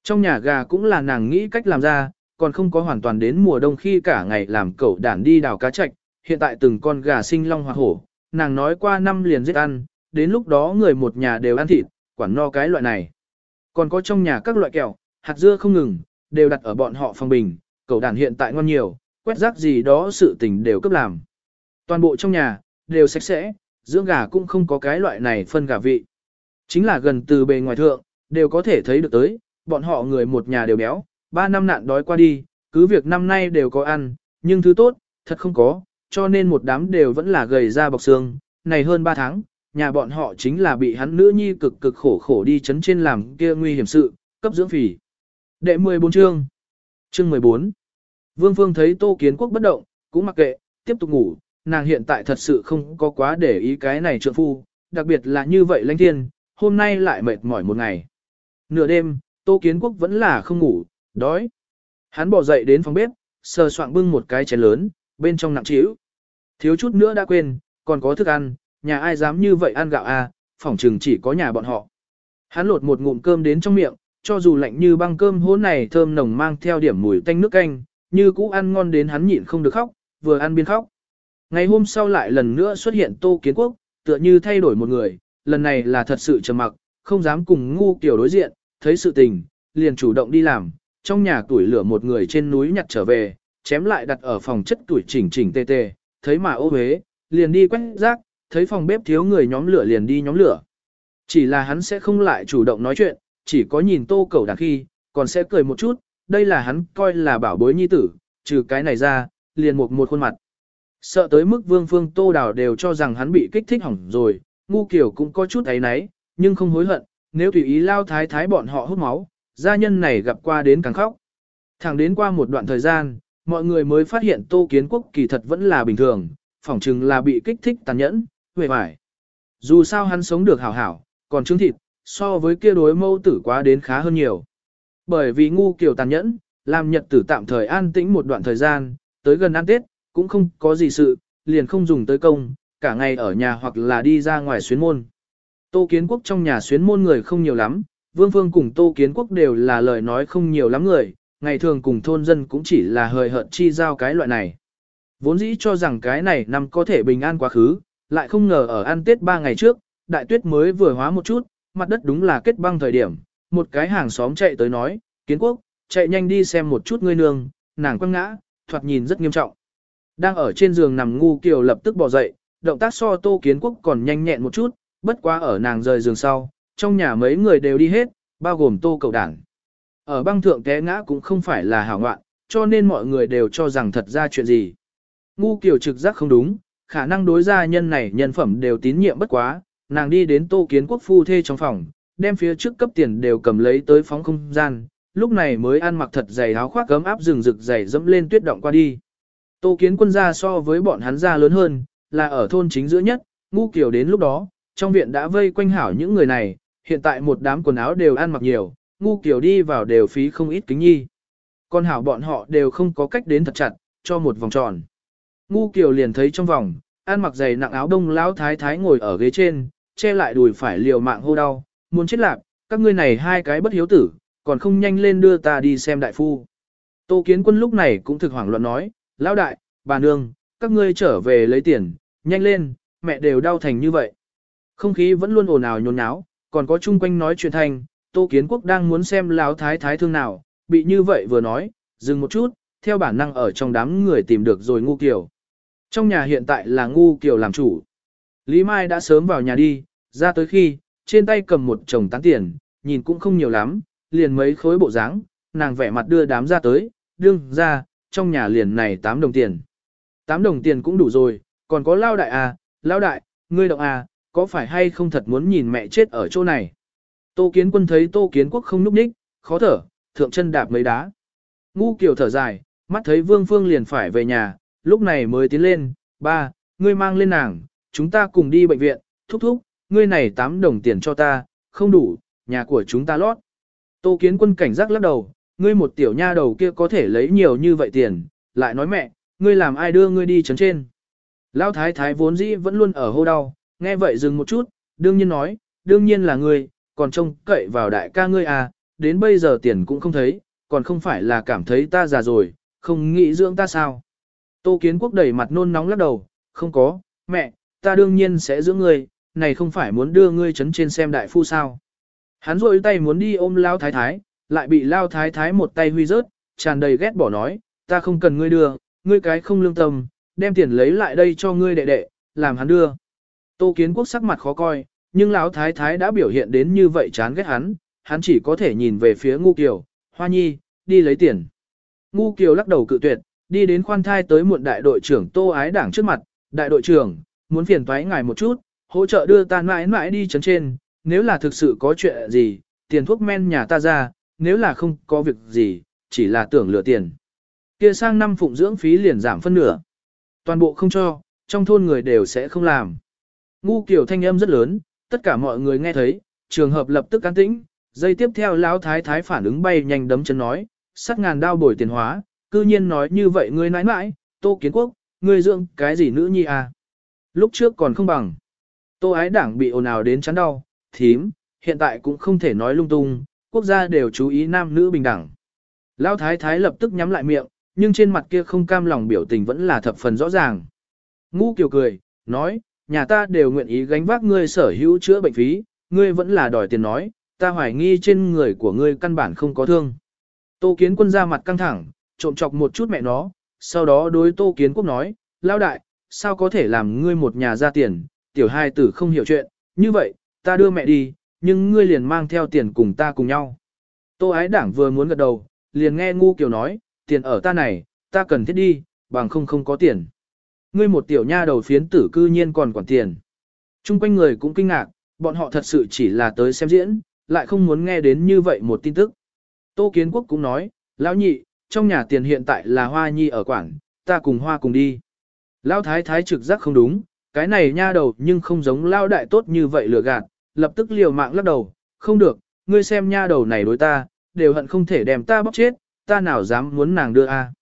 Trong nhà gà cũng là nàng nghĩ cách làm ra, còn không có hoàn toàn đến mùa đông khi cả ngày làm cẩu đản đi đào cá chạch, hiện tại từng con gà sinh long hoa hổ, nàng nói qua năm liền giết ăn, đến lúc đó người một nhà đều ăn thịt, quản no cái loại này. Còn có trong nhà các loại kẹo, hạt dưa không ngừng, đều đặt ở bọn họ phòng bình, cẩu đản hiện tại ngon nhiều, quét rác gì đó sự tình đều cấp làm. Toàn bộ trong nhà, đều sạch sẽ, dưỡng gà cũng không có cái loại này phân gà vị. Chính là gần từ bề ngoài thượng, đều có thể thấy được tới, bọn họ người một nhà đều béo, ba năm nạn đói qua đi, cứ việc năm nay đều có ăn, nhưng thứ tốt, thật không có, cho nên một đám đều vẫn là gầy ra bọc xương, này hơn ba tháng, nhà bọn họ chính là bị hắn nữ nhi cực cực khổ khổ đi chấn trên làm kia nguy hiểm sự, cấp dưỡng phỉ. Đệ 14 chương Chương 14 Vương Phương thấy Tô Kiến Quốc bất động, cũng mặc kệ, tiếp tục ngủ, nàng hiện tại thật sự không có quá để ý cái này trượng phu, đặc biệt là như vậy lãnh thiên, hôm nay lại mệt mỏi một ngày. Nửa đêm, Tô Kiến Quốc vẫn là không ngủ, đói. Hắn bỏ dậy đến phòng bếp, sờ soạng bưng một cái chén lớn, bên trong nặng trĩu. Thiếu chút nữa đã quên, còn có thức ăn, nhà ai dám như vậy ăn gạo à, phỏng chừng chỉ có nhà bọn họ. Hắn lột một ngụm cơm đến trong miệng, cho dù lạnh như băng cơm hỗn này thơm nồng mang theo điểm mùi tanh nước canh, như cũ ăn ngon đến hắn nhịn không được khóc, vừa ăn biên khóc. Ngày hôm sau lại lần nữa xuất hiện Tô Kiến Quốc, tựa như thay đổi một người, lần này là thật sự trầm mặc, không dám cùng ngu kiểu đối diện, thấy sự tình, liền chủ động đi làm, Trong nhà tuổi lửa một người trên núi nhặt trở về, chém lại đặt ở phòng chất tuổi chỉnh chỉnh tê tê, thấy mà ô huế, liền đi quét rác, thấy phòng bếp thiếu người nhóm lửa liền đi nhóm lửa. Chỉ là hắn sẽ không lại chủ động nói chuyện, chỉ có nhìn tô cầu đàn khi, còn sẽ cười một chút, đây là hắn coi là bảo bối nhi tử, trừ cái này ra, liền một một khuôn mặt. Sợ tới mức vương phương tô đào đều cho rằng hắn bị kích thích hỏng rồi, ngu kiểu cũng có chút ấy náy, nhưng không hối hận, nếu tùy ý lao thái thái bọn họ hút máu, gia nhân này gặp qua đến càng khóc. Thẳng đến qua một đoạn thời gian, mọi người mới phát hiện tô kiến quốc kỳ thật vẫn là bình thường, phỏng chừng là bị kích thích tàn nhẫn, huệ vải. Dù sao hắn sống được hảo hảo, còn trứng thịt, so với kia đối mâu tử quá đến khá hơn nhiều. Bởi vì ngu kiểu tàn nhẫn, làm nhật tử tạm thời an tĩnh một đoạn thời gian, tới gần ăn Tết, cũng không có gì sự, liền không dùng tới công, cả ngày ở nhà hoặc là đi ra ngoài xuyến môn. Tô Kiến Quốc trong nhà xuyến môn người không nhiều lắm, Vương Phương cùng Tô Kiến Quốc đều là lời nói không nhiều lắm người, ngày thường cùng thôn dân cũng chỉ là hời hợt chi giao cái loại này. Vốn dĩ cho rằng cái này năm có thể bình an quá khứ, lại không ngờ ở ăn Tết ba ngày trước, đại tuyết mới vừa hóa một chút, mặt đất đúng là kết băng thời điểm, một cái hàng xóm chạy tới nói, Kiến Quốc, chạy nhanh đi xem một chút ngươi nương, nàng quăng ngã, thoạt nhìn rất nghiêm trọng. Đang ở trên giường nằm ngu kiều lập tức bỏ dậy, động tác so tô kiến quốc còn nhanh nhẹn một chút, bất quá ở nàng rời giường sau, trong nhà mấy người đều đi hết, bao gồm tô cầu đảng. Ở băng thượng té ngã cũng không phải là hảo ngoạn, cho nên mọi người đều cho rằng thật ra chuyện gì. Ngu kiều trực giác không đúng, khả năng đối gia nhân này nhân phẩm đều tín nhiệm bất quá, nàng đi đến tô kiến quốc phu thê trong phòng, đem phía trước cấp tiền đều cầm lấy tới phóng không gian, lúc này mới ăn mặc thật dày áo khoác gấm áp rừng rực dày dẫm lên tuyết động qua đi. Tô kiến quân gia so với bọn hắn gia lớn hơn, là ở thôn chính giữa nhất, ngu kiểu đến lúc đó, trong viện đã vây quanh hảo những người này, hiện tại một đám quần áo đều ăn mặc nhiều, ngu kiểu đi vào đều phí không ít kính nhi. Con hảo bọn họ đều không có cách đến thật chặt, cho một vòng tròn. Ngu kiểu liền thấy trong vòng, ăn mặc dày nặng áo đông lão thái thái ngồi ở ghế trên, che lại đùi phải liều mạng hô đau, muốn chết lạc, các ngươi này hai cái bất hiếu tử, còn không nhanh lên đưa ta đi xem đại phu. Tô kiến quân lúc này cũng thực hoảng loạn nói, lão đại, bà nương, các ngươi trở về lấy tiền, nhanh lên, mẹ đều đau thành như vậy. Không khí vẫn luôn ồn ào nhốn nháo, còn có chung quanh nói chuyện thành, Tô Kiến Quốc đang muốn xem lão thái thái thương nào, bị như vậy vừa nói, dừng một chút, theo bản năng ở trong đám người tìm được rồi ngu kiều. Trong nhà hiện tại là ngu kiều làm chủ. Lý Mai đã sớm vào nhà đi, ra tới khi, trên tay cầm một chồng tán tiền, nhìn cũng không nhiều lắm, liền mấy khối bộ dáng, nàng vẻ mặt đưa đám ra tới, đương ra, trong nhà liền này 8 đồng tiền. 8 đồng tiền cũng đủ rồi, còn có lao đại à, lao đại, ngươi động à, có phải hay không thật muốn nhìn mẹ chết ở chỗ này. Tô kiến quân thấy tô kiến quốc không núp ních, khó thở, thượng chân đạp mấy đá. Ngu kiểu thở dài, mắt thấy vương phương liền phải về nhà, lúc này mới tiến lên, ba, ngươi mang lên nàng, chúng ta cùng đi bệnh viện, thúc thúc, ngươi này 8 đồng tiền cho ta, không đủ, nhà của chúng ta lót. Tô kiến quân cảnh giác lắc đầu, ngươi một tiểu nha đầu kia có thể lấy nhiều như vậy tiền, lại nói mẹ, ngươi làm ai đưa ngươi đi chấn trên. Lão thái thái vốn dĩ vẫn luôn ở hô đau, nghe vậy dừng một chút, đương nhiên nói, đương nhiên là ngươi, còn trông cậy vào đại ca ngươi à, đến bây giờ tiền cũng không thấy, còn không phải là cảm thấy ta già rồi, không nghĩ dưỡng ta sao. Tô kiến quốc đẩy mặt nôn nóng lắc đầu, không có, mẹ, ta đương nhiên sẽ dưỡng ngươi, này không phải muốn đưa ngươi chấn trên xem đại phu sao. Hắn rôi tay muốn đi ôm lao thái thái, lại bị lao thái thái một tay huy rớt, tràn đầy ghét bỏ nói, ta không cần ngươi đưa, ngươi cái không lương tâm, đem tiền lấy lại đây cho ngươi đệ đệ, làm hắn đưa. Tô kiến quốc sắc mặt khó coi, nhưng lão thái thái đã biểu hiện đến như vậy chán ghét hắn, hắn chỉ có thể nhìn về phía ngu kiều, hoa nhi, đi lấy tiền. Ngu kiều lắc đầu cự tuyệt, đi đến khoan thai tới muộn đại đội trưởng tô ái đảng trước mặt, đại đội trưởng, muốn phiền thoái ngài một chút, hỗ trợ đưa ta mãi mãi đi chấn trên, nếu là thực sự có chuyện gì, tiền thuốc men nhà ta ra, nếu là không có việc gì, chỉ là tưởng lừa tiền. Kia sang năm phụng dưỡng phí liền giảm phân nửa. Toàn bộ không cho, trong thôn người đều sẽ không làm. Ngu kiểu thanh âm rất lớn, tất cả mọi người nghe thấy, trường hợp lập tức an tĩnh, dây tiếp theo lão thái thái phản ứng bay nhanh đấm chân nói, sắt ngàn đao bồi tiền hóa, cư nhiên nói như vậy ngươi nãi nãi, tô kiến quốc, ngươi dưỡng cái gì nữ nhi à. Lúc trước còn không bằng. Tô ái đảng bị ồn ào đến chán đau, thím, hiện tại cũng không thể nói lung tung, quốc gia đều chú ý nam nữ bình đẳng. Lão thái thái lập tức nhắm lại miệng, nhưng trên mặt kia không cam lòng biểu tình vẫn là thập phần rõ ràng. Ngũ kiều cười, nói, nhà ta đều nguyện ý gánh vác ngươi sở hữu chữa bệnh phí, ngươi vẫn là đòi tiền nói, ta hoài nghi trên người của ngươi căn bản không có thương. Tô Kiến Quân ra mặt căng thẳng, trộm chọc một chút mẹ nó, sau đó đối Tô Kiến Quốc nói, lao đại, sao có thể làm ngươi một nhà ra tiền, tiểu hai tử không hiểu chuyện, như vậy, ta đưa mẹ đi, nhưng ngươi liền mang theo tiền cùng ta cùng nhau. Tô ái đảng vừa muốn gật đầu, liền nghe ngu kiều nói, tiền ở ta này, ta cần thiết đi, bằng không không có tiền. Ngươi một tiểu nha đầu phiến tử cư nhiên còn quản tiền. Trung quanh người cũng kinh ngạc, bọn họ thật sự chỉ là tới xem diễn, lại không muốn nghe đến như vậy một tin tức. Tô Kiến Quốc cũng nói, lão nhị, trong nhà tiền hiện tại là hoa nhi ở quảng, ta cùng hoa cùng đi. Lão thái thái trực giác không đúng, cái này nha đầu nhưng không giống lao đại tốt như vậy lừa gạt, lập tức liều mạng lắc đầu, không được, ngươi xem nha đầu này đối ta, đều hận không thể đem ta bóc chết, ta nào dám muốn nàng đưa a.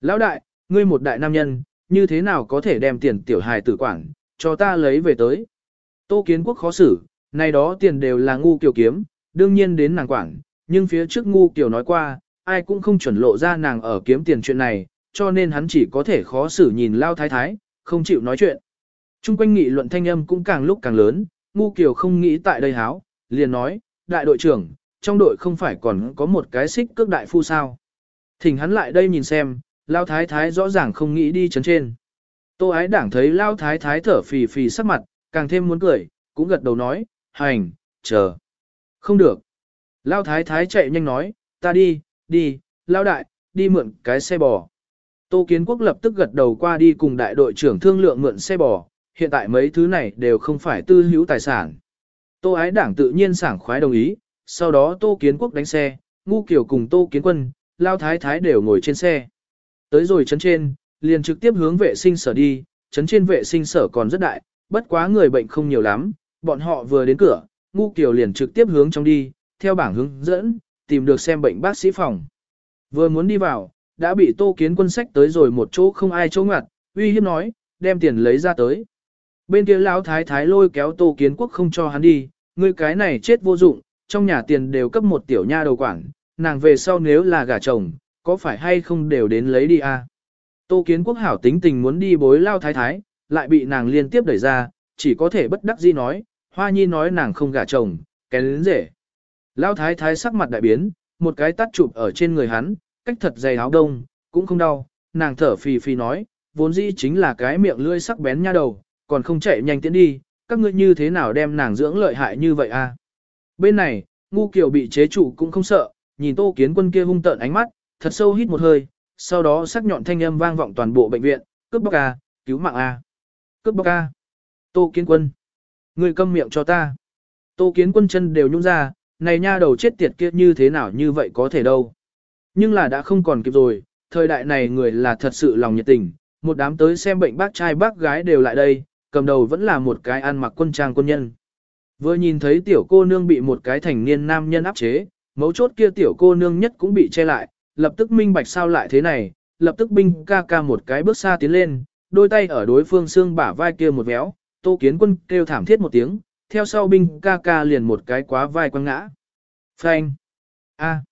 Lão đại, ngươi một đại nam nhân, như thế nào có thể đem tiền tiểu hài tử quản, cho ta lấy về tới. Tô kiến quốc khó xử, này đó tiền đều là ngu kiểu kiếm, đương nhiên đến nàng quản, nhưng phía trước ngu kiểu nói qua, ai cũng không chuẩn lộ ra nàng ở kiếm tiền chuyện này, cho nên hắn chỉ có thể khó xử nhìn lao thái thái, không chịu nói chuyện. Trung quanh nghị luận thanh âm cũng càng lúc càng lớn, ngu Kiều không nghĩ tại đây háo, liền nói, đại đội trưởng, trong đội không phải còn có một cái xích cước đại phu sao. Thỉnh hắn lại đây nhìn xem, lao thái thái rõ ràng không nghĩ đi chấn trên. Tô ái đảng thấy lao thái thái thở phì phì sắc mặt, càng thêm muốn cười, cũng gật đầu nói, hành, chờ. Không được. Lao thái thái chạy nhanh nói, ta đi, đi, lao đại, đi mượn cái xe bò. Tô Kiến Quốc lập tức gật đầu qua đi cùng đại đội trưởng thương lượng mượn xe bò, hiện tại mấy thứ này đều không phải tư hữu tài sản. Tô ái đảng tự nhiên sảng khoái đồng ý, sau đó Tô Kiến Quốc đánh xe, ngu kiều cùng Tô Kiến Quân, Lao Thái Thái đều ngồi trên xe. Tới rồi chấn trên, liền trực tiếp hướng vệ sinh sở đi, chấn trên vệ sinh sở còn rất đại, bất quá người bệnh không nhiều lắm, bọn họ vừa đến cửa, ngu kiều liền trực tiếp hướng trong đi, theo bảng hướng dẫn, tìm được xem bệnh bác sĩ phòng. Vừa muốn đi vào, đã bị tô kiến quân sách tới rồi một chỗ không ai chỗ ngặt, uy hiếp nói, đem tiền lấy ra tới. Bên kia lão thái thái lôi kéo tô kiến quốc không cho hắn đi, ngươi cái này chết vô dụng, trong nhà tiền đều cấp một tiểu nha đầu quản, nàng về sau nếu là gả chồng, có phải hay không đều đến lấy đi à? Tô kiến quốc hảo tính tình muốn đi bối lao thái thái, lại bị nàng liên tiếp đẩy ra, chỉ có thể bất đắc dĩ nói, hoa nhi nói nàng không gả chồng, kén đến rể. Lao thái thái sắc mặt đại biến, một cái tắt chụp ở trên người hắn, cách thật dày áo đông, cũng không đau, nàng thở phì phì nói, vốn dĩ chính là cái miệng lưỡi sắc bén nha đầu, còn không chạy nhanh tiến đi, các ngươi như thế nào đem nàng dưỡng lợi hại như vậy à? Bên này, ngu kiều bị chế trụ cũng không sợ, nhìn tô kiến quân kia hung tợn ánh mắt, thật sâu hít một hơi, sau đó sắc nhọn thanh âm vang vọng toàn bộ bệnh viện, cướp bóc a, cứu mạng a, cướp bóc a. Tô kiến quân, người câm miệng cho ta. Tô kiến quân chân đều nhung ra, này nha đầu chết tiệt kia như thế nào như vậy có thể đâu. Nhưng là đã không còn kịp rồi, thời đại này người là thật sự lòng nhiệt tình, một đám tới xem bệnh bác trai bác gái đều lại đây, cầm đầu vẫn là một cái ăn mặc quân trang quân nhân. Vừa nhìn thấy tiểu cô nương bị một cái thành niên nam nhân áp chế, mấu chốt kia tiểu cô nương nhất cũng bị che lại, lập tức minh bạch sao lại thế này, lập tức binh ca ca một cái bước xa tiến lên, đôi tay ở đối phương xương bả vai kia một véo, tô kiến quân kêu thảm thiết một tiếng, theo sau binh ca ca liền một cái quá vai quăng ngã. Phanh! a,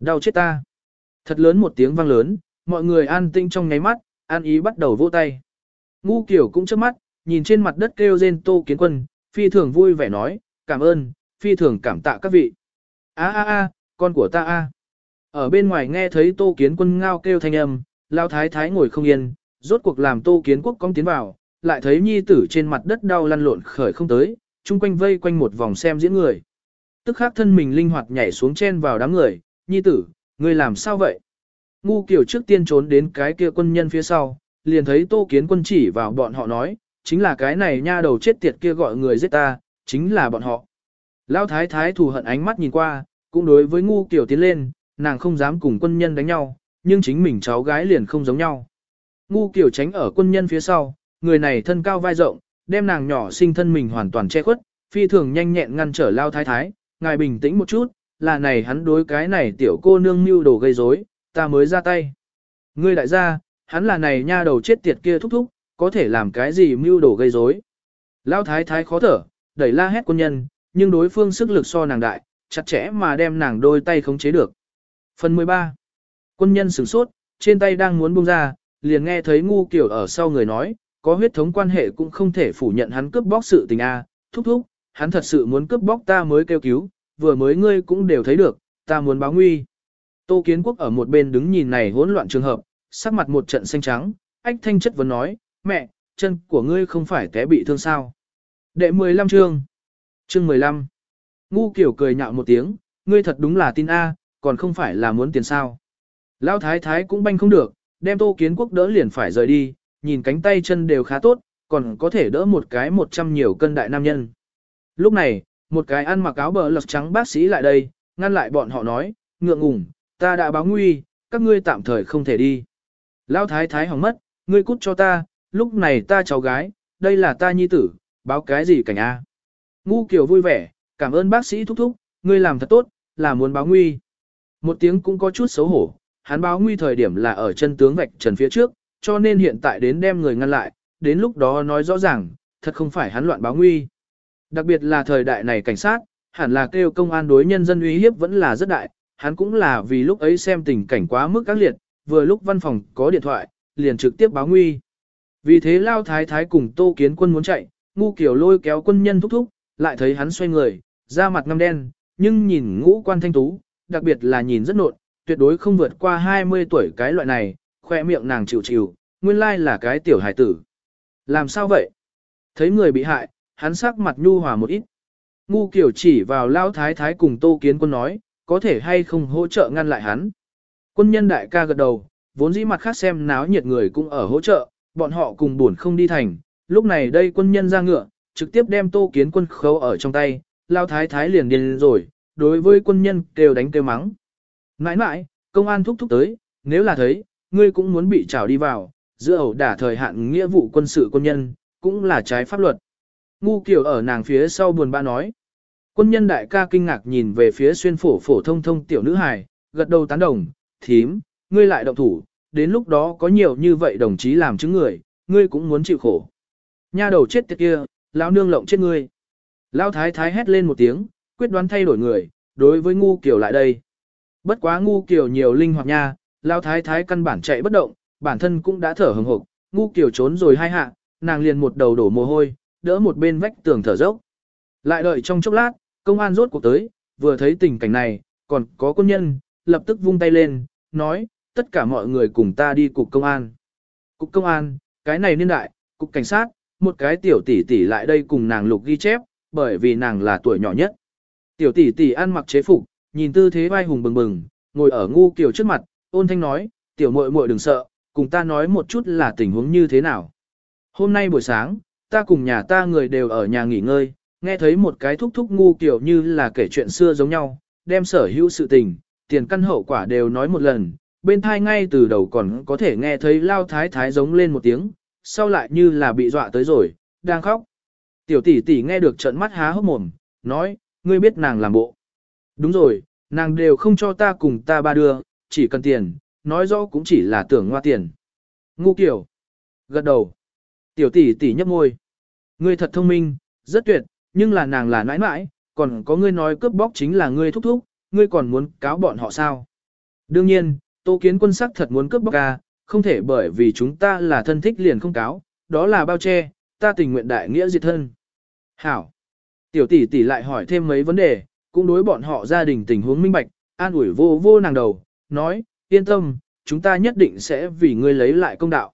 Đau chết ta! Thật lớn một tiếng vang lớn, mọi người an tinh trong nháy mắt, an ý bắt đầu vỗ tay. Ngu kiểu cũng trước mắt, nhìn trên mặt đất kêu rên tô kiến quân, phi thường vui vẻ nói, cảm ơn, phi thường cảm tạ các vị. a a a, con của ta a. Ở bên ngoài nghe thấy tô kiến quân ngao kêu thanh âm, lao thái thái ngồi không yên, rốt cuộc làm tô kiến quốc cong tiến vào, lại thấy nhi tử trên mặt đất đau lăn lộn khởi không tới, chung quanh vây quanh một vòng xem diễn người. Tức khắc thân mình linh hoạt nhảy xuống chen vào đám người, nhi tử, ngươi làm sao vậy? Ngu kiểu trước tiên trốn đến cái kia quân nhân phía sau, liền thấy tô kiến quân chỉ vào bọn họ nói, chính là cái này nha đầu chết tiệt kia gọi người giết ta, chính là bọn họ. Lão thái thái thù hận ánh mắt nhìn qua, cũng đối với ngu kiểu tiến lên, nàng không dám cùng quân nhân đánh nhau, nhưng chính mình cháu gái liền không giống nhau. Ngu kiểu tránh ở quân nhân phía sau, người này thân cao vai rộng, đem nàng nhỏ sinh thân mình hoàn toàn che khuất, phi thường nhanh nhẹn ngăn trở lao thái thái, ngài bình tĩnh một chút, là này hắn đối cái này tiểu cô nương mưu đồ gây rối, ta mới ra tay. Ngươi đại gia, hắn là này nha đầu chết tiệt kia thúc thúc, có thể làm cái gì mưu đồ gây rối. Lão thái thái khó thở, đẩy la hét quân nhân, nhưng đối phương sức lực so nàng đại, chặt chẽ mà đem nàng đôi tay khống chế được. Phần 13. Quân nhân sửng sốt, trên tay đang muốn buông ra, liền nghe thấy ngu kiểu ở sau người nói, có huyết thống quan hệ cũng không thể phủ nhận hắn cướp bóc sự tình a, thúc thúc, hắn thật sự muốn cướp bóc ta mới kêu cứu, vừa mới ngươi cũng đều thấy được, ta muốn báo nguy. Tô Kiến Quốc ở một bên đứng nhìn này hỗn loạn trường hợp, sắc mặt một trận xanh trắng, ách thanh chất vấn nói, mẹ, chân của ngươi không phải té bị thương sao. Đệ 15 chương. Chương 15. Ngu kiểu cười nhạo một tiếng, ngươi thật đúng là tin A, còn không phải là muốn tiền sao. Lão thái thái cũng banh không được, đem tô kiến quốc đỡ liền phải rời đi, nhìn cánh tay chân đều khá tốt, còn có thể đỡ một cái một trăm nhiều cân đại nam nhân. Lúc này, một cái ăn mặc áo bờ lật trắng bác sĩ lại đây, ngăn lại bọn họ nói, ngượng ngùng, ta đã báo nguy, các ngươi tạm thời không thể đi. Lão thái thái hỏng mất, ngươi cút cho ta, lúc này ta cháu gái, đây là ta nhi tử, báo cái gì cảnh A. Ngu kiểu vui vẻ, cảm ơn bác sĩ thúc thúc, ngươi làm thật tốt, là muốn báo nguy. Một tiếng cũng có chút xấu hổ, hắn báo nguy thời điểm là ở chân tướng vạch trần phía trước, cho nên hiện tại đến đem người ngăn lại, đến lúc đó nói rõ ràng, thật không phải hắn loạn báo nguy. Đặc biệt là thời đại này cảnh sát, hẳn là kêu công an đối nhân dân uy hiếp vẫn là rất đại, hắn cũng là vì lúc ấy xem tình cảnh quá mức các liệt, vừa lúc văn phòng có điện thoại, liền trực tiếp báo nguy. Vì thế Lao Thái Thái cùng Tô Kiến Quân muốn chạy, ngu kiều lôi kéo quân nhân thúc thúc, lại thấy hắn xoay người, da mặt ngăm đen, nhưng nhìn ngũ quan thanh tú, đặc biệt là nhìn rất nộn, tuyệt đối không vượt qua 20 tuổi cái loại này, khoe miệng nàng chịu chịu, nguyên lai là cái tiểu hải tử. Làm sao vậy? Thấy người bị hại, hắn sắc mặt nhu hòa một ít. Ngu kiều chỉ vào lao thái thái cùng tô kiến quân nói, có thể hay không hỗ trợ ngăn lại hắn. Quân nhân đại ca gật đầu, vốn dĩ mặt khác xem náo nhiệt người cũng ở hỗ trợ, bọn họ cùng buồn không đi thành. Lúc này đây quân nhân ra ngựa, trực tiếp đem tô kiến quân khấu ở trong tay, lao thái thái liền điên rồi, đối với quân nhân đều đánh kêu mắng. Mãi mãi, công an thúc thúc tới, nếu là thấy, ngươi cũng muốn bị trảo đi vào, giữa ẩu đả thời hạn nghĩa vụ quân sự quân nhân, cũng là trái pháp luật. Ngu kiểu ở nàng phía sau buồn bã nói. Quân nhân đại ca kinh ngạc nhìn về phía xuyên phổ phổ thông thông tiểu nữ hài, gật đầu tán đồng, thím, ngươi lại động thủ, đến lúc đó có nhiều như vậy đồng chí làm chứng người, ngươi cũng muốn chịu khổ. Nha đầu chết tiệt kia, lão nương lộng chết ngươi. Lão thái thái hét lên một tiếng, quyết đoán thay đổi người, đối với ngu kiểu lại đây. Bất quá ngu kiểu nhiều linh hoạt nha, lão thái thái căn bản chạy bất động, bản thân cũng đã thở hừng hực, ngu kiểu trốn rồi hai hạ, nàng liền một đầu đổ mồ hôi, đỡ một bên vách tường thở dốc. Lại đợi trong chốc lát, công an rốt cuộc tới, vừa thấy tình cảnh này, còn có quân nhân, lập tức vung tay lên, nói, tất cả mọi người cùng ta đi cục công an. Cục công an, cái này niên đại, cục cảnh sát, một cái tiểu tỷ tỷ lại đây cùng nàng lục ghi chép, bởi vì nàng là tuổi nhỏ nhất. Tiểu tỷ tỷ ăn mặc chế phục, nhìn tư thế vai hùng bừng bừng, ngồi ở ngu kiểu trước mặt, ôn thanh nói, tiểu muội muội đừng sợ, cùng ta nói một chút là tình huống như thế nào. Hôm nay buổi sáng, ta cùng nhà ta người đều ở nhà nghỉ ngơi, nghe thấy một cái thúc thúc ngu kiểu như là kể chuyện xưa giống nhau, đem sở hữu sự tình, tiền căn hậu quả đều nói một lần, bên thai ngay từ đầu còn có thể nghe thấy lao thái thái giống lên một tiếng, sau lại như là bị dọa tới rồi, đang khóc. Tiểu tỷ tỷ nghe được trận mắt há hốc mồm, nói, ngươi biết nàng làm bộ. Đúng rồi, nàng đều không cho ta cùng ta ba đưa, chỉ cần tiền, nói rõ cũng chỉ là tưởng ngoa tiền. Ngu kiểu. Gật đầu. Tiểu tỷ tỷ nhấp môi. Ngươi thật thông minh, rất tuyệt, nhưng là nàng là nãi nãi, còn có ngươi nói cướp bóc chính là ngươi thúc thúc, ngươi còn muốn cáo bọn họ sao? Đương nhiên, Tô Kiến quân sắc thật muốn cướp bóc ca, không thể bởi vì chúng ta là thân thích liền không cáo, đó là bao che, ta tình nguyện đại nghĩa diệt thân. Hảo. Tiểu tỷ tỷ lại hỏi thêm mấy vấn đề, cũng đối bọn họ gia đình tình huống minh bạch, an ủi vô vô nàng đầu, nói, yên tâm, chúng ta nhất định sẽ vì ngươi lấy lại công đạo.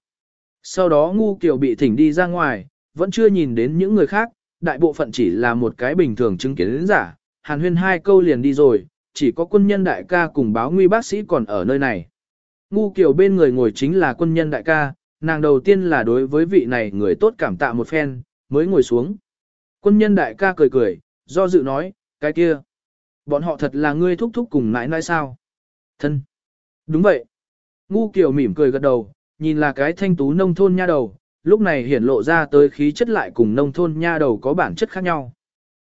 Sau đó ngu kiều bị thỉnh đi ra ngoài, vẫn chưa nhìn đến những người khác, đại bộ phận chỉ là một cái bình thường chứng kiến giả, hàn huyên hai câu liền đi rồi, chỉ có quân nhân đại ca cùng báo nguy bác sĩ còn ở nơi này. Ngu kiều bên người ngồi chính là quân nhân đại ca, nàng đầu tiên là đối với vị này người tốt cảm tạ một phen, mới ngồi xuống. Quân nhân đại ca cười cười, do dự nói, cái kia. Bọn họ thật là ngươi thúc thúc cùng nãi nãi sao? Thân. Đúng vậy. Ngu kiều mỉm cười gật đầu, nhìn là cái thanh tú nông thôn nha đầu, lúc này hiển lộ ra tới khí chất lại cùng nông thôn nha đầu có bản chất khác nhau.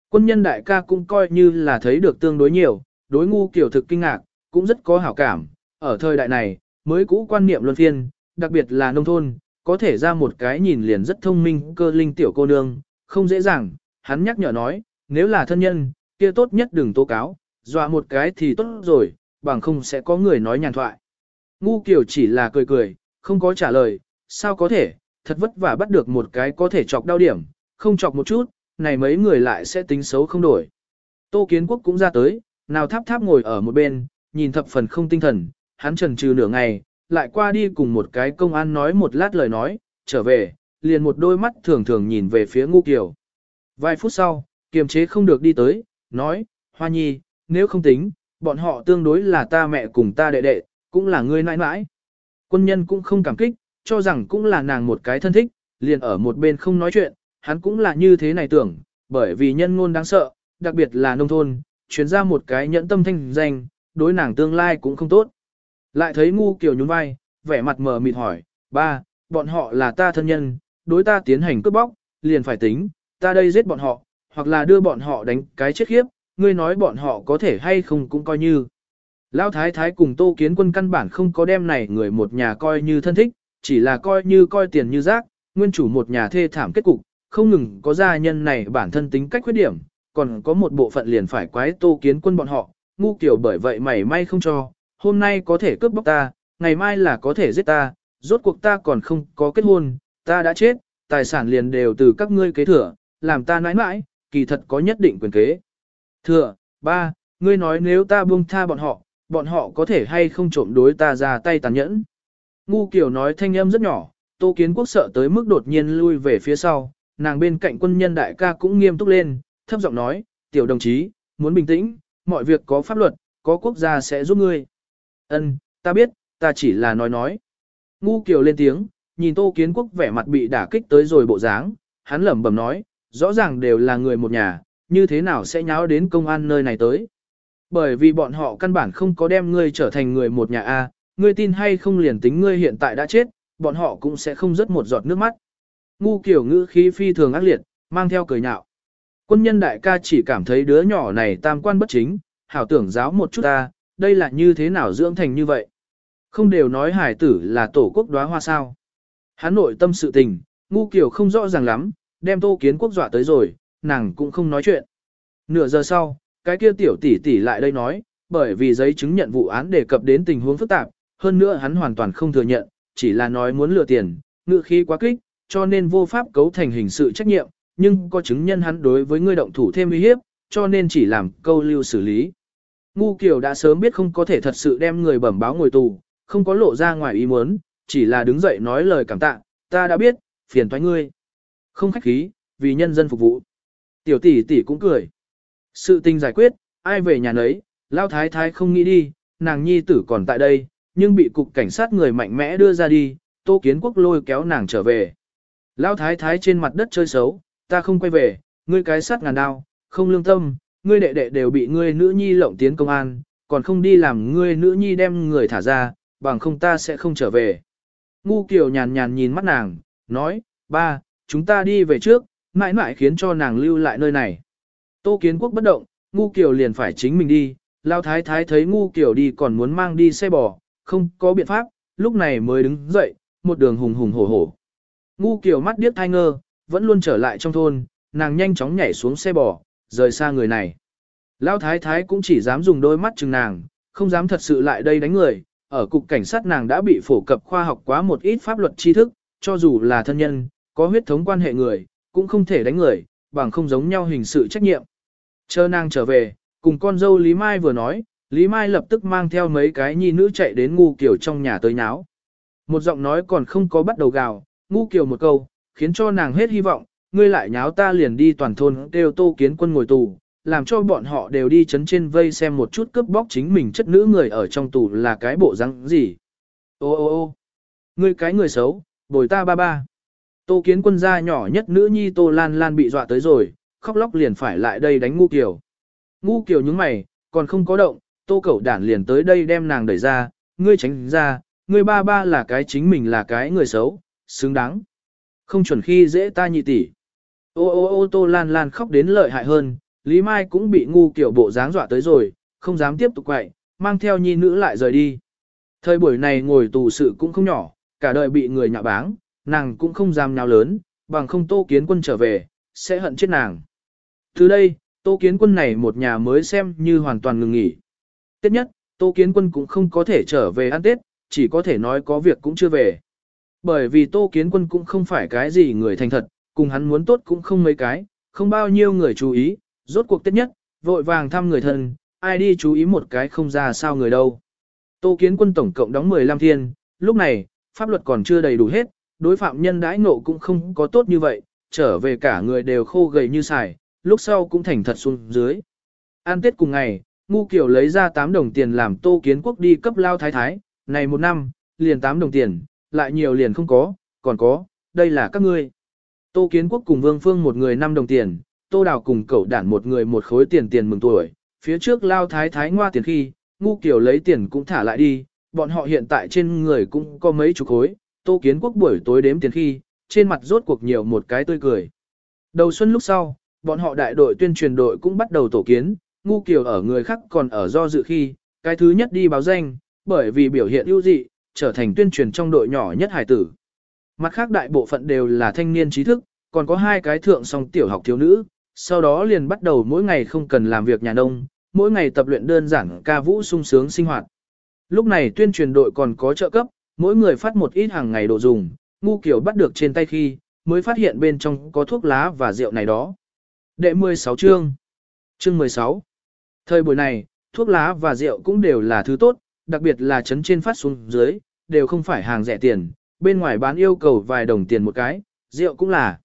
Quân nhân đại ca cũng coi như là thấy được tương đối nhiều, đối ngu kiểu thực kinh ngạc, cũng rất có hảo cảm, ở thời đại này, mới cũ quan niệm luân phiên, đặc biệt là nông thôn, có thể ra một cái nhìn liền rất thông minh cơ linh tiểu cô nương, không dễ dàng, hắn nhắc nhở nói, nếu là thân nhân, kia tốt nhất đừng tố cáo, dọa một cái thì tốt rồi, bằng không sẽ có người nói nhàn thoại. Ngu kiểu chỉ là cười cười, không có trả lời, sao có thể, thật vất vả bắt được một cái có thể chọc đau điểm, không chọc một chút, này mấy người lại sẽ tính xấu không đổi. Tô Kiến Quốc cũng ra tới, nào tháp tháp ngồi ở một bên, nhìn thập phần không tinh thần, hắn trần trừ nửa ngày, lại qua đi cùng một cái công an nói một lát lời nói, trở về, liền một đôi mắt thường thường nhìn về phía ngu kiểu. Vài phút sau, kiềm chế không được đi tới, nói, Hoa Nhi, nếu không tính, bọn họ tương đối là ta mẹ cùng ta đệ đệ, cũng là ngươi nãi nãi. Quân nhân cũng không cảm kích, cho rằng cũng là nàng một cái thân thích, liền ở một bên không nói chuyện, hắn cũng là như thế này tưởng, bởi vì nhân ngôn đáng sợ, đặc biệt là nông thôn, chuyển ra một cái nhẫn tâm thanh danh, đối nàng tương lai cũng không tốt. Lại thấy ngu kiểu nhún vai, vẻ mặt mờ mịt hỏi, ba, bọn họ là ta thân nhân, đối ta tiến hành cướp bóc, liền phải tính, ta đây giết bọn họ, hoặc là đưa bọn họ đánh cái chết khiếp, ngươi nói bọn họ có thể hay không cũng coi như. Lão thái thái cùng tô kiến quân căn bản không có đem này người một nhà coi như thân thích, chỉ là coi như coi tiền như rác, nguyên chủ một nhà thê thảm kết cục, không ngừng có gia nhân này bản thân tính cách khuyết điểm, còn có một bộ phận liền phải quái tô kiến quân bọn họ, ngu kiểu bởi vậy mày may không cho, hôm nay có thể cướp bóc ta, ngày mai là có thể giết ta, rốt cuộc ta còn không có kết hôn, ta đã chết, tài sản liền đều từ các ngươi kế thừa, làm ta nãi nãi, kỳ thật có nhất định quyền kế. Thừa, ba, ngươi nói nếu ta buông tha bọn họ, bọn họ có thể hay không trộm đối ta ra tay tàn nhẫn. Ngu kiểu nói thanh âm rất nhỏ, tô kiến quốc sợ tới mức đột nhiên lui về phía sau, nàng bên cạnh quân nhân đại ca cũng nghiêm túc lên, thấp giọng nói, tiểu đồng chí, muốn bình tĩnh, mọi việc có pháp luật, có quốc gia sẽ giúp ngươi. Ân, ta biết, ta chỉ là nói nói. Ngu kiều lên tiếng, nhìn tô kiến quốc vẻ mặt bị đả kích tới rồi bộ dáng, hắn lẩm bẩm nói, rõ ràng đều là người một nhà, như thế nào sẽ nháo đến công an nơi này tới. Bởi vì bọn họ căn bản không có đem ngươi trở thành người một nhà A, ngươi tin hay không liền tính ngươi hiện tại đã chết, bọn họ cũng sẽ không rớt một giọt nước mắt. Ngu kiểu ngữ khí phi thường ác liệt, mang theo cười nhạo. Quân nhân đại ca chỉ cảm thấy đứa nhỏ này tam quan bất chính, hảo tưởng giáo một chút ta, đây là như thế nào dưỡng thành như vậy. Không đều nói hải tử là tổ quốc đóa hoa sao. Hắn nội tâm sự tình, ngu kiểu không rõ ràng lắm, đem tô kiến quốc dọa tới rồi, nàng cũng không nói chuyện. Nửa giờ sau, cái kia tiểu tỷ tỷ lại đây nói, bởi vì giấy chứng nhận vụ án đề cập đến tình huống phức tạp, hơn nữa hắn hoàn toàn không thừa nhận, chỉ là nói muốn lừa tiền, ngự khí quá kích, cho nên vô pháp cấu thành hình sự trách nhiệm, nhưng có chứng nhân hắn đối với ngươi động thủ thêm uy hiếp, cho nên chỉ làm câu lưu xử lý. Ngu Kiều đã sớm biết không có thể thật sự đem người bẩm báo ngồi tù, không có lộ ra ngoài ý muốn, chỉ là đứng dậy nói lời cảm tạ, ta đã biết, phiền toái ngươi. Không khách khí, vì nhân dân phục vụ. Tiểu tỷ tỷ cũng cười. Sự tình giải quyết, ai về nhà nấy, lao thái thái không nghĩ đi, nàng nhi tử còn tại đây, nhưng bị cục cảnh sát người mạnh mẽ đưa ra đi, tô kiến quốc lôi kéo nàng trở về. Lao thái thái trên mặt đất chơi xấu, ta không quay về, ngươi cái sát ngàn đao, không lương tâm, ngươi đệ đệ đều bị ngươi nữ nhi lộng tiến công an, còn không đi làm ngươi nữ nhi đem người thả ra, bằng không ta sẽ không trở về. Ngu Kiều nhàn nhàn nhìn mắt nàng, nói, ba, chúng ta đi về trước, mãi mãi khiến cho nàng lưu lại nơi này. Tô Kiến Quốc bất động, Ngu Kiều liền phải chính mình đi, Lao Thái Thái thấy Ngu Kiều đi còn muốn mang đi xe bò, không có biện pháp, lúc này mới đứng dậy, một đường hùng hùng hổ hổ. Ngu Kiều mắt điếc thai ngơ, vẫn luôn trở lại trong thôn, nàng nhanh chóng nhảy xuống xe bò, rời xa người này. Lão thái thái cũng chỉ dám dùng đôi mắt chừng nàng, không dám thật sự lại đây đánh người, ở cục cảnh sát nàng đã bị phổ cập khoa học quá một ít pháp luật tri thức, cho dù là thân nhân, có huyết thống quan hệ người, cũng không thể đánh người, bằng không giống nhau hình sự trách nhiệm. Chờ nàng trở về, cùng con dâu Lý Mai vừa nói, Lý Mai lập tức mang theo mấy cái nhi nữ chạy đến ngu kiểu trong nhà tới náo. Một giọng nói còn không có bắt đầu gào, ngu kiểu một câu, khiến cho nàng hết hy vọng, ngươi lại nháo ta liền đi toàn thôn đều tô kiến quân ngồi tù, làm cho bọn họ đều đi chấn trên vây xem một chút cướp bóc chính mình chất nữ người ở trong tù là cái bộ răng gì. Ô ô ô ngươi cái người xấu, bồi ta ba ba. Tô kiến quân gia nhỏ nhất nữ nhi tô lan lan bị dọa tới rồi, khóc lóc liền phải lại đây đánh ngu kiều. Ngu kiều những mày, còn không có động, tô cẩu đản liền tới đây đem nàng đẩy ra, ngươi tránh ra, ngươi ba ba là cái chính mình là cái người xấu, xứng đáng. Không chuẩn khi dễ ta nhị tỷ. Ô ô ô tô lan lan khóc đến lợi hại hơn, Lý Mai cũng bị ngu kiểu bộ dáng dọa tới rồi, không dám tiếp tục quậy, mang theo nhi nữ lại rời đi. Thời buổi này ngồi tù sự cũng không nhỏ, cả đời bị người nhạ báng, nàng cũng không dám nhào lớn, bằng không tô kiến quân trở về, sẽ hận chết nàng. Từ đây, tô kiến quân này một nhà mới xem như hoàn toàn ngừng nghỉ. Tiếp nhất, tô kiến quân cũng không có thể trở về ăn Tết, chỉ có thể nói có việc cũng chưa về. Bởi vì Tô Kiến Quân cũng không phải cái gì người thành thật, cùng hắn muốn tốt cũng không mấy cái, không bao nhiêu người chú ý, rốt cuộc tiết nhất, vội vàng thăm người thân, ai đi chú ý một cái không ra sao người đâu. Tô Kiến Quân tổng cộng đóng 15 thiên, lúc này, pháp luật còn chưa đầy đủ hết, đối phạm nhân đãi ngộ cũng không có tốt như vậy, trở về cả người đều khô gầy như xài, lúc sau cũng thành thật xuống dưới. An Tết cùng ngày, Ngu Kiều lấy ra 8 đồng tiền làm Tô Kiến Quốc đi cấp lao thái thái, này một năm, liền 8 đồng tiền, lại nhiều liền không có, còn có, đây là các ngươi. Tô Kiến Quốc cùng Vương Phương một người 5 đồng tiền, Tô Đào cùng cậu đản một người một khối tiền tiền mừng tuổi, phía trước lao thái thái ngoa tiền khi, Ngu Kiều lấy tiền cũng thả lại đi, bọn họ hiện tại trên người cũng có mấy chục khối, Tô Kiến Quốc buổi tối đếm tiền khi, trên mặt rốt cuộc nhiều một cái tươi cười. Đầu xuân lúc sau, bọn họ đại đội tuyên truyền đội cũng bắt đầu tổ kiến, ngu kiều ở người khác còn ở do dự khi, cái thứ nhất đi báo danh, bởi vì biểu hiện ưu dị, trở thành tuyên truyền trong đội nhỏ nhất hải tử. Mặt khác đại bộ phận đều là thanh niên trí thức, còn có hai cái thượng song tiểu học thiếu nữ, sau đó liền bắt đầu mỗi ngày không cần làm việc nhà nông, mỗi ngày tập luyện đơn giản ca vũ sung sướng sinh hoạt. Lúc này tuyên truyền đội còn có trợ cấp, mỗi người phát một ít hàng ngày đồ dùng, ngu kiểu bắt được trên tay khi, mới phát hiện bên trong có thuốc lá và rượu này đó. Đệ 16 chương Chương 16 Thời buổi này, thuốc lá và rượu cũng đều là thứ tốt, đặc biệt là chấn trên phát xuống dưới, đều không phải hàng rẻ tiền, bên ngoài bán yêu cầu vài đồng tiền một cái, rượu cũng là.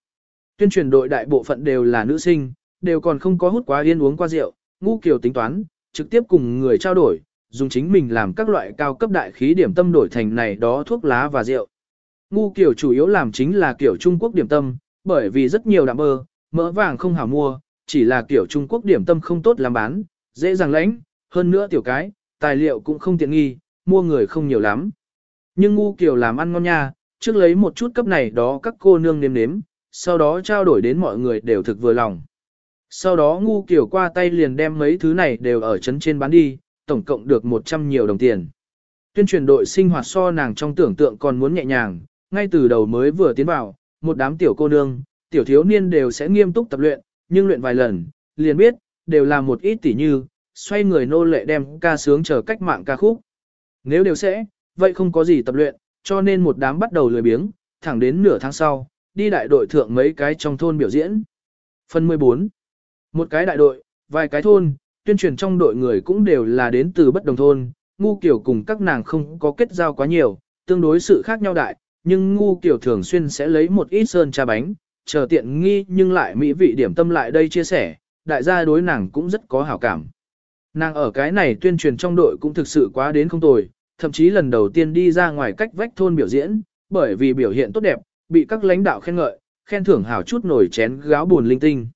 Tuyên truyền đội đại bộ phận đều là nữ sinh, đều còn không có hút quá yên uống qua rượu, ngu kiều tính toán, trực tiếp cùng người trao đổi, dùng chính mình làm các loại cao cấp đại khí điểm tâm đổi thành này đó thuốc lá và rượu. Ngu kiểu chủ yếu làm chính là kiểu Trung Quốc điểm tâm, bởi vì rất nhiều đạm bơ, mỡ vàng không hảo mua, chỉ là kiểu Trung Quốc điểm tâm không tốt làm bán, dễ dàng lãnh, hơn nữa tiểu cái, tài liệu cũng không tiện nghi, mua người không nhiều lắm. Nhưng ngu kiểu làm ăn ngon nha, trước lấy một chút cấp này đó các cô nương nếm nếm, sau đó trao đổi đến mọi người đều thực vừa lòng. Sau đó ngu kiểu qua tay liền đem mấy thứ này đều ở chấn trên bán đi, tổng cộng được 100 nhiều đồng tiền. Tuyên truyền đội sinh hoạt so nàng trong tưởng tượng còn muốn nhẹ nhàng, ngay từ đầu mới vừa tiến vào, một đám tiểu cô nương, tiểu thiếu niên đều sẽ nghiêm túc tập luyện, nhưng luyện vài lần, liền biết, đều là một ít tỉ như, xoay người nô lệ đem ca sướng chờ cách mạng ca khúc. Nếu đều sẽ, vậy không có gì tập luyện, cho nên một đám bắt đầu lười biếng, thẳng đến nửa tháng sau, đi đại đội thượng mấy cái trong thôn biểu diễn. Phần 14. Một cái đại đội, vài cái thôn, tuyên truyền trong đội người cũng đều là đến từ bất đồng thôn, ngu kiểu cùng các nàng không có kết giao quá nhiều, tương đối sự khác nhau đại, nhưng ngu kiểu thường xuyên sẽ lấy một ít sơn trà bánh, chờ tiện nghi nhưng lại mỹ vị điểm tâm lại đây chia sẻ, đại gia đối nàng cũng rất có hảo cảm. Nàng ở cái này tuyên truyền trong đội cũng thực sự quá đến không tồi, thậm chí lần đầu tiên đi ra ngoài cách vách thôn biểu diễn, bởi vì biểu hiện tốt đẹp, bị các lãnh đạo khen ngợi, khen thưởng hào chút nổi chén gáo buồn linh tinh.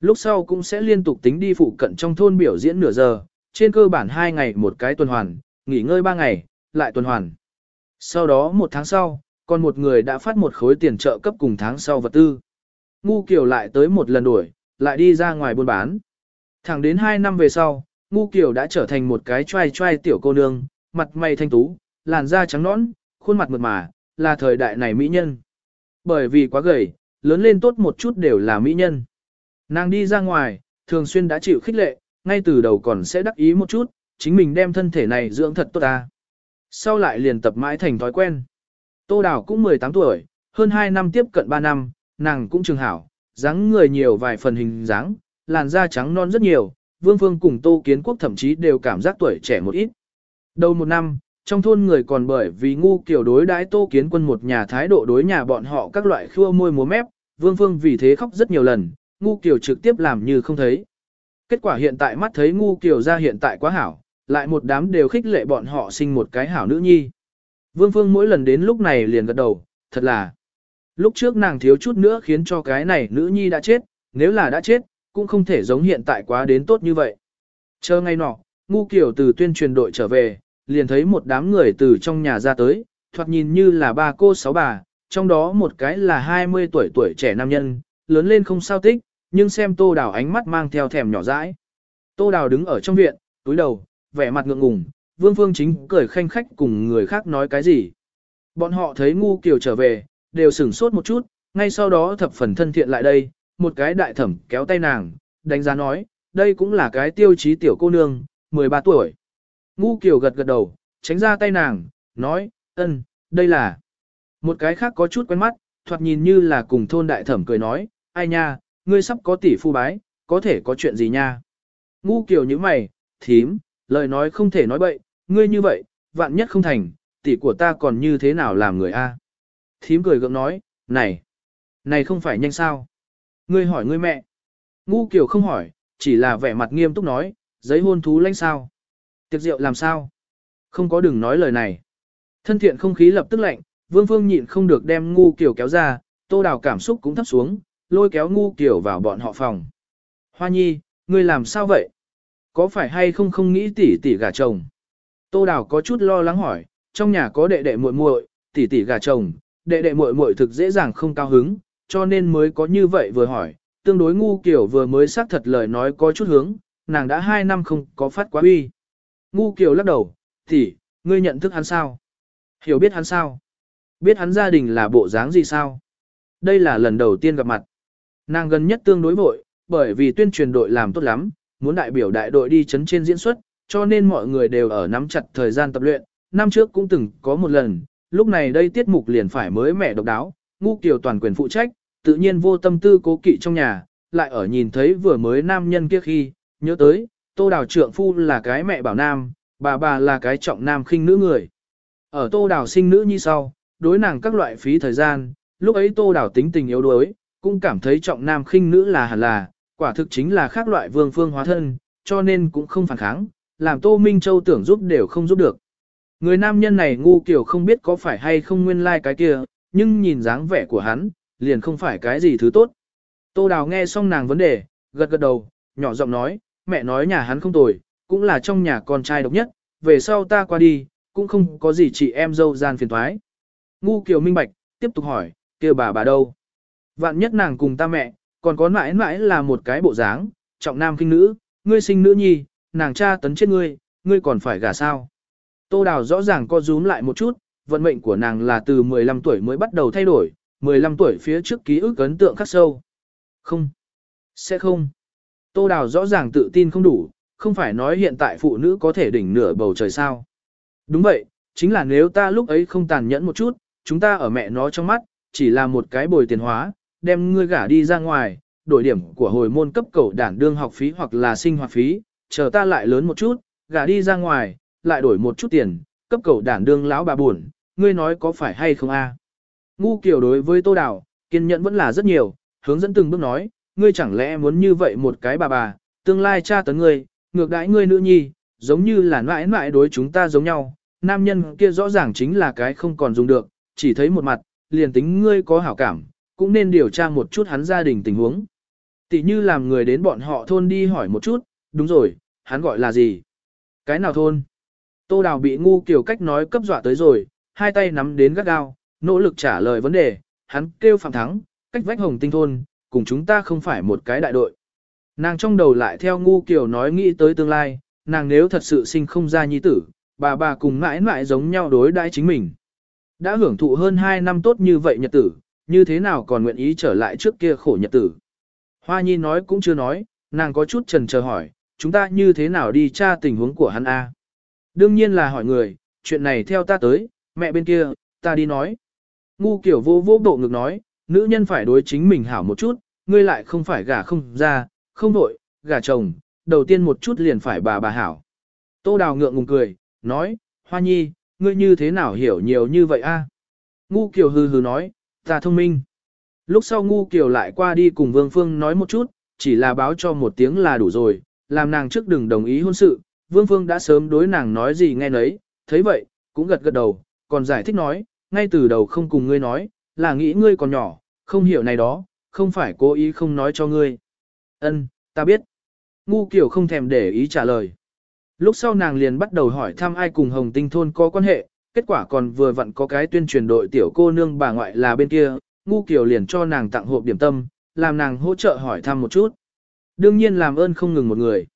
Lúc sau cũng sẽ liên tục tính đi phụ cận trong thôn biểu diễn nửa giờ, trên cơ bản 2 ngày một cái tuần hoàn, nghỉ ngơi 3 ngày, lại tuần hoàn. Sau đó một tháng sau, còn một người đã phát một khối tiền trợ cấp cùng tháng sau vật tư. Ngu Kiều lại tới một lần đuổi, lại đi ra ngoài buôn bán. Thẳng đến 2 năm về sau, Ngu Kiều đã trở thành một cái trai trai tiểu cô nương, mặt mày thanh tú, làn da trắng nõn, khuôn mặt mượt mà, là thời đại này mỹ nhân. Bởi vì quá gầy, lớn lên tốt một chút đều là mỹ nhân. Nàng đi ra ngoài, thường xuyên đã chịu khích lệ, ngay từ đầu còn sẽ đắc ý một chút, chính mình đem thân thể này dưỡng thật tốt ta. Sau lại liền tập mãi thành thói quen. Tô Đào cũng 18 tuổi, hơn 2 năm tiếp cận 3 năm, nàng cũng trường hảo, dáng người nhiều vài phần hình dáng, làn da trắng non rất nhiều, Vương Phương cùng Tô Kiến Quốc thậm chí đều cảm giác tuổi trẻ một ít. Đầu một năm, trong thôn người còn bởi vì ngu kiểu đối đãi Tô Kiến Quân một nhà thái độ đối nhà bọn họ các loại khua môi múa mép, Vương Phương vì thế khóc rất nhiều lần, ngu kiểu trực tiếp làm như không thấy. Kết quả hiện tại mắt thấy ngu kiểu ra hiện tại quá hảo, lại một đám đều khích lệ bọn họ sinh một cái hảo nữ nhi. Vương Phương mỗi lần đến lúc này liền gật đầu, thật là. Lúc trước nàng thiếu chút nữa khiến cho cái này nữ nhi đã chết, nếu là đã chết, cũng không thể giống hiện tại quá đến tốt như vậy. Chờ ngay nọ, ngu kiểu từ tuyên truyền đội trở về, liền thấy một đám người từ trong nhà ra tới, thoạt nhìn như là ba cô sáu bà, trong đó một cái là 20 tuổi tuổi trẻ nam nhân, lớn lên không sao tích, nhưng xem tô đào ánh mắt mang theo thèm nhỏ dãi. Tô đào đứng ở trong viện, túi đầu, vẻ mặt ngượng ngùng, vương phương chính cười khanh khách cùng người khác nói cái gì. Bọn họ thấy ngu kiều trở về, đều sửng sốt một chút, ngay sau đó thập phần thân thiện lại đây, một cái đại thẩm kéo tay nàng, đánh giá nói, đây cũng là cái tiêu chí tiểu cô nương, 13 tuổi. Ngu kiều gật gật đầu, tránh ra tay nàng, nói, ân, đây là. Một cái khác có chút quen mắt, thoạt nhìn như là cùng thôn đại thẩm cười nói, ai nha, ngươi sắp có tỷ phu bái, có thể có chuyện gì nha. Ngu kiều như mày, thím, lời nói không thể nói bậy, ngươi như vậy, vạn nhất không thành, tỷ của ta còn như thế nào làm người a? Thím cười gượng nói, này, này không phải nhanh sao? Ngươi hỏi ngươi mẹ. Ngu kiểu không hỏi, chỉ là vẻ mặt nghiêm túc nói, giấy hôn thú lãnh sao? Tiệc rượu làm sao? Không có đừng nói lời này. Thân thiện không khí lập tức lạnh, Vương Phương nhịn không được đem ngu kiểu kéo ra, tô đào cảm xúc cũng thấp xuống, lôi kéo ngu kiểu vào bọn họ phòng. Hoa nhi, ngươi làm sao vậy? Có phải hay không không nghĩ tỷ tỷ gả chồng? Tô đào có chút lo lắng hỏi, trong nhà có đệ đệ muội muội, tỷ tỷ gả chồng, đệ đệ muội muội thực dễ dàng không cao hứng, cho nên mới có như vậy vừa hỏi, tương đối ngu kiểu vừa mới xác thật lời nói có chút hướng, nàng đã hai năm không có phát quá uy. Ngu kiểu lắc đầu, tỷ, ngươi nhận thức hắn sao? Hiểu biết hắn sao? Biết hắn gia đình là bộ dáng gì sao? Đây là lần đầu tiên gặp mặt. Nàng gần nhất tương đối vội, bởi vì tuyên truyền đội làm tốt lắm, muốn đại biểu đại đội đi chấn trên diễn xuất, cho nên mọi người đều ở nắm chặt thời gian tập luyện. Năm trước cũng từng có một lần, lúc này đây tiết mục liền phải mới mẻ độc đáo, ngu kiều toàn quyền phụ trách, tự nhiên vô tâm tư cố kỵ trong nhà, lại ở nhìn thấy vừa mới nam nhân kia khi, nhớ tới, tô đào trượng phu là cái mẹ bảo nam, bà bà là cái trọng nam khinh nữ người. Ở tô đào sinh nữ như sau, đối nàng các loại phí thời gian, lúc ấy tô đào tính tình yếu đuối, cũng cảm thấy trọng nam khinh nữ là hẳn là, quả thực chính là khác loại vương phương hóa thân, cho nên cũng không phản kháng, làm tô Minh Châu tưởng giúp đều không giúp được. Người nam nhân này ngu kiểu không biết có phải hay không nguyên lai like cái kia, nhưng nhìn dáng vẻ của hắn, liền không phải cái gì thứ tốt. Tô Đào nghe xong nàng vấn đề, gật gật đầu, nhỏ giọng nói, mẹ nói nhà hắn không tồi, cũng là trong nhà con trai độc nhất, về sau ta qua đi, cũng không có gì chị em dâu gian phiền thoái. Ngu Kiều minh bạch, tiếp tục hỏi, kêu bà bà đâu? Vạn nhất nàng cùng ta mẹ, còn có mãi mãi là một cái bộ dáng, trọng nam kinh nữ, ngươi sinh nữ nhi, nàng cha tấn chết ngươi, ngươi còn phải gả sao? Tô Đào rõ ràng co rúm lại một chút, vận mệnh của nàng là từ 15 tuổi mới bắt đầu thay đổi, 15 tuổi phía trước ký ức ấn tượng khắc sâu. Không, sẽ không. Tô Đào rõ ràng tự tin không đủ, không phải nói hiện tại phụ nữ có thể đỉnh nửa bầu trời sao. Đúng vậy, chính là nếu ta lúc ấy không tàn nhẫn một chút, chúng ta ở mẹ nó trong mắt, chỉ là một cái bồi tiền hóa, đem ngươi gả đi ra ngoài, đổi điểm của hồi môn cấp cầu đản đương học phí hoặc là sinh hoạt phí, chờ ta lại lớn một chút, gả đi ra ngoài, lại đổi một chút tiền, cấp cầu đản đương lão bà buồn, ngươi nói có phải hay không a? Ngu kiểu đối với Tô Đào, kiên nhẫn vẫn là rất nhiều, hướng dẫn từng bước nói, ngươi chẳng lẽ muốn như vậy một cái bà bà, tương lai cha tấn ngươi, ngược đãi ngươi nữ nhi, giống như là mãi mãi đối chúng ta giống nhau, nam nhân kia rõ ràng chính là cái không còn dùng được, chỉ thấy một mặt, liền tính ngươi có hảo cảm, cũng nên điều tra một chút hắn gia đình tình huống. Tỷ như làm người đến bọn họ thôn đi hỏi một chút, đúng rồi, hắn gọi là gì? Cái nào thôn? Tô Đào bị ngu kiểu cách nói cấp dọa tới rồi, hai tay nắm đến gắt gao, nỗ lực trả lời vấn đề, hắn kêu Phạm Thắng, cách vách hồng tinh thôn, cùng chúng ta không phải một cái đại đội. Nàng trong đầu lại theo ngu kiểu nói nghĩ tới tương lai, nàng nếu thật sự sinh không ra nhi tử, bà bà cùng mãi mãi giống nhau đối đãi chính mình. Đã hưởng thụ hơn 2 năm tốt như vậy nhật tử, như thế nào còn nguyện ý trở lại trước kia khổ nhật tử. Hoa nhi nói cũng chưa nói, nàng có chút trần chờ hỏi, chúng ta như thế nào đi tra tình huống của hắn a? Đương nhiên là hỏi người, chuyện này theo ta tới, mẹ bên kia, ta đi nói. Ngu kiểu vô vô bộ ngực nói, nữ nhân phải đối chính mình hảo một chút, ngươi lại không phải gả không ra, không nội, gả chồng, đầu tiên một chút liền phải bà bà hảo. Tô đào ngượng ngùng cười, nói, hoa nhi, ngươi như thế nào hiểu nhiều như vậy a? Ngu kiều hừ hừ nói, ta thông minh. Lúc sau ngu kiều lại qua đi cùng vương phương nói một chút, chỉ là báo cho một tiếng là đủ rồi, làm nàng trước đừng đồng ý hôn sự, vương phương đã sớm đối nàng nói gì nghe nấy, thấy vậy, cũng gật gật đầu, còn giải thích nói, ngay từ đầu không cùng ngươi nói, là nghĩ ngươi còn nhỏ, không hiểu này đó, không phải cố ý không nói cho ngươi. Ân, ta biết. Ngu kiểu không thèm để ý trả lời. Lúc sau nàng liền bắt đầu hỏi thăm ai cùng Hồng Tinh Thôn có quan hệ, kết quả còn vừa vặn có cái tuyên truyền đội tiểu cô nương bà ngoại là bên kia, ngu kiểu liền cho nàng tặng hộp điểm tâm, làm nàng hỗ trợ hỏi thăm một chút. Đương nhiên làm ơn không ngừng một người.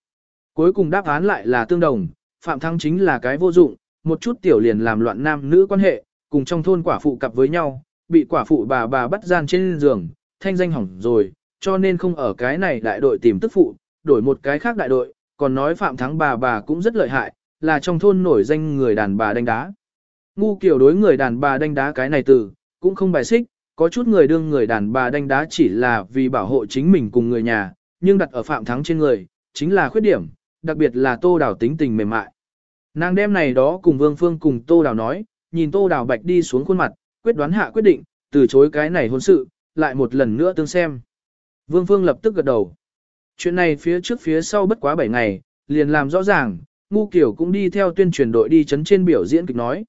Cuối cùng đáp án lại là tương đồng, Phạm Thắng chính là cái vô dụng, một chút tiểu liền làm loạn nam nữ quan hệ, cùng trong thôn quả phụ cặp với nhau, bị quả phụ bà bà bắt gian trên giường, thanh danh hỏng rồi, cho nên không ở cái này đại đội tìm tức phụ, đổi một cái khác đại đội, còn nói Phạm Thắng bà bà cũng rất lợi hại, là trong thôn nổi danh người đàn bà đánh đá. Ngu kiểu đối người đàn bà đánh đá cái này từ, cũng không bài xích, có chút người đương người đàn bà đánh đá chỉ là vì bảo hộ chính mình cùng người nhà, nhưng đặt ở Phạm Thắng trên người, chính là khuyết điểm, đặc biệt là Tô đảo tính tình mềm mại. Nàng đem này đó cùng Vương Phương cùng Tô Đào nói, nhìn Tô Đào bạch đi xuống khuôn mặt, quyết đoán hạ quyết định, từ chối cái này hôn sự, lại một lần nữa tương xem. Vương Phương lập tức gật đầu. Chuyện này phía trước phía sau bất quá 7 ngày, liền làm rõ ràng, Ngu kiểu cũng đi theo tuyên truyền đội đi chấn trên biểu diễn kịch nói.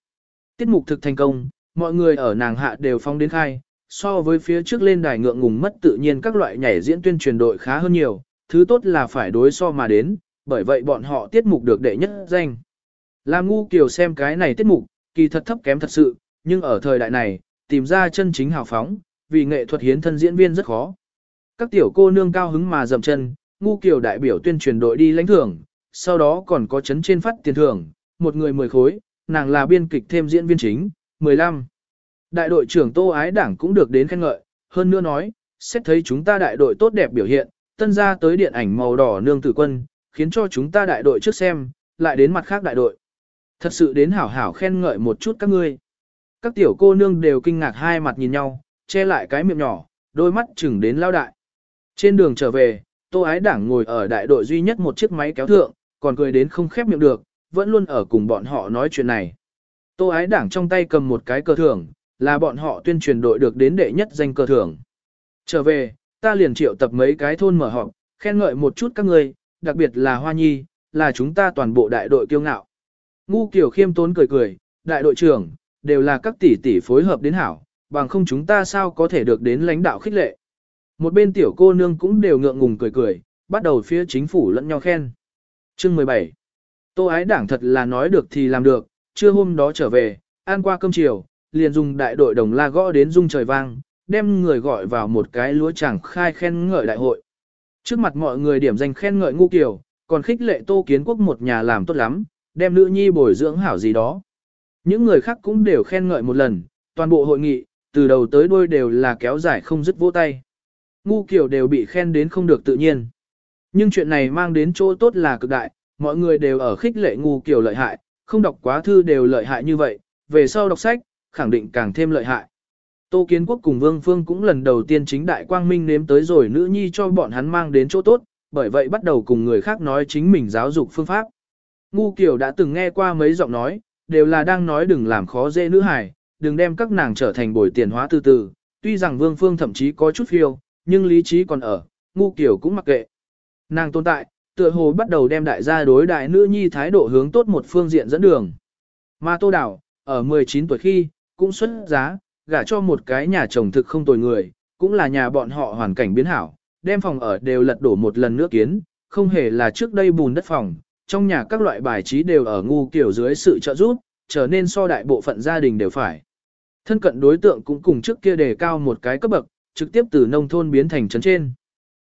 Tiết mục thực thành công, mọi người ở nàng hạ đều phong đến khai, so với phía trước lên đài ngượng ngùng mất tự nhiên các loại nhảy diễn tuyên truyền đội khá hơn nhiều, thứ tốt là phải đối so mà đến, bởi vậy bọn họ tiết mục được đệ nhất danh. Làm ngu kiều xem cái này tiết mục, kỳ thật thấp kém thật sự, nhưng ở thời đại này, tìm ra chân chính hào phóng, vì nghệ thuật hiến thân diễn viên rất khó. Các tiểu cô nương cao hứng mà dậm chân, ngu kiều đại biểu tuyên truyền đội đi lãnh thưởng, sau đó còn có chấn trên phát tiền thưởng, một người 10 khối, nàng là biên kịch thêm diễn viên chính, 15. Đại đội trưởng Tô Ái Đảng cũng được đến khen ngợi, hơn nữa nói, xét thấy chúng ta đại đội tốt đẹp biểu hiện, tân ra tới điện ảnh màu đỏ nương tử quân, khiến cho chúng ta đại đội trước xem, lại đến mặt khác đại đội. Thật sự đến hảo hảo khen ngợi một chút các ngươi. Các tiểu cô nương đều kinh ngạc hai mặt nhìn nhau, che lại cái miệng nhỏ, đôi mắt chừng đến lao đại. Trên đường trở về, Tô Ái Đảng ngồi ở đại đội duy nhất một chiếc máy kéo thượng, còn cười đến không khép miệng được, vẫn luôn ở cùng bọn họ nói chuyện này. Tô Ái Đảng trong tay cầm một cái cờ thưởng, là bọn họ tuyên truyền đội được đến đệ nhất danh cờ thưởng. Trở về, ta liền triệu tập mấy cái thôn mở họp, khen ngợi một chút các ngươi, đặc biệt là Hoa Nhi, là chúng ta toàn bộ đại đội kiêu ngạo. Ngu Kiều khiêm tốn cười cười, đại đội trưởng, đều là các tỷ tỷ phối hợp đến hảo, bằng không chúng ta sao có thể được đến lãnh đạo khích lệ. Một bên tiểu cô nương cũng đều ngượng ngùng cười cười, bắt đầu phía chính phủ lẫn nhau khen. Chương 17 Tô ái đảng thật là nói được thì làm được, trưa hôm đó trở về, ăn qua cơm chiều, liền dùng đại đội đồng la gõ đến rung trời vang, đem người gọi vào một cái lúa chẳng khai khen ngợi đại hội. Trước mặt mọi người điểm danh khen ngợi ngu kiều, còn khích lệ tô kiến quốc một nhà làm tốt lắm, đem nữ nhi bồi dưỡng hảo gì đó. Những người khác cũng đều khen ngợi một lần, toàn bộ hội nghị, từ đầu tới đuôi đều là kéo dài không dứt vỗ tay. Ngu kiều đều bị khen đến không được tự nhiên. Nhưng chuyện này mang đến chỗ tốt là cực đại, mọi người đều ở khích lệ ngu kiều lợi hại, không đọc quá thư đều lợi hại như vậy, về sau đọc sách, khẳng định càng thêm lợi hại. Tô Kiến Quốc cùng Vương Phương cũng lần đầu tiên chính đại quang minh nếm tới rồi nữ nhi cho bọn hắn mang đến chỗ tốt, bởi vậy bắt đầu cùng người khác nói chính mình giáo dục phương pháp. Ngu Kiều đã từng nghe qua mấy giọng nói, đều là đang nói đừng làm khó dễ nữ hài, đừng đem các nàng trở thành bồi tiền hóa từ từ. Tuy rằng Vương Phương thậm chí có chút phiêu, nhưng lý trí còn ở, Ngu Kiều cũng mặc kệ. Nàng tồn tại, tựa hồ bắt đầu đem đại gia đối đại nữ nhi thái độ hướng tốt một phương diện dẫn đường. Mà Tô Đảo, ở 19 tuổi khi, cũng xuất giá, gả cho một cái nhà chồng thực không tồi người, cũng là nhà bọn họ hoàn cảnh biến hảo, đem phòng ở đều lật đổ một lần nữa kiến, không hề là trước đây bùn đất phòng, trong nhà các loại bài trí đều ở ngu kiểu dưới sự trợ giúp, trở nên so đại bộ phận gia đình đều phải. Thân cận đối tượng cũng cùng trước kia đề cao một cái cấp bậc, trực tiếp từ nông thôn biến thành trấn trên.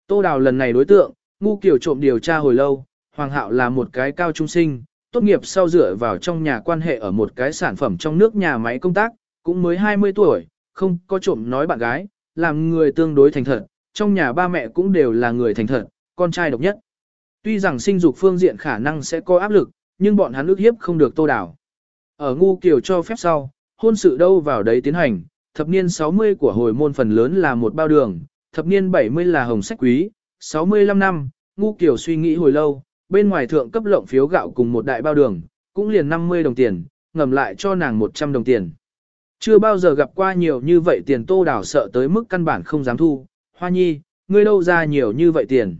Tô Đào lần này đối tượng, ngu kiểu trộm điều tra hồi lâu, Hoàng Hạo là một cái cao trung sinh, tốt nghiệp sau dựa vào trong nhà quan hệ ở một cái sản phẩm trong nước nhà máy công tác, cũng mới 20 tuổi, không có trộm nói bạn gái, làm người tương đối thành thật, trong nhà ba mẹ cũng đều là người thành thật, con trai độc nhất. Tuy rằng sinh dục phương diện khả năng sẽ có áp lực, nhưng bọn hắn ước hiếp không được tô đảo. Ở ngu kiểu cho phép sau, hôn sự đâu vào đấy tiến hành, thập niên 60 của hồi môn phần lớn là một bao đường, thập niên 70 là hồng sách quý, 65 năm, ngu kiểu suy nghĩ hồi lâu, bên ngoài thượng cấp lộng phiếu gạo cùng một đại bao đường, cũng liền 50 đồng tiền, ngầm lại cho nàng 100 đồng tiền. Chưa bao giờ gặp qua nhiều như vậy tiền tô đảo sợ tới mức căn bản không dám thu, hoa nhi, ngươi đâu ra nhiều như vậy tiền.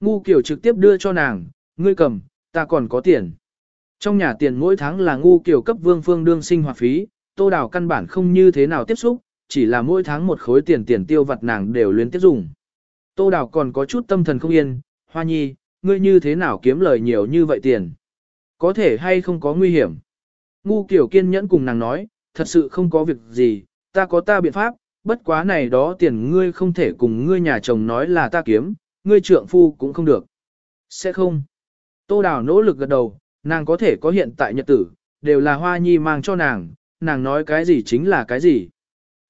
Ngu kiểu trực tiếp đưa cho nàng, ngươi cầm, ta còn có tiền. Trong nhà tiền mỗi tháng là ngu kiểu cấp vương phương đương sinh hoạt phí, tô Đào căn bản không như thế nào tiếp xúc, chỉ là mỗi tháng một khối tiền tiền tiêu vặt nàng đều luyến tiếp dùng. Tô Đào còn có chút tâm thần không yên, hoa nhi, ngươi như thế nào kiếm lời nhiều như vậy tiền? Có thể hay không có nguy hiểm? Ngu kiểu kiên nhẫn cùng nàng nói, thật sự không có việc gì, ta có ta biện pháp, bất quá này đó tiền ngươi không thể cùng ngươi nhà chồng nói là ta kiếm, ngươi trượng phu cũng không được. Sẽ không. Tô Đào nỗ lực gật đầu, nàng có thể có hiện tại nhật tử, đều là hoa nhi mang cho nàng, nàng nói cái gì chính là cái gì.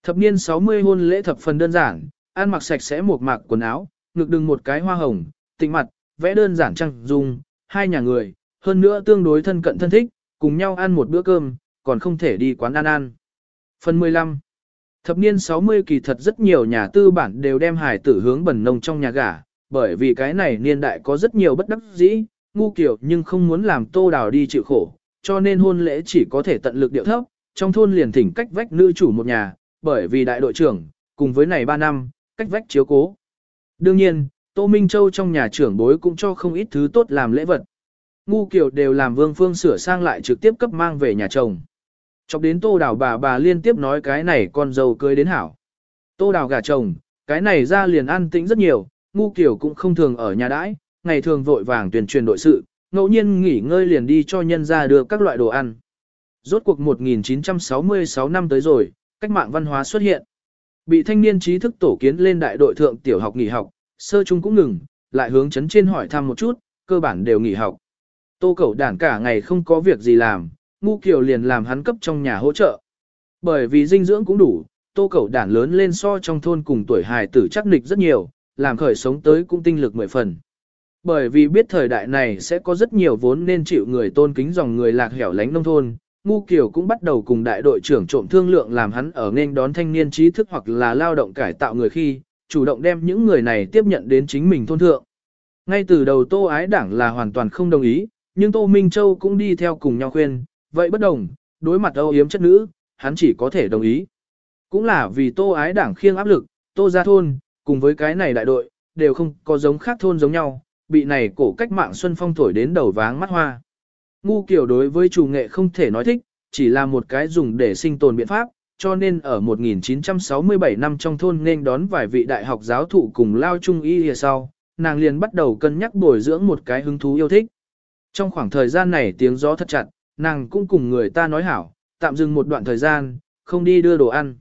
Thập niên 60 hôn lễ thập phần đơn giản, ăn mặc sạch sẽ một mạc quần áo, ngực đừng một cái hoa hồng, tịnh mặt, vẽ đơn giản trăng dung, hai nhà người, hơn nữa tương đối thân cận thân thích, cùng nhau ăn một bữa cơm, còn không thể đi quán ăn ăn. Phần 15 Thập niên 60 kỳ thật rất nhiều nhà tư bản đều đem hải tử hướng bẩn nông trong nhà gả, bởi vì cái này niên đại có rất nhiều bất đắc dĩ, ngu kiểu nhưng không muốn làm tô đào đi chịu khổ, cho nên hôn lễ chỉ có thể tận lực điệu thấp, trong thôn liền thỉnh cách vách nữ chủ một nhà, bởi vì đại đội trưởng, cùng với này 3 năm, cách vách chiếu cố. Đương nhiên, Tô Minh Châu trong nhà trưởng bối cũng cho không ít thứ tốt làm lễ vật. Ngu kiểu đều làm vương phương sửa sang lại trực tiếp cấp mang về nhà chồng. Chọc đến tô đào bà bà liên tiếp nói cái này con dâu cưới đến hảo. Tô đào gả chồng, cái này ra liền an tĩnh rất nhiều, ngu Kiều cũng không thường ở nhà đãi, ngày thường vội vàng tuyển truyền đội sự, ngẫu nhiên nghỉ ngơi liền đi cho nhân ra đưa các loại đồ ăn. Rốt cuộc 1966 năm tới rồi, cách mạng văn hóa xuất hiện. Bị thanh niên trí thức tổ kiến lên đại đội thượng tiểu học nghỉ học, sơ trung cũng ngừng, lại hướng chấn trên hỏi thăm một chút, cơ bản đều nghỉ học. Tô cẩu đản cả ngày không có việc gì làm, ngu kiều liền làm hắn cấp trong nhà hỗ trợ. Bởi vì dinh dưỡng cũng đủ, tô cẩu đản lớn lên so trong thôn cùng tuổi hài tử chắc nịch rất nhiều, làm khởi sống tới cũng tinh lực mười phần. Bởi vì biết thời đại này sẽ có rất nhiều vốn nên chịu người tôn kính dòng người lạc hẻo lánh nông thôn, Ngu Kiều cũng bắt đầu cùng đại đội trưởng trộm thương lượng làm hắn ở nên đón thanh niên trí thức hoặc là lao động cải tạo người khi, chủ động đem những người này tiếp nhận đến chính mình thôn thượng. Ngay từ đầu Tô Ái Đảng là hoàn toàn không đồng ý, nhưng Tô Minh Châu cũng đi theo cùng nhau khuyên, vậy bất đồng, đối mặt âu yếm chất nữ, hắn chỉ có thể đồng ý. Cũng là vì Tô Ái Đảng khiêng áp lực, Tô ra thôn, cùng với cái này đại đội, đều không có giống khác thôn giống nhau, bị này cổ cách mạng Xuân Phong thổi đến đầu váng mắt hoa. Ngu kiểu đối với chủ nghệ không thể nói thích, chỉ là một cái dùng để sinh tồn biện pháp, cho nên ở 1967 năm trong thôn nên đón vài vị đại học giáo thụ cùng lao trung y hìa sau, nàng liền bắt đầu cân nhắc bồi dưỡng một cái hứng thú yêu thích. Trong khoảng thời gian này tiếng gió thật chặt, nàng cũng cùng người ta nói hảo, tạm dừng một đoạn thời gian, không đi đưa đồ ăn.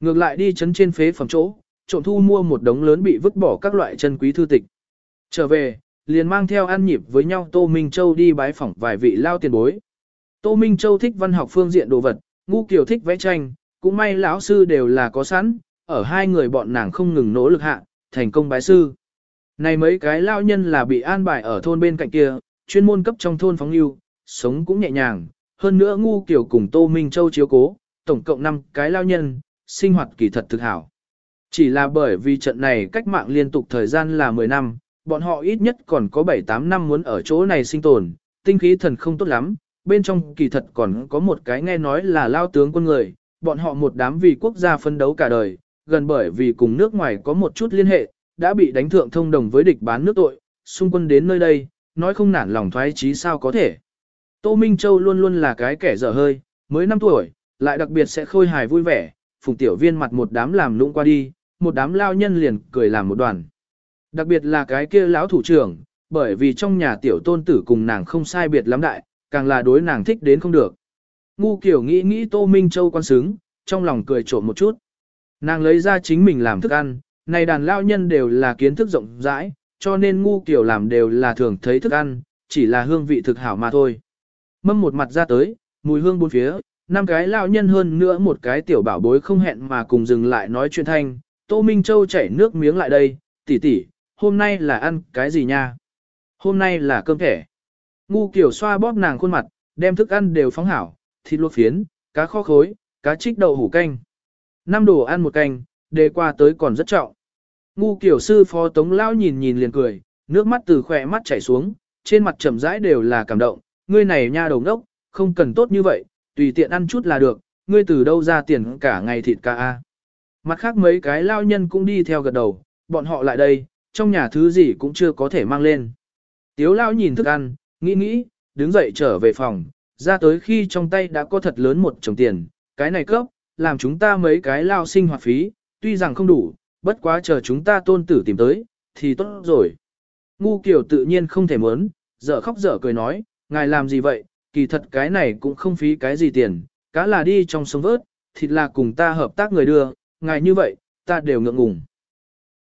Ngược lại đi chấn trên phế phẩm chỗ, trộn thu mua một đống lớn bị vứt bỏ các loại chân quý thư tịch. Trở về, liền mang theo ăn nhịp với nhau Tô Minh Châu đi bái phỏng vài vị lao tiền bối. Tô Minh Châu thích văn học phương diện đồ vật, Ngu Kiều thích vẽ tranh, cũng may lão sư đều là có sẵn, ở hai người bọn nàng không ngừng nỗ lực hạ, thành công bái sư. Này mấy cái lao nhân là bị an bài ở thôn bên cạnh kia, chuyên môn cấp trong thôn phóng lưu, sống cũng nhẹ nhàng, hơn nữa Ngu Kiều cùng Tô Minh Châu chiếu cố, tổng cộng 5 cái lao nhân, sinh hoạt kỳ thật thực hảo. Chỉ là bởi vì trận này cách mạng liên tục thời gian là 10 năm, bọn họ ít nhất còn có 7-8 năm muốn ở chỗ này sinh tồn, tinh khí thần không tốt lắm, bên trong kỳ thật còn có một cái nghe nói là lao tướng quân người, bọn họ một đám vì quốc gia phân đấu cả đời, gần bởi vì cùng nước ngoài có một chút liên hệ, đã bị đánh thượng thông đồng với địch bán nước tội, xung quân đến nơi đây, nói không nản lòng thoái chí sao có thể. Tô Minh Châu luôn luôn là cái kẻ dở hơi, mới 5 tuổi, lại đặc biệt sẽ khôi hài vui vẻ, phùng tiểu viên mặt một đám làm lũng qua đi, một đám lao nhân liền cười làm một đoàn. Đặc biệt là cái kia lão thủ trưởng, bởi vì trong nhà tiểu tôn tử cùng nàng không sai biệt lắm đại, càng là đối nàng thích đến không được. Ngu kiểu nghĩ nghĩ Tô Minh Châu quan sướng, trong lòng cười trộm một chút. Nàng lấy ra chính mình làm thức ăn, này đàn lao nhân đều là kiến thức rộng rãi, cho nên ngu kiểu làm đều là thường thấy thức ăn, chỉ là hương vị thực hảo mà thôi. Mâm một mặt ra tới, mùi hương bốn phía, năm cái lao nhân hơn nữa một cái tiểu bảo bối không hẹn mà cùng dừng lại nói chuyện thanh. Tô Minh Châu chảy nước miếng lại đây, tỷ tỷ, hôm nay là ăn cái gì nha? Hôm nay là cơm thẻ. Ngu kiểu xoa bóp nàng khuôn mặt, đem thức ăn đều phóng hảo, thịt luộc phiến, cá kho khối, cá trích đậu hủ canh. Năm đồ ăn một canh, đề qua tới còn rất trọng. Ngu kiểu sư phó tống lão nhìn nhìn liền cười, nước mắt từ khỏe mắt chảy xuống, trên mặt trầm rãi đều là cảm động, ngươi này nha đầu ngốc, không cần tốt như vậy, tùy tiện ăn chút là được, ngươi từ đâu ra tiền cả ngày thịt ca a. Mặt khác mấy cái lao nhân cũng đi theo gật đầu, bọn họ lại đây, trong nhà thứ gì cũng chưa có thể mang lên. Tiếu lao nhìn thức ăn, nghĩ nghĩ, đứng dậy trở về phòng, ra tới khi trong tay đã có thật lớn một chồng tiền, cái này cấp, làm chúng ta mấy cái lao sinh hoạt phí, tuy rằng không đủ, bất quá chờ chúng ta tôn tử tìm tới, thì tốt rồi. Ngu kiểu tự nhiên không thể muốn, dở khóc dở cười nói, ngài làm gì vậy, kỳ thật cái này cũng không phí cái gì tiền, cá là đi trong sông vớt, thịt là cùng ta hợp tác người đưa, ngài như vậy, ta đều ngượng ngùng.